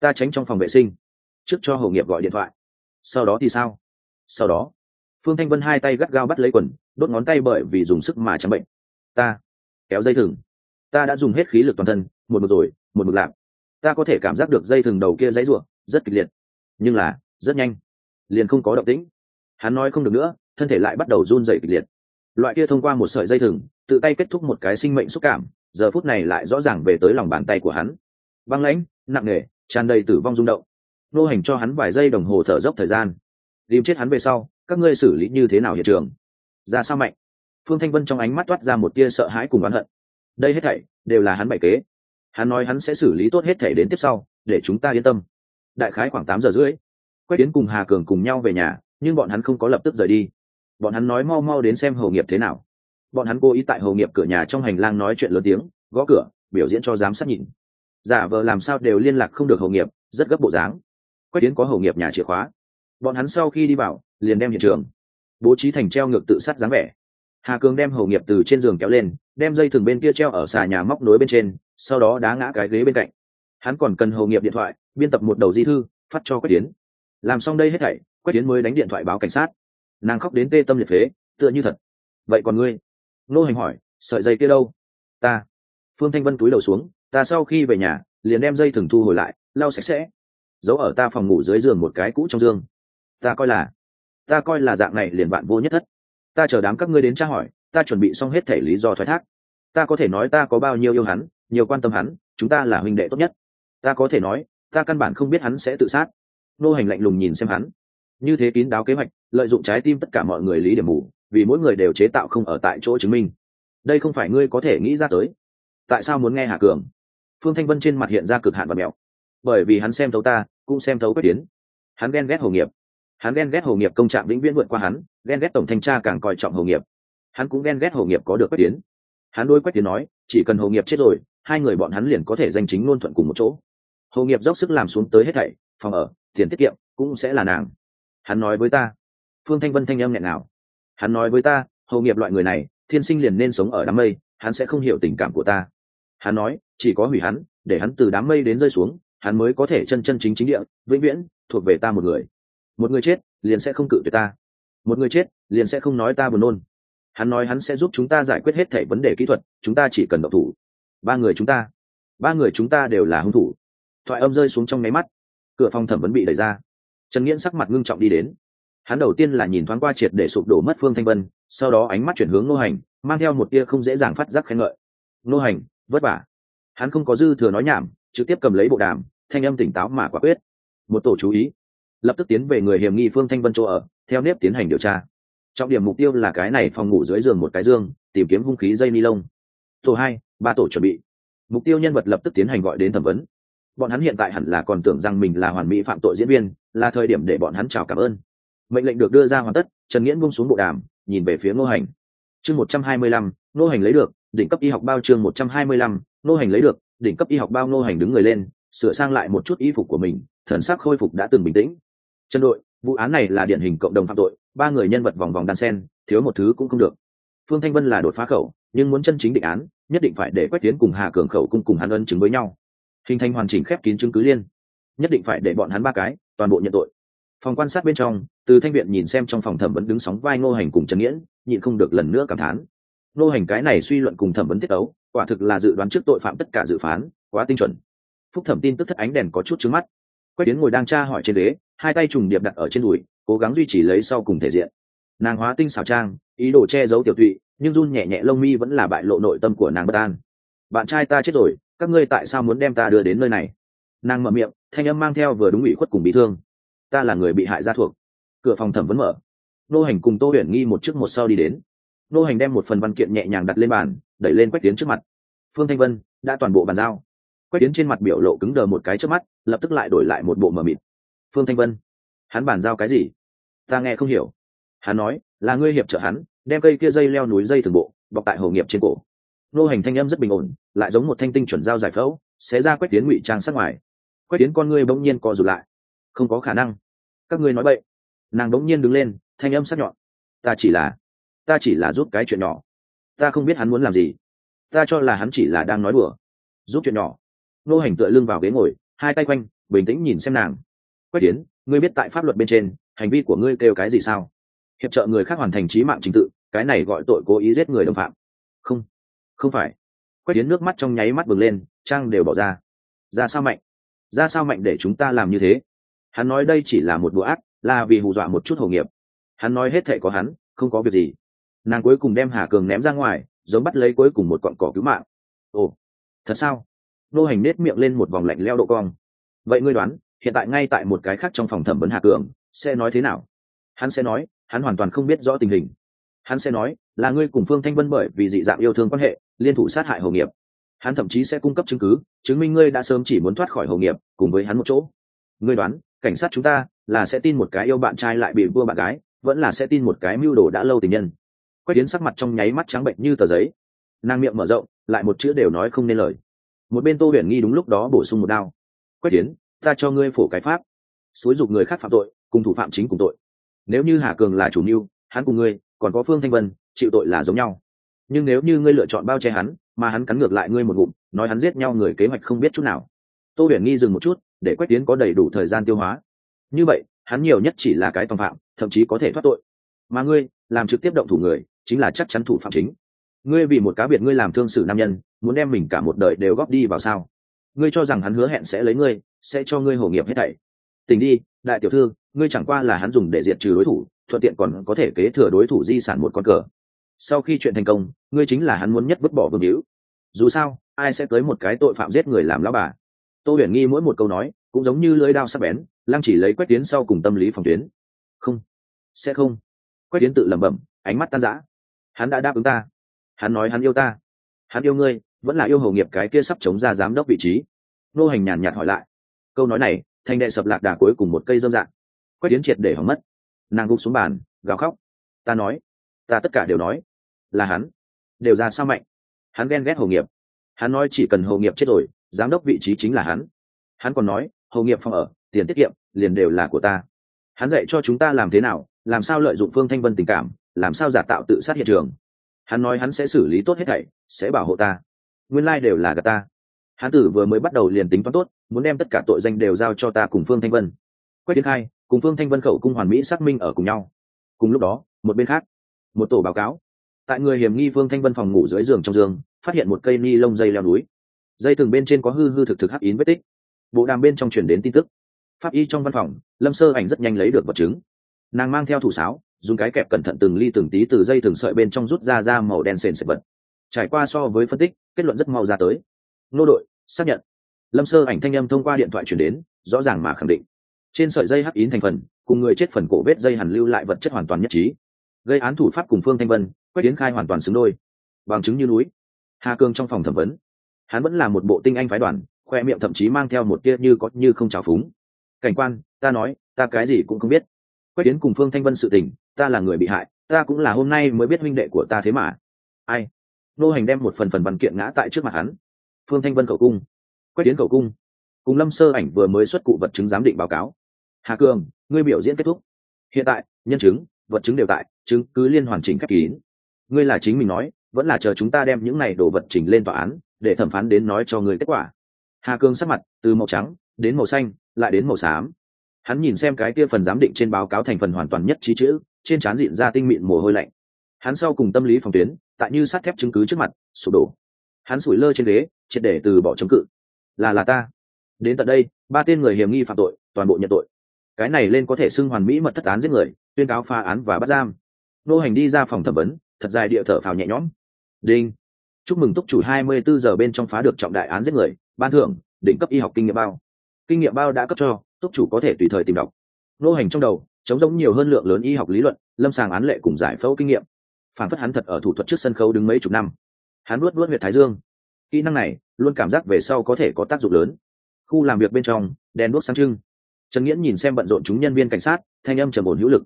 Ta tránh trong phòng vệ sinh. Trước cho hồ nghiệp gọi điện thoại. Sau đó thì sao? Sau đó, phương thanh vân hai tay gắt gao bắt lấy quần đốt ngón tay bởi vì dùng sức mà chẳng bệnh. Ta, kéo dây thừng. Ta đã dùng hết khí lực toàn thân, một mực rồi, một mực lạc ta có thể cảm giác được dây thừng đầu kia dãy ruộng rất kịch liệt. Nhưng là, rất nhanh. Liền không có động tĩnh. Hắn nói không được nữa, thân thể lại bắt đầu run dậy kịch liệt. Loại kia thông qua một sợi dây thừng, tự tay kết thúc một cái sinh mệnh xúc cảm, giờ phút này lại rõ ràng về tới lòng bàn tay của hắn. Băng lãnh, nặng nề, tràn đầy tử vong rung động. Nô hành cho hắn vài giây đồng hồ thở dốc thời gian. Tìm chết hắn về sau, các ngươi xử lý như thế nào hiện trường? Ra sao mạnh. Phương thanh vân trong ánh mắt toát ra một tia sợ hãi cùng oán hận. Đây hết thảy đều là hắn bày kế. Hắn nói hắn sẽ xử lý tốt hết thảy đến tiếp sau, để chúng ta yên tâm. Đại khái khoảng tám giờ rưỡi, quách tiến cùng hà cường cùng nhau về nhà, nhưng bọn hắn không có lập tức rời đi. Bọn hắn nói mau mau đến xem hầu nghiệp thế nào. Bọn hắn cố ý tại hầu nghiệp cửa nhà trong hành lang nói chuyện lớn tiếng, gõ cửa, biểu diễn cho giám sát nhìn. Giả vờ làm sao đều liên lạc không được hầu nghiệp, rất gấp bộ dáng. Quách tiến có hầu nghiệp nhà chìa khóa. Bọn hắn sau khi đi vào, liền đem hiện trường bố trí thành treo ngược tự sát dáng vẻ. Hà cường đem hầu nghiệp từ trên giường kéo lên, đem dây thừng bên kia treo ở xà nhà móc nối bên trên, sau đó đá ngã cái ghế bên cạnh. Hắn còn cần hầu nghiệp điện thoại, biên tập một đầu di thư, phát cho quách tiến làm xong đây hết thảy, quách tiến mới đánh điện thoại báo cảnh sát. Nàng khóc đến tê tâm liệt phế, tựa như thật. Vậy còn ngươi? Nô hành hỏi, sợi dây kia đâu? Ta. Phương thanh vân túi đầu xuống, ta sau khi về nhà, liền đem dây thừng thu hồi lại, lau sạch sẽ. Giấu ở ta phòng ngủ dưới giường một cái cũ trong giường. Ta coi là ta coi là dạng này liền bạn vô nhất thất. Ta chờ đám các ngươi đến tra hỏi, ta chuẩn bị xong hết thể lý do thoái thác. Ta có thể nói ta có bao nhiêu yêu hắn, nhiều quan tâm hắn, chúng ta là huynh đệ tốt nhất. Ta có thể nói, ta căn bản không biết hắn sẽ tự sát. Nô hành lạnh lùng nhìn xem hắn. Như thế kín đáo kế hoạch, lợi dụng trái tim tất cả mọi người lý điểm mù, vì mỗi người đều chế tạo không ở tại chỗ chứng minh. Đây không phải ngươi có thể nghĩ ra tới. Tại sao muốn nghe hà cường? Phương thanh vân trên mặt hiện ra cực hạn và mẹo. Bởi vì hắn xem thấu ta, cũng xem thấu quyết tiến. Hắn ghen ghét hồ nghiệp hắn ghen ghét hồ nghiệp công trạng vĩnh viễn vượt qua hắn, ghen ghét tổng thanh tra càng coi trọng hồ nghiệp. Hắn cũng ghen ghét hồ nghiệp có được quách tiến. Hắn đôi quách tiến nói, chỉ cần hồ nghiệp chết rồi, hai người bọn hắn liền có thể danh chính luôn thuận cùng một chỗ. Hồ nghiệp dốc sức làm xuống tới hết thảy, phòng ở, tiền tiết kiệm cũng sẽ là nàng. Hắn nói với ta, phương thanh vân thanh âm nghẹn nào hắn nói với ta, hồ nghiệp loại người này, thiên sinh liền nên sống ở đám mây, hắn sẽ không hiểu tình cảm của ta. Hắn nói, chỉ có hủy hắn, để hắn từ đám mây đến rơi xuống, hắn mới có thể chân chân chính chính địa, vĩnh viễn thuộc về ta một người một người chết, liền sẽ không cự tuyệt ta. Một người chết, liền sẽ không nói ta buồn nôn. Hắn nói hắn sẽ giúp chúng ta giải quyết hết thảy vấn đề kỹ thuật, chúng ta chỉ cần độc thủ. Ba người chúng ta, ba người chúng ta đều là hung thủ. Thoại âm rơi xuống trong nháy mắt. Cửa phòng thẩm vấn bị đẩy ra. Trần nghiễn sắc mặt ngưng trọng đi đến. Hắn đầu tiên là nhìn thoáng qua triệt để sụp đổ mất phương thanh vân, sau đó ánh mắt chuyển hướng nô hành, mang theo một tia không dễ dàng phát giác khen ngợi. Nô hành, vất vả. Hắn không có dư thừa nói nhảm, trực tiếp cầm lấy bộ đàm, thanh âm tỉnh táo mà quả quyết. Một tổ chú ý lập tức tiến về người hiểm nghi phương thanh vân chỗ ở, theo nếp tiến hành điều tra. Trọng điểm mục tiêu là cái này phòng ngủ dưới giường một cái dương, tìm kiếm hung khí dây ni lông. Tổ hai, ba tổ chuẩn bị. Mục tiêu nhân vật lập tức tiến hành gọi đến thẩm vấn. Bọn hắn hiện tại hẳn là còn tưởng rằng mình là hoàn mỹ phạm tội diễn viên, là thời điểm để bọn hắn chào cảm ơn. Mệnh lệnh được đưa ra hoàn tất, trần nghiễn bung xuống bộ đàm, nhìn về phía ngô hành. Chương một trăm hai mươi lăm, ngô hành lấy được, đỉnh cấp y học bao chương một trăm hai mươi lăm, ngô hành lấy được, đỉnh cấp y học bao ngô hành đứng người lên, sửa sang lại một chút y phục của mình, thần sắc khôi phục đã từng bình tĩnh trần đội, vụ án này là điển hình cộng đồng phạm tội, ba người nhân vật vòng vòng đan sen, thiếu một thứ cũng không được. Phương thanh vân là đột phá khẩu, nhưng muốn chân chính định án, nhất định phải để quách tiến cùng hà cường khẩu cung cùng hắn ân chứng với nhau. Hình thành hoàn chỉnh khép kín chứng cứ liên. Nhất định phải để bọn hắn ba cái, toàn bộ nhận tội. Phòng quan sát bên trong, từ thanh viện nhìn xem trong phòng thẩm vấn đứng sóng vai ngô hành cùng trần nghiễn, nhịn không được lần nữa cảm thán. Ngô hành cái này suy luận cùng thẩm vấn tiết ấu, quả thực là dự đoán trước tội phạm tất cả dự phán, quá tinh chuẩn. Phúc thẩm tin tức thất ánh đèn có chút trứng mắt quách tiến ngồi đang tra hỏi trên ghế, hai tay trùng điệp đặt ở trên đùi, cố gắng duy trì lấy sau cùng thể diện. Nàng hóa tinh xảo trang, ý đồ che giấu tiểu tụy, nhưng run nhẹ nhẹ lông mi vẫn là bại lộ nội tâm của nàng bất an. Bạn trai ta chết rồi, các ngươi tại sao muốn đem ta đưa đến nơi này? Nàng mở miệng, thanh âm mang theo vừa đúng ủy khuất cùng bị thương. Ta là người bị hại gia thuộc. Cửa phòng thẩm vấn mở. Nô hành cùng tô huyền nghi một trước một sau đi đến. Nô hành đem một phần văn kiện nhẹ nhàng đặt lên bàn, đẩy lên quách tiến trước mặt. Phương thanh vân, đã toàn bộ bàn giao quách tiến trên mặt biểu lộ cứng đờ một cái trước mắt, lập tức lại đổi lại một bộ mờ mịt. Phương thanh vân, hắn bàn giao cái gì? Ta nghe không hiểu. Hắn nói, là ngươi hiệp trợ hắn, đem cây kia dây leo núi dây thường bộ, bọc tại hồ nghiệp trên cổ. Nô hành thanh âm rất bình ổn, lại giống một thanh tinh chuẩn giao giải phẫu xé ra quách tiến ngụy trang sát ngoài. Quách tiến con ngươi bỗng nhiên co rụt lại. Không có khả năng. Các ngươi nói vậy nàng bỗng nhiên đứng lên, thanh âm sắc nhọn. Ta chỉ là, ta chỉ là giúp cái chuyện nhỏ. Ta không biết hắn muốn làm gì. Ta cho là hắn chỉ là đang nói đùa. Giúp chuyện nhỏ nô hành tựa lưng vào ghế ngồi, hai tay quanh, bình tĩnh nhìn xem nàng. Quách tiến ngươi biết tại pháp luật bên trên, hành vi của ngươi kêu cái gì sao? Hiệp trợ người khác hoàn thành trí mạng trình tự, cái này gọi tội cố ý giết người đồng phạm. Không không phải. Quách tiến nước mắt trong nháy mắt bừng lên, trang đều bỏ ra. Ra sao mạnh? Ra sao mạnh để chúng ta làm như thế? Hắn nói đây chỉ là một bữa ác, là vì hù dọa một chút hồ nghiệp. Hắn nói hết thệ có hắn, không có việc gì. Nàng cuối cùng đem hà cường ném ra ngoài, giống bắt lấy cuối cùng một cọn cỏ cứu mạng. Ồ, thật sao? Nô hành nết miệng lên một vòng lạnh leo độ cong. Vậy ngươi đoán, hiện tại ngay tại một cái khác trong phòng thẩm vấn hà cường, sẽ nói thế nào? Hắn sẽ nói, hắn hoàn toàn không biết rõ tình hình. Hắn sẽ nói, là ngươi cùng phương thanh vân bởi vì dị dạng yêu thương quan hệ, liên thủ sát hại hầu nghiệp. Hắn thậm chí sẽ cung cấp chứng cứ, chứng minh ngươi đã sớm chỉ muốn thoát khỏi hầu nghiệp, cùng với hắn một chỗ. Ngươi đoán, cảnh sát chúng ta, là sẽ tin một cái yêu bạn trai lại bị vua bạn gái, vẫn là sẽ tin một cái mưu đồ đã lâu tình nhân. Quét đến sắc mặt trong nháy mắt trắng bệnh như tờ giấy. Nàng miệng mở rộng, lại một chữ đều nói không nên lời một bên tô huyền nghi đúng lúc đó bổ sung một đao. Quách tiến ta cho ngươi phổ cái pháp. Xúi dục người khác phạm tội, cùng thủ phạm chính cùng tội. Nếu như hà cường là chủ mưu, hắn cùng ngươi, còn có phương thanh vân, chịu tội là giống nhau. Nhưng nếu như ngươi lựa chọn bao che hắn, mà hắn cắn ngược lại ngươi một bụng nói hắn giết nhau người kế hoạch không biết chút nào. Tô huyền nghi dừng một chút, để quách tiến có đầy đủ thời gian tiêu hóa. Như vậy, hắn nhiều nhất chỉ là cái tòng phạm, thậm chí có thể thoát tội. Mà ngươi, làm trực tiếp động thủ người, chính là chắc chắn thủ phạm chính ngươi vì một cá biệt ngươi làm thương xử nam nhân, muốn đem mình cả một đời đều góp đi vào sao? Ngươi cho rằng hắn hứa hẹn sẽ lấy ngươi, sẽ cho ngươi hổ nghiệp hết thảy. Tình đi, đại tiểu thư, ngươi chẳng qua là hắn dùng để diệt trừ đối thủ, thuận tiện còn có thể kế thừa đối thủ di sản một con cờ. Sau khi chuyện thành công, ngươi chính là hắn muốn nhất vứt bỏ vương hữu. Dù sao, ai sẽ tới một cái tội phạm giết người làm lão bà? Tô huyền nghi mỗi một câu nói, cũng giống như lưỡi đao sắc bén, lăng chỉ lấy quách tiến sau cùng tâm lý phòng tuyến. Không. Sẽ không. Quách tiến tự lẩm bẩm, ánh mắt tan rã. Hắn đã đáp ứng ta hắn nói hắn yêu ta. Hắn yêu ngươi, vẫn là yêu hầu nghiệp cái kia sắp chống ra giám đốc vị trí. Nô hành nhàn nhạt hỏi lại. Câu nói này, thanh đệ sập lạc đà cuối cùng một cây dâm dạng. Quách tiến triệt để hỏng mất. Nàng gục xuống bàn, gào khóc. Ta nói, ta tất cả đều nói, là hắn. Đều ra sao mạnh. Hắn ghen ghét hầu nghiệp. Hắn nói chỉ cần hầu nghiệp chết rồi, giám đốc vị trí chính là hắn. Hắn còn nói hầu nghiệp phòng ở, tiền tiết kiệm, liền đều là của ta. Hắn dạy cho chúng ta làm thế nào, làm sao lợi dụng phương thanh vân tình cảm, làm sao giả tạo tự sát hiện trường hắn nói hắn sẽ xử lý tốt hết thảy, sẽ bảo hộ ta. Nguyên lai、like、đều là gà ta. Hắn tử vừa mới bắt đầu liền tính toán tốt, muốn đem tất cả tội danh đều giao cho ta cùng phương thanh vân. Quách tiến khai, cùng phương thanh vân khẩu cung hoàn mỹ xác minh ở cùng nhau. Cùng lúc đó, một bên khác, một tổ báo cáo. Tại người hiểm nghi phương thanh vân phòng ngủ dưới giường trong giường, phát hiện một cây ni lông dây leo núi. Dây từng bên trên có hư hư thực thực hắc ín vết tích. Bộ đàm bên trong chuyển đến tin tức. Pháp y trong văn phòng, lâm sơ ảnh rất nhanh lấy được vật chứng. Nàng mang theo thủ sáo dùng cái kẹp cẩn thận từng ly từng tí từ dây từng sợi bên trong rút ra ra màu đen sền sệt vật. Trải qua so với phân tích, kết luận rất mau ra tới. Nô đội, xác nhận. Lâm sơ ảnh thanh âm thông qua điện thoại chuyển đến, rõ ràng mà khẳng định. Trên sợi dây hắc yến thành phần, cùng người chết phần cổ vết dây hàn lưu lại vật chất hoàn toàn nhất trí. Gây án thủ pháp cùng phương thanh vân quét tiến khai hoàn toàn xứng đôi. Bằng chứng như núi. Hà cương trong phòng thẩm vấn. Hắn vẫn là một bộ tinh anh phái đoàn, khoe miệng thậm chí mang theo một tia như có như không trào phúng. Cảnh quan, ta nói, ta cái gì cũng không biết. Quét tiến cùng phương thanh vân sự tình ta là người bị hại, ta cũng là hôm nay mới biết huynh đệ của ta thế mà. Ai? Nô hành đem một phần phần văn kiện ngã tại trước mặt hắn. Phương thanh vân cầu cung. Quét tiến cầu cung. Cùng lâm sơ ảnh vừa mới xuất cụ vật chứng giám định báo cáo. Hà cường, ngươi biểu diễn kết thúc. Hiện tại, nhân chứng, vật chứng đều tại, chứng cứ liên hoàn chỉnh khép kín. Ngươi là chính mình nói, vẫn là chờ chúng ta đem những này đồ vật chỉnh lên tòa án, để thẩm phán đến nói cho ngươi kết quả. Hà cương sắc mặt, từ màu trắng, đến màu xanh, lại đến màu xám. Hắn nhìn xem cái kia phần giám định trên báo cáo thành phần hoàn toàn nhất trí chữ trên trán diện ra tinh mịn mồ hôi lạnh. Hắn sau cùng tâm lý phòng tuyến, tại như sắt thép chứng cứ trước mặt, sụp đổ. Hắn sủi lơ trên ghế, triệt để từ bỏ chống cự. Là là ta. Đến tận đây, ba tên người hiểm nghi phạm tội, toàn bộ nhận tội. Cái này lên có thể xưng hoàn mỹ mật thất án giết người, tuyên cáo phá án và bắt giam. Nô hành đi ra phòng thẩm vấn, thật dài địa thở phào nhẹ nhõm. Đinh. Chúc mừng túc chủ 24 giờ bên trong phá được trọng đại án giết người, ban thưởng định cấp y học kinh nghiệm bao. Kinh nghiệm bao đã cấp cho, túc chủ có thể tùy thời tìm đọc. Nô hành trong đầu chống giống nhiều hơn lượng lớn y học lý luận, lâm sàng án lệ cùng giải phẫu kinh nghiệm. Phản phất hắn thật ở thủ thuật trước sân khấu đứng mấy chục năm. Hắn nuốt nuốt huyệt thái dương. Kỹ năng này, luôn cảm giác về sau có thể có tác dụng lớn. Khu làm việc bên trong, đèn đuốc sáng trưng. Trần nghiễn nhìn xem bận rộn chúng nhân viên cảnh sát, thanh âm trầm ổn hữu lực.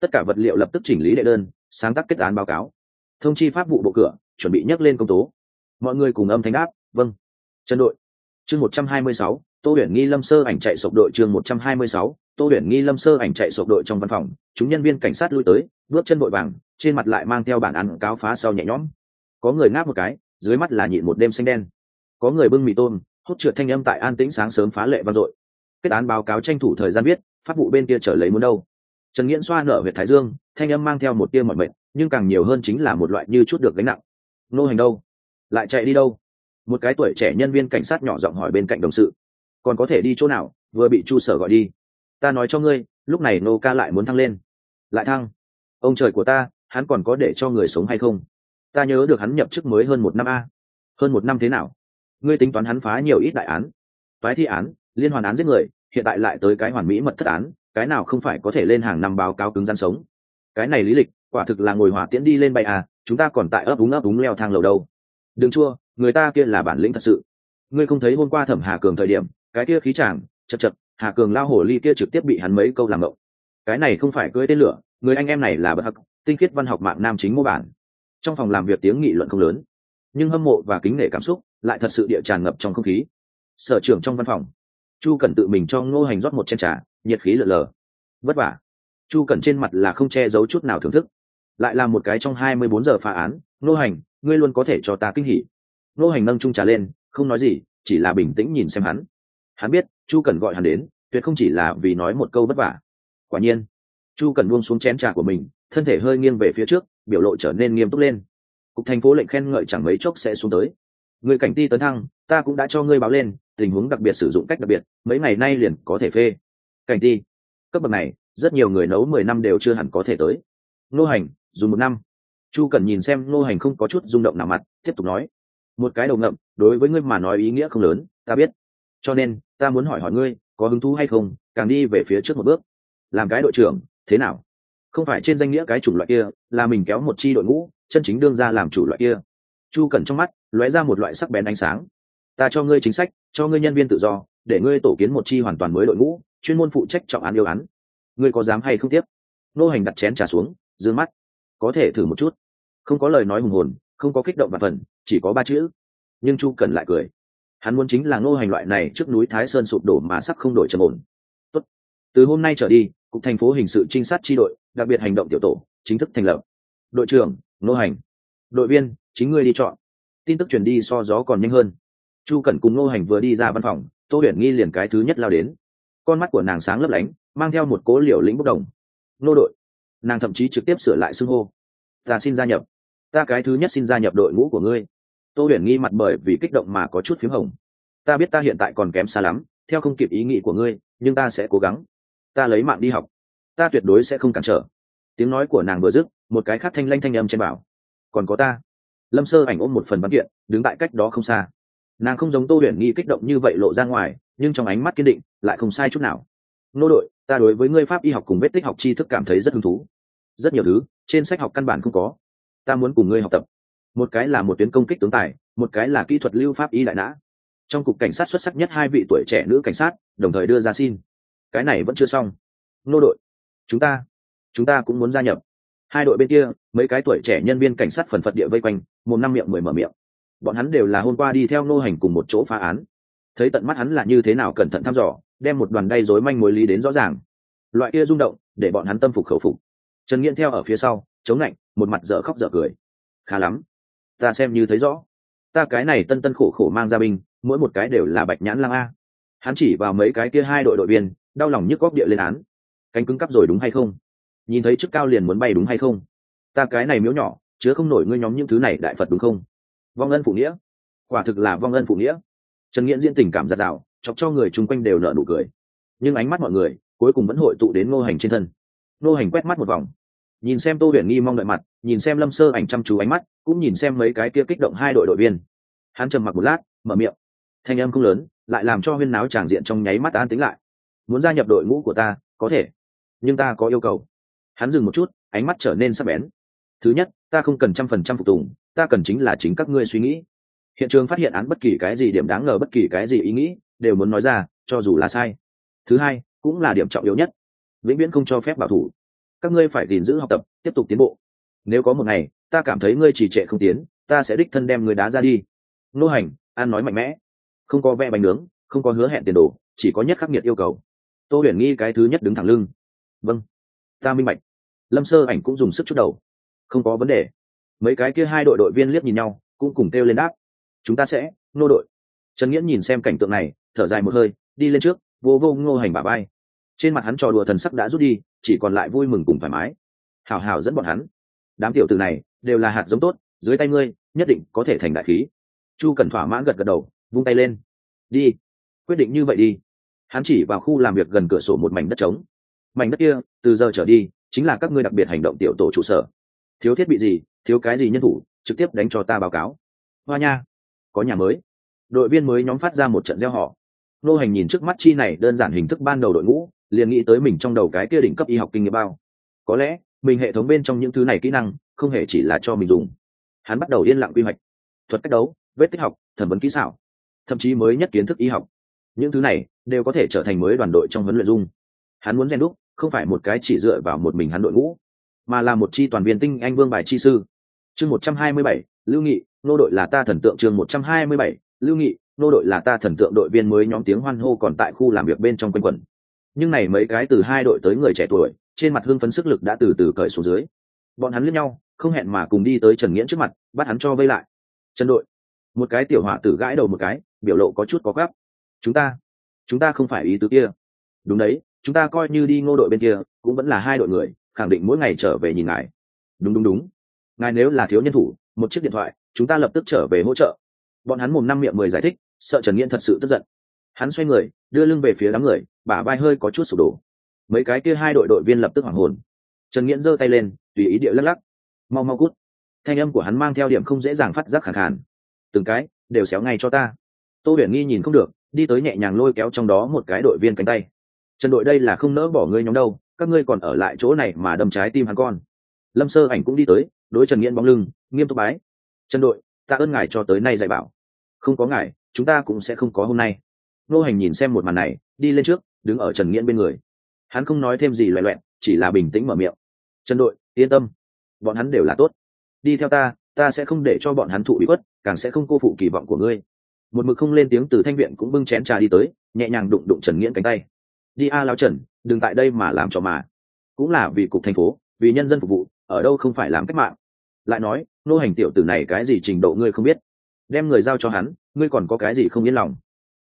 Tất cả vật liệu lập tức chỉnh lý đệ đơn, sáng tác kết án báo cáo. Thông chi pháp vụ bộ cửa, chuẩn bị nhắc lên công tố. Mọi người cùng âm thanh đáp vâng. Trần đội. Chương một trăm hai mươi sáu, tô huyền nghi lâm sơ ảnh chạy sộc đội chương một trăm hai mươi sáu tô huyền nghi lâm sơ ảnh chạy sộp đội trong văn phòng, chúng nhân viên cảnh sát lui tới, bước chân vội vàng, trên mặt lại mang theo bản án cáo phá sau nhẹ nhõm. Có người ngáp một cái, dưới mắt là nhịn một đêm xanh đen. Có người bưng mì tôm, hốt trượt thanh âm tại an tĩnh sáng sớm phá lệ vang dội. Kết án báo cáo tranh thủ thời gian viết pháp vụ bên kia trở lấy muốn đâu. Trần nghiễn xoa nở huyện thái dương, thanh âm mang theo một tia mọi mệnh nhưng càng nhiều hơn chính là một loại như chút được gánh nặng. Nô hành đâu? Lại chạy đi đâu? Một cái tuổi trẻ nhân viên cảnh sát nhỏ giọng hỏi bên cạnh đồng sự. Còn có thể đi chỗ nào? Vừa bị chu sở gọi đi ta nói cho ngươi, lúc này nô ca lại muốn thăng lên. Lại thăng? Ông trời của ta, hắn còn có để cho người sống hay không? Ta nhớ được hắn nhập chức mới hơn một năm a. Hơn một năm thế nào? Ngươi tính toán hắn phá nhiều ít đại án. Toái thi án, liên hoàn án giết người, hiện tại lại tới cái hoàn mỹ mật thất án, cái nào không phải có thể lên hàng năm báo cáo cứng gian sống? Cái này lý lịch, quả thực là ngồi hỏa tiễn đi lên bay à chúng ta còn tại ấp úng ấp úng leo thang lầu đâu. Đừng chua, người ta kia là bản lĩnh thật sự. Ngươi không thấy hôm qua thẩm hà cường thời điểm, cái kia khí chàng, chật chật hà cường lao hổ ly kia trực tiếp bị hắn mấy câu làm mộng cái này không phải cưỡi tên lửa, người anh em này là bất hắc tinh khiết văn học mạng nam chính mô bản. Trong phòng làm việc tiếng nghị luận không lớn, nhưng hâm mộ và kính nể cảm xúc lại thật sự địa tràn ngập trong không khí. Sở trưởng trong văn phòng, chu cần tự mình cho ngô hành rót một chén trà, nhiệt khí lợn lờ. Vất vả. Chu cần trên mặt là không che giấu chút nào thưởng thức. Lại là một cái trong hai mươi bốn giờ phá án, ngô hành, ngươi luôn có thể cho ta kinh hỉ. Ngô hành nâng trung trà lên, không nói gì, chỉ là bình tĩnh nhìn xem hắn. Hắn biết chu cần gọi hắn đến, tuyệt không chỉ là vì nói một câu vất vả. Quả nhiên, chu cần buông xuống chén trà của mình, thân thể hơi nghiêng về phía trước, biểu lộ trở nên nghiêm túc lên. Cục thành phố lệnh khen ngợi chẳng mấy chốc sẽ xuống tới. Người cảnh ti tấn thăng, ta cũng đã cho ngươi báo lên, tình huống đặc biệt sử dụng cách đặc biệt, mấy ngày nay liền có thể phê. Cảnh ti, cấp bậc này, rất nhiều người nấu mười năm đều chưa hẳn có thể tới. Nô hành, dùng một năm. Chu cần nhìn xem nô hành không có chút rung động nào mặt, tiếp tục nói. Một cái đầu ngậm, đối với ngươi mà nói ý nghĩa không lớn, ta biết cho nên ta muốn hỏi hỏi ngươi, có hứng thú hay không, càng đi về phía trước một bước. Làm cái đội trưởng, thế nào? Không phải trên danh nghĩa cái chủng loại kia, là mình kéo một chi đội ngũ, chân chính đương ra làm chủ loại kia. Chu cần trong mắt lóe ra một loại sắc bén ánh sáng. Ta cho ngươi chính sách, cho ngươi nhân viên tự do, để ngươi tổ kiến một chi hoàn toàn mới đội ngũ, chuyên môn phụ trách trọng án yêu án. Ngươi có dám hay không tiếp? Nô hành đặt chén trà xuống, d mắt. Có thể thử một chút. Không có lời nói hùng hồn, không có kích động và phần, chỉ có ba chữ. Nhưng chu cần lại cười hắn muốn chính là ngô hành loại này trước núi thái sơn sụp đổ mà sắc không đổi trầm ổn. Tốt. từ hôm nay trở đi, cục thành phố hình sự trinh sát tri đội, đặc biệt hành động tiểu tổ, chính thức thành lập. Đội trưởng, ngô hành. Đội viên, chính ngươi đi chọn. Tin tức truyền đi so gió còn nhanh hơn. Chu cẩn cùng ngô hành vừa đi ra văn phòng, tô huyền nghi liền cái thứ nhất lao đến. Con mắt của nàng sáng lấp lánh, mang theo một cố liều lĩnh bốc đồng. Nô đội. Nàng thậm chí trực tiếp sửa lại xưng hô. Ta xin gia nhập. Ta cái thứ nhất xin gia nhập đội ngũ của ngươi tô huyền nghi mặt bởi vì kích động mà có chút p h í m hồng. Ta biết ta hiện tại còn kém xa lắm, theo không kịp ý nghĩ của ngươi, nhưng ta sẽ cố gắng. Ta lấy mạng đi học. Ta tuyệt đối sẽ không cản trở. Tiếng nói của nàng vừa dứt, một cái khác thanh lanh thanh âm trên bảo. Còn có ta. Lâm sơ ảnh ôm một phần văn kiện, đứng tại cách đó không xa. Nàng không giống tô huyền nghi kích động như vậy lộ ra ngoài, nhưng trong ánh mắt kiên định, lại không sai chút nào. Nô đội, ta đối với ngươi pháp y học cùng vết tích học tri thức cảm thấy rất hứng thú. Rất nhiều thứ, trên sách học căn bản không có. Ta muốn cùng ngươi học tập một cái là một tuyến công kích tướng tài, một cái là kỹ thuật lưu pháp y đại nã. Trong cục cảnh sát xuất sắc nhất hai vị tuổi trẻ nữ cảnh sát, đồng thời đưa ra xin. Cái này vẫn chưa xong. Nô đội, chúng ta chúng ta cũng muốn gia nhập. Hai đội bên kia, mấy cái tuổi trẻ nhân viên cảnh sát phần phật địa vây quanh, một năm miệng mười mở miệng. Bọn hắn đều là hôm qua đi theo nô hành cùng một chỗ phá án. Thấy tận mắt hắn là như thế nào cẩn thận thăm dò, đem một đoàn đay rối manh mối lý đến rõ ràng. Loại kia rung động, để bọn hắn tâm phục khẩu phục. Trần nghiện theo ở phía sau, chống lạnh, một mặt dở khóc dở cười. Khá lắm ta xem như thấy rõ. Ta cái này tân tân khổ khổ mang ra binh, mỗi một cái đều là bạch nhãn lang a. Hắn chỉ vào mấy cái kia hai đội đội viên, đau lòng nhức góc địa lên án. Cánh cứng cắp rồi đúng hay không? Nhìn thấy chức cao liền muốn bay đúng hay không? Ta cái này miếu nhỏ, chứa không nổi ngươi nhóm những thứ này đại phật đúng không? Vong ân phụ nghĩa. Quả thực là vong ân phụ nghĩa. Trần nghiễn diễn tình cảm giặt rào, chọc cho người chung quanh đều nở nụ cười. Nhưng ánh mắt mọi người, cuối cùng vẫn hội tụ đến ngô hành trên thân. Ngô hành quét mắt một vòng nhìn xem tô huyền nghi mong đợi mặt, nhìn xem lâm sơ ảnh chăm chú ánh mắt, cũng nhìn xem mấy cái kia kích động hai đội đội viên. Hắn trầm mặc một lát, mở miệng. Thanh âm không lớn, lại làm cho huyên náo tràng diện trong nháy mắt an tính lại. Muốn gia nhập đội ngũ của ta, có thể. Nhưng ta có yêu cầu. Hắn dừng một chút, ánh mắt trở nên sắc bén. Thứ nhất, ta không cần trăm phần trăm phục tùng, ta cần chính là chính các ngươi suy nghĩ. Hiện trường phát hiện án bất kỳ cái gì điểm đáng ngờ, bất kỳ cái gì ý nghĩ, đều muốn nói ra, cho dù là sai. Thứ hai, cũng là điểm trọng yếu nhất. Vĩnh viễn không cho phép bảo thủ các ngươi phải gìn giữ học tập, tiếp tục tiến bộ. Nếu có một ngày, ta cảm thấy ngươi trì trệ không tiến, ta sẽ đích thân đem người đá ra đi. Nô hành, an nói mạnh mẽ. Không có vẽ bánh nướng, không có hứa hẹn tiền đồ, chỉ có nhất khắc nghiệt yêu cầu. Tô huyền nghi cái thứ nhất đứng thẳng lưng. Vâng ta minh bạch. Lâm sơ ảnh cũng dùng sức chút đầu. Không có vấn đề. Mấy cái kia hai đội đội viên liếc nhìn nhau, cũng cùng kêu lên đáp. Chúng ta sẽ, nô đội. Trần nghĩa nhìn xem cảnh tượng này, thở dài một hơi, đi lên trước, vô vô ngô hành bà bay trên mặt hắn trò đùa thần sắc đã rút đi chỉ còn lại vui mừng cùng thoải mái. Hào hào dẫn bọn hắn. Đám tiểu từ này đều là hạt giống tốt, dưới tay ngươi, nhất định có thể thành đại khí. Chu cần thỏa mãn gật gật đầu, vung tay lên. Đi. Quyết định như vậy đi. Hắn chỉ vào khu làm việc gần cửa sổ một mảnh đất trống. Mảnh đất kia, từ giờ trở đi, chính là các ngươi đặc biệt hành động tiểu tổ trụ sở. Thiếu thiết bị gì, thiếu cái gì nhân thủ, trực tiếp đánh cho ta báo cáo. Hoa nha. Có nhà mới. Đội viên mới nhóm phát ra một trận gieo họ. Nô hành nhìn trước mắt chi này, đơn giản hình thức ban đầu đội ngũ liền nghĩ tới mình trong đầu cái kia đỉnh cấp y học kinh nghiệm bao. Có lẽ, mình hệ thống bên trong những thứ này kỹ năng, không hề chỉ là cho mình dùng. Hắn bắt đầu yên lặng quy hoạch. Thuật cách đấu, vết tích học, thẩm vấn kỹ xảo. Thậm chí mới nhất kiến thức y học. Những thứ này, đều có thể trở thành mới đoàn đội trong huấn luyện dung. Hắn muốn rèn đúc, không phải một cái chỉ dựa vào một mình hắn đội ngũ, mà là một chi toàn viên tinh anh vương bài chi sư. Chương một trăm hai mươi bảy, lưu nghị, nô đội là ta thần tượng chương một trăm hai mươi bảy, lưu nghị, nô đội là ta thần tượng đội viên mới nhóm tiếng hoan hô còn tại khu làm việc bên trong quanh quẩn nhưng này mấy cái từ hai đội tới người trẻ tuổi, trên mặt hưng phấn sức lực đã từ từ cởi xuống dưới. Bọn hắn liếc nhau, không hẹn mà cùng đi tới trần nghiễn trước mặt, bắt hắn cho vây lại. Trần đội. Một cái tiểu họa tử gãi đầu một cái, biểu lộ có chút có gấp. Chúng ta chúng ta không phải ý tứ kia. Đúng đấy, chúng ta coi như đi ngô đội bên kia, cũng vẫn là hai đội người, khẳng định mỗi ngày trở về nhìn ngài. Đúng đúng đúng. Ngài nếu là thiếu nhân thủ, một chiếc điện thoại, chúng ta lập tức trở về hỗ trợ. Bọn hắn mồm năm miệng mười giải thích, sợ trần nghiễn thật sự tức giận. Hắn xoay người, đưa lưng về phía đám người bả vai hơi có chút sụp đổ. Mấy cái kia hai đội đội viên lập tức hoảng hồn. Trần nghiễn giơ tay lên, tùy ý địa lắc lắc. Mau mau cút. Thanh âm của hắn mang theo điểm không dễ dàng phát giác khẳng khàn. Từng cái đều xéo ngay cho ta. Tô huyền nghi nhìn không được, đi tới nhẹ nhàng lôi kéo trong đó một cái đội viên cánh tay. Trần đội đây là không nỡ bỏ ngươi nhóm đâu, các ngươi còn ở lại chỗ này mà đâm trái tim hắn con. Lâm sơ ảnh cũng đi tới, đối trần nghiễn bóng lưng, nghiêm túc bái. Trần đội, ta ơn ngài cho tới nay dạy bảo. Không có ngài, chúng ta cũng sẽ không có hôm nay. Nô hành nhìn xem một màn này, đi lên trước đứng ở trần nghiễn bên người. Hắn không nói thêm gì loẹ loẹn, chỉ là bình tĩnh mở miệng. Trần đội, yên tâm. Bọn hắn đều là tốt. Đi theo ta ta sẽ không để cho bọn hắn thụ bị khuất, càng sẽ không cô phụ kỳ vọng của ngươi. Một mực không lên tiếng từ thanh viện cũng bưng chén trà đi tới, nhẹ nhàng đụng đụng trần nghiễn cánh tay. Đi a lao trần, đừng tại đây mà làm cho mà. Cũng là vì cục thành phố, vì nhân dân phục vụ, ở đâu không phải làm cách mạng. Lại nói, nô hành tiểu tử này cái gì trình độ ngươi không biết. Đem người giao cho hắn, ngươi còn có cái gì không yên lòng?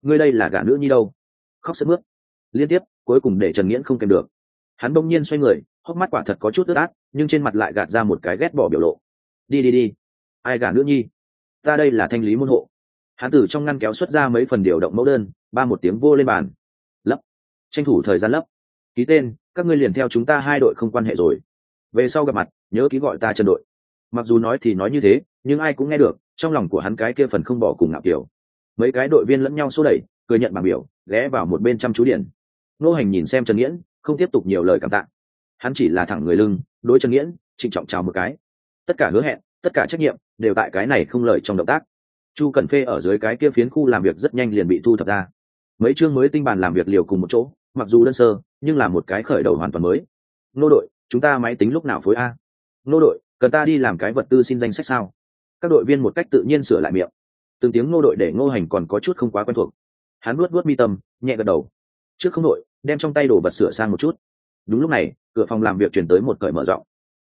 Ngươi đây là gã nữ nhi đâu? Khóc sức mướt liên tiếp, cuối cùng để trần nghiễn không kèm được. Hắn bỗng nhiên xoay người, hốc mắt quả thật có chút ướt át, nhưng trên mặt lại gạt ra một cái ghét bỏ biểu lộ. Đi đi đi. Ai gả nữ nhi? Ta đây là thanh lý môn hộ. Hắn từ trong ngăn kéo xuất ra mấy phần điều động mẫu đơn, ba một tiếng vô lên bàn. Lấp. Tranh thủ thời gian lấp. Ký tên, các ngươi liền theo chúng ta hai đội không quan hệ rồi. Về sau gặp mặt, nhớ ký gọi ta trần đội. Mặc dù nói thì nói như thế, nhưng ai cũng nghe được, trong lòng của hắn cái kia phần không bỏ cùng ngạo kiểu. Mấy cái đội viên lẫn nhau xô đẩy, cười nhận bằng biểu, ghé vào một bên chăm chú điện nô hành nhìn xem trần nghiễn, không tiếp tục nhiều lời cảm tạ. Hắn chỉ là thẳng người lưng, đối trần nghiễn, trịnh trọng chào một cái. Tất cả hứa hẹn, tất cả trách nhiệm, đều tại cái này không lời trong động tác. Chu cần phê ở dưới cái kia phiến khu làm việc rất nhanh liền bị thu thập ra. Mấy chương mới tinh bàn làm việc liều cùng một chỗ, mặc dù đơn sơ, nhưng là một cái khởi đầu hoàn toàn mới. Nô đội, chúng ta máy tính lúc nào phối a? Nô đội, cần ta đi làm cái vật tư xin danh sách sao? Các đội viên một cách tự nhiên sửa lại miệng. Từng tiếng nô đội để ngô hành còn có chút không quá quen thuộc. Hắn luốt luốt mi tâm, nhẹ gật đầu. Trước không đội đem trong tay đồ vật sửa sang một chút. Đúng lúc này, cửa phòng làm việc chuyển tới một cởi mở rộng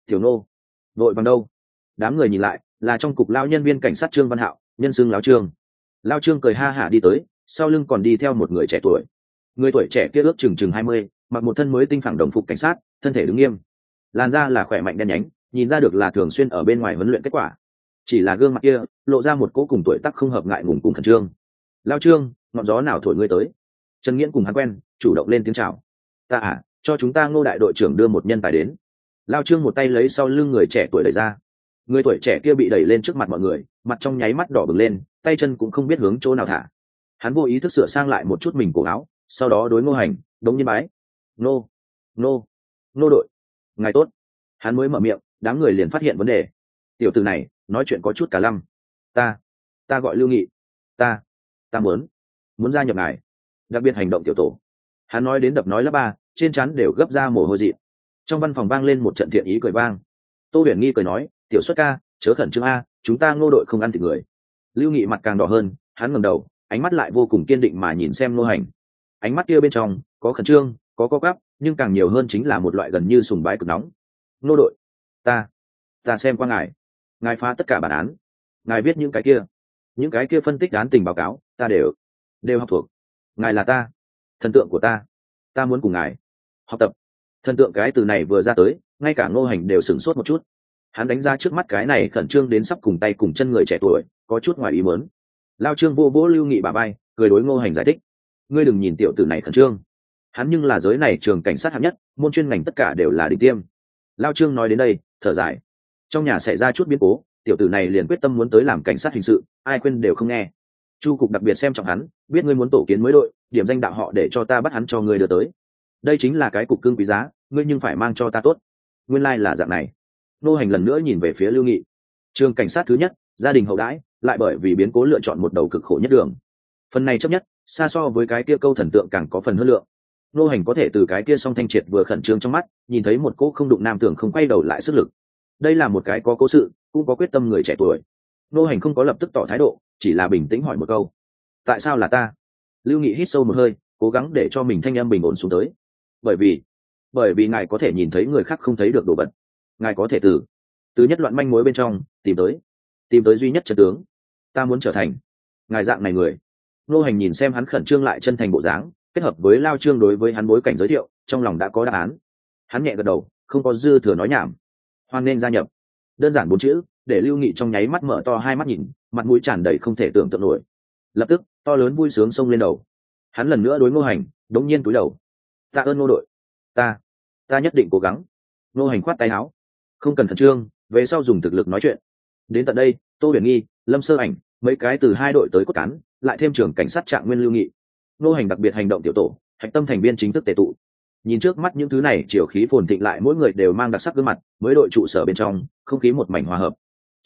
tiểu nô đội bằng đâu? Đám người nhìn lại, là trong cục lao nhân viên cảnh sát trương văn hạo, nhân xưng lao trương. Lao trương cười ha hả đi tới, sau lưng còn đi theo một người trẻ tuổi. Người tuổi trẻ kia ước chừng chừng hai mươi, mặc một thân mới tinh phẳng đồng phục cảnh sát, thân thể đứng nghiêm. Làn da là khỏe mạnh đen nhánh, nhìn ra được là thường xuyên ở bên ngoài huấn luyện kết quả. Chỉ là gương mặt kia, lộ ra một cỗ cùng tuổi tắc không hợp ngại ngùng cùng khẩn trương. Lao trương, ngọn gió nào thổi ngươi tới? Trần nghiễn cùng hắn quen, chủ động lên tiếng chào. Ta à cho chúng ta ngô đại đội trưởng đưa một nhân tài đến. Lao trương một tay lấy sau lưng người trẻ tuổi đẩy ra. Người tuổi trẻ kia bị đẩy lên trước mặt mọi người, mặt trong nháy mắt đỏ bừng lên, tay chân cũng không biết hướng chỗ nào thả. Hắn vô ý thức sửa sang lại một chút mình cổ áo, sau đó đối ngô hành, đống nhiên bái. Nô nô nô đội, ngài tốt. Hắn mới mở miệng, đám người liền phát hiện vấn đề. Tiểu từ này, nói chuyện có chút cả lăm. Ta ta gọi lưu nghị. Ta ta muốn muốn gia nhập ngài đặc biệt hành động tiểu tổ. Hắn nói đến đập nói lớp ba, trên chắn đều gấp ra mồ hôi dị. Trong văn phòng vang lên một trận thiện ý cười vang. Tô huyền nghi cười nói, tiểu xuất ca, chớ khẩn trương a, chúng ta ngô đội không ăn thịt người. Lưu nghị mặt càng đỏ hơn, hắn ngầm đầu, ánh mắt lại vô cùng kiên định mà nhìn xem nô hành. Ánh mắt kia bên trong, có khẩn trương, có co gắp nhưng càng nhiều hơn chính là một loại gần như sùng bái cực nóng. Nô đội, ta ta xem qua ngài. Ngài phá tất cả bản án. Ngài viết những cái kia. Những cái kia phân tích án tình báo cáo, ta đều đều học thuộc ngài là ta. Thần tượng của ta. Ta muốn cùng ngài học tập. Thần tượng cái từ này vừa ra tới, ngay cả ngô hành đều sửng sốt một chút. Hắn đánh ra trước mắt cái này khẩn trương đến sắp cùng tay cùng chân người trẻ tuổi, có chút ngoài ý mớn lao trương vô vỗ lưu nghị bà bay cười đối ngô hành giải thích. Ngươi đừng nhìn tiểu tử này khẩn trương. Hắn nhưng là giới này trường cảnh sát hạng nhất, môn chuyên ngành tất cả đều là đỉnh tiêm. Lao trương nói đến đây, thở dài. Trong nhà xảy ra chút biến cố, tiểu tử này liền quyết tâm muốn tới làm cảnh sát hình sự, ai quên đều không nghe chu cục đặc biệt xem trọng hắn, biết ngươi muốn tổ kiến mới đội, điểm danh đạo họ để cho ta bắt hắn cho ngươi đưa tới. Đây chính là cái cục cưng quý giá, ngươi nhưng phải mang cho ta tốt. Nguyên lai、like、là dạng này. Nô hành lần nữa nhìn về phía lưu nghị. Trường cảnh sát thứ nhất, gia đình hậu đãi, lại bởi vì biến cố lựa chọn một đầu cực khổ nhất đường. Phần này chấp nhất, xa so với cái kia câu thần tượng càng có phần hơn lượng. Nô hành có thể từ cái kia song thanh triệt vừa khẩn trương trong mắt, nhìn thấy một cô không đụng nam tưởng không quay đầu lại sức lực. Đây là một cái có cố sự, cũng có quyết tâm người trẻ tuổi. Nô hành không có lập tức tỏ thái độ chỉ là bình tĩnh hỏi một câu. Tại sao là ta? Lưu nghị hít sâu một hơi, cố gắng để cho mình thanh em bình ổn xuống tới. Bởi vì bởi vì ngài có thể nhìn thấy người khác không thấy được đồ vật. Ngài có thể từ từ nhất loạn manh mối bên trong, tìm tới tìm tới duy nhất trật tướng. Ta muốn trở thành, ngài dạng này người. Nô hành nhìn xem hắn khẩn trương lại chân thành bộ dáng, kết hợp với lao trương đối với hắn bối cảnh giới thiệu, trong lòng đã có đáp án. Hắn nhẹ gật đầu, không có dư thừa nói nhảm. Hoan nên gia nhập. Đơn giản bốn chữ để lưu nghị trong nháy mắt mở to hai mắt nhìn, mặt mũi tràn đầy không thể tưởng tượng nổi. Lập tức, to lớn vui sướng xông lên đầu. Hắn lần nữa đối ngô hành, đống nhiên túi đầu. Ta ơn ngô đội. Ta ta nhất định cố gắng. Ngô hành khoát tay áo. Không cần khẩn trương, về sau dùng thực lực nói chuyện. Đến tận đây, tô huyền nghi, lâm sơ ảnh, mấy cái từ hai đội tới cốt cán, lại thêm trưởng cảnh sát trạng nguyên lưu nghị. Ngô hành đặc biệt hành động tiểu tổ, hạch tâm thành viên chính thức tệ tụ. Nhìn trước mắt những thứ này chiều khí phồn thịnh lại, mỗi người đều mang đặc sắc gương mặt, mới đội trụ sở bên trong, không khí một mảnh hòa hợp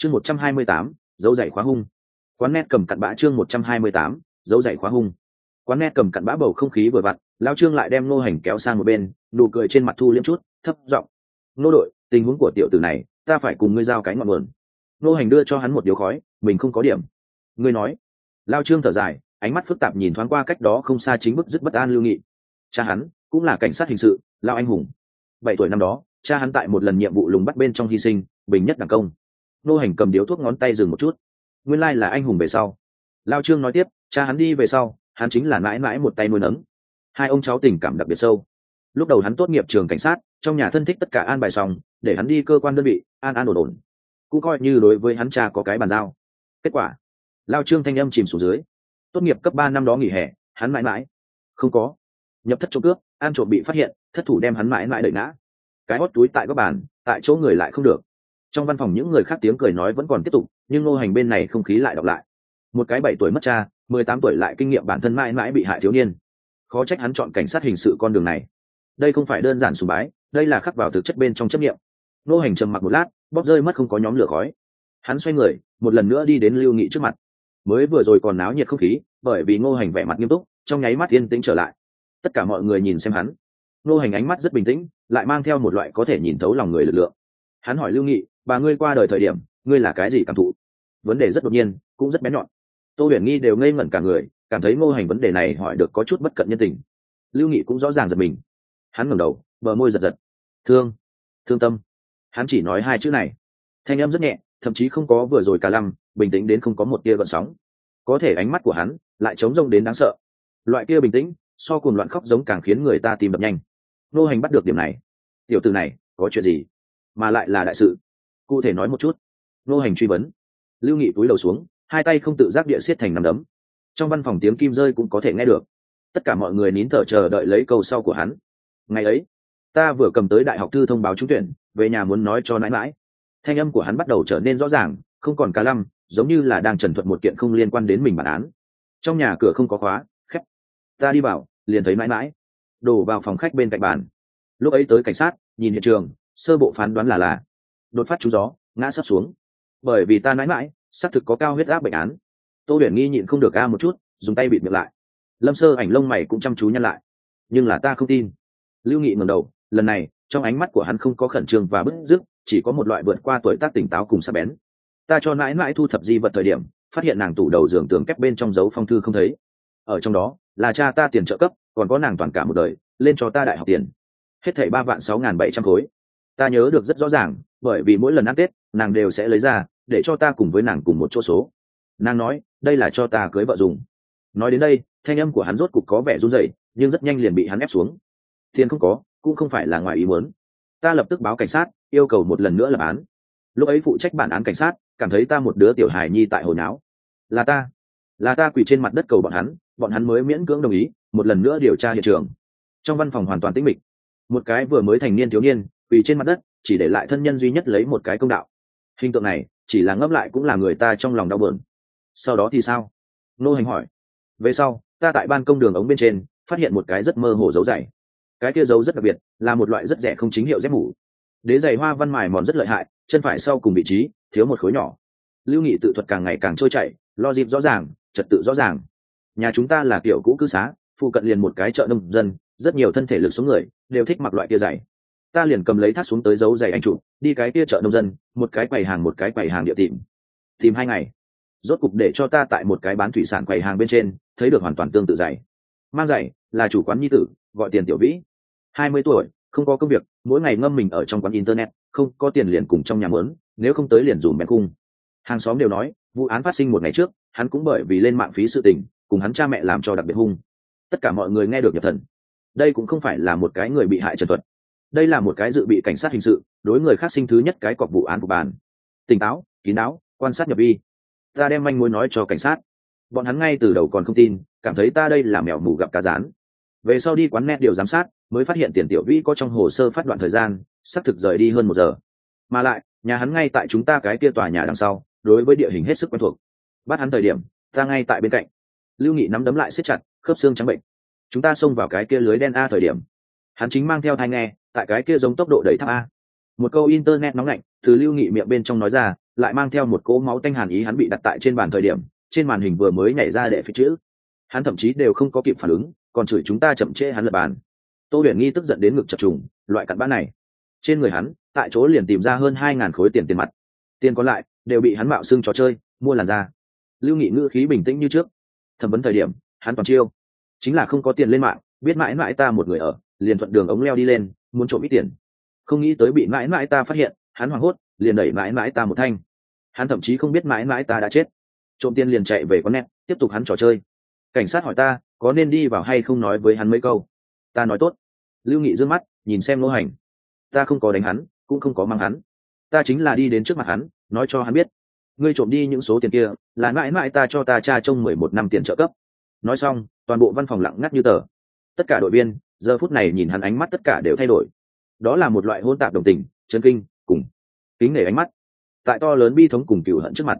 chương một trăm hai mươi tám, dấu dày khóa hung. Quán nét cầm cặn bã chương một trăm hai mươi tám, dấu dày khóa hung. Quán nét cầm cặn bã bầu không khí vừa vặn, lao trương lại đem nô hành kéo sang một bên, nụ cười trên mặt thu liếm chút, thấp giọng. Nô đội, tình huống của tiểu tử này, ta phải cùng ngươi giao cái ngọn nguồn. Nô hành đưa cho hắn một điếu khói, mình không có điểm. Ngươi nói. Lao trương thở dài, ánh mắt phức tạp nhìn thoáng qua cách đó không xa chính bức dứt bất an lưu nghị. Cha hắn, cũng là cảnh sát hình sự, lao anh hùng. Bảy tuổi năm đó, cha hắn tại một lần nhiệm vụ lùng bắt bên trong hy sinh, bình nhất đảng công nô hành cầm điếu thuốc ngón tay dừng một chút. Nguyên lai là anh hùng về sau. Lao trương nói tiếp, cha hắn đi về sau, hắn chính là mãi mãi một tay nuôi nấng. Hai ông cháu tình cảm đặc biệt sâu. Lúc đầu hắn tốt nghiệp trường cảnh sát, trong nhà thân thích tất cả an bài xong, để hắn đi cơ quan đơn vị, an an ổn ổn. Cũng coi như đối với hắn cha có cái bàn giao. Kết quả, lao trương thanh âm chìm xuống dưới. Tốt nghiệp cấp ba năm đó nghỉ hè, hắn mãi mãi. Không có. Nhập thất trộm cướp an trộm bị phát hiện, thất thủ đem hắn mãi mãi đợi ngã. Cái hót túi tại các bàn, tại chỗ người lại không được trong văn phòng những người khác tiếng cười nói vẫn còn tiếp tục, nhưng ngô hành bên này không khí lại đọc lại. Một cái bảy tuổi mất cha, mười tám tuổi lại kinh nghiệm bản thân mãi mãi bị hại thiếu niên. Khó trách hắn chọn cảnh sát hình sự con đường này. Đây không phải đơn giản sùng bái, đây là khắc vào thực chất bên trong chấp nghiệm ngô hành trầm mặc một lát, bóp rơi mất không có nhóm lửa khói. Hắn xoay người, một lần nữa đi đến lưu nghị trước mặt. Mới vừa rồi còn náo nhiệt không khí, bởi vì ngô hành vẻ mặt nghiêm túc, trong nháy mắt yên tĩnh trở lại. Tất cả mọi người nhìn xem hắn. Ngô hành ánh mắt rất bình tĩnh, lại mang theo một loại có thể nhìn thấu lòng người lực lượng. Hắn hỏi lưu nghị bà ngươi qua đời thời điểm, ngươi là cái gì cảm thụ? Vấn đề rất đột nhiên, cũng rất bé nhọn. Tô huyền nghi đều ngây ngẩn cả người, cảm thấy ngô hành vấn đề này hỏi được có chút bất cận nhân tình. Lưu nghị cũng rõ ràng giật mình. Hắn ngẩng đầu, bờ môi giật giật. Thương thương tâm. Hắn chỉ nói hai chữ này. Thanh em rất nhẹ, thậm chí không có vừa rồi cả lăm bình tĩnh đến không có một tia gợn sóng. Có thể ánh mắt của hắn lại trống rông đến đáng sợ. Loại kia bình tĩnh, so cùng loạn khóc giống càng khiến người ta tìm đập nhanh. Nô hành bắt được điểm này. Tiểu từ này, có chuyện gì? Mà lại là đại sự cụ thể nói một chút. Nô hành truy vấn. Lưu nghị túi đầu xuống, hai tay không tự giác địa xiết thành nằm đấm. Trong văn phòng tiếng kim rơi cũng có thể nghe được. Tất cả mọi người nín thở chờ đợi lấy câu sau của hắn. Ngày ấy, ta vừa cầm tới đại học thư thông báo trúng tuyển, về nhà muốn nói cho nãi mãi thanh âm của hắn bắt đầu trở nên rõ ràng, không còn cá lăm, giống như là đang trần thuật một kiện không liên quan đến mình bản án. Trong nhà cửa không có khóa, khép. Ta đi vào, liền thấy mãi mãi đổ vào phòng khách bên cạnh bàn. Lúc ấy tới cảnh sát, nhìn hiện trường, sơ bộ phán đoán là là đột phát trúng gió, ngã sắp xuống. Bởi vì ta mãi mãi, xác thực có cao huyết áp bệnh án. Tô huyền nghi nhịn không được ca một chút, dùng tay bịt miệng lại. Lâm sơ ảnh lông mày cũng chăm chú nhăn lại. Nhưng là ta không tin. Lưu nghị ngẩng đầu, lần này, trong ánh mắt của hắn không có khẩn trương và bức dứt, chỉ có một loại vượt qua tuổi tác tỉnh táo cùng sắc bén. Ta cho mãi mãi thu thập di vật thời điểm, phát hiện nàng tủ đầu giường tường kép bên trong dấu phong thư không thấy. Ở trong đó, là cha ta tiền trợ cấp, còn có nàng toàn cả một đời, lên cho ta đại học tiền. Hết thảy ba vạn sáu n g h n bảy trăm khối ta nhớ được rất rõ ràng, bởi vì mỗi lần ăn tết, nàng đều sẽ lấy ra, để cho ta cùng với nàng cùng một chỗ số. Nàng nói, đây là cho ta cưới vợ dùng. Nói đến đây, thanh âm của hắn rốt cục có vẻ run rẩy, nhưng rất nhanh liền bị hắn ép xuống. Tiền không có, cũng không phải là ngoài ý muốn. Ta lập tức báo cảnh sát, yêu cầu một lần nữa lập án. Lúc ấy phụ trách bản án cảnh sát, cảm thấy ta một đứa tiểu hài nhi tại hồi não là ta là ta quỳ trên mặt đất cầu bọn hắn bọn hắn mới miễn cưỡng đồng ý, một lần nữa điều tra hiện trường. Trong văn phòng hoàn toàn tĩnh mịch. Một cái vừa mới thành niên thiếu niên quỳ trên mặt đất, chỉ để lại thân nhân duy nhất lấy một cái công đạo. Hình tượng này, chỉ là ngấp lại cũng là người ta trong lòng đau bờn sau đó thì sao? Nô hành hỏi. Về sau, ta tại ban công đường ống bên trên, phát hiện một cái rất mơ hồ dấu dày. Cái kia dấu rất đặc biệt, là một loại rất rẻ không chính hiệu dép mủ. Đế giày hoa văn mài mòn rất lợi hại, chân phải sau cùng vị trí, thiếu một khối nhỏ. Lưu nghị tự thuật càng ngày càng trôi chảy, lo dịp rõ ràng, trật tự rõ ràng. Nhà chúng ta là kiểu cũ cư xá, phụ cận liền một cái chợ nông dân, rất nhiều thân thể lực xuống người, đều thích mặc loại kia giày ta liền cầm lấy thắt xuống tới dấu giày anh chủ đi cái kia chợ nông dân, một cái quầy hàng, một cái quầy hàng địa tìm. Tìm hai ngày. Rốt cục để cho ta tại một cái bán thủy sản quầy hàng bên trên, thấy được hoàn toàn tương tự giày. Mang giày, là chủ quán nhi tử, gọi tiền tiểu vĩ. Hai mươi tuổi, không có công việc, mỗi ngày ngâm mình ở trong quán internet, không có tiền liền cùng trong nhà mướn, nếu không tới liền dùng bèn cung hàng xóm đều nói, vụ án phát sinh một ngày trước, hắn cũng bởi vì lên mạng phí sự tình, cùng hắn cha mẹ làm cho đặc biệt hung. Tất cả mọi người nghe được nhập thần. Đây cũng không phải là một cái người bị hại trần thuật đây là một cái dự bị cảnh sát hình sự, đối người khác sinh thứ nhất cái cọc vụ án của bàn. Tỉnh táo, kín đáo, quan sát nhập vi. Ta đem manh mối nói cho cảnh sát. Bọn hắn ngay từ đầu còn không tin, cảm thấy ta đây là mèo mù gặp cá rán. Về sau đi quán net điều giám sát, mới phát hiện tiền tiểu vĩ có trong hồ sơ phát đoạn thời gian, xác thực rời đi hơn một giờ. Mà lại, nhà hắn ngay tại chúng ta cái kia tòa nhà đằng sau, đối với địa hình hết sức quen thuộc. Bắt hắn thời điểm, ta ngay tại bên cạnh. Lưu nghị nắm đấm lại siết chặt, khớp xương trắng bệnh. Chúng ta xông vào cái kia lưới đen a thời điểm hắn chính mang theo thai nghe, tại cái kia giống tốc độ đẩy tháp a. Một câu internet nóng lạnh, từ lưu nghị miệng bên trong nói ra, lại mang theo một cỗ máu tanh hàn ý hắn bị đặt tại trên bàn thời điểm, trên màn hình vừa mới nhảy ra để phía chữ. Hắn thậm chí đều không có kịp phản ứng, còn chửi chúng ta chậm trễ hắn lập bàn. Tô huyền nghi tức giận đến ngực chập trùng, loại cặn bã này. Trên người hắn, tại chỗ liền tìm ra hơn hai ngàn khối tiền tiền mặt. Tiền còn lại, đều bị hắn mạo xưng trò chơi, mua làn da. Lưu nghị ngữ khí bình tĩnh như trước. Thẩm vấn thời điểm, hắn toàn chiêu. Chính là không có tiền lên mạng, biết mãi mãi ta một người ở liền thuận đường ống leo đi lên, muốn trộm ít tiền. Không nghĩ tới bị mãi mãi ta phát hiện, hắn hoảng hốt, liền đẩy mãi mãi ta một thanh. Hắn thậm chí không biết mãi mãi ta đã chết. Trộm tiền liền chạy về con nét tiếp tục hắn trò chơi. Cảnh sát hỏi ta, có nên đi vào hay không nói với hắn mấy câu. Ta nói tốt. Lưu nghị d ư ơ n g mắt, nhìn xem lỗ hành. Ta không có đánh hắn, cũng không có mang hắn. Ta chính là đi đến trước mặt hắn, nói cho hắn biết. Ngươi trộm đi những số tiền kia, là mãi mãi ta cho ta cha trông mười một năm tiền trợ cấp. Nói xong, toàn bộ văn phòng lặng ngắt như tờ tất cả đội viên, giờ phút này nhìn hắn ánh mắt tất cả đều thay đổi. Đó là một loại hôn tạp đồng tình chân kinh, cùng kính nể ánh mắt. Tại to lớn bi thống cùng cựu hận trước mặt,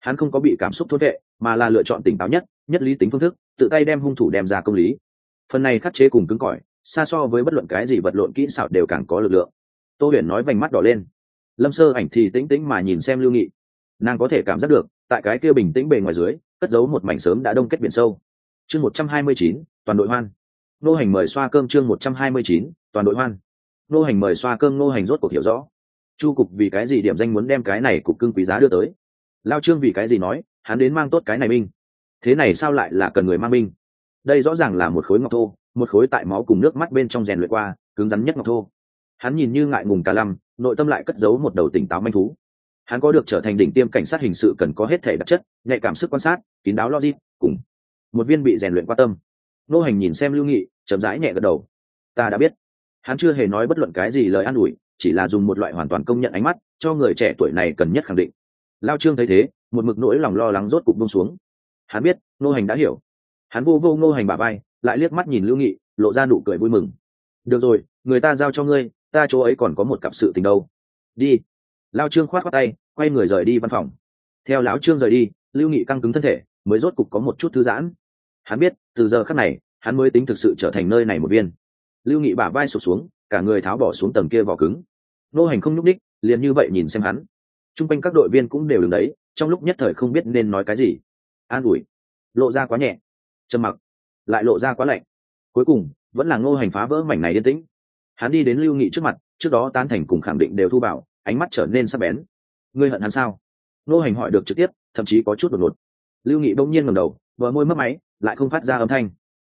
hắn không có bị cảm xúc thốt vệ, mà là lựa chọn tỉnh táo nhất nhất lý tính phương thức, tự tay đem hung thủ đem ra công lý. Phần này khắc chế cùng cứng cỏi, xa so với bất luận cái gì vật lộn kỹ xảo đều càng có lực lượng. Tô huyền nói vành mắt đỏ lên. Lâm sơ ảnh thì tĩnh tĩnh mà nhìn xem lưu nghị. Nàng có thể cảm giác được, tại cái kia bình tĩnh bề ngoài dưới, cất giấu một mảnh sớm đã đông kết biển sâu. Chương một trăm hai mươi chín, toàn đội hoan nô hành mời xoa cơm chương một trăm hai mươi chín, toàn đội hoan. Nô hành mời xoa cơm, nô hành rốt cuộc hiểu rõ. Chu cục vì cái gì điểm danh muốn đem cái này cục cưng quý giá đưa tới? Lao trương vì cái gì nói, hắn đến mang tốt cái này minh thế này sao lại là cần người mang minh đây rõ ràng là một khối ngọc thô, một khối tại máu cùng nước mắt bên trong rèn luyện qua, cứng rắn nhất ngọc thô. Hắn nhìn như ngại ngùng cả lăm, nội tâm lại cất giấu một đầu tỉnh táo manh thú. Hắn có được trở thành đỉnh tiêm cảnh sát hình sự cần có hết thể đặc chất, nhạy cảm sức quan sát, kín đáo logic, cùng một viên bị rèn luyện qua tâm. Nô hành nhìn xem lưu nghị chậm rãi nhẹ gật đầu. Ta đã biết. Hắn chưa hề nói bất luận cái gì lời an ủi, chỉ là dùng một loại hoàn toàn công nhận ánh mắt, cho người trẻ tuổi này cần nhất khẳng định. Lao trương thấy thế, một mực nỗi lòng lo lắng rốt cục bông xuống. Hắn biết nô hành đã hiểu. Hắn vô vô nô hành bà bay lại liếc mắt nhìn lưu nghị, lộ ra nụ cười vui mừng. Được rồi, người ta giao cho ngươi, ta chỗ ấy còn có một cặp sự tình đâu. Đi. Lao trương khoát khoát tay, quay người rời đi văn phòng. Theo lão trương rời đi, lưu nghị căng cứng thân thể, mới rốt cục có một chút thư giãn. Hắn biết, từ giờ khắc này hắn mới tính thực sự trở thành nơi này một viên. Lưu nghị bả vai sụp xuống, cả người tháo bỏ xuống tầng kia vỏ cứng. Nô hành không nhúc ních liền như vậy nhìn xem hắn. T r u n g quanh các đội viên cũng đều đứng đấy, trong lúc nhất thời không biết nên nói cái gì. An ủi. Lộ ra quá nhẹ. Trầm mặc. Lại lộ ra quá lạnh. Cuối cùng, vẫn là ngô hành phá vỡ mảnh này yên tĩnh. Hắn đi đến lưu nghị trước mặt, trước đó tán thành cùng khẳng định đều thu bảo ánh mắt trở nên sắc bén. Ngươi hận hắn sao? Ngô hành hỏi được trực tiếp, thậm chí có chút đột ngột. Lưu nghị bỗng nhiên ngầm đầu vợ môi mất máy, lại không phát ra âm thanh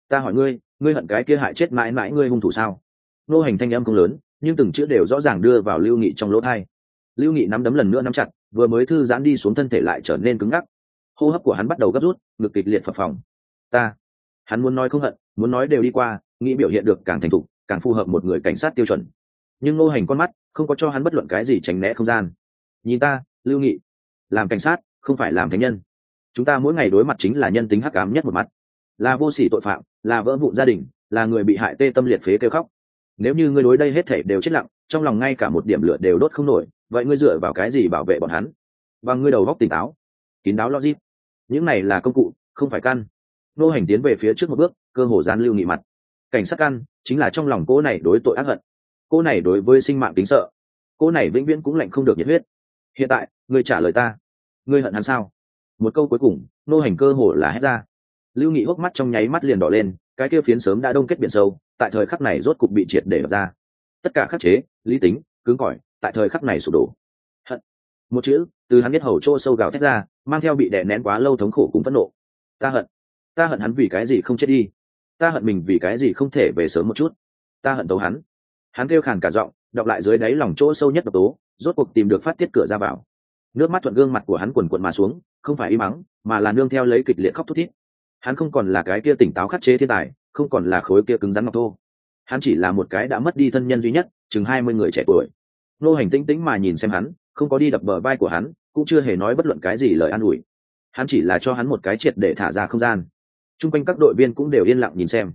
ta hỏi ngươi ngươi hận cái kia hại chết mãi mãi ngươi hung thủ sao? Ngô hành thanh âm không lớn, nhưng từng chữ đều rõ ràng đưa vào lưu nghị trong lỗ thai. Lưu nghị nắm đấm lần nữa nắm chặt, vừa mới thư giãn đi xuống thân thể lại trở nên cứng ngắc. Hô hấp của hắn bắt đầu gấp rút, ngực kịch liệt phập phòng ta, hắn muốn nói không hận, muốn nói đều đi qua, nghĩ biểu hiện được càng thành thục, càng phù hợp một người cảnh sát tiêu chuẩn. Nhưng ngô hành con mắt, không có cho hắn bất luận cái gì tránh né không gian. Nhìn ta, lưu nghị, làm cảnh sát, không phải làm thánh nhân. Chúng ta mỗi ngày đối mặt chính là nhân tính hắc ám nhất một mặt là vô sỉ tội phạm, là vỡ vụn gia đình, là người bị hại tê tâm liệt phế kêu khóc. Nếu như ngươi đối đây hết thể đều chết lặng, trong lòng ngay cả một điểm lửa đều đốt không nổi, vậy ngươi dựa vào cái gì bảo vệ bọn hắn? Và ngươi đầu góc tỉnh táo, kín đáo logic. Những này là công cụ, không phải căn. Nô hành tiến về phía trước một bước, cơ hồ dán lưu nghị mặt. Cảnh sát căn, chính là trong lòng cô này đối tội ác hận. Cô này đối với sinh mạng tính sợ. Cô này vĩnh viễn cũng lạnh không được nhiệt huyết. Hiện tại, ngươi trả lời ta. Ngươi hận hắn sao? Một câu cuối cùng, nô hành cơ hồ là hét ra lưu nghị hốc mắt trong nháy mắt liền đỏ lên, cái kia phiến sớm đã đông kết biển sâu, tại thời khắc này rốt cục bị triệt để ra. Tất cả khắc chế, lý tính, cứng cỏi, tại thời khắc này sụp đổ. Hận. Một chữ, từ hắn biết hầu trô sâu gào thét ra, mang theo bị đè nén quá lâu thống khổ cùng phẫn nộ. Ta hận. Ta hận hắn vì cái gì không chết đi. Ta hận mình vì cái gì không thể về sớm một chút. Ta hận tấu hắn. Hắn kêu khàn cả giọng, đọc lại dưới đáy lòng chỗ sâu nhất độc tố, rốt cuộc tìm được phát tiết cửa ra vào. Nước mắt thuận gương mặt của hắn quần quần mà xuống, không phải im mắng mà là nương theo lấy kịch liệt khóc thút thít hắn không còn là cái kia tỉnh táo khắc chế thiên tài, không còn là khối kia cứng rắn ngọc thô. Hắn chỉ là một cái đã mất đi thân nhân duy nhất, chừng hai mươi người trẻ tuổi. Nô hành tĩnh tĩnh mà nhìn xem hắn, không có đi đập bờ vai của hắn, cũng chưa hề nói bất luận cái gì lời an ủi. Hắn chỉ là cho hắn một cái triệt để thả ra không gian. T r u n g quanh các đội viên cũng đều yên lặng nhìn xem.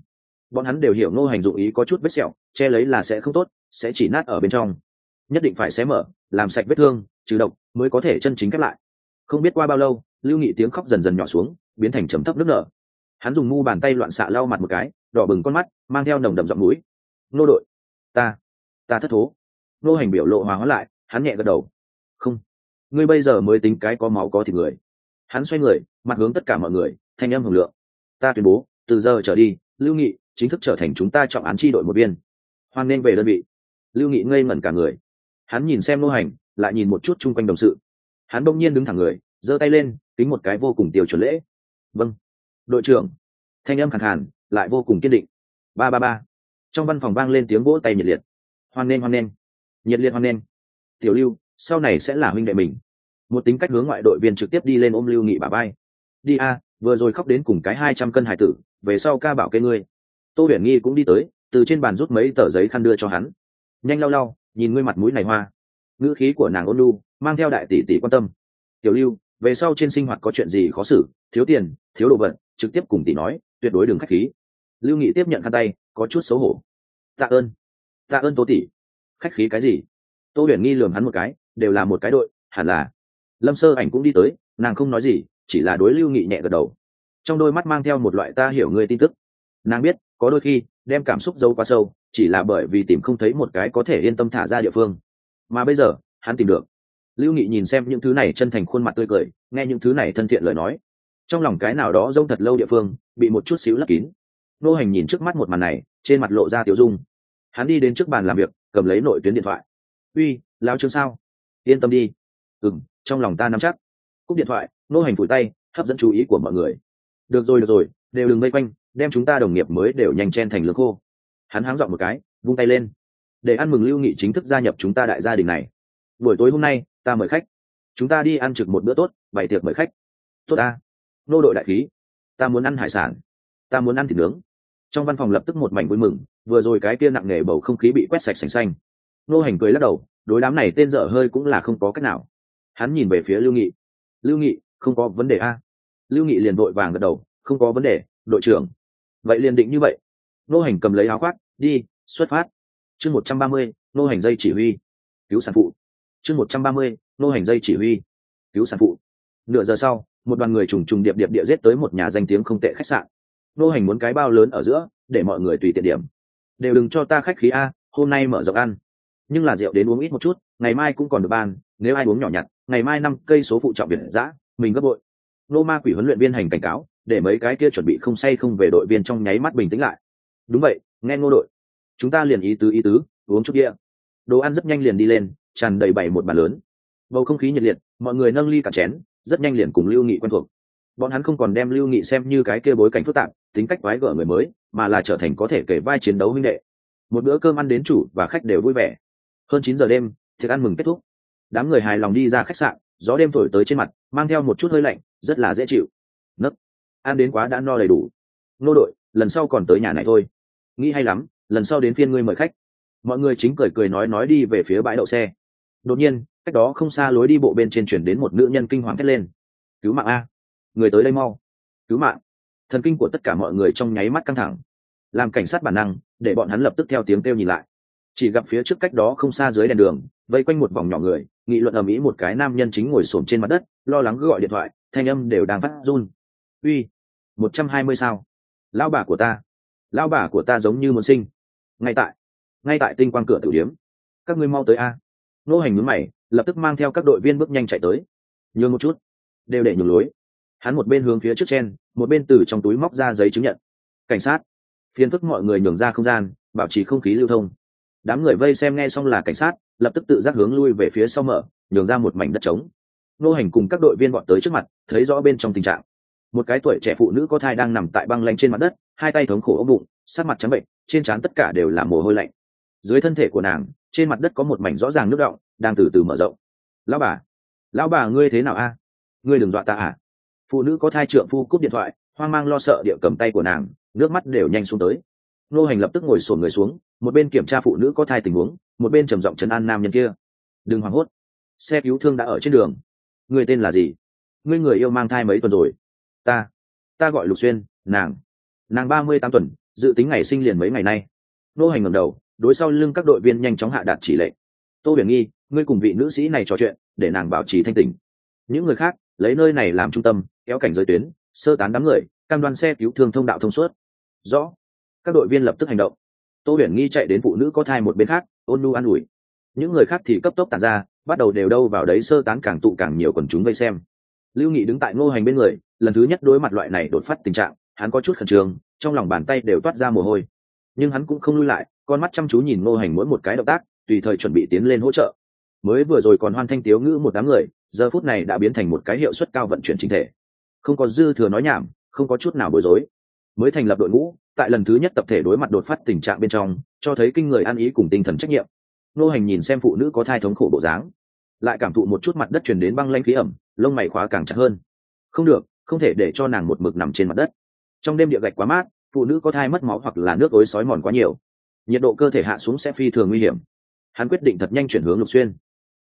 Bọn hắn đều hiểu nô hành dụng ý có chút vết sẹo, che lấy là sẽ không tốt, sẽ chỉ nát ở bên trong. Nhất định phải xé mở, làm sạch vết thương, trừ độc mới có thể chân chính khép lại. Không biết qua bao lâu, lưu nghị tiếng khóc dần dần nhỏ xuống, biến thành chấm thấp nước nở hắn dùng mu bàn tay loạn xạ lau mặt một cái, đỏ bừng con mắt, mang theo nồng đậm giọng mũi. Nô đội, ta ta thất thố. Nô hành biểu lộ hòa hóa lại, hắn nhẹ gật đầu. Không, ngươi bây giờ mới tính cái có máu có thịt người. Hắn xoay người, mặt hướng tất cả mọi người, thanh âm hưởng lượng. Ta tuyên bố, từ giờ trở đi, lưu nghị chính thức trở thành chúng ta trọng án tri đội một viên. Hoan nên về đơn vị. Lưu nghị ngây ngẩn cả người. Hắn nhìn xem nô hành, lại nhìn một chút chung quanh đồng sự. Hắn bỗng nhiên đứng thẳng người, giơ tay lên, kính một cái vô cùng tiêu chuẩn lễ. Vâng đội trưởng. Thanh âm khẳng hẳn lại vô cùng kiên định. Ba ba ba. Trong văn phòng vang lên tiếng vỗ tay nhiệt liệt. Hoan nghênh hoan nghênh. Nhiệt liệt, hoan nghênh. Tiểu lưu, sau này sẽ là huynh đệ mình. Một tính cách hướng ngoại đội viên trực tiếp đi lên ôm lưu nghị bà bay đi a, vừa rồi khóc đến cùng cái hai trăm cân hải tử, về sau ca bảo kê ngươi. Tô huyền nghi cũng đi tới, từ trên bàn rút mấy tờ giấy khăn đưa cho hắn. Nhanh lau lau, nhìn ngươi mặt mũi này hoa. Ngữ khí của nàng ôn lu mang theo đại tỷ tỷ quan tâm. Tiểu lưu, về sau trên sinh hoạt có chuyện gì khó xử, thiếu tiền, thiếu đồ vật trực tiếp cùng tỷ nói, tuyệt đối đừng khách khí. Lưu nghị tiếp nhận khăn tay, có chút xấu hổ. Tạ ơn tạ ơn tô tỷ. Khách khí cái gì? Tô huyền nghi lường hắn một cái, đều là một cái đội, hẳn là. Lâm sơ ảnh cũng đi tới, nàng không nói gì, chỉ là đối lưu nghị nhẹ gật đầu. Trong đôi mắt mang theo một loại ta hiểu người tin tức. Nàng biết, có đôi khi, đem cảm xúc giấu quá sâu, chỉ là bởi vì tìm không thấy một cái có thể yên tâm thả ra địa phương. Mà bây giờ, hắn tìm được. Lưu nghị nhìn xem những thứ này chân thành khuôn mặt tươi cười, nghe những thứ này thân thiện lời nói trong lòng cái nào đó rông thật lâu địa phương, bị một chút xíu lấp kín. Nô hành nhìn trước mắt một màn này, trên mặt lộ ra tiểu dung. Hắn đi đến trước bàn làm việc, cầm lấy nội tuyến điện thoại. Uy lao trương sao? Yên tâm đi. Ừng trong lòng ta nắm chắc. Cúp điện thoại nô hành phủi tay, hấp dẫn chú ý của mọi người. Được rồi được rồi, đều đừng vây quanh, đem chúng ta đồng nghiệp mới đều nhanh chen thành lương khô. Hắn háng dọn một cái, vung tay lên. Để ăn mừng lưu nghị chính thức gia nhập chúng ta đại gia đình này. Buổi tối hôm nay, ta mời khách. Chúng ta đi ăn trực một bữa tốt, bày tiệc mời khách. Tốt ta nô đội đại khí. Ta muốn ăn hải sản. Ta muốn ăn thịt nướng. Trong văn phòng lập tức một mảnh vui mừng, vừa rồi cái kia nặng nề bầu không khí bị quét sạch sành xanh. Nô hành cười lắc đầu, đối đám này tên dở hơi cũng là không có cách nào. Hắn nhìn về phía lưu nghị. Lưu nghị, không có vấn đề a. Lưu nghị liền vội vàng gật đầu, không có vấn đề, đội trưởng. Vậy liền định như vậy. Nô hành cầm lấy áo khoác, đi, xuất phát. Chương một trăm ba mươi, nô hành dây chỉ huy. Cứu sản phụ. Chương một trăm ba mươi, nô hành dây chỉ huy. Cứu sản phụ. Nửa giờ sau một đoàn người trùng trùng điệp điệp địa giết tới một nhà danh tiếng không tệ khách sạn. Nô hành muốn cái bao lớn ở giữa, để mọi người tùy tiện điểm. Đều đừng cho ta khách khí a, hôm nay mở rộng ăn. Nhưng là rượu đến uống ít một chút, ngày mai cũng còn được ban, nếu ai uống nhỏ nhặt, ngày mai năm cây số phụ trọng biển giã, mình gấp bội. Nô ma quỷ huấn luyện viên hành cảnh cáo, để mấy cái kia chuẩn bị không say không về đội viên trong nháy mắt bình tĩnh lại. Đúng vậy, nghe ngô đội. Chúng ta liền ý tứ ý tứ, uống chút địa đồ ăn rất nhanh liền đi lên, tràn đầy bảy một bàn lớn. Bầu không khí nhiệt liệt, mọi người nâng ly cả chén rất nhanh liền cùng lưu nghị quen thuộc. Bọn hắn không còn đem lưu nghị xem như cái kia bối cảnh phức tạp, tính cách quái gở người mới, mà là trở thành có thể kể vai chiến đấu minh đệ. Một bữa cơm ăn đến chủ và khách đều vui vẻ. Hơn chín giờ đêm thức ăn mừng kết thúc. Đám người hài lòng đi ra khách sạn, gió đêm thổi tới trên mặt, mang theo một chút hơi lạnh, rất là dễ chịu. Nấc, ăn đến quá đã no đầy đủ. Nô đội, lần sau còn tới nhà này thôi. Nghĩ hay lắm, lần sau đến phiên ngươi mời khách. Mọi người chính cười cười nói nói đi về phía bãi đậu xe. Đột nhiên cách đó không xa lối đi bộ bên trên chuyển đến một nữ nhân kinh hoàng thét lên. Cứu mạng a, người tới đây mau, cứu mạng. Thần kinh của tất cả mọi người trong nháy mắt căng thẳng. Làm cảnh sát bản năng, để bọn hắn lập tức theo tiếng kêu nhìn lại. Chỉ gặp phía trước cách đó không xa dưới đèn đường, vây quanh một vòng nhỏ người, nghị luận ầm ĩ một cái nam nhân chính ngồi xổm trên mặt đất, lo lắng gọi điện thoại, thanh âm đều đang phát run. Uy, một trăm hai mươi sao? Lao bà của ta lao bà của ta giống như muốn sinh. Ngay tại ngay tại tinh quang cửa tử điếm. Các ngươi mau tới a. Nô hành mướn mày lập tức mang theo các đội viên bước nhanh chạy tới. Nhường một chút. Đều để nhường lối. Hắn một bên hướng phía trước trên một bên từ trong túi móc ra giấy chứng nhận. Cảnh sát. Phiền phức mọi người nhường ra không gian, bảo trì không khí lưu thông. Đám người vây xem nghe xong là cảnh sát, lập tức tự giác hướng lui về phía sau mở, nhường ra một mảnh đất trống. Nô hành cùng các đội viên bọn tới trước mặt, thấy rõ bên trong tình trạng. Một cái tuổi trẻ phụ nữ có thai đang nằm tại băng lanh trên mặt đất, hai tay thống khổ ống bụng sát mặt trắng bệnh trên trán tất cả đều là mồ hôi lạnh. Dưới thân thể của nàng, trên mặt đất có một mảnh rõ ràng nước động đang từ từ mở rộng. Lão bà lão bà ngươi thế nào a? Ngươi đừng dọa ta à? Phụ nữ có thai trượng phu cúp điện thoại, hoang mang lo sợ địa cầm tay của nàng, nước mắt đều nhanh xuống tới. Nô hành lập tức ngồi sổn người xuống, một bên kiểm tra phụ nữ có thai tình huống, một bên trầm giọng chấn an nam nhân kia. Đừng hoảng hốt. Xe cứu thương đã ở trên đường. Người tên là gì? Ngươi người yêu mang thai mấy tuần rồi? Ta ta gọi lục xuyên, nàng. Nàng ba mươi tám tuần, dự tính ngày sinh liền mấy ngày nay. Nô hành ngầm đầu, đối sau lưng các đội viên nhanh chóng hạ đạt chỉ lệnh. Tô huyền nghi ngươi cùng vị nữ sĩ này trò chuyện, để nàng bảo trì thanh tình những người khác, lấy nơi này làm trung tâm, kéo cảnh giới tuyến, sơ tán đám người, cam đoan xe cứu thương thông đạo thông suốt. Rõ. Các đội viên lập tức hành động. Tô huyền nghi chạy đến phụ nữ có thai một bên khác, ôn nu an ủi. Những người khác thì cấp tốc tàn ra, bắt đầu đều đâu vào đấy sơ tán càng tụ càng nhiều quần chúng vây xem. Lưu nghị đứng tại ngô hành bên người, lần thứ nhất đối mặt loại này đột phát tình trạng, hắn có chút khẩn trương, trong lòng bàn tay đều toát ra mồ hôi. Nhưng hắn cũng không lui lại, con mắt chăm chú nhìn ngô hành mỗi một cái động tác, tùy thời chuẩn bị tiến lên hỗ trợ mới vừa rồi còn hoan thanh tiếu ngữ một đám người, giờ phút này đã biến thành một cái hiệu suất cao vận chuyển chính thể. Không có dư thừa nói nhảm, không có chút nào bối rối. Mới thành lập đội ngũ, tại lần thứ nhất tập thể đối mặt đột phát tình trạng bên trong, cho thấy kinh người ăn ý cùng tinh thần trách nhiệm. Nô hành nhìn xem phụ nữ có thai thống khổ bộ dáng, lại cảm thụ một chút mặt đất chuyển đến băng lanh khí ẩm, lông mày khóa càng chặt hơn. Không được, không thể để cho nàng một mực nằm trên mặt đất. Trong đêm địa gạch quá mát, phụ nữ có thai mất máu hoặc là nước ối sói mòn quá nhiều. Nhiệt độ cơ thể hạ xuống sẽ phi thường nguy hiểm. Hắn quyết định thật nhanh chuyển hướng lục xuyên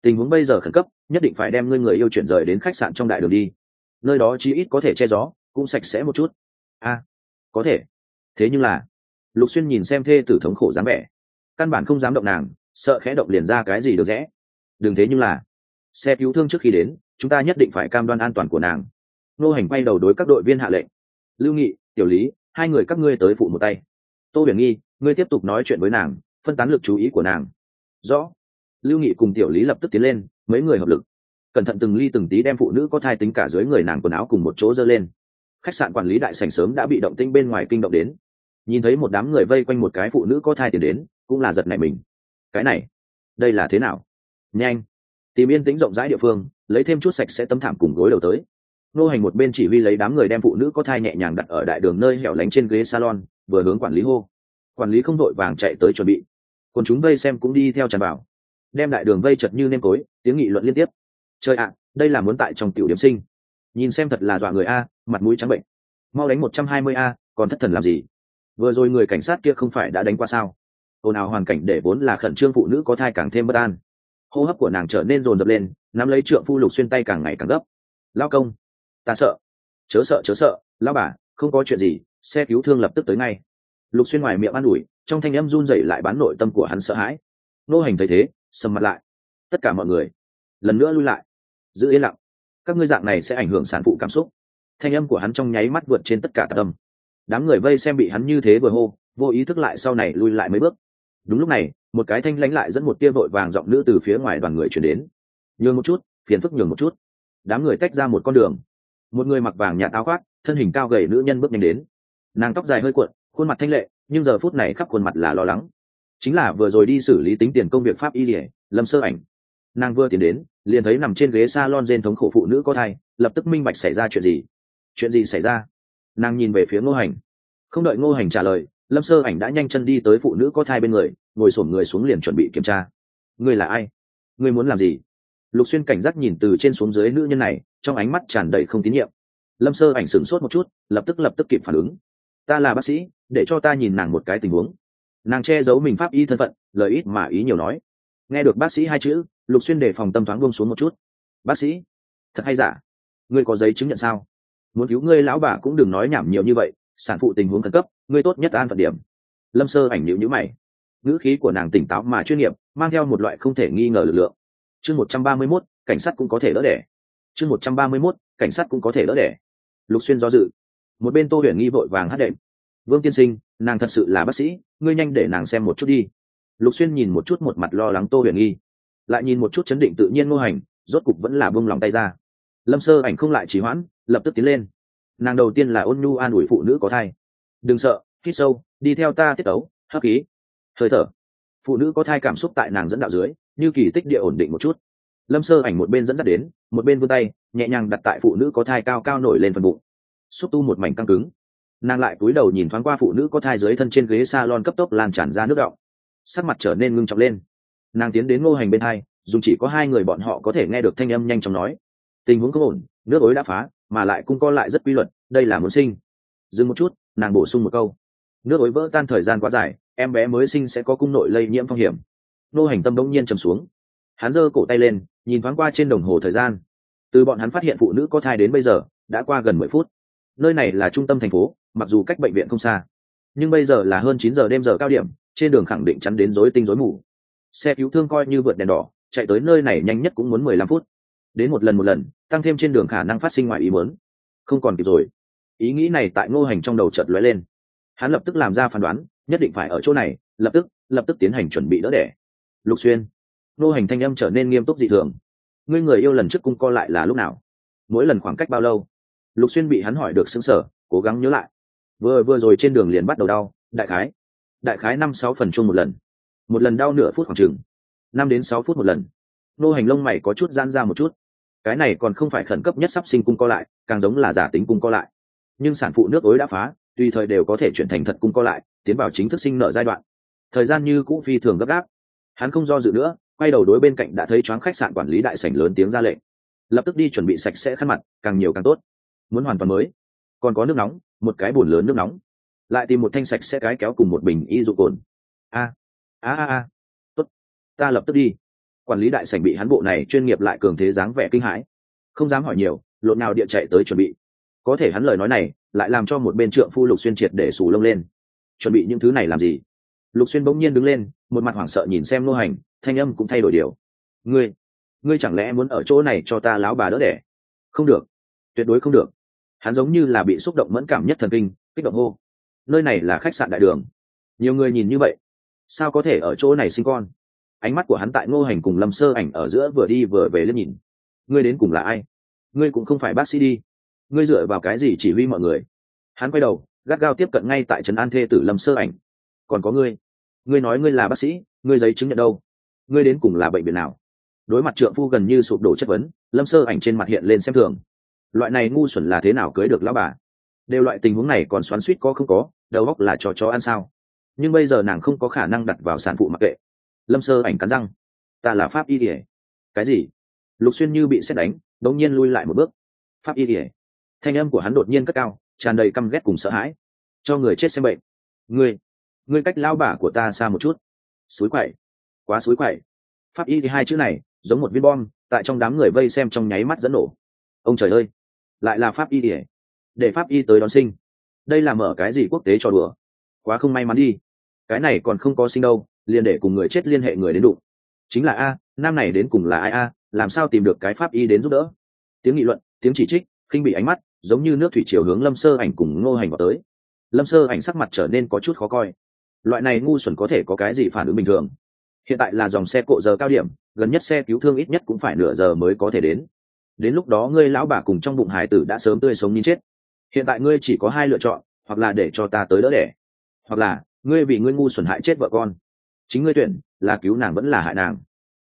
tình huống bây giờ khẩn cấp, nhất định phải đem ngươi người yêu chuyển rời đến khách sạn trong đại đường đi. Nơi đó chí ít có thể che gió, cũng sạch sẽ một chút. A, có thể. Thế nhưng là, lục xuyên nhìn xem thê tử thống khổ dáng vẻ, căn bản không dám động nàng, sợ khẽ động liền ra cái gì được rẽ. Đừng thế nhưng là, xe cứu thương trước khi đến, chúng ta nhất định phải cam đoan an toàn của nàng. Nô hành quay đầu đối các đội viên hạ lệnh. Lưu nghị, tiểu lý, hai người các ngươi tới phụ một tay. Tô huyền nghi, ngươi tiếp tục nói chuyện với nàng, phân tán lực chú ý của nàng. Rõ lưu nghị cùng tiểu lý lập tức tiến lên, mấy người hợp lực. Cẩn thận từng ly từng tí đem phụ nữ có thai tính cả dưới người nàng quần áo cùng một chỗ dơ lên. Khách sạn quản lý đại sành sớm đã bị động tinh bên ngoài kinh động đến. Nhìn thấy một đám người vây quanh một cái phụ nữ có thai tiền đến, cũng là giật nảy mình. Cái này, đây là thế nào? Nhanh, tìm yên tĩnh rộng rãi địa phương, lấy thêm chút sạch sẽ tấm thảm cùng gối đầu tới. Nô hành một bên chỉ huy lấy đám người đem phụ nữ có thai nhẹ nhàng đặt ở đại đường nơi hẻo lánh trên ghế salon, vừa hướng quản lý hô. Quản lý không đội vàng chạy tới chuẩn bị. Còn chúng vây xem cũng đi theo tràn bảo đem đại đường vây chật như nêm tối tiếng nghị luận liên tiếp. Trời ạ, đây là muốn tại trong tiểu điểm sinh. Nhìn xem thật là dọa người a, mặt mũi trắng bệnh. Mau đánh một trăm hai mươi a, còn thất thần làm gì? Vừa rồi người cảnh sát kia không phải đã đánh qua sao? Ồn ào hoàn cảnh để vốn là khẩn trương phụ nữ có thai càng thêm bất an. Hô hấp của nàng trở nên rồn rập lên, nắm lấy trượng phu lục xuyên tay càng ngày càng gấp. Lao công, ta sợ. Chớ sợ chớ sợ lao bà, không có chuyện gì, xe cứu thương lập tức tới ngay. Lục xuyên ngoài miệng an ủi, trong thanh âm run rẩy lại bán nội tâm của hắn sợ hãi. Nô hành thấy thế sầm mặt lại. Tất cả mọi người, lần nữa lui lại, giữ yên lặng. Các ngươi dạng này sẽ ảnh hưởng sản phụ cảm xúc. Thanh âm của hắn trong nháy mắt vượt trên tất cả tâm đám người vây xem bị hắn như thế vừa hô, vô ý thức lại sau này lui lại mấy bước. Đúng lúc này, một cái thanh lánh lại dẫn một tia vội vàng giọng nữ từ phía ngoài đoàn người chuyển đến. Nhường một chút, phiền phức nhường một chút. Đám người tách ra một con đường. Một người mặc vàng nhạt áo khoác, thân hình cao gầy nữ nhân bước nhanh đến. Nàng tóc dài hơi cuộn, khuôn mặt thanh lệ, nhưng giờ phút này khắp khuôn mặt là lo lắng chính là vừa rồi đi xử lý tính tiền công việc pháp y lìa, lâm sơ ảnh. Nàng vừa tiến đến, liền thấy nằm trên ghế s a lon trên thống khổ phụ nữ có thai, lập tức minh bạch xảy ra chuyện gì. Chuyện gì xảy ra? Nàng nhìn về phía ngô hành. Không đợi ngô hành trả lời, lâm sơ ảnh đã nhanh chân đi tới phụ nữ có thai bên người, ngồi sổm người xuống liền chuẩn bị kiểm tra. Ngươi là ai? Ngươi muốn làm gì? Lục xuyên cảnh giác nhìn từ trên xuống dưới nữ nhân này, trong ánh mắt tràn đầy không tín nhiệm. Lâm sơ ảnh sửng sốt một chút, lập tức lập tức kịp phản ứng. Ta là bác sĩ, để cho ta nhìn nàng một cái tình huống nàng che giấu mình pháp y thân phận, lời ít mà ý nhiều nói. Nghe được bác sĩ hai chữ, lục xuyên đề phòng tâm thoáng bông xuống một chút. Bác sĩ, thật hay giả? Ngươi có giấy chứng nhận sao? Muốn cứu ngươi lão bà cũng đừng nói nhảm nhiều như vậy, sản phụ tình huống khẩn cấp, ngươi tốt nhất an phận điểm. Lâm sơ ảnh nhịu nhữ mày. Ngữ khí của nàng tỉnh táo mà chuyên nghiệp, mang theo một loại không thể nghi ngờ lực lượng. Chương một trăm ba mươi mốt, cảnh sát cũng có thể đỡ đẻ. Chương một trăm ba mươi mốt, cảnh sát cũng có thể đỡ đẻ. Lục xuyên do dự. Một bên tô huyền nghi vội vàng hát đệm vương tiên sinh, nàng thật sự là bác sĩ, ngươi nhanh để nàng xem một chút đi. Lục xuyên nhìn một chút một mặt lo lắng tô huyền nghi, lại nhìn một chút chấn định tự nhiên ngô hành, rốt cục vẫn là buông lòng tay ra. Lâm sơ ảnh không lại trì hoãn, lập tức tiến lên. Nàng đầu tiên là ôn nhu an ủi phụ nữ có thai. Đừng sợ, hít sâu, đi theo ta tiết tấu, hấp khí. Hơi thở. Phụ nữ có thai cảm xúc tại nàng dẫn đạo dưới, như kỳ tích địa ổn định một chút. Lâm sơ ảnh một bên dẫn dắt đến, một bên vươn tay, nhẹ nhàng đặt tại phụ nữ có thai cao cao nổi lên phần bụng. Xúc tu một mảnh căng cứng nàng lại cúi đầu nhìn thoáng qua phụ nữ có thai dưới thân trên ghế s a lon cấp tốc lan tràn ra nước đọng. Sắc mặt trở nên ngưng trọng lên. Nàng tiến đến ngô hành bên hai dùng chỉ có hai người bọn họ có thể nghe được thanh âm nhanh chóng nói. Tình huống không ổn, nước ối đã phá, mà lại cung co lại rất quy luật, đây là muốn sinh. Dừng một chút, nàng bổ sung một câu. Nước ối vỡ tan thời gian quá dài, em bé mới sinh sẽ có cung nội lây nhiễm phong hiểm. Nô hành tâm đông nhiên trầm xuống. Hắn giơ cổ tay lên, nhìn thoáng qua trên đồng hồ thời gian. Từ bọn hắn phát hiện phụ nữ có thai đến bây giờ, đã qua gần mười phút nơi này là trung tâm thành phố, mặc dù cách bệnh viện không xa. Nhưng bây giờ là hơn chín giờ đêm giờ cao điểm, trên đường khẳng định chắn đến rối tinh rối mù. Xe cứu thương coi như vượt đèn đỏ, chạy tới nơi này nhanh nhất cũng muốn mười lăm phút. Đến một lần một lần, tăng thêm trên đường khả năng phát sinh ngoài ý muốn. Không còn kịp rồi. Ý nghĩ này tại ngô hành trong đầu chợt lóe lên. Hắn lập tức làm ra phán đoán, nhất định phải ở chỗ này, lập tức lập tức tiến hành chuẩn bị đỡ đẻ. Lục xuyên. Ngô hành thanh âm trở nên nghiêm túc dị thường. Ngươi người yêu lần trước cung co lại là lúc nào? Mỗi lần khoảng cách bao lâu? Lục xuyên bị hắn hỏi được xứng sở cố gắng nhớ lại. Vừa vừa rồi trên đường liền bắt đầu đau, đại khái. Đại khái năm sáu phần chung một lần. Một lần đau nửa phút khoảng chừng. Năm đến sáu phút một lần. Nô hành lông mày có chút gian ra một chút. Cái này còn không phải khẩn cấp nhất sắp sinh cung co lại, càng giống là giả tính cung co lại. Nhưng sản phụ nước ối đã phá, tùy thời đều có thể chuyển thành thật cung co lại, tiến vào chính thức sinh nợ giai đoạn. Thời gian như cũ phi thường gấp gáp. Hắn không do dự nữa, quay đầu đối bên cạnh đã thấy choáng khách sạn quản lý đại sảnh lớn tiếng ra lệnh. Lập tức đi chuẩn bị sạch sẽ khăn mặt, càng nhiều càng tốt muốn hoàn toàn mới. Còn có nước nóng, một cái bồn lớn nước nóng. Lại tìm một thanh sạch sẽ cái kéo cùng một bình y dụ cồn. A a a a. Tốt, ta lập tức đi. Quản lý đại sảnh bị hắn bộ này chuyên nghiệp lại cường thế dáng vẻ kinh hãi. Không dám hỏi nhiều, lộn nào địa chạy tới chuẩn bị. Có thể hắn lời nói này lại làm cho một bên trượng phu lục xuyên triệt để xù lông lên. Chuẩn bị những thứ này làm gì? Lục xuyên bỗng nhiên đứng lên, một mặt hoảng sợ nhìn xem nô hành, thanh âm cũng thay đổi điều. Ngươi ngươi chẳng lẽ muốn ở chỗ này cho ta láo bà đỡ đẻ? Không được, tuyệt đối không được hắn giống như là bị xúc động mẫn cảm nhất thần kinh, kích động hô. Nơi này là khách sạn đại đường. Nhiều người nhìn như vậy, sao có thể ở chỗ này sinh con? Ánh mắt của hắn tại ngô hành cùng lâm sơ ảnh ở giữa vừa đi vừa về lên nhìn. Ngươi đến cùng là ai? Ngươi cũng không phải bác sĩ đi. Ngươi dựa vào cái gì chỉ huy mọi người? Hắn quay đầu, gắt gao tiếp cận ngay tại trấn an thê tử lâm sơ ảnh. Còn có ngươi. Ngươi nói ngươi là bác sĩ, ngươi giấy chứng nhận đâu? Ngươi đến cùng là bệnh viện nào? Đối mặt trượng phu gần như sụp đổ chất vấn, lâm sơ ảnh trên mặt hiện lên xem thường loại này ngu xuẩn là thế nào cưới được lão bà? Đều loại tình huống này còn xoắn suýt có không có, đầu óc là cho chó ăn sao? Nhưng bây giờ nàng không có khả năng đặt vào sản phụ mặc kệ. Lâm sơ ảnh cắn răng. Ta là pháp y ỉa cái gì? Lục xuyên như bị xét đánh, đống nhiên lui lại một bước. Pháp y ỉa thanh âm của hắn đột nhiên cất cao, tràn đầy căm ghét cùng sợ hãi. Cho người chết xem bệnh. Ngươi ngươi cách lao bà của ta xa một chút. Suối quậy. Quá suối quậy. Pháp y thì hai chữ này, giống một viên bom, tại trong đám người vây xem trong nháy mắt dẫn nổ. Ông trời ơi! Lại là pháp y ỉa để pháp y tới đón sinh. Đây là mở cái gì quốc tế cho đùa? Quá không may mắn đi. Cái này còn không có sinh đâu, liền để cùng người chết liên hệ người đến đụng. Chính là a, nam này đến cùng là ai a, làm sao tìm được cái pháp y đến giúp đỡ? Tiếng nghị luận, tiếng chỉ trích, khinh bị ánh mắt, giống như nước thủy chiều hướng lâm sơ ảnh cùng ngô hành vào tới. Lâm sơ ảnh sắc mặt trở nên có chút khó coi. Loại này ngu xuẩn có thể có cái gì phản ứng bình thường? Hiện tại là dòng xe cộ giờ cao điểm, gần nhất xe cứu thương ít nhất cũng phải nửa giờ mới có thể đến đến lúc đó ngươi lão bà cùng trong bụng hải tử đã sớm tươi sống như chết. Hiện tại ngươi chỉ có hai lựa chọn, hoặc là để cho ta tới đỡ đẻ, hoặc là ngươi vì ngươi ngu xuẩn hại chết vợ con. Chính ngươi tuyển, là cứu nàng vẫn là hại nàng.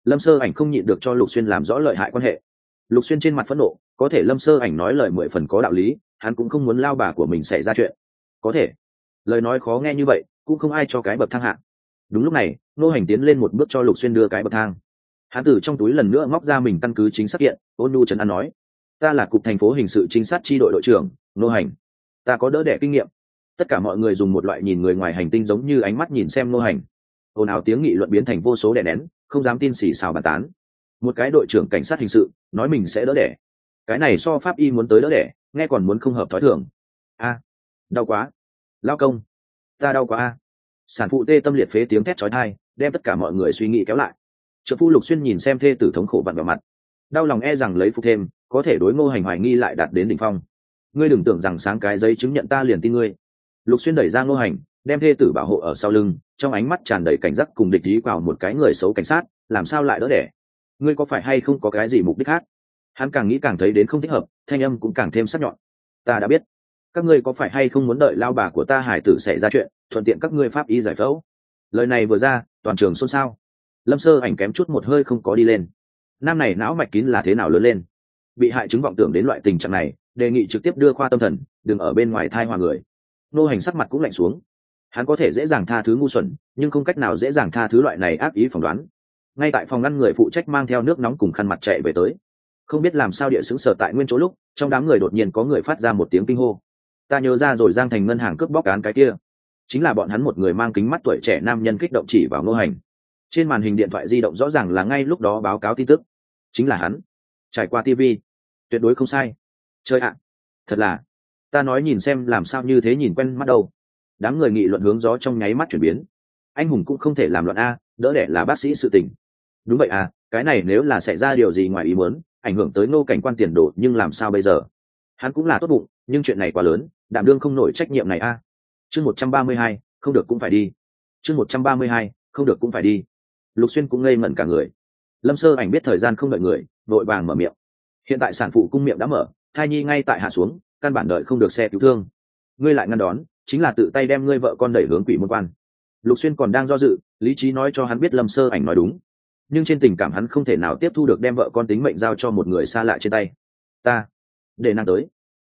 Lâm sơ ảnh không nhịn được cho lục xuyên làm rõ lợi hại quan hệ. Lục xuyên trên mặt phẫn nộ, có thể lâm sơ ảnh nói lời mười phần có đạo lý, hắn cũng không muốn lao bà của mình xảy ra chuyện. Có thể, lời nói khó nghe như vậy, cũng không ai cho cái bậc thang hạng đúng lúc này, nô hành tiến lên một bước cho lục xuyên đưa cái bậc thang hắn từ trong túi lần nữa móc ra mình căn cứ chính xác hiện ôn nu trần an nói, ta là cục thành phố hình sự trinh sát tri đội đội trưởng nô hành. Ta có đỡ đẻ kinh nghiệm. Tất cả mọi người dùng một loại nhìn người ngoài hành tinh giống như ánh mắt nhìn xem nô hành. Ồn ào tiếng nghị luận biến thành vô số đẻ nén, không dám tin xì xào bàn tán. Một cái đội trưởng cảnh sát hình sự, nói mình sẽ đỡ đẻ. Cái này so pháp y muốn tới đỡ đẻ, nghe còn muốn không hợp thói thường. A, đau quá. Lao công, ta đau quá a. Sản phụ tê tâm liệt phế tiếng thét trói thai đem tất cả mọi người suy nghĩ kéo lại trợ phu lục xuyên nhìn xem thê tử thống khổ vặn vào mặt, đau lòng e rằng lấy phục thêm, có thể đối ngô hành hoài nghi lại đạt đến đỉnh phong. Ngươi đừng tưởng rằng sáng cái giấy chứng nhận ta liền tin ngươi. Lục xuyên đẩy ra ngô hành, đem thê tử bảo hộ ở sau lưng, trong ánh mắt tràn đầy cảnh giác cùng địch ý vào một cái người xấu cảnh sát, làm sao lại đỡ đẻ? Ngươi có phải hay không có cái gì mục đích khác? Hắn càng nghĩ càng thấy đến không thích hợp, thanh âm cũng càng thêm sắc nhọn. Ta đã biết. Các ngươi có phải hay không muốn đợi lao bà của ta hải tử xảy ra chuyện, thuận tiện các ngươi pháp y giải phẫu? Lời này vừa ra, toàn trường xôn xao lâm sơ ảnh kém chút một hơi không có đi lên nam này não mạch kín là thế nào lớn lên bị hại chứng vọng tưởng đến loại tình trạng này đề nghị trực tiếp đưa khoa tâm thần đừng ở bên ngoài thai hòa người nô hành sắc mặt cũng lạnh xuống hắn có thể dễ dàng tha thứ ngu xuẩn nhưng không cách nào dễ dàng tha thứ loại này ác ý phỏng đoán ngay tại phòng ngăn người phụ trách mang theo nước nóng cùng khăn mặt chạy về tới không biết làm sao địa xứng sở tại nguyên chỗ lúc trong đám người đột nhiên có người phát ra một tiếng kinh hô ta nhớ ra rồi giang thành ngân hàng cướp bóc án cái kia chính là bọn hắn một người mang kính mắt tuổi trẻ nam nhân kích động chỉ vào ngô hành trên màn hình điện thoại di động rõ ràng là ngay lúc đó báo cáo tin tức. Chính là hắn. Trải qua tv tuyệt đối không sai. Chơi ạ. Thật là. Ta nói nhìn xem làm sao như thế nhìn quen mắt đâu. Đám người nghị luận hướng gió trong nháy mắt chuyển biến. Anh hùng cũng không thể làm luận a, đỡ đẻ là bác sĩ sự tình. Đúng vậy à cái này nếu là xảy ra điều gì ngoài ý muốn, ảnh hưởng tới ngô cảnh quan tiền đồ, nhưng làm sao bây giờ? Hắn cũng là tốt bụng, nhưng chuyện này quá lớn, đảm đương không nổi trách nhiệm này a. Chương một trăm ba mươi hai, không được cũng phải đi. Chương một trăm ba mươi hai, không được cũng phải đi lục xuyên cũng ngây ngẩn cả người. Lâm sơ ảnh biết thời gian không đợi người vội vàng mở miệng. Hiện tại sản phụ cung miệng đã mở, thai nhi ngay tại hạ xuống, căn bản đợi không được xe cứu thương. Ngươi lại ngăn đón, chính là tự tay đem ngươi vợ con đẩy hướng quỷ môn quan. Lục xuyên còn đang do dự, lý trí nói cho hắn biết lâm sơ ảnh nói đúng. Nhưng trên tình cảm hắn không thể nào tiếp thu được đem vợ con tính mệnh giao cho một người xa lạ trên tay. Ta, để nàng tới.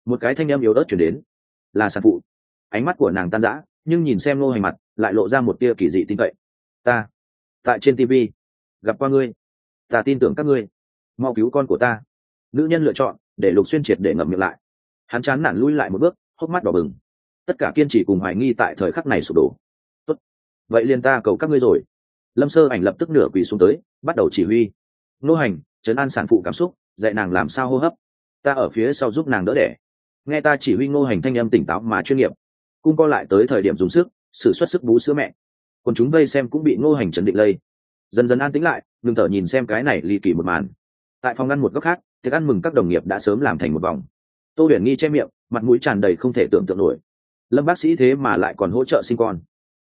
Một cái thanh em yếu ớt chuyển đến. Là sản phụ. Ánh mắt của nàng tan rã, nhưng nhìn xem ngô hành mặt, lại lộ ra một tia kỳ dị tin cậy. Ta tại trên tv gặp qua ngươi. Ta tin tưởng các ngươi. Mau cứu con của ta. Nữ nhân lựa chọn, để lục xuyên triệt để ngậm miệng lại. Hắn chán nản lui lại một bước, hốc mắt đỏ bừng. Tất cả kiên trì cùng hoài nghi tại thời khắc này sụp đổ. Tốt. vậy liền ta cầu các ngươi rồi. Lâm sơ ảnh lập tức nửa quỳ xuống tới, bắt đầu chỉ huy. Nô hành, trấn an sản phụ cảm xúc, dạy nàng làm sao hô hấp. Ta ở phía sau giúp nàng đỡ đẻ. Nghe ta chỉ huy ngô hành thanh âm tỉnh táo mà chuyên nghiệp. Cung co lại tới thời điểm dùng sức s ử suất sức bú sữa mẹ còn chúng vây xem cũng bị ngô hành chấn định lây. Dần dần an tĩnh lại, ngừng thở nhìn xem cái này ly kỳ một màn. Tại phòng ăn một góc khác, tiệc ăn mừng các đồng nghiệp đã sớm làm thành một vòng. Tô huyền nghi che miệng, mặt mũi tràn đầy không thể tưởng tượng nổi. Lâm bác sĩ thế mà lại còn hỗ trợ sinh con.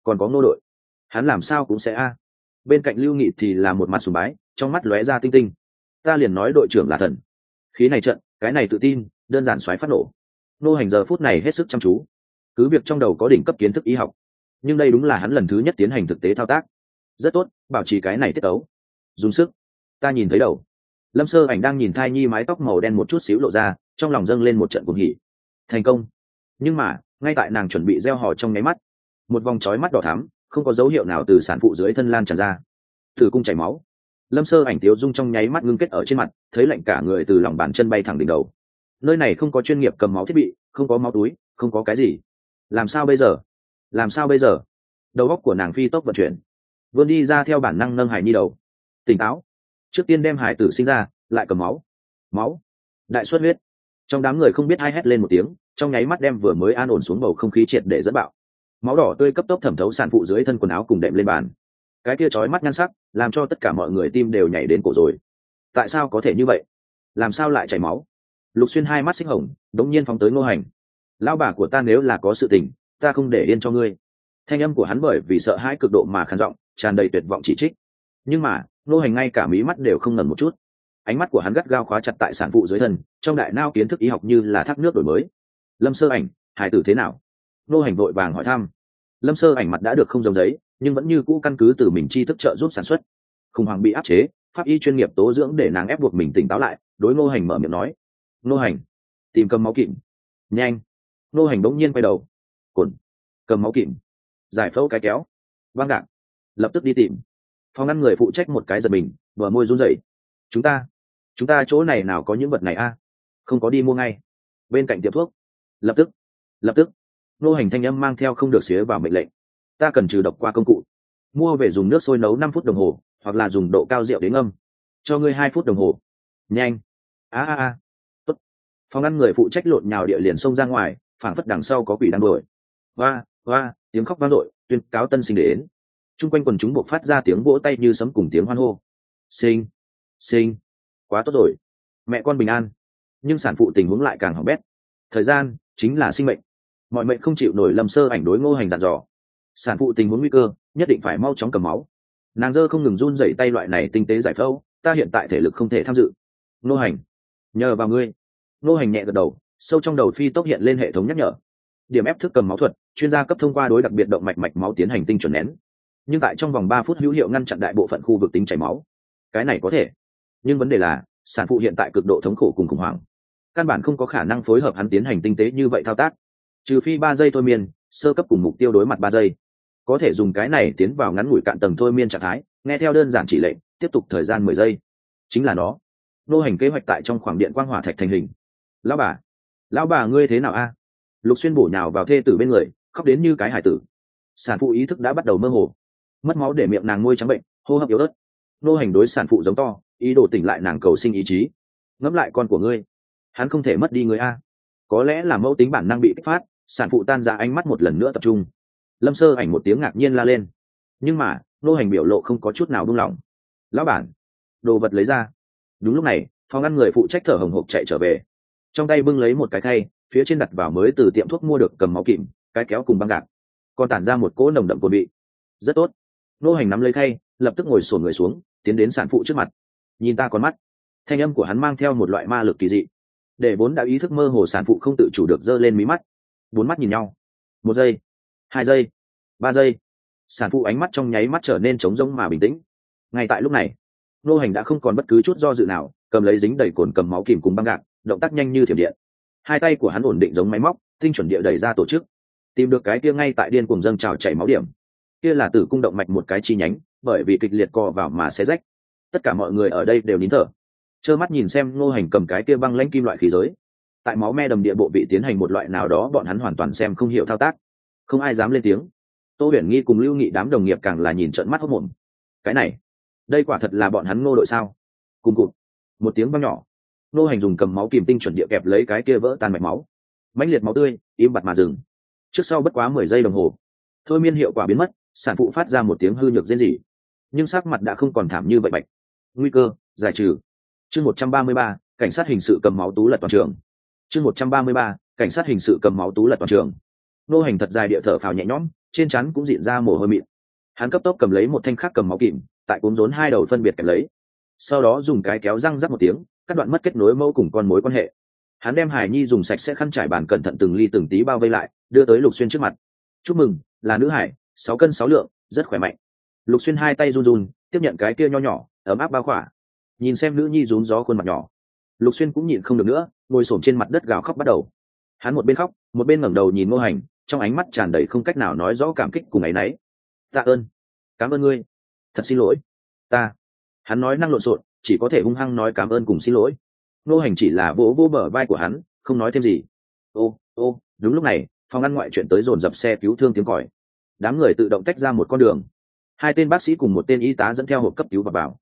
Còn có ngô đội. Hắn làm sao cũng sẽ a. Bên cạnh lưu nghị thì là một mặt sùng bái, trong mắt lóe ra tinh tinh. Ta liền nói đội trưởng là thần. Khí này trận, cái này tự tin, đơn giản xoáy phát nổ. Nô hành giờ phút này hết sức chăm chú. Cứ việc trong đầu có đỉnh cấp kiến thức y học nhưng đây đúng là hắn lần thứ nhất tiến hành thực tế thao tác. Rất tốt, bảo trì cái này tiết ấu dùng sức. Ta nhìn thấy đầu. Lâm sơ ảnh đang nhìn thai nhi mái tóc màu đen một chút xíu lộ ra, trong lòng dâng lên một trận cuồng hỉ. Thành công. Nhưng mà, ngay tại nàng chuẩn bị gieo hò trong nháy mắt, một vòng trói mắt đỏ thắm, không có dấu hiệu nào từ sản phụ dưới thân lan tràn ra. Thử cung chảy máu. Lâm sơ ảnh tiếu dung trong nháy mắt ngưng kết ở trên mặt, thấy lạnh cả người từ lòng bàn chân bay thẳng đỉnh đầu. Nơi này không có chuyên nghiệp cầm máu thiết bị, không có máu túi, không có cái gì. Làm sao bây giờ? Làm sao bây giờ? Đầu óc của nàng phi tốc vận chuyển. Vươn đi ra theo bản năng nâng hải nhi đầu. Tỉnh táo. Trước tiên đem hải tử sinh ra, lại cầm máu. Máu. Đại xuất huyết. Trong đám người không biết ai hét lên một tiếng, trong nháy mắt đem vừa mới an ổn xuống bầu không khí triệt để dẫn bạo. Máu đỏ tươi cấp tốc thẩm thấu sản phụ dưới thân quần áo cùng đệm lên bàn. Cái kia trói mắt nhan sắc, làm cho tất cả mọi người tim đều nhảy đến cổ rồi. Tại sao có thể như vậy? Làm sao lại chảy máu? Lục xuyên hai mắt xích hồng, đống nhiên phóng tới ngô hành. Lao bà của ta nếu là có sự tình ta không để yên cho ngươi. Thanh âm của hắn bởi vì sợ hãi cực độ mà khàn giọng, tràn đầy tuyệt vọng chỉ trích. Nhưng mà, ngô hành ngay cả mí mắt đều không ngần một chút. Ánh mắt của hắn gắt gao khóa chặt tại sản phụ dưới thân, trong đại nao kiến thức y học như là thác nước đổi mới. Lâm sơ ảnh hải tử thế nào? Nô hành vội vàng hỏi thăm. Lâm sơ ảnh mặt đã được không giống giấy, nhưng vẫn như cũ căn cứ từ mình chi thức trợ giúp sản xuất. Khủng hoảng bị áp chế, pháp y chuyên nghiệp tố dưỡng để nàng ép buộc mình tỉnh táo lại, đối ngô hành mở miệng nói. Ngô hành, tìm cầm máu kịm nhanh. Ngô hành bỗng nhiên quay đầu cồn cầm máu kìm, giải phẫu cái kéo băng đạn, lập tức đi tìm. Phòng ngăn người phụ trách một cái giật mình vừa môi run rẩy. Chúng ta chúng ta chỗ này nào có những vật này a? Không có đi mua ngay. Bên cạnh tiệm thuốc. Lập tức lập tức. Nô hành thanh âm mang theo không được xía vào mệnh lệnh. Ta cần trừ độc qua công cụ. Mua về dùng nước sôi nấu năm phút đồng hồ, hoặc là dùng độ cao rượu đến ngâm. Cho ngươi hai phút đồng hồ. Nhanh. A a a. Tốt. Phòng ngăn người phụ trách lộn nhào địa liền xông ra ngoài, phảng phất đằng sau có quỷ đang đuổi hoa hoa, tiếng khóc vang dội, tuyên cáo tân sinh đến. Chung quanh quần chúng buộc phát ra tiếng vỗ tay như sấm cùng tiếng hoan hô. Sinh sinh, quá tốt rồi. Mẹ con bình an. Nhưng sản phụ tình huống lại càng hỏng bét. Thời gian chính là sinh mệnh. Mọi mệnh không chịu nổi lâm sơ ảnh đối ngô hành dặn dò. Sản phụ tình huống nguy cơ, nhất định phải mau chóng cầm máu. Nàng dơ không ngừng run dậy tay loại này tinh tế giải phẫu, ta hiện tại thể lực không thể tham dự. Ngô hành, nhờ vào ngươi. Ngô hành nhẹ gật đầu, sâu trong đầu phi tốc hiện lên hệ thống nhắc nhở điểm ép thức cầm máu thuật, chuyên gia cấp thông qua đối đặc biệt động mạch mạch máu tiến hành tinh chuẩn nén. Nhưng tại trong vòng ba phút hữu hiệu ngăn chặn đại bộ phận khu vực tính chảy máu. Cái này có thể, nhưng vấn đề là, sản phụ hiện tại cực độ thống khổ cùng khủng hoảng. Căn bản không có khả năng phối hợp hắn tiến hành tinh tế như vậy thao tác. Trừ phi ba giây thôi miên, sơ cấp cùng mục tiêu đối mặt ba giây. Có thể dùng cái này tiến vào ngắn ngủi cạn tầng thôi miên trạng thái, nghe theo đơn giản chỉ lệnh, tiếp tục thời gian mười giây. Chính là nó. Nô hành kế hoạch tại trong khoảng điện quang hỏa thạch thành hình. Lão bà lão bà ngươi thế nào a? Lục xuyên bổ nhào vào thê tử bên người, khóc đến như cái hải tử. Sản phụ ý thức đã bắt đầu mơ hồ. Mất máu để miệng nàng ngôi trắng bệnh, hô hấp yếu ớt. Nô hành đối sản phụ giống to, ý đồ tỉnh lại nàng cầu sinh ý chí. Ngẫm lại con của ngươi, hắn không thể mất đi người a. Có lẽ là mẫu tính bản năng bị kích phát, sản phụ tan ra ánh mắt một lần nữa tập trung. Lâm sơ ảnh một tiếng ngạc nhiên la lên. Nhưng mà, nô hành biểu lộ không có chút nào buông lỏng. Lão bản, đồ vật lấy ra. Đúng lúc này, phòng ăn người phụ trách thở hồng hộc chạy trở về. Trong tay bưng lấy một cái khay phía trên đặt vào mới từ tiệm thuốc mua được cầm máu kìm, cái kéo cùng băng gạc. Còn tản ra một cỗ nồng đậm cồn bị rất tốt. Nô hành nắm lấy khay, lập tức ngồi sổn người xuống, tiến đến sản phụ trước mặt. Nhìn ta con mắt. Thanh âm của hắn mang theo một loại ma lực kỳ dị. Để vốn đã ý thức mơ hồ sản phụ không tự chủ được giơ lên mí mắt. Bốn mắt nhìn nhau. Một giây. Hai giây. Ba giây. Sản phụ ánh mắt trong nháy mắt trở nên trống rỗng mà bình tĩnh. Ngay tại lúc này, nô hành đã không còn bất cứ chút do dự nào, cầm lấy dính đầy cồn cầm máu kìm cùng băng gạc, động tác nhanh như thiểm điện hai tay của hắn ổn định giống máy móc, tinh chuẩn địa đẩy ra tổ chức. Tìm được cái kia ngay tại điên cùng dâng trào chảy máu điểm. Kia là tử cung động mạch một cái chi nhánh, bởi vì kịch liệt co vào mà sẽ rách. Tất cả mọi người ở đây đều nín thở. Trơ mắt nhìn xem ngô hành cầm cái kia băng lãnh kim loại khí giới. Tại máu me đầm địa bộ bị tiến hành một loại nào đó, bọn hắn hoàn toàn xem không hiểu thao tác. Không ai dám lên tiếng. Tô huyền nghi cùng lưu nghị đám đồng nghiệp càng là nhìn trận mắt hốc mồm cái này, đây quả thật là bọn hắn ngô đội sao? Cùng cụt. Một tiếng văng nhỏ nô hành dùng cầm máu kìm tinh chuẩn địa kẹp lấy cái kia vỡ tan mạch máu. Mãnh liệt máu tươi, im bặt mà dừng. Trước sau bất quá mười giây đồng hồ, thôi miên hiệu quả biến mất, sản phụ phát ra một tiếng hư nhược diễn dị nhưng sắc mặt đã không còn thảm như vậy bạch. Nguy cơ, giải trừ. Chương một trăm ba mươi ba, cảnh sát hình sự cầm máu tú lật toàn trường. Chương một trăm ba mươi ba, cảnh sát hình sự cầm máu tú lật toàn trường. Nô hành thật dài địa thở phào nhẹ nhõm, trên chắn cũng diện ra mồ hôi mịn. Hắn cấp tốc cầm lấy một thanh khắc cầm máu kìm, tại cuốn rốn hai đầu phân biệt kẹp lấy. Sau đó dùng cái kéo răng rắc một tiếng cắt đoạn mất kết nối mẫu cùng con mối quan hệ. Hắn đem hải nhi dùng sạch sẽ khăn trải bàn cẩn thận từng ly từng tí bao vây lại, đưa tới lục xuyên trước mặt. Chúc mừng, là nữ hải, sáu cân sáu lượng, rất khỏe mạnh. Lục xuyên hai tay run run, tiếp nhận cái kia nho nhỏ, ấm áp bao khỏa. Nhìn xem nữ nhi rún gió khuôn mặt nhỏ. Lục xuyên cũng nhịn không được nữa, ngồi s trên mặt đất gào khóc bắt đầu. Hắn một bên khóc, một bên ngẩng đầu nhìn ngô hành, trong ánh mắt tràn đầy không cách nào nói rõ cảm kích cùng ấ y n ấ y tạ ơn, cảm ơn ngươi. Thật xin lỗi, ta. Hắn nói năng lộn xộn chỉ có thể hung hăng nói cảm ơn cùng xin lỗi. Ngô hành chỉ là vỗ vỗ bờ vai của hắn, không nói thêm gì. Ô ô, đúng lúc này, phòng ăn ngoại chuyện tới dồn dập xe cứu thương tiếng còi. Đám người tự động tách ra một con đường. Hai tên bác sĩ cùng một tên y tá dẫn theo hộp cấp cứu và vào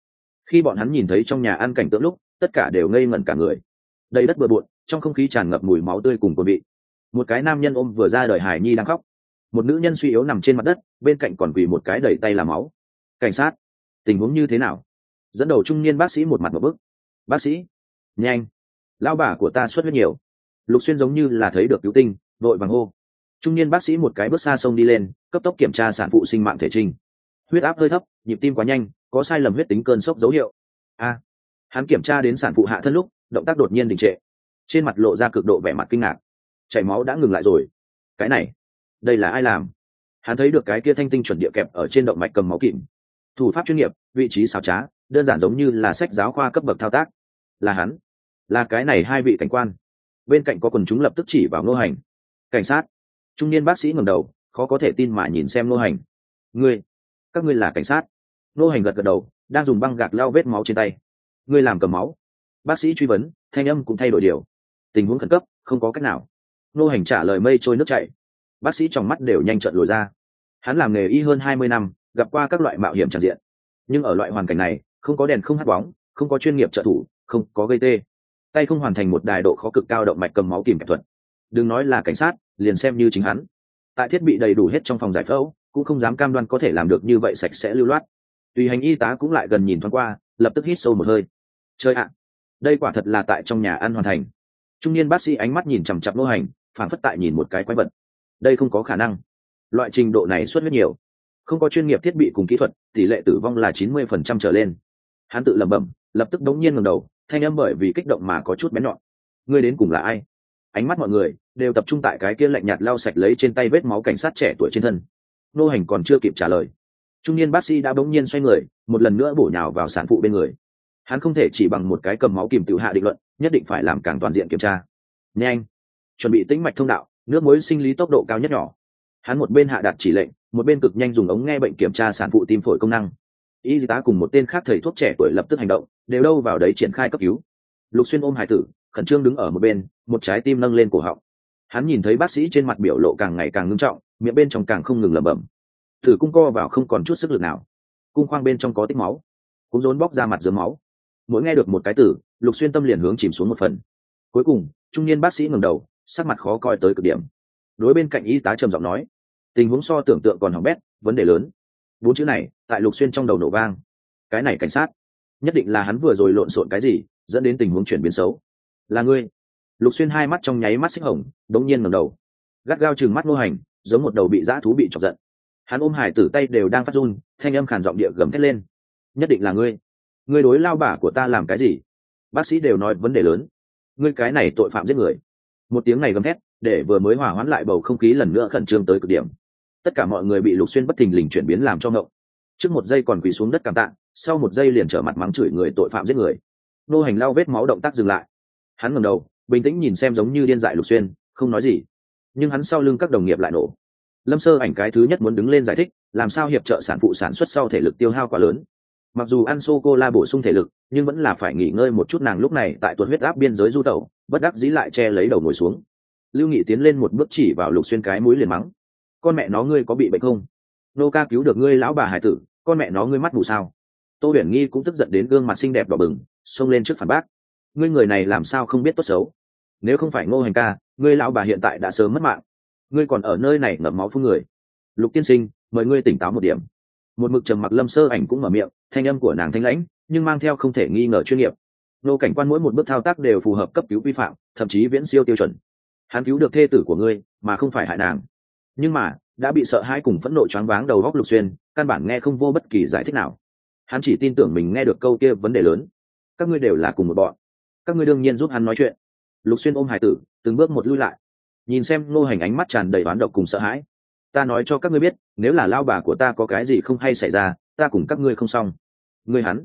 khi bọn hắn nhìn thấy trong nhà ăn cảnh tượng lúc, tất cả đều ngây ngẩn cả người. Đầy đất bừa bộn, trong không khí tràn ngập mùi máu tươi cùng cồn bị một cái nam nhân ôm vừa ra đời hải nhi đang khóc. Một nữ nhân suy yếu nằm trên mặt đất, bên cạnh còn quỳ một cái đầy tay là máu. Cảnh sát, tình huống như thế nào? Dẫn đầu trung niên bác sĩ một mặt một bức. Bác sĩ, nhanh lao bà của ta xuất huyết nhiều. Lục xuyên giống như là thấy được cứu tinh vội vàng hô. Trung niên bác sĩ một cái bước xa sông đi lên, cấp tốc kiểm tra sản phụ sinh mạng thể trình. Huyết áp hơi thấp, nhịp tim quá nhanh, có sai lầm huyết tính cơn sốc dấu hiệu. A, hắn kiểm tra đến sản phụ hạ thân lúc, động tác đột nhiên đình trệ. Trên mặt lộ ra cực độ vẻ mặt kinh ngạc. Chảy máu đã ngừng lại rồi. Cái này, đây là ai làm? Hắn thấy được cái kia thanh tinh chuẩn địa kẹp ở trên động mạch cầm máu kìm. Thủ pháp chuyên nghiệp, vị trí xảo trá đơn giản giống như là sách giáo khoa cấp bậc thao tác. Là hắn. Là cái này hai vị cảnh quan. Bên cạnh có quần chúng lập tức chỉ vào ngô hành. Cảnh sát. Trung niên bác sĩ ngầm đầu, khó có thể tin mà nhìn xem ngô hành. Ngươi. Các ngươi là cảnh sát. Ngô hành gật gật đầu, đang dùng băng gạc lau vết máu trên tay. Ngươi làm cầm máu. Bác sĩ truy vấn, thanh âm cũng thay đổi điều. Tình huống khẩn cấp, không có cách nào. Ngô hành trả lời mây trôi nước chảy. Bác sĩ trong mắt đều nhanh trận lùi ra. Hắn làm nghề y hơn hai mươi năm, gặp qua các loại mạo hiểm tràn diện. Nhưng ở loại hoàn cảnh này không có đèn không hát bóng, không có chuyên nghiệp trợ thủ, không có gây tê. Tay không hoàn thành một đài độ khó cực cao động mạch cầm máu kìm kẹp thuật. Đừng nói là cảnh sát, liền xem như chính hắn. Tại thiết bị đầy đủ hết trong phòng giải phẫu, cũng không dám cam đoan có thể làm được như vậy sạch sẽ lưu loát. Tùy hành y tá cũng lại gần nhìn thoáng qua, lập tức hít sâu một hơi. Chơi ạ, đây quả thật là tại trong nhà ăn hoàn thành. Trung niên bác sĩ ánh mắt nhìn chằm chặp nô hành phản phất tại nhìn một cái quái vật. Đây không có khả năng. Loại trình độ này xuất huyết nhiều. Không có chuyên nghiệp thiết bị cùng kỹ thuật, tỷ lệ tử vong là chín mươi phần trăm trở lên hắn tự lẩm bẩm, lập tức đống nhiên ngẩng đầu, thanh âm bởi vì kích động mà có chút bén nhọn. Ngươi đến cùng là ai? Ánh mắt mọi người đều tập trung tại cái kia lạnh nhạt lau sạch lấy trên tay vết máu cảnh sát trẻ tuổi trên thân. Nô hành còn chưa kịp trả lời, trung niên bác sĩ đã bỗng nhiên xoay người, một lần nữa bổ nhào vào sản phụ bên người. Hắn không thể chỉ bằng một cái cầm máu kìm tự hạ định luận, nhất định phải làm càng toàn diện kiểm tra. Nhanh, chuẩn bị tĩnh mạch thông đạo, nước muối sinh lý tốc độ cao nhất nhỏ. Hắn một bên hạ đặt chỉ lệnh, một bên cực nhanh dùng ống nghe bệnh kiểm tra sản phụ tim phổi công năng y tá cùng một tên khác thầy thuốc trẻ tuổi lập tức hành động, đều đâu vào đấy triển khai cấp cứu. Lục xuyên ôm hải tử, khẩn trương đứng ở một bên, một trái tim nâng lên cổ họng. Hắn nhìn thấy bác sĩ trên mặt biểu lộ càng ngày càng ngưng trọng, miệng bên trong càng không ngừng lẩm bẩm. Thử cung co vào không còn chút sức lực nào. Cung khoang bên trong có tích máu. Cũng rốn bóc ra mặt dưới máu. Mỗi nghe được một cái tử lục xuyên tâm liền hướng chìm xuống một phần. Cuối cùng, trung niên bác sĩ ngẩng đầu, sắc mặt khó coi tới cực điểm. Đối bên cạnh y tá trầm giọng nói, tình huống so tưởng tượng còn hỏng bét, vấn đề lớn. Bốn chữ này tại lục xuyên trong đầu nổ vang. Cái này cảnh sát, nhất định là hắn vừa rồi lộn xộn cái gì, dẫn đến tình huống chuyển biến xấu. Là ngươi. Lục xuyên hai mắt trong nháy mắt xích hồng, đống nhiên ngầm đầu. Gắt gao chừng mắt ngô hành, giống một đầu bị dã thú bị chọc giận. Hắn ôm hải tử tay đều đang phát run, thanh âm khàn giọng địa gầm thét lên. Nhất định là ngươi. Ngươi đối lao bả của ta làm cái gì? Bác sĩ đều nói vấn đề lớn. Ngươi cái này tội phạm giết người. Một tiếng này gầm thét, để vừa mới hòa hoãn lại bầu không khí lần nữa khẩn trương tới cực điểm. Tất cả mọi người bị lục xuyên bất thình lình chuyển biến làm cho ngộng trước một giây còn quỳ xuống đất cảm tạ, sau một giây liền trở mặt mắng chửi người tội phạm giết người. Nô hành lao vết máu động tác dừng lại. Hắn ngầm đầu, bình tĩnh nhìn xem giống như điên dại lục xuyên, không nói gì. Nhưng hắn sau lưng các đồng nghiệp lại nổ. Lâm sơ ảnh cái thứ nhất muốn đứng lên giải thích, làm sao hiệp trợ sản phụ sản xuất sau thể lực tiêu hao quá lớn. Mặc dù ăn sô cô la bổ sung thể lực, nhưng vẫn là phải nghỉ ngơi một chút nàng lúc này tại tuần huyết áp biên giới du tẩu, bất đắc dĩ lại che lấy đầu ngồi xuống. Lưu nghị tiến lên một bước chỉ vào lục xuyên cái mũi liền mắng. Con mẹ nó ngươi có bị bệnh không? Nô ca cứu được ngươi lão bà hải tử, con mẹ nó ngươi mắt mù sao? Tô huyền nghi cũng tức giận đến gương mặt xinh đẹp đỏ bừng, xông lên trước phản bác. Ngươi người này làm sao không biết tốt xấu? Nếu không phải ngô hành ca, ngươi lão bà hiện tại đã sớm mất mạng. Ngươi còn ở nơi này ngậm máu phun người. Lục tiên sinh, mời ngươi tỉnh táo một điểm. Một mực trầm mặc lâm sơ ảnh cũng mở miệng, thanh âm của nàng thanh lãnh, nhưng mang theo không thể nghi ngờ chuyên nghiệp. Nô cảnh quan mỗi một bước thao tác đều phù hợp cấp cứu vi phạm, thậm chí viễn siêu tiêu chuẩn. Hắn cứu được thê tử của ngươi, mà không phải hại nàng. Nhưng mà đã bị sợ hãi cùng phẫn nộ choáng váng đầu góc lục xuyên, căn bản nghe không vô bất kỳ giải thích nào. Hắn chỉ tin tưởng mình nghe được câu kia vấn đề lớn. Các ngươi đều là cùng một bọn. Các ngươi đương nhiên giúp hắn nói chuyện. Lục xuyên ôm hải tử, từng bước một lui lại. Nhìn xem ngô hành ánh mắt tràn đầy oán độc cùng sợ hãi. Ta nói cho các ngươi biết, nếu là lao bà của ta có cái gì không hay xảy ra, ta cùng các ngươi không xong. Ngươi hắn,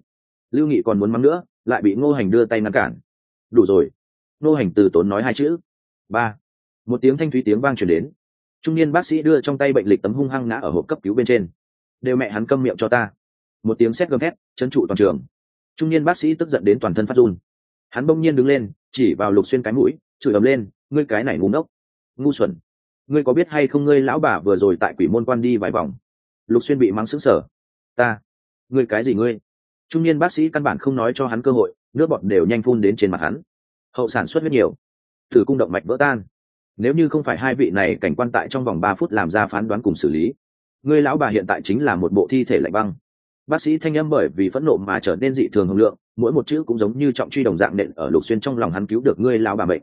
lưu nghị còn muốn mắng nữa, lại bị ngô hành đưa tay ngăn cản. Đủ rồi. Ngô hành từ tốn nói hai chữ. Ba. Một tiếng thanh thúy tiếng vang chuyển đến trung niên bác sĩ đưa trong tay bệnh lịch tấm hung hăng ngã ở hộp cấp cứu bên trên. Đều mẹ hắn câm miệng cho ta. Một tiếng sét gầm hét chấn trụ toàn trường. Trung niên bác sĩ tức giận đến toàn thân phát run. Hắn bỗng nhiên đứng lên, chỉ vào lục xuyên cái mũi, chửi ầm lên, ngươi cái này ngu ngốc, ngu xuẩn. Ngươi có biết hay không ngươi lão bà vừa rồi tại quỷ môn quan đi vài vòng? Lục xuyên bị mắng sững sờ. Ta, ngươi cái gì ngươi? Trung niên bác sĩ căn bản không nói cho hắn cơ hội, nước bọt đều nhanh phun đến trên mặt hắn. Hậu sản xuất rất nhiều, thử cung động mạch vỡ tan nếu như không phải hai vị này cảnh quan tại trong vòng ba phút làm ra phán đoán cùng xử lý, ngươi lão bà hiện tại chính là một bộ thi thể lạnh băng. Bác sĩ thanh âm bởi vì phẫn nộ mà trở nên dị thường hồng lượng, mỗi một chữ cũng giống như trọng truy đồng dạng nện ở lục xuyên trong lòng hắn cứu được ngươi lão bà bệnh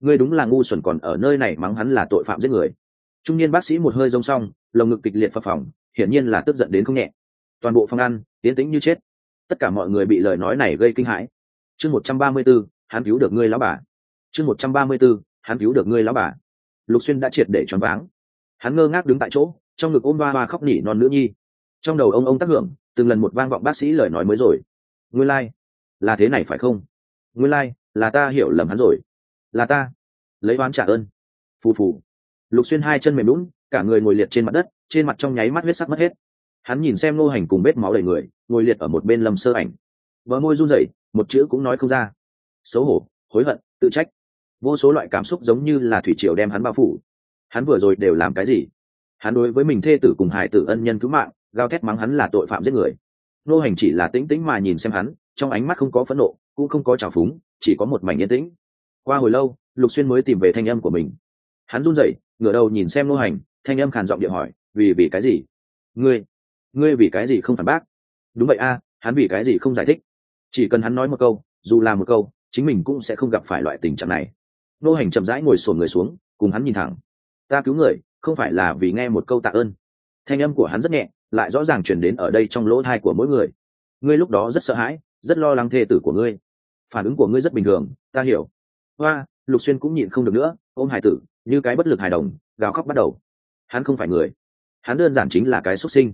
ngươi đúng là ngu xuẩn còn ở nơi này mắng hắn là tội phạm giết người. Trung niên bác sĩ một hơi rông xong lồng ngực kịch liệt phập phồng, hiển nhiên là tức giận đến không nhẹ. Toàn bộ phòng ăn tiến tĩnh như chết. Tất cả mọi người bị lời nói này gây kinh hãi. Chương một trăm ba mươi b ố hắn cứu được ngươi lão bà. Chương một trăm ba mươi b ố hắn cứu được ngươi lão bà. Lục xuyên đã triệt để choáng váng. Hắn ngơ ngác đứng tại chỗ trong ngực ôm ba ba khóc nỉ non nữ nhi. Trong đầu ông ông tác hưởng từng lần một vang vọng bác sĩ lời nói mới rồi. Ngươi lai、like. là thế này phải không? Ngươi lai、like, là ta hiểu lầm hắn rồi. Là ta. Lấy oán trả ơn. Phù phù. Lục xuyên hai chân mềm lũng cả người ngồi liệt trên mặt đất trên mặt trong nháy mắt huyết sắc mất hết. Hắn nhìn xem nô hành cùng vết máu đầy người ngồi liệt ở một bên lầm sơ ảnh. Vợ môi run rẩy một chữ cũng nói không ra. Xấu hổ hối hận tự trách vô số loại cảm xúc giống như là thủy triều đem hắn bao phủ. Hắn vừa rồi đều làm cái gì? Hắn đối với mình thê tử cùng hải tử ân nhân cứu mạng gao thét mắng hắn là tội phạm giết người. Nô hành chỉ là tĩnh tĩnh mà nhìn xem hắn, trong ánh mắt không có phẫn nộ, cũng không có trào phúng, chỉ có một mảnh yên tĩnh. Qua hồi lâu, lục xuyên mới tìm về thanh âm của mình. Hắn run rẩy, ngửa đầu nhìn xem nô hành, thanh âm khàn giọng điện hỏi, vì vì cái gì? Ngươi ngươi vì cái gì không phản bác? Đúng vậy a, hắn vì cái gì không giải thích? Chỉ cần hắn nói một câu, dù là một câu, chính mình cũng sẽ không gặp phải loại tình trạng này nô hành chậm rãi ngồi sổn người xuống, cùng hắn nhìn thẳng. Ta cứu người, không phải là vì nghe một câu tạ ơn. Thanh âm của hắn rất nhẹ, lại rõ ràng chuyển đến ở đây trong lỗ thai của mỗi người. Ngươi lúc đó rất sợ hãi, rất lo lắng thê tử của ngươi. Phản ứng của ngươi rất bình thường, ta hiểu. Hoa, lục xuyên cũng nhịn không được nữa, ôm hải tử, như cái bất lực hài đồng, gào khóc bắt đầu. Hắn không phải người. Hắn đơn giản chính là cái xuất sinh.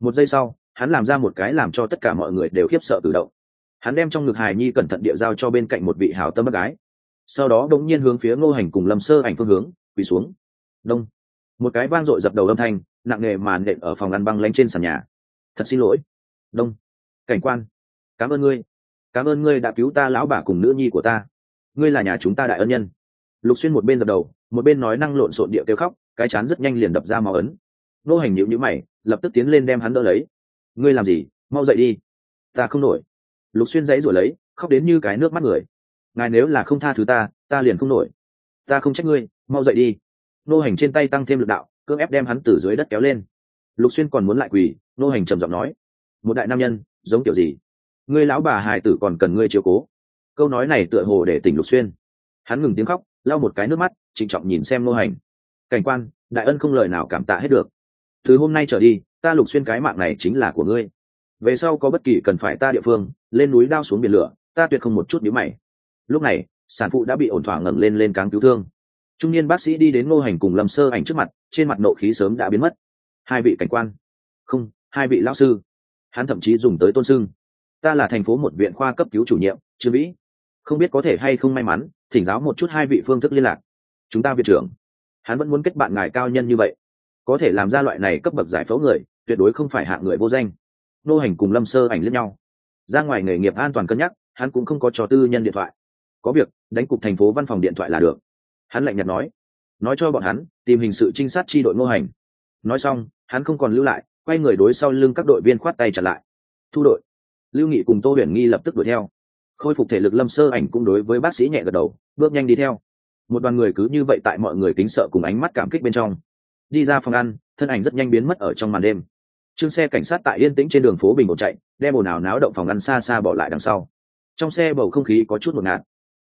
Một giây sau, hắn làm ra một cái làm cho tất cả mọi người đều khiếp sợ tự động. Hắn đem trong ngực hài nhi cẩn thận địa giao cho bên cạnh một vị hào tâm bác gái sau đó đống nhiên hướng phía ngô hành cùng lâm sơ ảnh phương hướng, quỳ xuống. Đông. Một cái vang dội dập đầu âm thanh, nặng nề mà nện ở phòng ăn băng lanh trên sàn nhà. Thật xin lỗi. Đông. Cảnh quan. Cảm ơn ngươi. Cảm ơn ngươi đã cứu ta lão bà cùng nữ nhi của ta. Ngươi là nhà chúng ta đại ân nhân. Lục xuyên một bên dập đầu, một bên nói năng lộn xộn địa kêu khóc, cái chán rất nhanh liền đập ra máu ấn. Nô hành nhịu nhữ mày, lập tức tiến lên đem hắn đỡ lấy. Ngươi làm gì? Mau dậy đi. Ta không nổi. Lục xuyên dãy rồi lấy, khóc đến như cái nước mắt người ngài nếu là không tha thứ ta ta liền không nổi. Ta không trách ngươi, mau dậy đi. Nô hành trên tay tăng thêm lực đạo, cưỡng ép đem hắn từ dưới đất kéo lên. Lục xuyên còn muốn lại quỳ, nô hành trầm giọng nói, một đại nam nhân, giống kiểu gì? Ngươi lão bà hài tử còn cần ngươi chiếu cố. Câu nói này tựa hồ để tỉnh lục xuyên. Hắn ngừng tiếng khóc, lau một cái nước mắt, trịnh trọng nhìn xem nô hành. Cảnh quan, đại ân không lời nào cảm tạ hết được. Từ hôm nay trở đi, ta lục xuyên cái mạng này chính là của ngươi. Về sau có bất kỳ cần phải ta địa phương, lên núi đao xuống biển lửa, ta tuyệt không một chút nhíu mày lúc này, sản phụ đã bị ổn thỏa ngẩng lên lên cáng cứu thương. Trung niên bác sĩ đi đến ngô hành cùng lâm sơ ảnh trước mặt, trên mặt nộ khí sớm đã biến mất. Hai vị cảnh quan. Không, hai vị lão sư. Hắn thậm chí dùng tới tôn sưng. Ta là thành phố một viện khoa cấp cứu chủ nhiệm chưa vĩ. Không biết có thể hay không may mắn, thỉnh giáo một chút hai vị phương thức liên lạc. Chúng ta viện trưởng. Hắn vẫn muốn kết bạn ngài cao nhân như vậy. Có thể làm ra loại này cấp bậc giải phẫu người, tuyệt đối không phải hạng người vô danh. Nô hành cùng lâm sơ ảnh lẫn nhau. Ra ngoài nghề nghiệp an toàn cân nhắc, hắn cũng không có trò tư nhân điện thoại có việc, đánh cục thành phố văn phòng điện thoại là được. Hắn lạnh nhạt nói. Nói cho bọn hắn, tìm hình sự trinh sát tri đội ngô hành. Nói xong, hắn không còn lưu lại, quay người đối sau lưng các đội viên khoát tay trả lại. Thu đội. Lưu nghị cùng tô huyền nghi lập tức đuổi theo. Khôi phục thể lực lâm sơ ảnh cũng đối với bác sĩ nhẹ gật đầu, bước nhanh đi theo. Một đoàn người cứ như vậy tại mọi người kính sợ cùng ánh mắt cảm kích bên trong. Đi ra phòng ăn, thân ảnh rất nhanh biến mất ở trong màn đêm. Trương xe cảnh sát tại yên tĩnh trên đường phố bình ổn chạy, đem ồn ào náo động phòng ăn xa xa bỏ lại đằng sau. Trong xe bầu không khí có chút một ngạt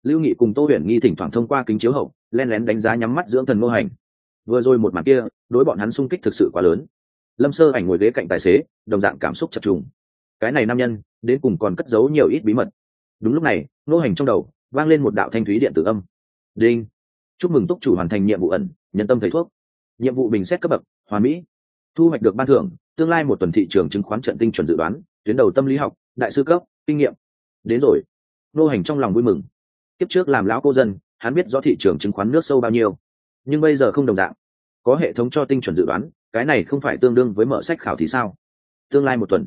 lưu nghị cùng tô huyền nghi thỉnh thoảng thông qua kính chiếu hậu, len lén đánh giá nhắm mắt dưỡng thần mô hành. Vừa rồi một màn kia, đối bọn hắn sung kích thực sự quá lớn. Lâm sơ ảnh ngồi ghế cạnh tài xế, đồng dạng cảm xúc chập trùng. Cái này nam nhân, đến cùng còn cất giấu nhiều ít bí mật. Đúng lúc này, nô hành trong đầu, vang lên một đạo thanh thúy điện tử âm. Đinh. Chúc mừng túc chủ hoàn thành nhiệm vụ ẩn, nhân tâm thầy thuốc. Nhiệm vụ bình xét cấp bậc, hoàn mỹ. Thu hoạch được ban thưởng, tương lai một tuần thị trường chứng khoán trận tinh chuẩn dự đoán, tuyến đầu tâm lý học, đại sư cấp, kinh nghiệm. Đến rồi. Nô hành trong lòng vui mừng tiếp trước làm lão cô dân, hắn biết rõ thị trường chứng khoán nước sâu bao nhiêu. Nhưng bây giờ không đồng dạng. Có hệ thống cho tinh chuẩn dự đoán, cái này không phải tương đương với mở sách khảo thì sao? Tương lai một tuần.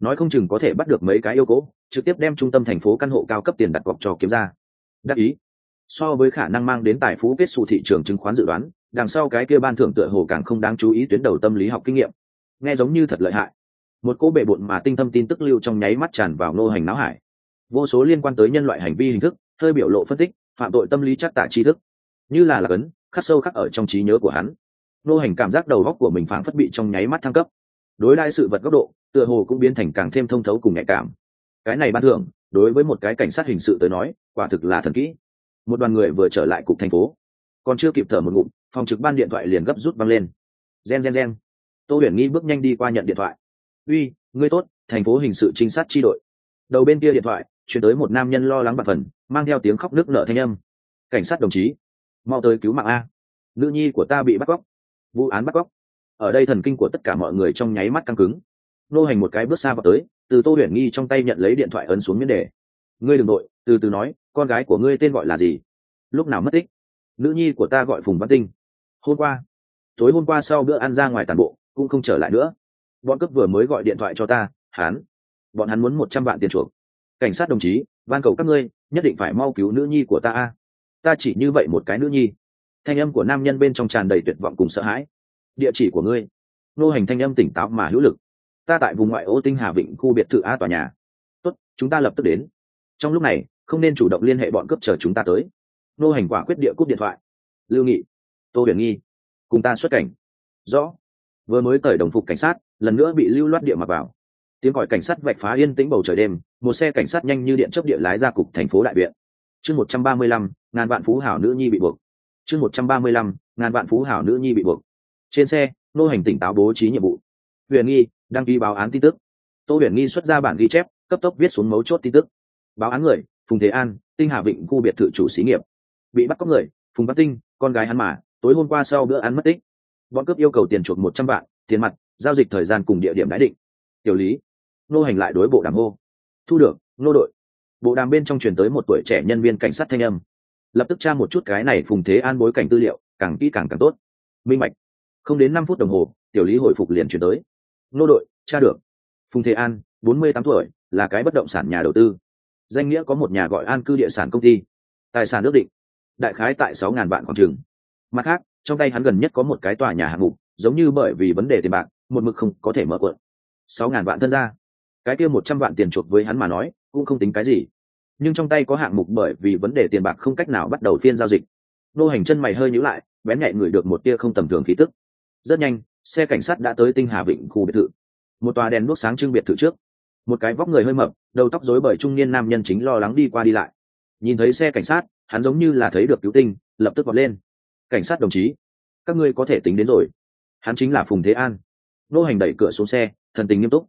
Nói không chừng có thể bắt được mấy cái yêu cố, trực tiếp đem trung tâm thành phố căn hộ cao cấp tiền đặt cọc cho kiếm ra. Đắc ý. So với khả năng mang đến tài phú kết xù thị trường chứng khoán dự đoán, đằng sau cái kia ban thưởng tựa hồ càng không đáng chú ý tuyến đầu tâm lý học kinh nghiệm. Nghe giống như thật lợi hại. Một cỗ bệ bộn mà tinh tâm tin tức lưu trong nháy mắt tràn vào nô hành não hải. Vô số liên quan tới nhân loại hành vi hình thức hơi biểu lộ phân tích, phạm tội tâm lý chắc tả tri thức. Như là là cấn khắc sâu khắc ở trong trí nhớ của hắn. Nô hành cảm giác đầu góc của mình phảng phất bị trong nháy mắt thăng cấp. Đối đại sự vật góc độ, tựa hồ cũng biến thành càng thêm thông thấu cùng nhạy cảm. Cái này ban thưởng, đối với một cái cảnh sát hình sự tới nói, quả thực là thần kỹ. Một đoàn người vừa trở lại cục thành phố. Còn chưa kịp thở một ngụm, phòng trực ban điện thoại liền gấp rút văng lên. Gen gen gen. Tô huyền nghi bước nhanh đi qua nhận điện thoại. Uy, ngươi tốt, thành phố hình sự trinh sát tri đội. Đầu bên kia điện thoại chuyển tới một nam nhân lo lắng bặt phần, mang theo tiếng khóc nước nở thanh âm. Cảnh sát đồng chí, mau tới cứu mạng a. Nữ nhi của ta bị bắt cóc. Vụ án bắt cóc. Ở đây thần kinh của tất cả mọi người trong nháy mắt căng cứng. Nô hành một cái bước xa vào tới, từ tô huyền nghi trong tay nhận lấy điện thoại ấn xuống miễn đề. Ngươi đ ừ n g từ từ nói, con gái của ngươi tên gọi là gì? Lúc nào mất tích? Nữ nhi của ta gọi phùng văn tinh. Hôm qua, tối hôm qua sau bữa ăn ra ngoài tàn bộ, cũng không trở lại nữa. Bọn cướp vừa mới gọi điện thoại cho ta, hán. Bọn hắn muốn một trăm vạn tiền chuộc cảnh sát đồng chí, van cầu các ngươi, nhất định phải mau cứu nữ nhi của ta a. Ta chỉ như vậy một cái nữ nhi. Thanh âm của nam nhân bên trong tràn đầy tuyệt vọng cùng sợ hãi. Địa chỉ của ngươi. Nô hành thanh âm tỉnh táo mà hữu lực. Ta tại vùng ngoại ô tinh hà vịnh khu biệt thự a tòa nhà. Tốt, chúng ta lập tức đến. Trong lúc này, không nên chủ động liên hệ bọn cướp chờ chúng ta tới. Nô hành quả quyết địa cúp điện thoại. Lưu nghị, tô huyền nghi, cùng ta xuất cảnh. Rõ. Vừa mới cởi đồng phục cảnh sát, lần nữa bị lưu loát địa mặc vào tiếng gọi cảnh sát vạch phá yên tĩnh bầu trời đêm, một xe cảnh sát nhanh như điện chớp địa lái ra cục thành phố đại viện. Chương một trăm ba mươi lăm, ngàn vạn phú hảo nữ nhi bị buộc. Chương một trăm ba mươi lăm, ngàn vạn phú hảo nữ nhi bị buộc. Trên xe, nô hành tỉnh táo bố trí nhiệm vụ. Huyền nghi, đăng ký báo án tin tức. Tô huyền nghi xuất ra bản ghi chép, cấp tốc viết xuống mấu chốt tin tức. Báo án người, phùng thế an, tinh hà vịnh khu biệt thự chủ xí nghiệp. Bị bắt cóc người, phùng bắc tinh, con gái hắn mà, tối hôm qua sau bữa ăn mất tích. Bọn cướp yêu cầu tiền chuộc một trăm vạn, tiền mặt, giao dịch thời gian cùng địa điểm đái định. Tiểu lý nô hành lại đối bộ đàm hô. Thu được, nô đội. Bộ đàm bên trong truyền tới một tuổi trẻ nhân viên cảnh sát thanh âm. Lập tức tra một chút cái này phùng thế an bối cảnh tư liệu, càng kỹ càng càng tốt. Minh mạch không đến năm phút đồng hồ, tiểu lý hồi phục liền chuyển tới. Nô đội, tra được. Phùng thế an, bốn mươi tám tuổi, là cái bất động sản nhà đầu tư. Danh nghĩa có một nhà gọi an cư địa sản công ty. Tài sản ước định. Đại khái tại sáu ngàn vạn khoảng trường mặt khác, trong tay hắn gần nhất có một cái tòa nhà hạng mục, giống như bởi vì vấn đề tiền bạc, một mực không có thể mở quận. sáu ngàn vạn thân ra cái kia một trăm vạn tiền chuộc với hắn mà nói, cũng không tính cái gì. Nhưng trong tay có hạng mục bởi vì vấn đề tiền bạc không cách nào bắt đầu phiên giao dịch. Nô hành chân mày hơi nhữ lại, bén nhạy ngửi được một tia không tầm thường khí tức. Rất nhanh, xe cảnh sát đã tới tinh hà vịnh khu biệt thự. Một tòa đèn đuốc sáng trưng biệt thự trước. Một cái vóc người hơi mập, đầu tóc rối bởi trung niên nam nhân chính lo lắng đi qua đi lại. Nhìn thấy xe cảnh sát, hắn giống như là thấy được cứu tinh, lập tức vọt lên. Cảnh sát đồng chí, các ngươi có thể tính đến rồi. Hắn chính là phùng thế an. Nô hành đẩy cửa xuống xe, thần tình nghiêm túc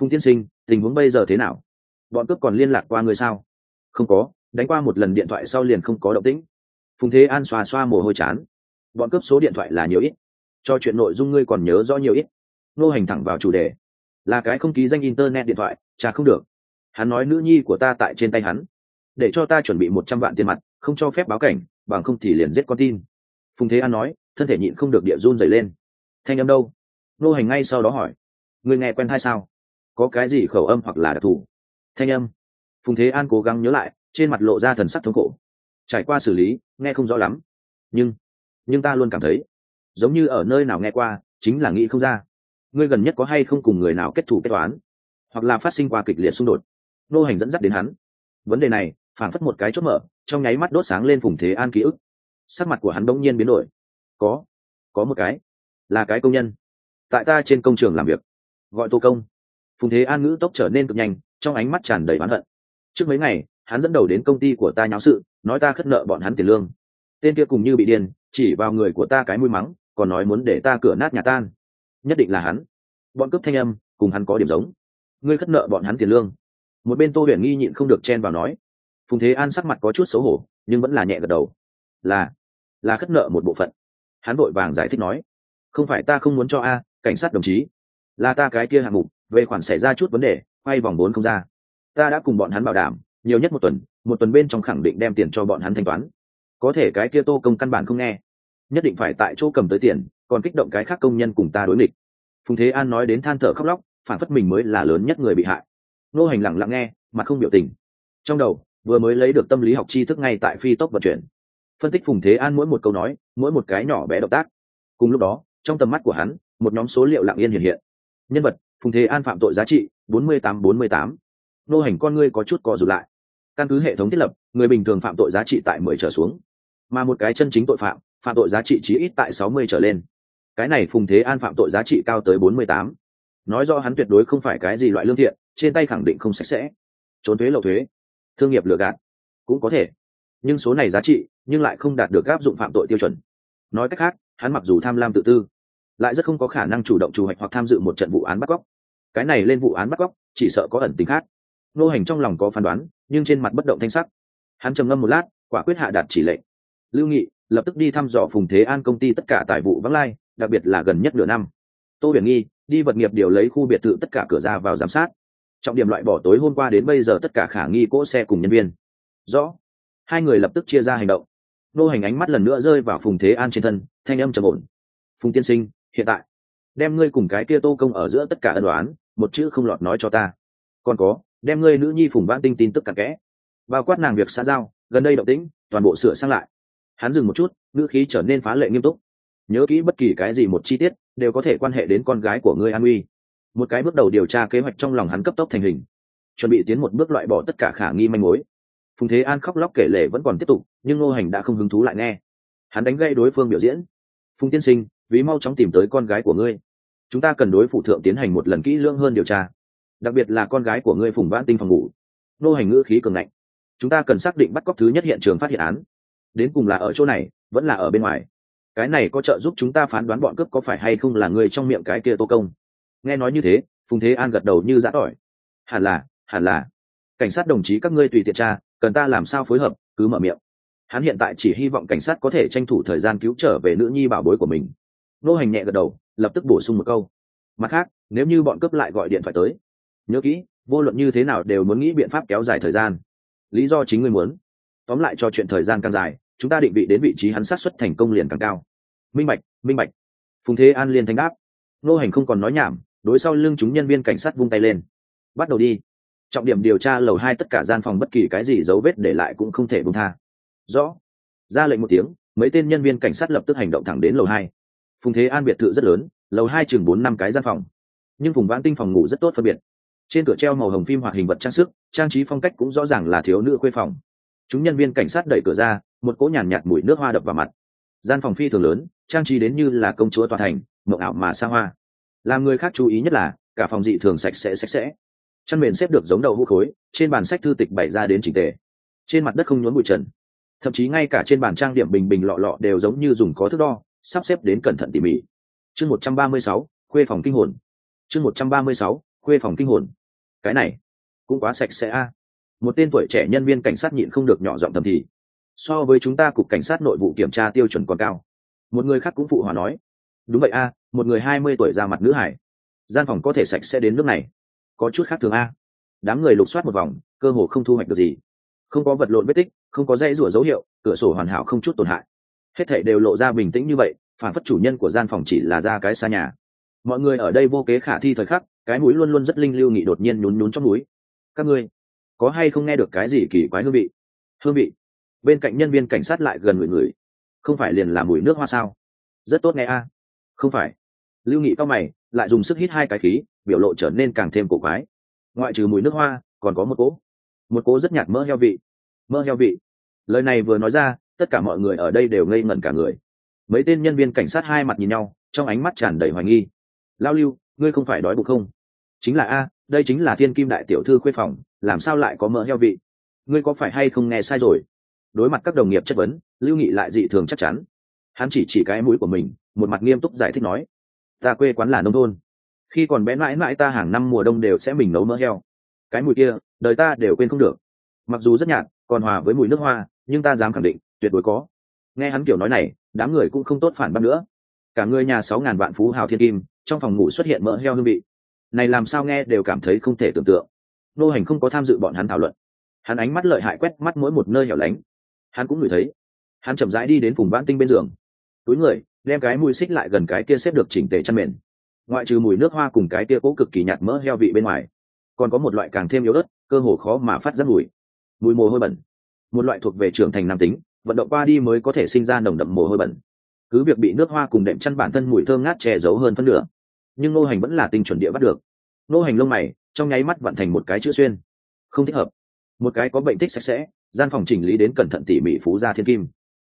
phùng tiên sinh, tình huống bây giờ thế nào? Bọn cướp còn liên lạc qua người sao? Không có, đánh qua một lần điện thoại sau liền không có động tĩnh. Phùng thế an xoa xoa mồ hôi chán. Bọn cướp số điện thoại là nhiều ít. Cho chuyện nội dung ngươi còn nhớ rõ nhiều ít. Nô hành thẳng vào chủ đề. Là cái không ký danh internet điện thoại, chả không được. Hắn nói nữ nhi của ta tại trên tay hắn. Để cho ta chuẩn bị một trăm vạn tiền mặt, không cho phép báo cảnh, bằng không thì liền giết con tin. Phùng thế an nói, thân thể nhịn không được địa run dày lên. Thanh âm đâu? Nô hành ngay sau đó hỏi. Người nghe quen hay sao? Có cái gì khẩu âm hoặc là đặc thù? Thanh âm. Phùng thế an cố gắng nhớ lại, trên mặt lộ ra thần sắc thống khổ. Trải qua xử lý, nghe không rõ lắm. Nhưng nhưng ta luôn cảm thấy, giống như ở nơi nào nghe qua, chính là nghĩ không ra. Ngươi gần nhất có hay không cùng người nào kết thù kết toán hoặc là phát sinh qua kịch liệt xung đột? Nô hành dẫn dắt đến hắn. Vấn đề này phản phất một cái chốt mở, trong nháy mắt đốt sáng lên phùng thế an ký ức. Sắc mặt của hắn bỗng nhiên biến đổi. Có có một cái. Là cái công nhân. Tại ta trên công trường làm việc. Gọi tô công phùng thế an ngữ tốc trở nên cực nhanh, trong ánh mắt tràn đầy oán hận. Trước mấy ngày, hắn dẫn đầu đến công ty của ta nháo sự, nói ta khất nợ bọn hắn tiền lương. Tên kia cùng như bị điên, chỉ vào người của ta cái mũi mắng, còn nói muốn để ta cửa nát nhà tan. Nhất định là hắn. Bọn cướp thanh âm, cùng hắn có điểm giống. Ngươi khất nợ bọn hắn tiền lương. Một bên tô huyền nghi nhịn không được chen vào nói. Phùng thế an sắc mặt có chút xấu hổ, nhưng vẫn là nhẹ gật đầu. Là là khất nợ một bộ phận. Hắn vội vàng giải thích nói. Không phải ta không muốn cho a, cảnh sát đồng chí. Là ta cái kia hạng mục về khoản xảy ra chút vấn đề, quay vòng bốn không ra. Ta đã cùng bọn hắn bảo đảm, nhiều nhất một tuần một tuần bên trong khẳng định đem tiền cho bọn hắn thanh toán. Có thể cái kia tô công căn bản không nghe. Nhất định phải tại chỗ cầm tới tiền, còn kích động cái khác công nhân cùng ta đối nghịch. Phùng thế an nói đến than thở khóc lóc, phản phất mình mới là lớn nhất người bị hại. Nô hành lặng lặng nghe, mà không biểu tình. Trong đầu, vừa mới lấy được tâm lý học tri thức ngay tại phi tốc vận chuyển. Phân tích phùng thế an mỗi một câu nói, mỗi một cái nhỏ bé động tác. Cùng lúc đó, trong tầm mắt của hắn, một nhóm số liệu lặng yên hiện hiện. Nhân vật phùng thế an phạm tội giá trị bốn mươi tám bốn mươi tám. Nô hành con ngươi có chút co rụt lại. Căn cứ hệ thống thiết lập, người bình thường phạm tội giá trị tại mười trở xuống. Mà một cái chân chính tội phạm phạm tội giá trị chí ít tại sáu mươi trở lên. Cái này phùng thế an phạm tội giá trị cao tới bốn mươi tám. Nói do hắn tuyệt đối không phải cái gì loại lương thiện, trên tay khẳng định không sạch sẽ. Trốn thuế lậu thuế, thương nghiệp lừa gạt, cũng có thể. Nhưng số này giá trị, nhưng lại không đạt được áp dụng phạm tội tiêu chuẩn. Nói cách khác, hắn mặc dù tham lam tự tư, lại rất không có khả năng chủ động chủ hoạch hoặc tham dự một trận vụ án bắt cóc cái này lên vụ án bắt cóc, chỉ sợ có ẩn tính khác. Nô hành trong lòng có phán đoán, nhưng trên mặt bất động thanh sắc. Hắn trầm ngâm một lát, quả quyết hạ đạt chỉ lệnh. Lưu nghị, lập tức đi thăm dò phùng thế an công ty tất cả tài vụ vắng lai, đặc biệt là gần nhất nửa năm. Tô biển nghi, đi vật nghiệp điều lấy khu biệt thự tất cả cửa ra vào giám sát. Trọng điểm loại bỏ tối hôm qua đến bây giờ tất cả khả nghi cỗ xe cùng nhân viên. Rõ. Hai người lập tức chia ra hành động. Nô hành ánh mắt lần nữa rơi vào phùng thế an trên thân, thanh âm trầm ổn. Phùng tiên sinh, hiện tại đem ngươi cùng cái kia tô công ở giữa tất cả ân đoán một chữ không lọt nói cho ta. Còn có, đem ngươi nữ nhi phùng vãn tinh tin tức cặn kẽ. Bao quát nàng việc xã giao, gần đây động tĩnh, toàn bộ sửa sang lại. Hắn dừng một chút, ngữ khí trở nên phá lệ nghiêm túc. Nhớ kỹ bất kỳ cái gì một chi tiết, đều có thể quan hệ đến con gái của ngươi an uy. Một cái bước đầu điều tra kế hoạch trong lòng hắn cấp tốc thành hình. Chuẩn bị tiến một bước loại bỏ tất cả khả nghi manh mối. Phùng thế an khóc lóc kể lể vẫn còn tiếp tục, nhưng ngô hành đã không hứng thú lại nghe. Hắn đánh gây đối phương biểu diễn. Phùng tiên sinh vì mau chóng tìm tới con gái của ngươi. Chúng ta cần đối phụ thượng tiến hành một lần kỹ lưỡng hơn điều tra, đặc biệt là con gái của ngươi phùng vãn tinh phòng ngủ. Nô hành ngữ khí cường ngạnh. Chúng ta cần xác định bắt cóc thứ nhất hiện trường phát hiện án. Đến cùng là ở chỗ này, vẫn là ở bên ngoài. Cái này có trợ giúp chúng ta phán đoán bọn cướp có phải hay không là người trong miệng cái kia tô công. Nghe nói như thế, phùng thế an gật đầu như giã tỏi. Hẳn là hẳn là. Cảnh sát đồng chí các ngươi tùy tiện tra, cần ta làm sao phối hợp, cứ mở miệng. Hắn hiện tại chỉ hy vọng cảnh sát có thể tranh thủ thời gian cứu trở về nữ nhi bảo bối của mình nô hành nhẹ gật đầu, lập tức bổ sung một câu. Mặt khác, nếu như bọn cướp lại gọi điện thoại tới, nhớ kỹ, vô luận như thế nào đều muốn nghĩ biện pháp kéo dài thời gian. Lý do chính người muốn. Tóm lại cho chuyện thời gian càng dài, chúng ta định vị đến vị trí hắn sát xuất thành công liền càng cao. Minh bạch minh bạch. Phùng thế an liên thanh đáp. Nô hành không còn nói nhảm, đối sau lưng chúng nhân viên cảnh sát vung tay lên. Bắt đầu đi. Trọng điểm điều tra lầu hai tất cả gian phòng bất kỳ cái gì dấu vết để lại cũng không thể bung tha. Rõ. Ra lệnh một tiếng, mấy tên nhân viên cảnh sát lập tức hành động thẳng đến lầu hai phùng thế an biệt thự rất lớn lầu hai chừng bốn năm cái gian phòng. Nhưng vùng vãn tinh phòng ngủ rất tốt phân biệt. Trên cửa treo màu hồng phim hoạt hình vật trang sức trang trí phong cách cũng rõ ràng là thiếu nữ khuê phòng. Chúng nhân viên cảnh sát đẩy cửa ra một cỗ nhàn nhạt, mùi nước hoa đập vào mặt. Gian phòng phi thường lớn trang trí đến như là công chúa tòa thành mộng ảo mà xa hoa. Làm người khác chú ý nhất là cả phòng dị thường sạch sẽ sạch sẽ. Chăn mền xếp được giống đầu hũ khối trên bàn sách thư tịch bày ra đến trình tề. Trên mặt đất không nhốn bụi trần. Thậm chí ngay cả trên bàn trang điểm bình bình lọ lọ đều giống như dùng có thước đo sắp xếp đến cẩn thận tỉ mỉ. Chương một trăm ba mươi sáu, khuê phòng kinh hồn. Chương một trăm ba mươi sáu, khuê phòng kinh hồn. Cái này, cũng quá sạch sẽ a. À. Một tên tuổi trẻ nhân viên cảnh sát nhịn không được nhỏ giọng thầm thì. So với chúng ta cục cảnh sát nội vụ kiểm tra tiêu chuẩn còn cao. Một người khác cũng phụ hòa nói. Đúng vậy a à, một người hai mươi tuổi ra mặt nữ hải. Gian phòng có thể sạch sẽ đến nước này. Có chút khác thường a. Đám người lục soát một vòng, cơ hồ không thu hoạch được gì. Không có vật lộn vết tích, không có dây rủa dấu hiệu, cửa sổ hoàn hảo không chút tổn hại hết thảy đều lộ ra bình tĩnh như vậy, phản phất chủ nhân của gian phòng chỉ là ra cái xa nhà. Mọi người ở đây vô kế khả thi thời khắc, cái mũi luôn luôn rất linh lưu nghị đột nhiên nhún nhún trong núi. Các ngươi, có hay không nghe được cái gì kỳ quái hương vị? Hương vị? Bên cạnh nhân viên cảnh sát lại gần người người không phải liền là mùi nước hoa sao? Rất tốt nghe a. Không phải. Lưu nghị cao mày, lại dùng sức hít hai cái khí, biểu lộ trở nên càng thêm cổ quái. Ngoại trừ mùi nước hoa, còn có một cỗ. Một cỗ rất nhạt mỡ heo vị. Mỡ heo vị. Lời này vừa nói ra tất cả mọi người ở đây đều ngây ngẩn cả người. Mấy tên nhân viên cảnh sát hai mặt nhìn nhau, trong ánh mắt tràn đầy hoài nghi. Lao lưu, ngươi không phải đói bụng không? Chính là a, đây chính là thiên kim đại tiểu thư khuê phòng, làm sao lại có mỡ heo vị? Ngươi có phải hay không nghe sai rồi? Đối mặt các đồng nghiệp chất vấn, lưu nghị lại dị thường chắc chắn. Hắn chỉ chỉ cái mũi của mình, một mặt nghiêm túc giải thích nói, ta quê quán là nông thôn. Khi còn bé mãi mãi ta hàng năm mùa đông đều sẽ mình nấu mỡ heo. Cái mùi kia, đời ta đều quên không được. Mặc dù rất nhạt, còn hòa với mùi nước hoa, nhưng ta dám khẳng định tuyệt đối có. Nghe hắn kiểu nói này, đám người cũng không tốt phản bác nữa. Cả người nhà sáu ngàn vạn phú hào thiên kim, trong phòng ngủ xuất hiện mỡ heo hương vị. Này làm sao nghe đều cảm thấy không thể tưởng tượng. Nô hành không có tham dự bọn hắn thảo luận. Hắn ánh mắt lợi hại quét mắt mỗi một nơi hẻo lánh. Hắn cũng ngửi thấy. Hắn chậm rãi đi đến vùng vãn tinh bên giường. Túi người, đem cái mùi xích lại gần cái kia xếp được chỉnh tề chăn mền. Ngoại trừ mùi nước hoa cùng cái kia cố cực kỳ nhạt mỡ heo vị bên ngoài, còn có một loại càng thêm yếu ớt, cơ hồ khó mà phát ra mùi. Mùi mồ hôi bẩn. Một loại thuộc về trưởng thành nam tính vận động qua đi mới có thể sinh ra nồng đậm mồ hôi bẩn. Cứ việc bị nước hoa cùng đệm chăn bản thân mùi thơm ngát che giấu hơn phân nửa, nhưng nô hành vẫn là tinh chuẩn địa bắt được. Nô hành lông mày, trong nháy mắt vận thành một cái chữ xuyên. Không thích hợp. Một cái có bệnh tích sạch sẽ, gian phòng chỉnh lý đến cẩn thận tỉ mỉ phú gia thiên kim.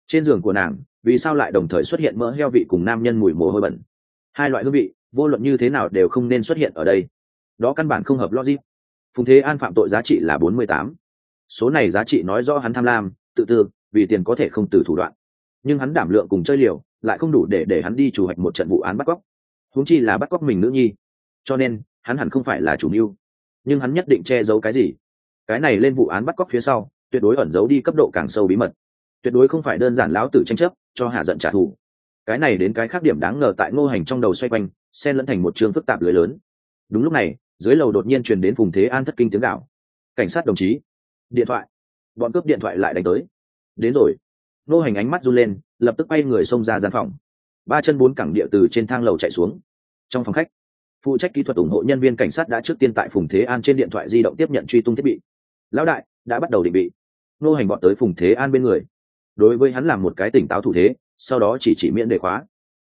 Trên giường của nàng, vì sao lại đồng thời xuất hiện mỡ heo vị cùng nam nhân mùi mồ hôi bẩn? Hai loại hương vị, vô luận như thế nào đều không nên xuất hiện ở đây. Đó căn bản không hợp logic. Phùng thế an phạm tội giá trị là bốn mươi tám. Số này giá trị nói rõ hắn tham lam, tự tư vì tiền có thể không từ thủ đoạn. Nhưng hắn đảm lượng cùng chơi liều, lại không đủ để để hắn đi chủ hoạch một trận vụ án bắt cóc. Huống chi là bắt cóc mình nữ nhi. Cho nên, hắn hẳn không phải là chủ mưu. Nhưng hắn nhất định che giấu cái gì? Cái này lên vụ án bắt cóc phía sau, tuyệt đối ẩn giấu đi cấp độ càng sâu bí mật. Tuyệt đối không phải đơn giản lão tử tranh chấp, cho hạ giận trả thù. Cái này đến cái khác điểm đáng ngờ tại ngô hành trong đầu xoay quanh, xen lẫn thành một trường phức tạp lưới lớn. Đúng lúc này, dưới lầu đột nhiên truyền đến vùng thế an thất kinh tiếng gạo cảnh sát đồng chí, điện thoại. Bọn cướp điện thoại lại đánh tới đến rồi. Nô hành ánh mắt run lên, lập tức bay người xông ra gian phòng. Ba chân bốn cẳng địa từ trên thang lầu chạy xuống. Trong phòng khách, phụ trách kỹ thuật ủng hộ nhân viên cảnh sát đã trước tiên tại phùng thế an trên điện thoại di động tiếp nhận truy tung thiết bị. Lão đại, đã bắt đầu định vị nô hành bọn tới phùng thế an bên người. Đối với hắn làm một cái tỉnh táo thủ thế, sau đó chỉ chỉ miễn đề khóa.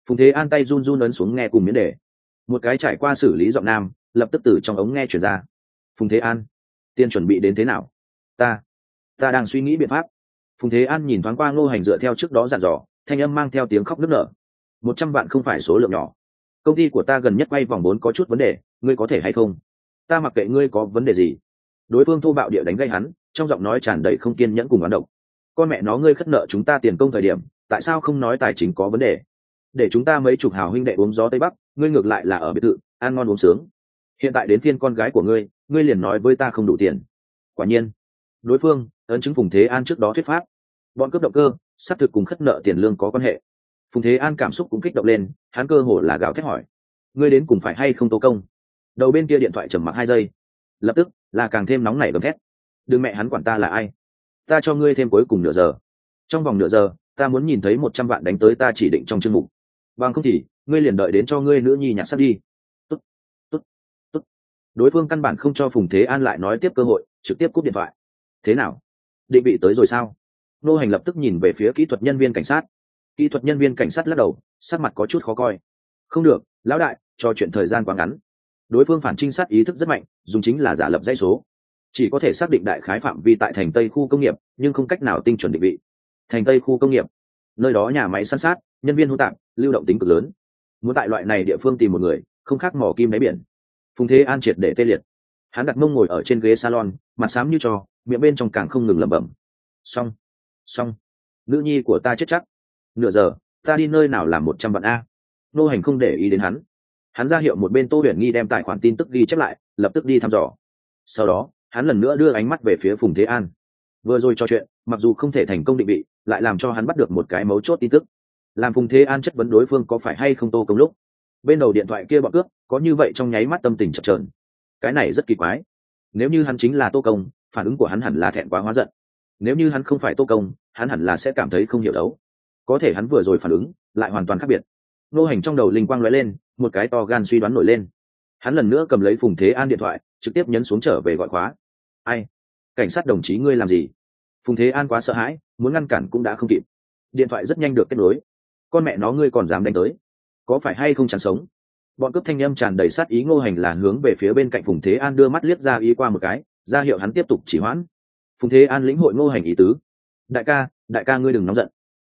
Phùng thế an tay run run ấn xuống nghe cùng miễn đề. Một cái trải qua xử lý giọng nam, lập tức từ trong ống nghe chuyển ra. Phùng thế an tiên chuẩn bị đến thế nào? Ta ta đang suy nghĩ biện pháp phùng thế an nhìn thoáng qua ngô hành dựa theo trước đó dặn dò, thanh âm mang theo tiếng khóc nức nở. Một trăm vạn không phải số lượng nhỏ. Công ty của ta gần nhất quay vòng bốn có chút vấn đề, ngươi có thể hay không? Ta mặc kệ ngươi có vấn đề gì. Đối phương thô bạo địa đánh gây hắn, trong giọng nói tràn đầy không kiên nhẫn cùng bán động con mẹ nó, ngươi khất nợ chúng ta tiền công thời điểm, tại sao không nói tài chính có vấn đề? Để chúng ta mấy chục hào huynh đệ uống gió tây bắc, ngươi ngược lại là ở biệt thự, ăn ngon uống sướng. Hiện tại đến phiên con gái của ngươi ngươi liền nói với ta không đủ tiền. Quả nhiên, đối phương ấn chứng phùng thế an trước đó thuyết pháp. Bọn cướp động cơ xác thực cùng khất nợ tiền lương có quan hệ. Phùng thế an cảm xúc cũng kích động lên hắn cơ hồ là gào thét hỏi ngươi đến cùng phải hay không tố công? Đầu bên kia điện thoại trầm mặc hai giây. Lập tức là càng thêm nóng nảy gầm thét. Đừng mẹ hắn quản ta là ai? Ta cho ngươi thêm cuối cùng nửa giờ. Trong vòng nửa giờ ta muốn nhìn thấy một trăm vạn đánh tới ta chỉ định trong chương mục. Bằng không thì ngươi liền đợi đến cho ngươi nữ nhi nhặt sắt đi. Tốt, tốt, tốt. đối phương căn bản không cho phùng thế an lại nói tiếp cơ hội trực tiếp cúp điện thoại. Thế nào? Định vị tới rồi sao? Nô hành lập tức nhìn về phía kỹ thuật nhân viên cảnh sát. Kỹ thuật nhân viên cảnh sát lắc đầu, sắc mặt có chút khó coi. Không được, lão đại cho chuyện thời gian quá ngắn. Đối phương phản trinh sát ý thức rất mạnh, dùng chính là giả lập dãy số. Chỉ có thể xác định đại khái phạm vi tại thành tây khu công nghiệp, nhưng không cách nào tinh chuẩn định vị. Thành tây khu công nghiệp, nơi đó nhà máy săn sát, nhân viên hô tạp, lưu động tính cực lớn. Muốn tại loại này địa phương tìm một người, không khác mỏ kim đáy biển. Phùng thế an triệt để tê liệt. Hắn đặt mông ngồi ở trên ghế salon, mặt xám như trò miệng bên trong càng không ngừng lẩm bẩm. Xong xong. Nữ nhi của ta chết chắc. Nửa giờ, ta đi nơi nào làm một trăm vạn a. Nô hành không để ý đến hắn. Hắn ra hiệu một bên tô huyền nghi đem tài khoản tin tức ghi chép lại, lập tức đi thăm dò. Sau đó, hắn lần nữa đưa ánh mắt về phía phùng thế an. Vừa rồi trò chuyện, mặc dù không thể thành công định vị, lại làm cho hắn bắt được một cái mấu chốt tin tức. Làm phùng thế an chất vấn đối phương có phải hay không tô công lúc. Bên đầu điện thoại kia bọn cướp, có như vậy trong nháy mắt tâm tình chập trờn cái này rất kỳ quái. Nếu như hắn chính là tô công phản ứng của hắn hẳn là thẹn quá hóa giận. Nếu như hắn không phải tô công, hắn hẳn là sẽ cảm thấy không hiểu đấu. Có thể hắn vừa rồi phản ứng, lại hoàn toàn khác biệt. Nô hành trong đầu linh quang lóe lên, một cái to gan suy đoán nổi lên. Hắn lần nữa cầm lấy phùng thế an điện thoại, trực tiếp nhấn xuống trở về gọi khóa. Ai? Cảnh sát đồng chí ngươi làm gì? Phùng thế an quá sợ hãi, muốn ngăn cản cũng đã không kịp. Điện thoại rất nhanh được kết nối. Con mẹ nó ngươi còn dám đánh tới? Có phải hay không chán sống? Bọn cướp thanh niên tràn đầy sát ý, ngô hành là hướng về phía bên cạnh phùng thế an đưa mắt liếc ra ý qua một cái ra hiệu hắn tiếp tục chỉ hoãn. Phùng thế an lĩnh hội ngô hành ý tứ. Đại ca đại ca ngươi đừng nóng giận.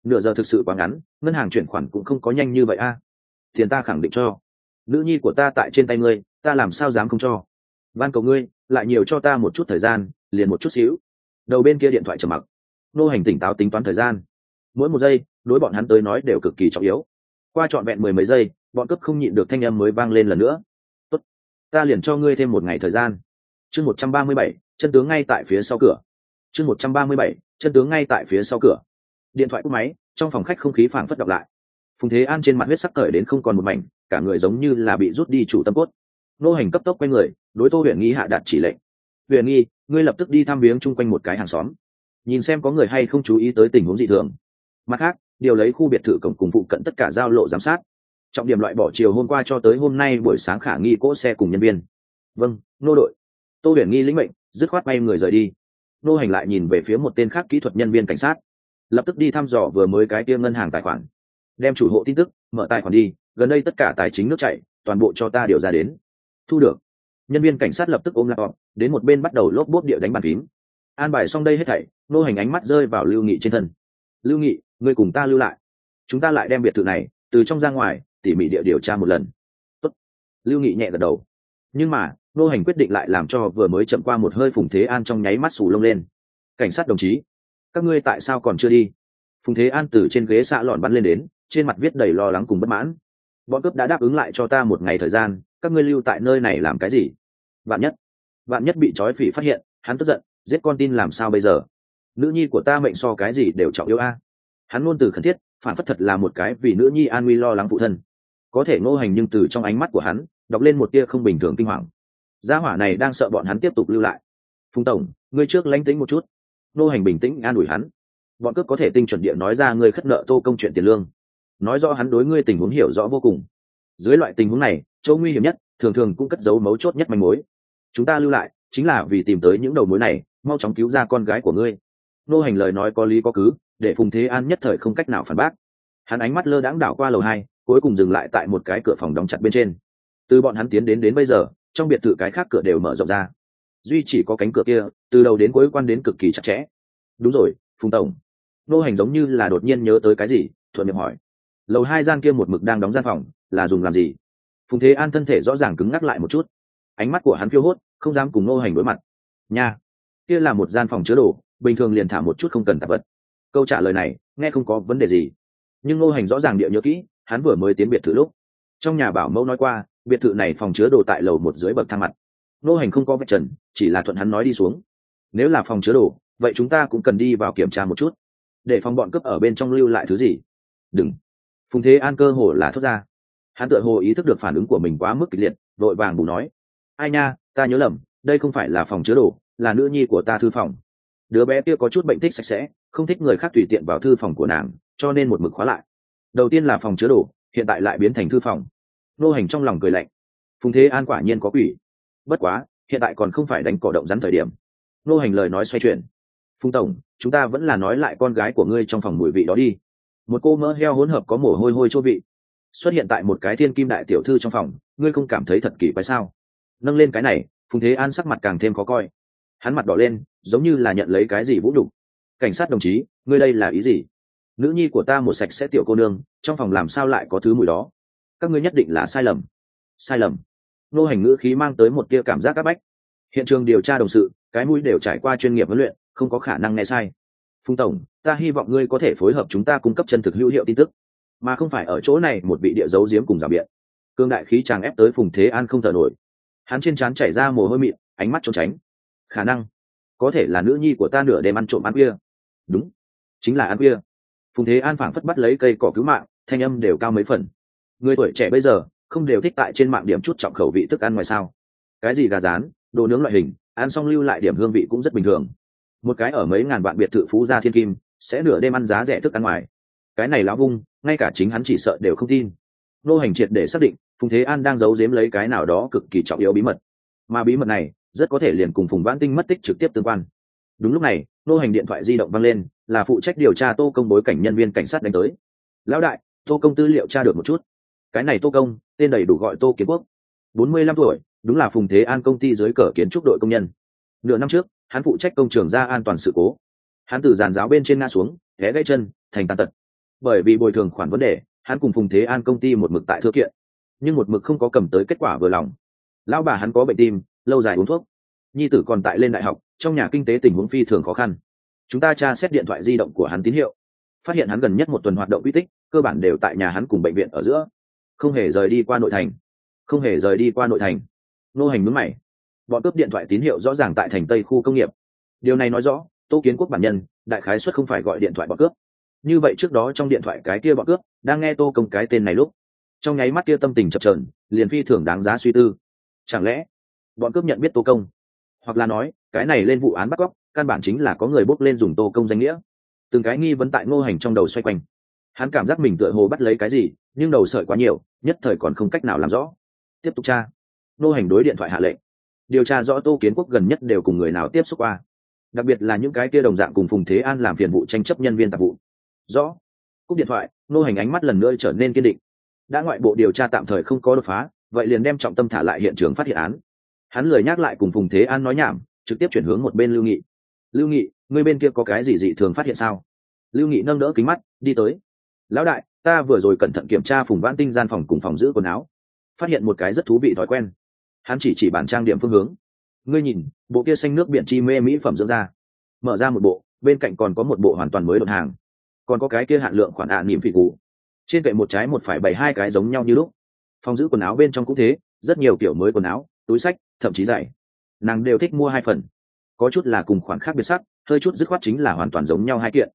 Nửa giờ thực sự quá ngắn, ngân hàng chuyển khoản cũng không có nhanh như vậy a. Tiền ta khẳng định cho. Nữ nhi của ta tại trên tay ngươi, ta làm sao dám không cho? Van cầu ngươi, lại nhiều cho ta một chút thời gian, liền một chút xíu. Đầu bên kia điện thoại trầm mặc. Nô hành tỉnh táo tính toán thời gian. Mỗi một giây, đối bọn hắn tới nói đều cực kỳ trọng yếu. Qua trọn vẹn mười mấy giây, bọn cướp không nhịn được thanh âm mới vang lên lần nữa. Tốt. ta liền cho ngươi thêm một ngày thời gian chương một trăm ba mươi bảy, chân tướng ngay tại phía sau cửa. Chương một trăm ba mươi bảy, chân tướng ngay tại phía sau cửa. Điện thoại cúp máy, trong phòng khách không khí phảng phất đọc lại. Phùng thế an trên mặt huyết sắc cởi đến không còn một mảnh, cả người giống như là bị rút đi chủ tâm cốt. Nô hành cấp tốc quay người, đối tô huyện nghi hạ đạt chỉ lệnh. Huyện nghi, ngươi lập tức đi thăm viếng chung quanh một cái hàng xóm. Nhìn xem có người hay không chú ý tới tình huống dị thường. Mặt khác, điều lấy khu biệt thự cổng cùng phụ cận tất cả giao lộ giám sát. Trọng điểm loại bỏ chiều hôm qua cho tới hôm nay buổi sáng khả nghi cỗ xe cùng nhân viên. Vâng nô đội tô huyền nghi lĩnh mệnh, dứt khoát bay người rời đi. Nô hành lại nhìn về phía một tên khác kỹ thuật nhân viên cảnh sát. Lập tức đi thăm dò vừa mới cái tiêm ngân hàng tài khoản. Đem chủ hộ tin tức, mở tài khoản đi, gần đây tất cả tài chính nước chạy toàn bộ cho ta điều ra đến. Thu được. Nhân viên cảnh sát lập tức ôm laptop, đến một bên bắt đầu lốp bốp địa đánh bàn phím. An bài xong đây hết thảy, nô hành ánh mắt rơi vào lưu nghị trên thân. Lưu nghị, ngươi cùng ta lưu lại. Chúng ta lại đem biệt thự này, từ trong ra ngoài, tỉ mỉ địa điều tra một lần. Tốt. lưu nghị nhẹ gật đầu. Nhưng mà nô hành quyết định lại làm cho vừa mới chậm qua một hơi phùng thế an trong nháy mắt sù lông lên. Cảnh sát đồng chí, các ngươi tại sao còn chưa đi? Phùng thế an từ trên ghế xạ lọn bắn lên đến, trên mặt viết đầy lo lắng cùng bất mãn. Bọn cướp đã đáp ứng lại cho ta một ngày thời gian, các ngươi lưu tại nơi này làm cái gì? Bạn nhất bạn nhất bị trói phỉ phát hiện, hắn tức giận, giết con tin làm sao bây giờ? Nữ nhi của ta mệnh so cái gì đều trọng yêu a. Hắn luôn từ khẩn thiết, phản phất thật là một cái vì nữ nhi an nguy lo lắng phụ thân. Có thể ngô hành nhưng từ trong ánh mắt của hắn, đọc lên một tia không bình thường kinh hoàng gia hỏa này đang sợ bọn hắn tiếp tục lưu lại. Phùng tổng, ngươi trước lánh tính một chút. Nô hành bình tĩnh an ủi hắn. Bọn cướp có thể tinh chuẩn địa nói ra ngươi khất nợ tô công chuyện tiền lương. Nói rõ hắn đối ngươi tình huống hiểu rõ vô cùng. Dưới loại tình huống này, chỗ nguy hiểm nhất, thường thường cũng cất giấu mấu chốt nhất manh mối. Chúng ta lưu lại, chính là vì tìm tới những đầu mối này, mau chóng cứu ra con gái của ngươi. Nô hành lời nói có lý có cứ, để phùng thế an nhất thời không cách nào phản bác. Hắn ánh mắt lơ đãng đảo qua lầu hai, cuối cùng dừng lại tại một cái cửa phòng đóng chặt bên trên. Từ bọn hắn tiến đến đến bây giờ trong biệt thự cái khác cửa đều mở rộng ra. Duy chỉ có cánh cửa kia, từ đầu đến cuối quan đến cực kỳ chặt chẽ. Đúng rồi, phùng tổng. Nô hành giống như là đột nhiên nhớ tới cái gì, thuận miệng hỏi. Lầu hai gian kia một mực đang đóng gian phòng, là dùng làm gì? Phùng thế an thân thể rõ ràng cứng ngắc lại một chút. Ánh mắt của hắn phiêu hốt, không dám cùng nô hành đối mặt. Nha, kia là một gian phòng chứa đồ, bình thường liền thả một chút không cần tạp vật. Câu trả lời này, nghe không có vấn đề gì. Nhưng nô hành rõ ràng địa nhớ kỹ, hắn vừa mới tiến biệt thự lúc. Trong nhà bảo mẫu nói qua biệt thự này phòng chứa đồ tại lầu một dưới bậc thang mặt. Nô hành không có vạch trần, chỉ là thuận hắn nói đi xuống. Nếu là phòng chứa đồ, vậy chúng ta cũng cần đi vào kiểm tra một chút, để phòng bọn cướp ở bên trong lưu lại thứ gì. Đừng. Phùng thế an cơ hồ là thốt ra. Hắn tự hồ ý thức được phản ứng của mình quá mức kịch liệt, vội vàng bù nói. Ai nha, ta nhớ lầm, đây không phải là phòng chứa đồ, là nữ nhi của ta thư phòng. Đứa bé kia có chút bệnh thích sạch sẽ, không thích người khác tùy tiện vào thư phòng của nàng, cho nên một mực khóa lại. Đầu tiên là phòng chứa đồ, hiện tại lại biến thành thư phòng nô hành trong lòng cười lạnh. Phùng thế an quả nhiên có quỷ. Bất quá, hiện tại còn không phải đánh cỏ động rắn thời điểm. Nô hành lời nói xoay chuyển. Phùng tổng, chúng ta vẫn là nói lại con gái của ngươi trong phòng mùi vị đó đi. Một cô mỡ heo hỗn hợp có mồ hôi hôi chỗ vị. Xuất hiện tại một cái thiên kim đại tiểu thư trong phòng, ngươi không cảm thấy thật kỳ quái sao? Nâng lên cái này, phùng thế an sắc mặt càng thêm khó coi. Hắn mặt đỏ lên, giống như là nhận lấy cái gì vũ đục cảnh sát đồng chí, ngươi đây là ý gì? Nữ nhi của ta một sạch sẽ tiểu cô nương, trong phòng làm sao lại có thứ mùi đó? Các ngươi nhất định là sai lầm. Sai lầm. Nô hành ngữ khí mang tới một tia cảm giác áp bách. Hiện trường điều tra đồng sự, cái mũi đều trải qua chuyên nghiệp huấn luyện, không có khả năng nghe sai. Phùng tổng, ta hy vọng ngươi có thể phối hợp chúng ta cung cấp chân thực hữu hiệu tin tức, mà không phải ở chỗ này một vị địa dấu diếm cùng rào biện. Cương đại khí chàng ép tới phùng thế an không thở nổi. Hắn trên trán chảy ra mồ hôi mịn, ánh mắt trốn tránh. Khả năng, có thể là nữ nhi của ta nửa đêm ăn trộm ăn kia đúng, chính là ăn kia phùng thế an phảng phất bắt lấy cây cỏ cứu mạng, thanh âm đều cao mấy phần người tuổi trẻ bây giờ không đều thích tại trên mạng điểm chút trọng khẩu vị thức ăn ngoài sao? Cái gì gà rán, đồ nướng loại hình, ăn xong lưu lại điểm hương vị cũng rất bình thường. Một cái ở mấy ngàn vạn biệt thự phú gia thiên kim sẽ nửa đêm ăn giá rẻ thức ăn ngoài. Cái này lão vung, ngay cả chính hắn chỉ sợ đều không tin. Nô hành triệt để xác định, phùng thế an đang giấu giếm lấy cái nào đó cực kỳ trọng yếu bí mật. Mà bí mật này rất có thể liền cùng phùng vãn tinh mất tích trực tiếp tương quan. Đúng lúc này, nô hành điện thoại di động văng lên, là phụ trách điều tra tô công bối cảnh nhân viên cảnh sát đánh tới. Lão đại, tô công tư liệu tra được một chút cái này tô công, tên đầy đủ gọi tô kiến quốc. Bốn mươi lăm tuổi, đúng là phùng thế an công ty dưới cờ kiến trúc đội công nhân. Nửa năm trước, hắn phụ trách công trường ra an toàn sự cố. Hắn từ giàn giáo bên trên nga xuống ghé gãy chân, thành tàn tật. Bởi vì bồi thường khoản vấn đề, hắn cùng phùng thế an công ty một mực tại thư kiện. Nhưng một mực không có cầm tới kết quả vừa lòng. Lão bà hắn có bệnh tim, lâu dài uống thuốc. Nhi tử còn tại lên đại học, trong nhà kinh tế tình huống phi thường khó khăn. Chúng ta tra xét điện thoại di động của hắn tín hiệu. Phát hiện hắn gần nhất một tuần hoạt động uy tích, cơ bản đều tại nhà hắn cùng bệnh viện ở giữa không hề rời đi qua nội thành. Không hề rời đi qua nội thành. Nô hành mướn mày. Bọn cướp điện thoại tín hiệu rõ ràng tại thành tây khu công nghiệp. Điều này nói rõ, tô kiến quốc bản nhân, đại khái xuất không phải gọi điện thoại bọn cướp. Như vậy trước đó trong điện thoại cái kia bọn cướp, đang nghe tô công cái tên này lúc. Trong nháy mắt kia tâm tình chập trờn liền phi thường đáng giá suy tư. Chẳng lẽ, bọn cướp nhận biết tô công? Hoặc là nói, cái này lên vụ án bắt cóc, căn bản chính là có người bốc lên dùng tô công danh nghĩa. Từng cái nghi vấn tại ngô hành trong đầu xoay quanh. Hắn cảm giác mình tựa hồ bắt lấy cái gì, nhưng đầu sợi quá nhiều nhất thời còn không cách nào làm rõ. Tiếp tục tra. Nô hành đối điện thoại hạ lệnh. Điều tra rõ tô kiến quốc gần nhất đều cùng người nào tiếp xúc qua. Đặc biệt là những cái kia đồng dạng cùng phùng thế an làm phiền vụ tranh chấp nhân viên tạp vụ. Rõ. Cúp điện thoại, nô hành ánh mắt lần nữa trở nên kiên định. Đã ngoại bộ điều tra tạm thời không có đột phá, vậy liền đem trọng tâm thả lại hiện trường phát hiện án. Hắn lười nhắc lại cùng phùng thế an nói nhảm, trực tiếp chuyển hướng một bên lưu nghị. Lưu nghị người bên kia có cái gì dị thường phát hiện sao? Lưu nghị nâng đỡ kính mắt, đi tới lão đại, ta vừa rồi cẩn thận kiểm tra phùng vãn tinh gian phòng cùng phòng giữ quần áo, phát hiện một cái rất thú vị thói quen. Hắn chỉ chỉ bản trang điểm phương hướng. Ngươi nhìn, bộ kia xanh nước biển chi mê mỹ phẩm dưỡng da. Mở ra một bộ, bên cạnh còn có một bộ hoàn toàn mới đột hàng. Còn có cái kia hạn lượng khoản ạ à niệm phỉ cũ. trên kệ một trái một phải bảy hai cái giống nhau như lúc. Phòng giữ quần áo bên trong cũng thế, rất nhiều kiểu mới quần áo, túi sách, thậm chí giày. Nàng đều thích mua hai phần. Có chút là cùng khoản khác biệt sắc, hơi chút dứt khoát chính là hoàn toàn giống nhau hai kiện.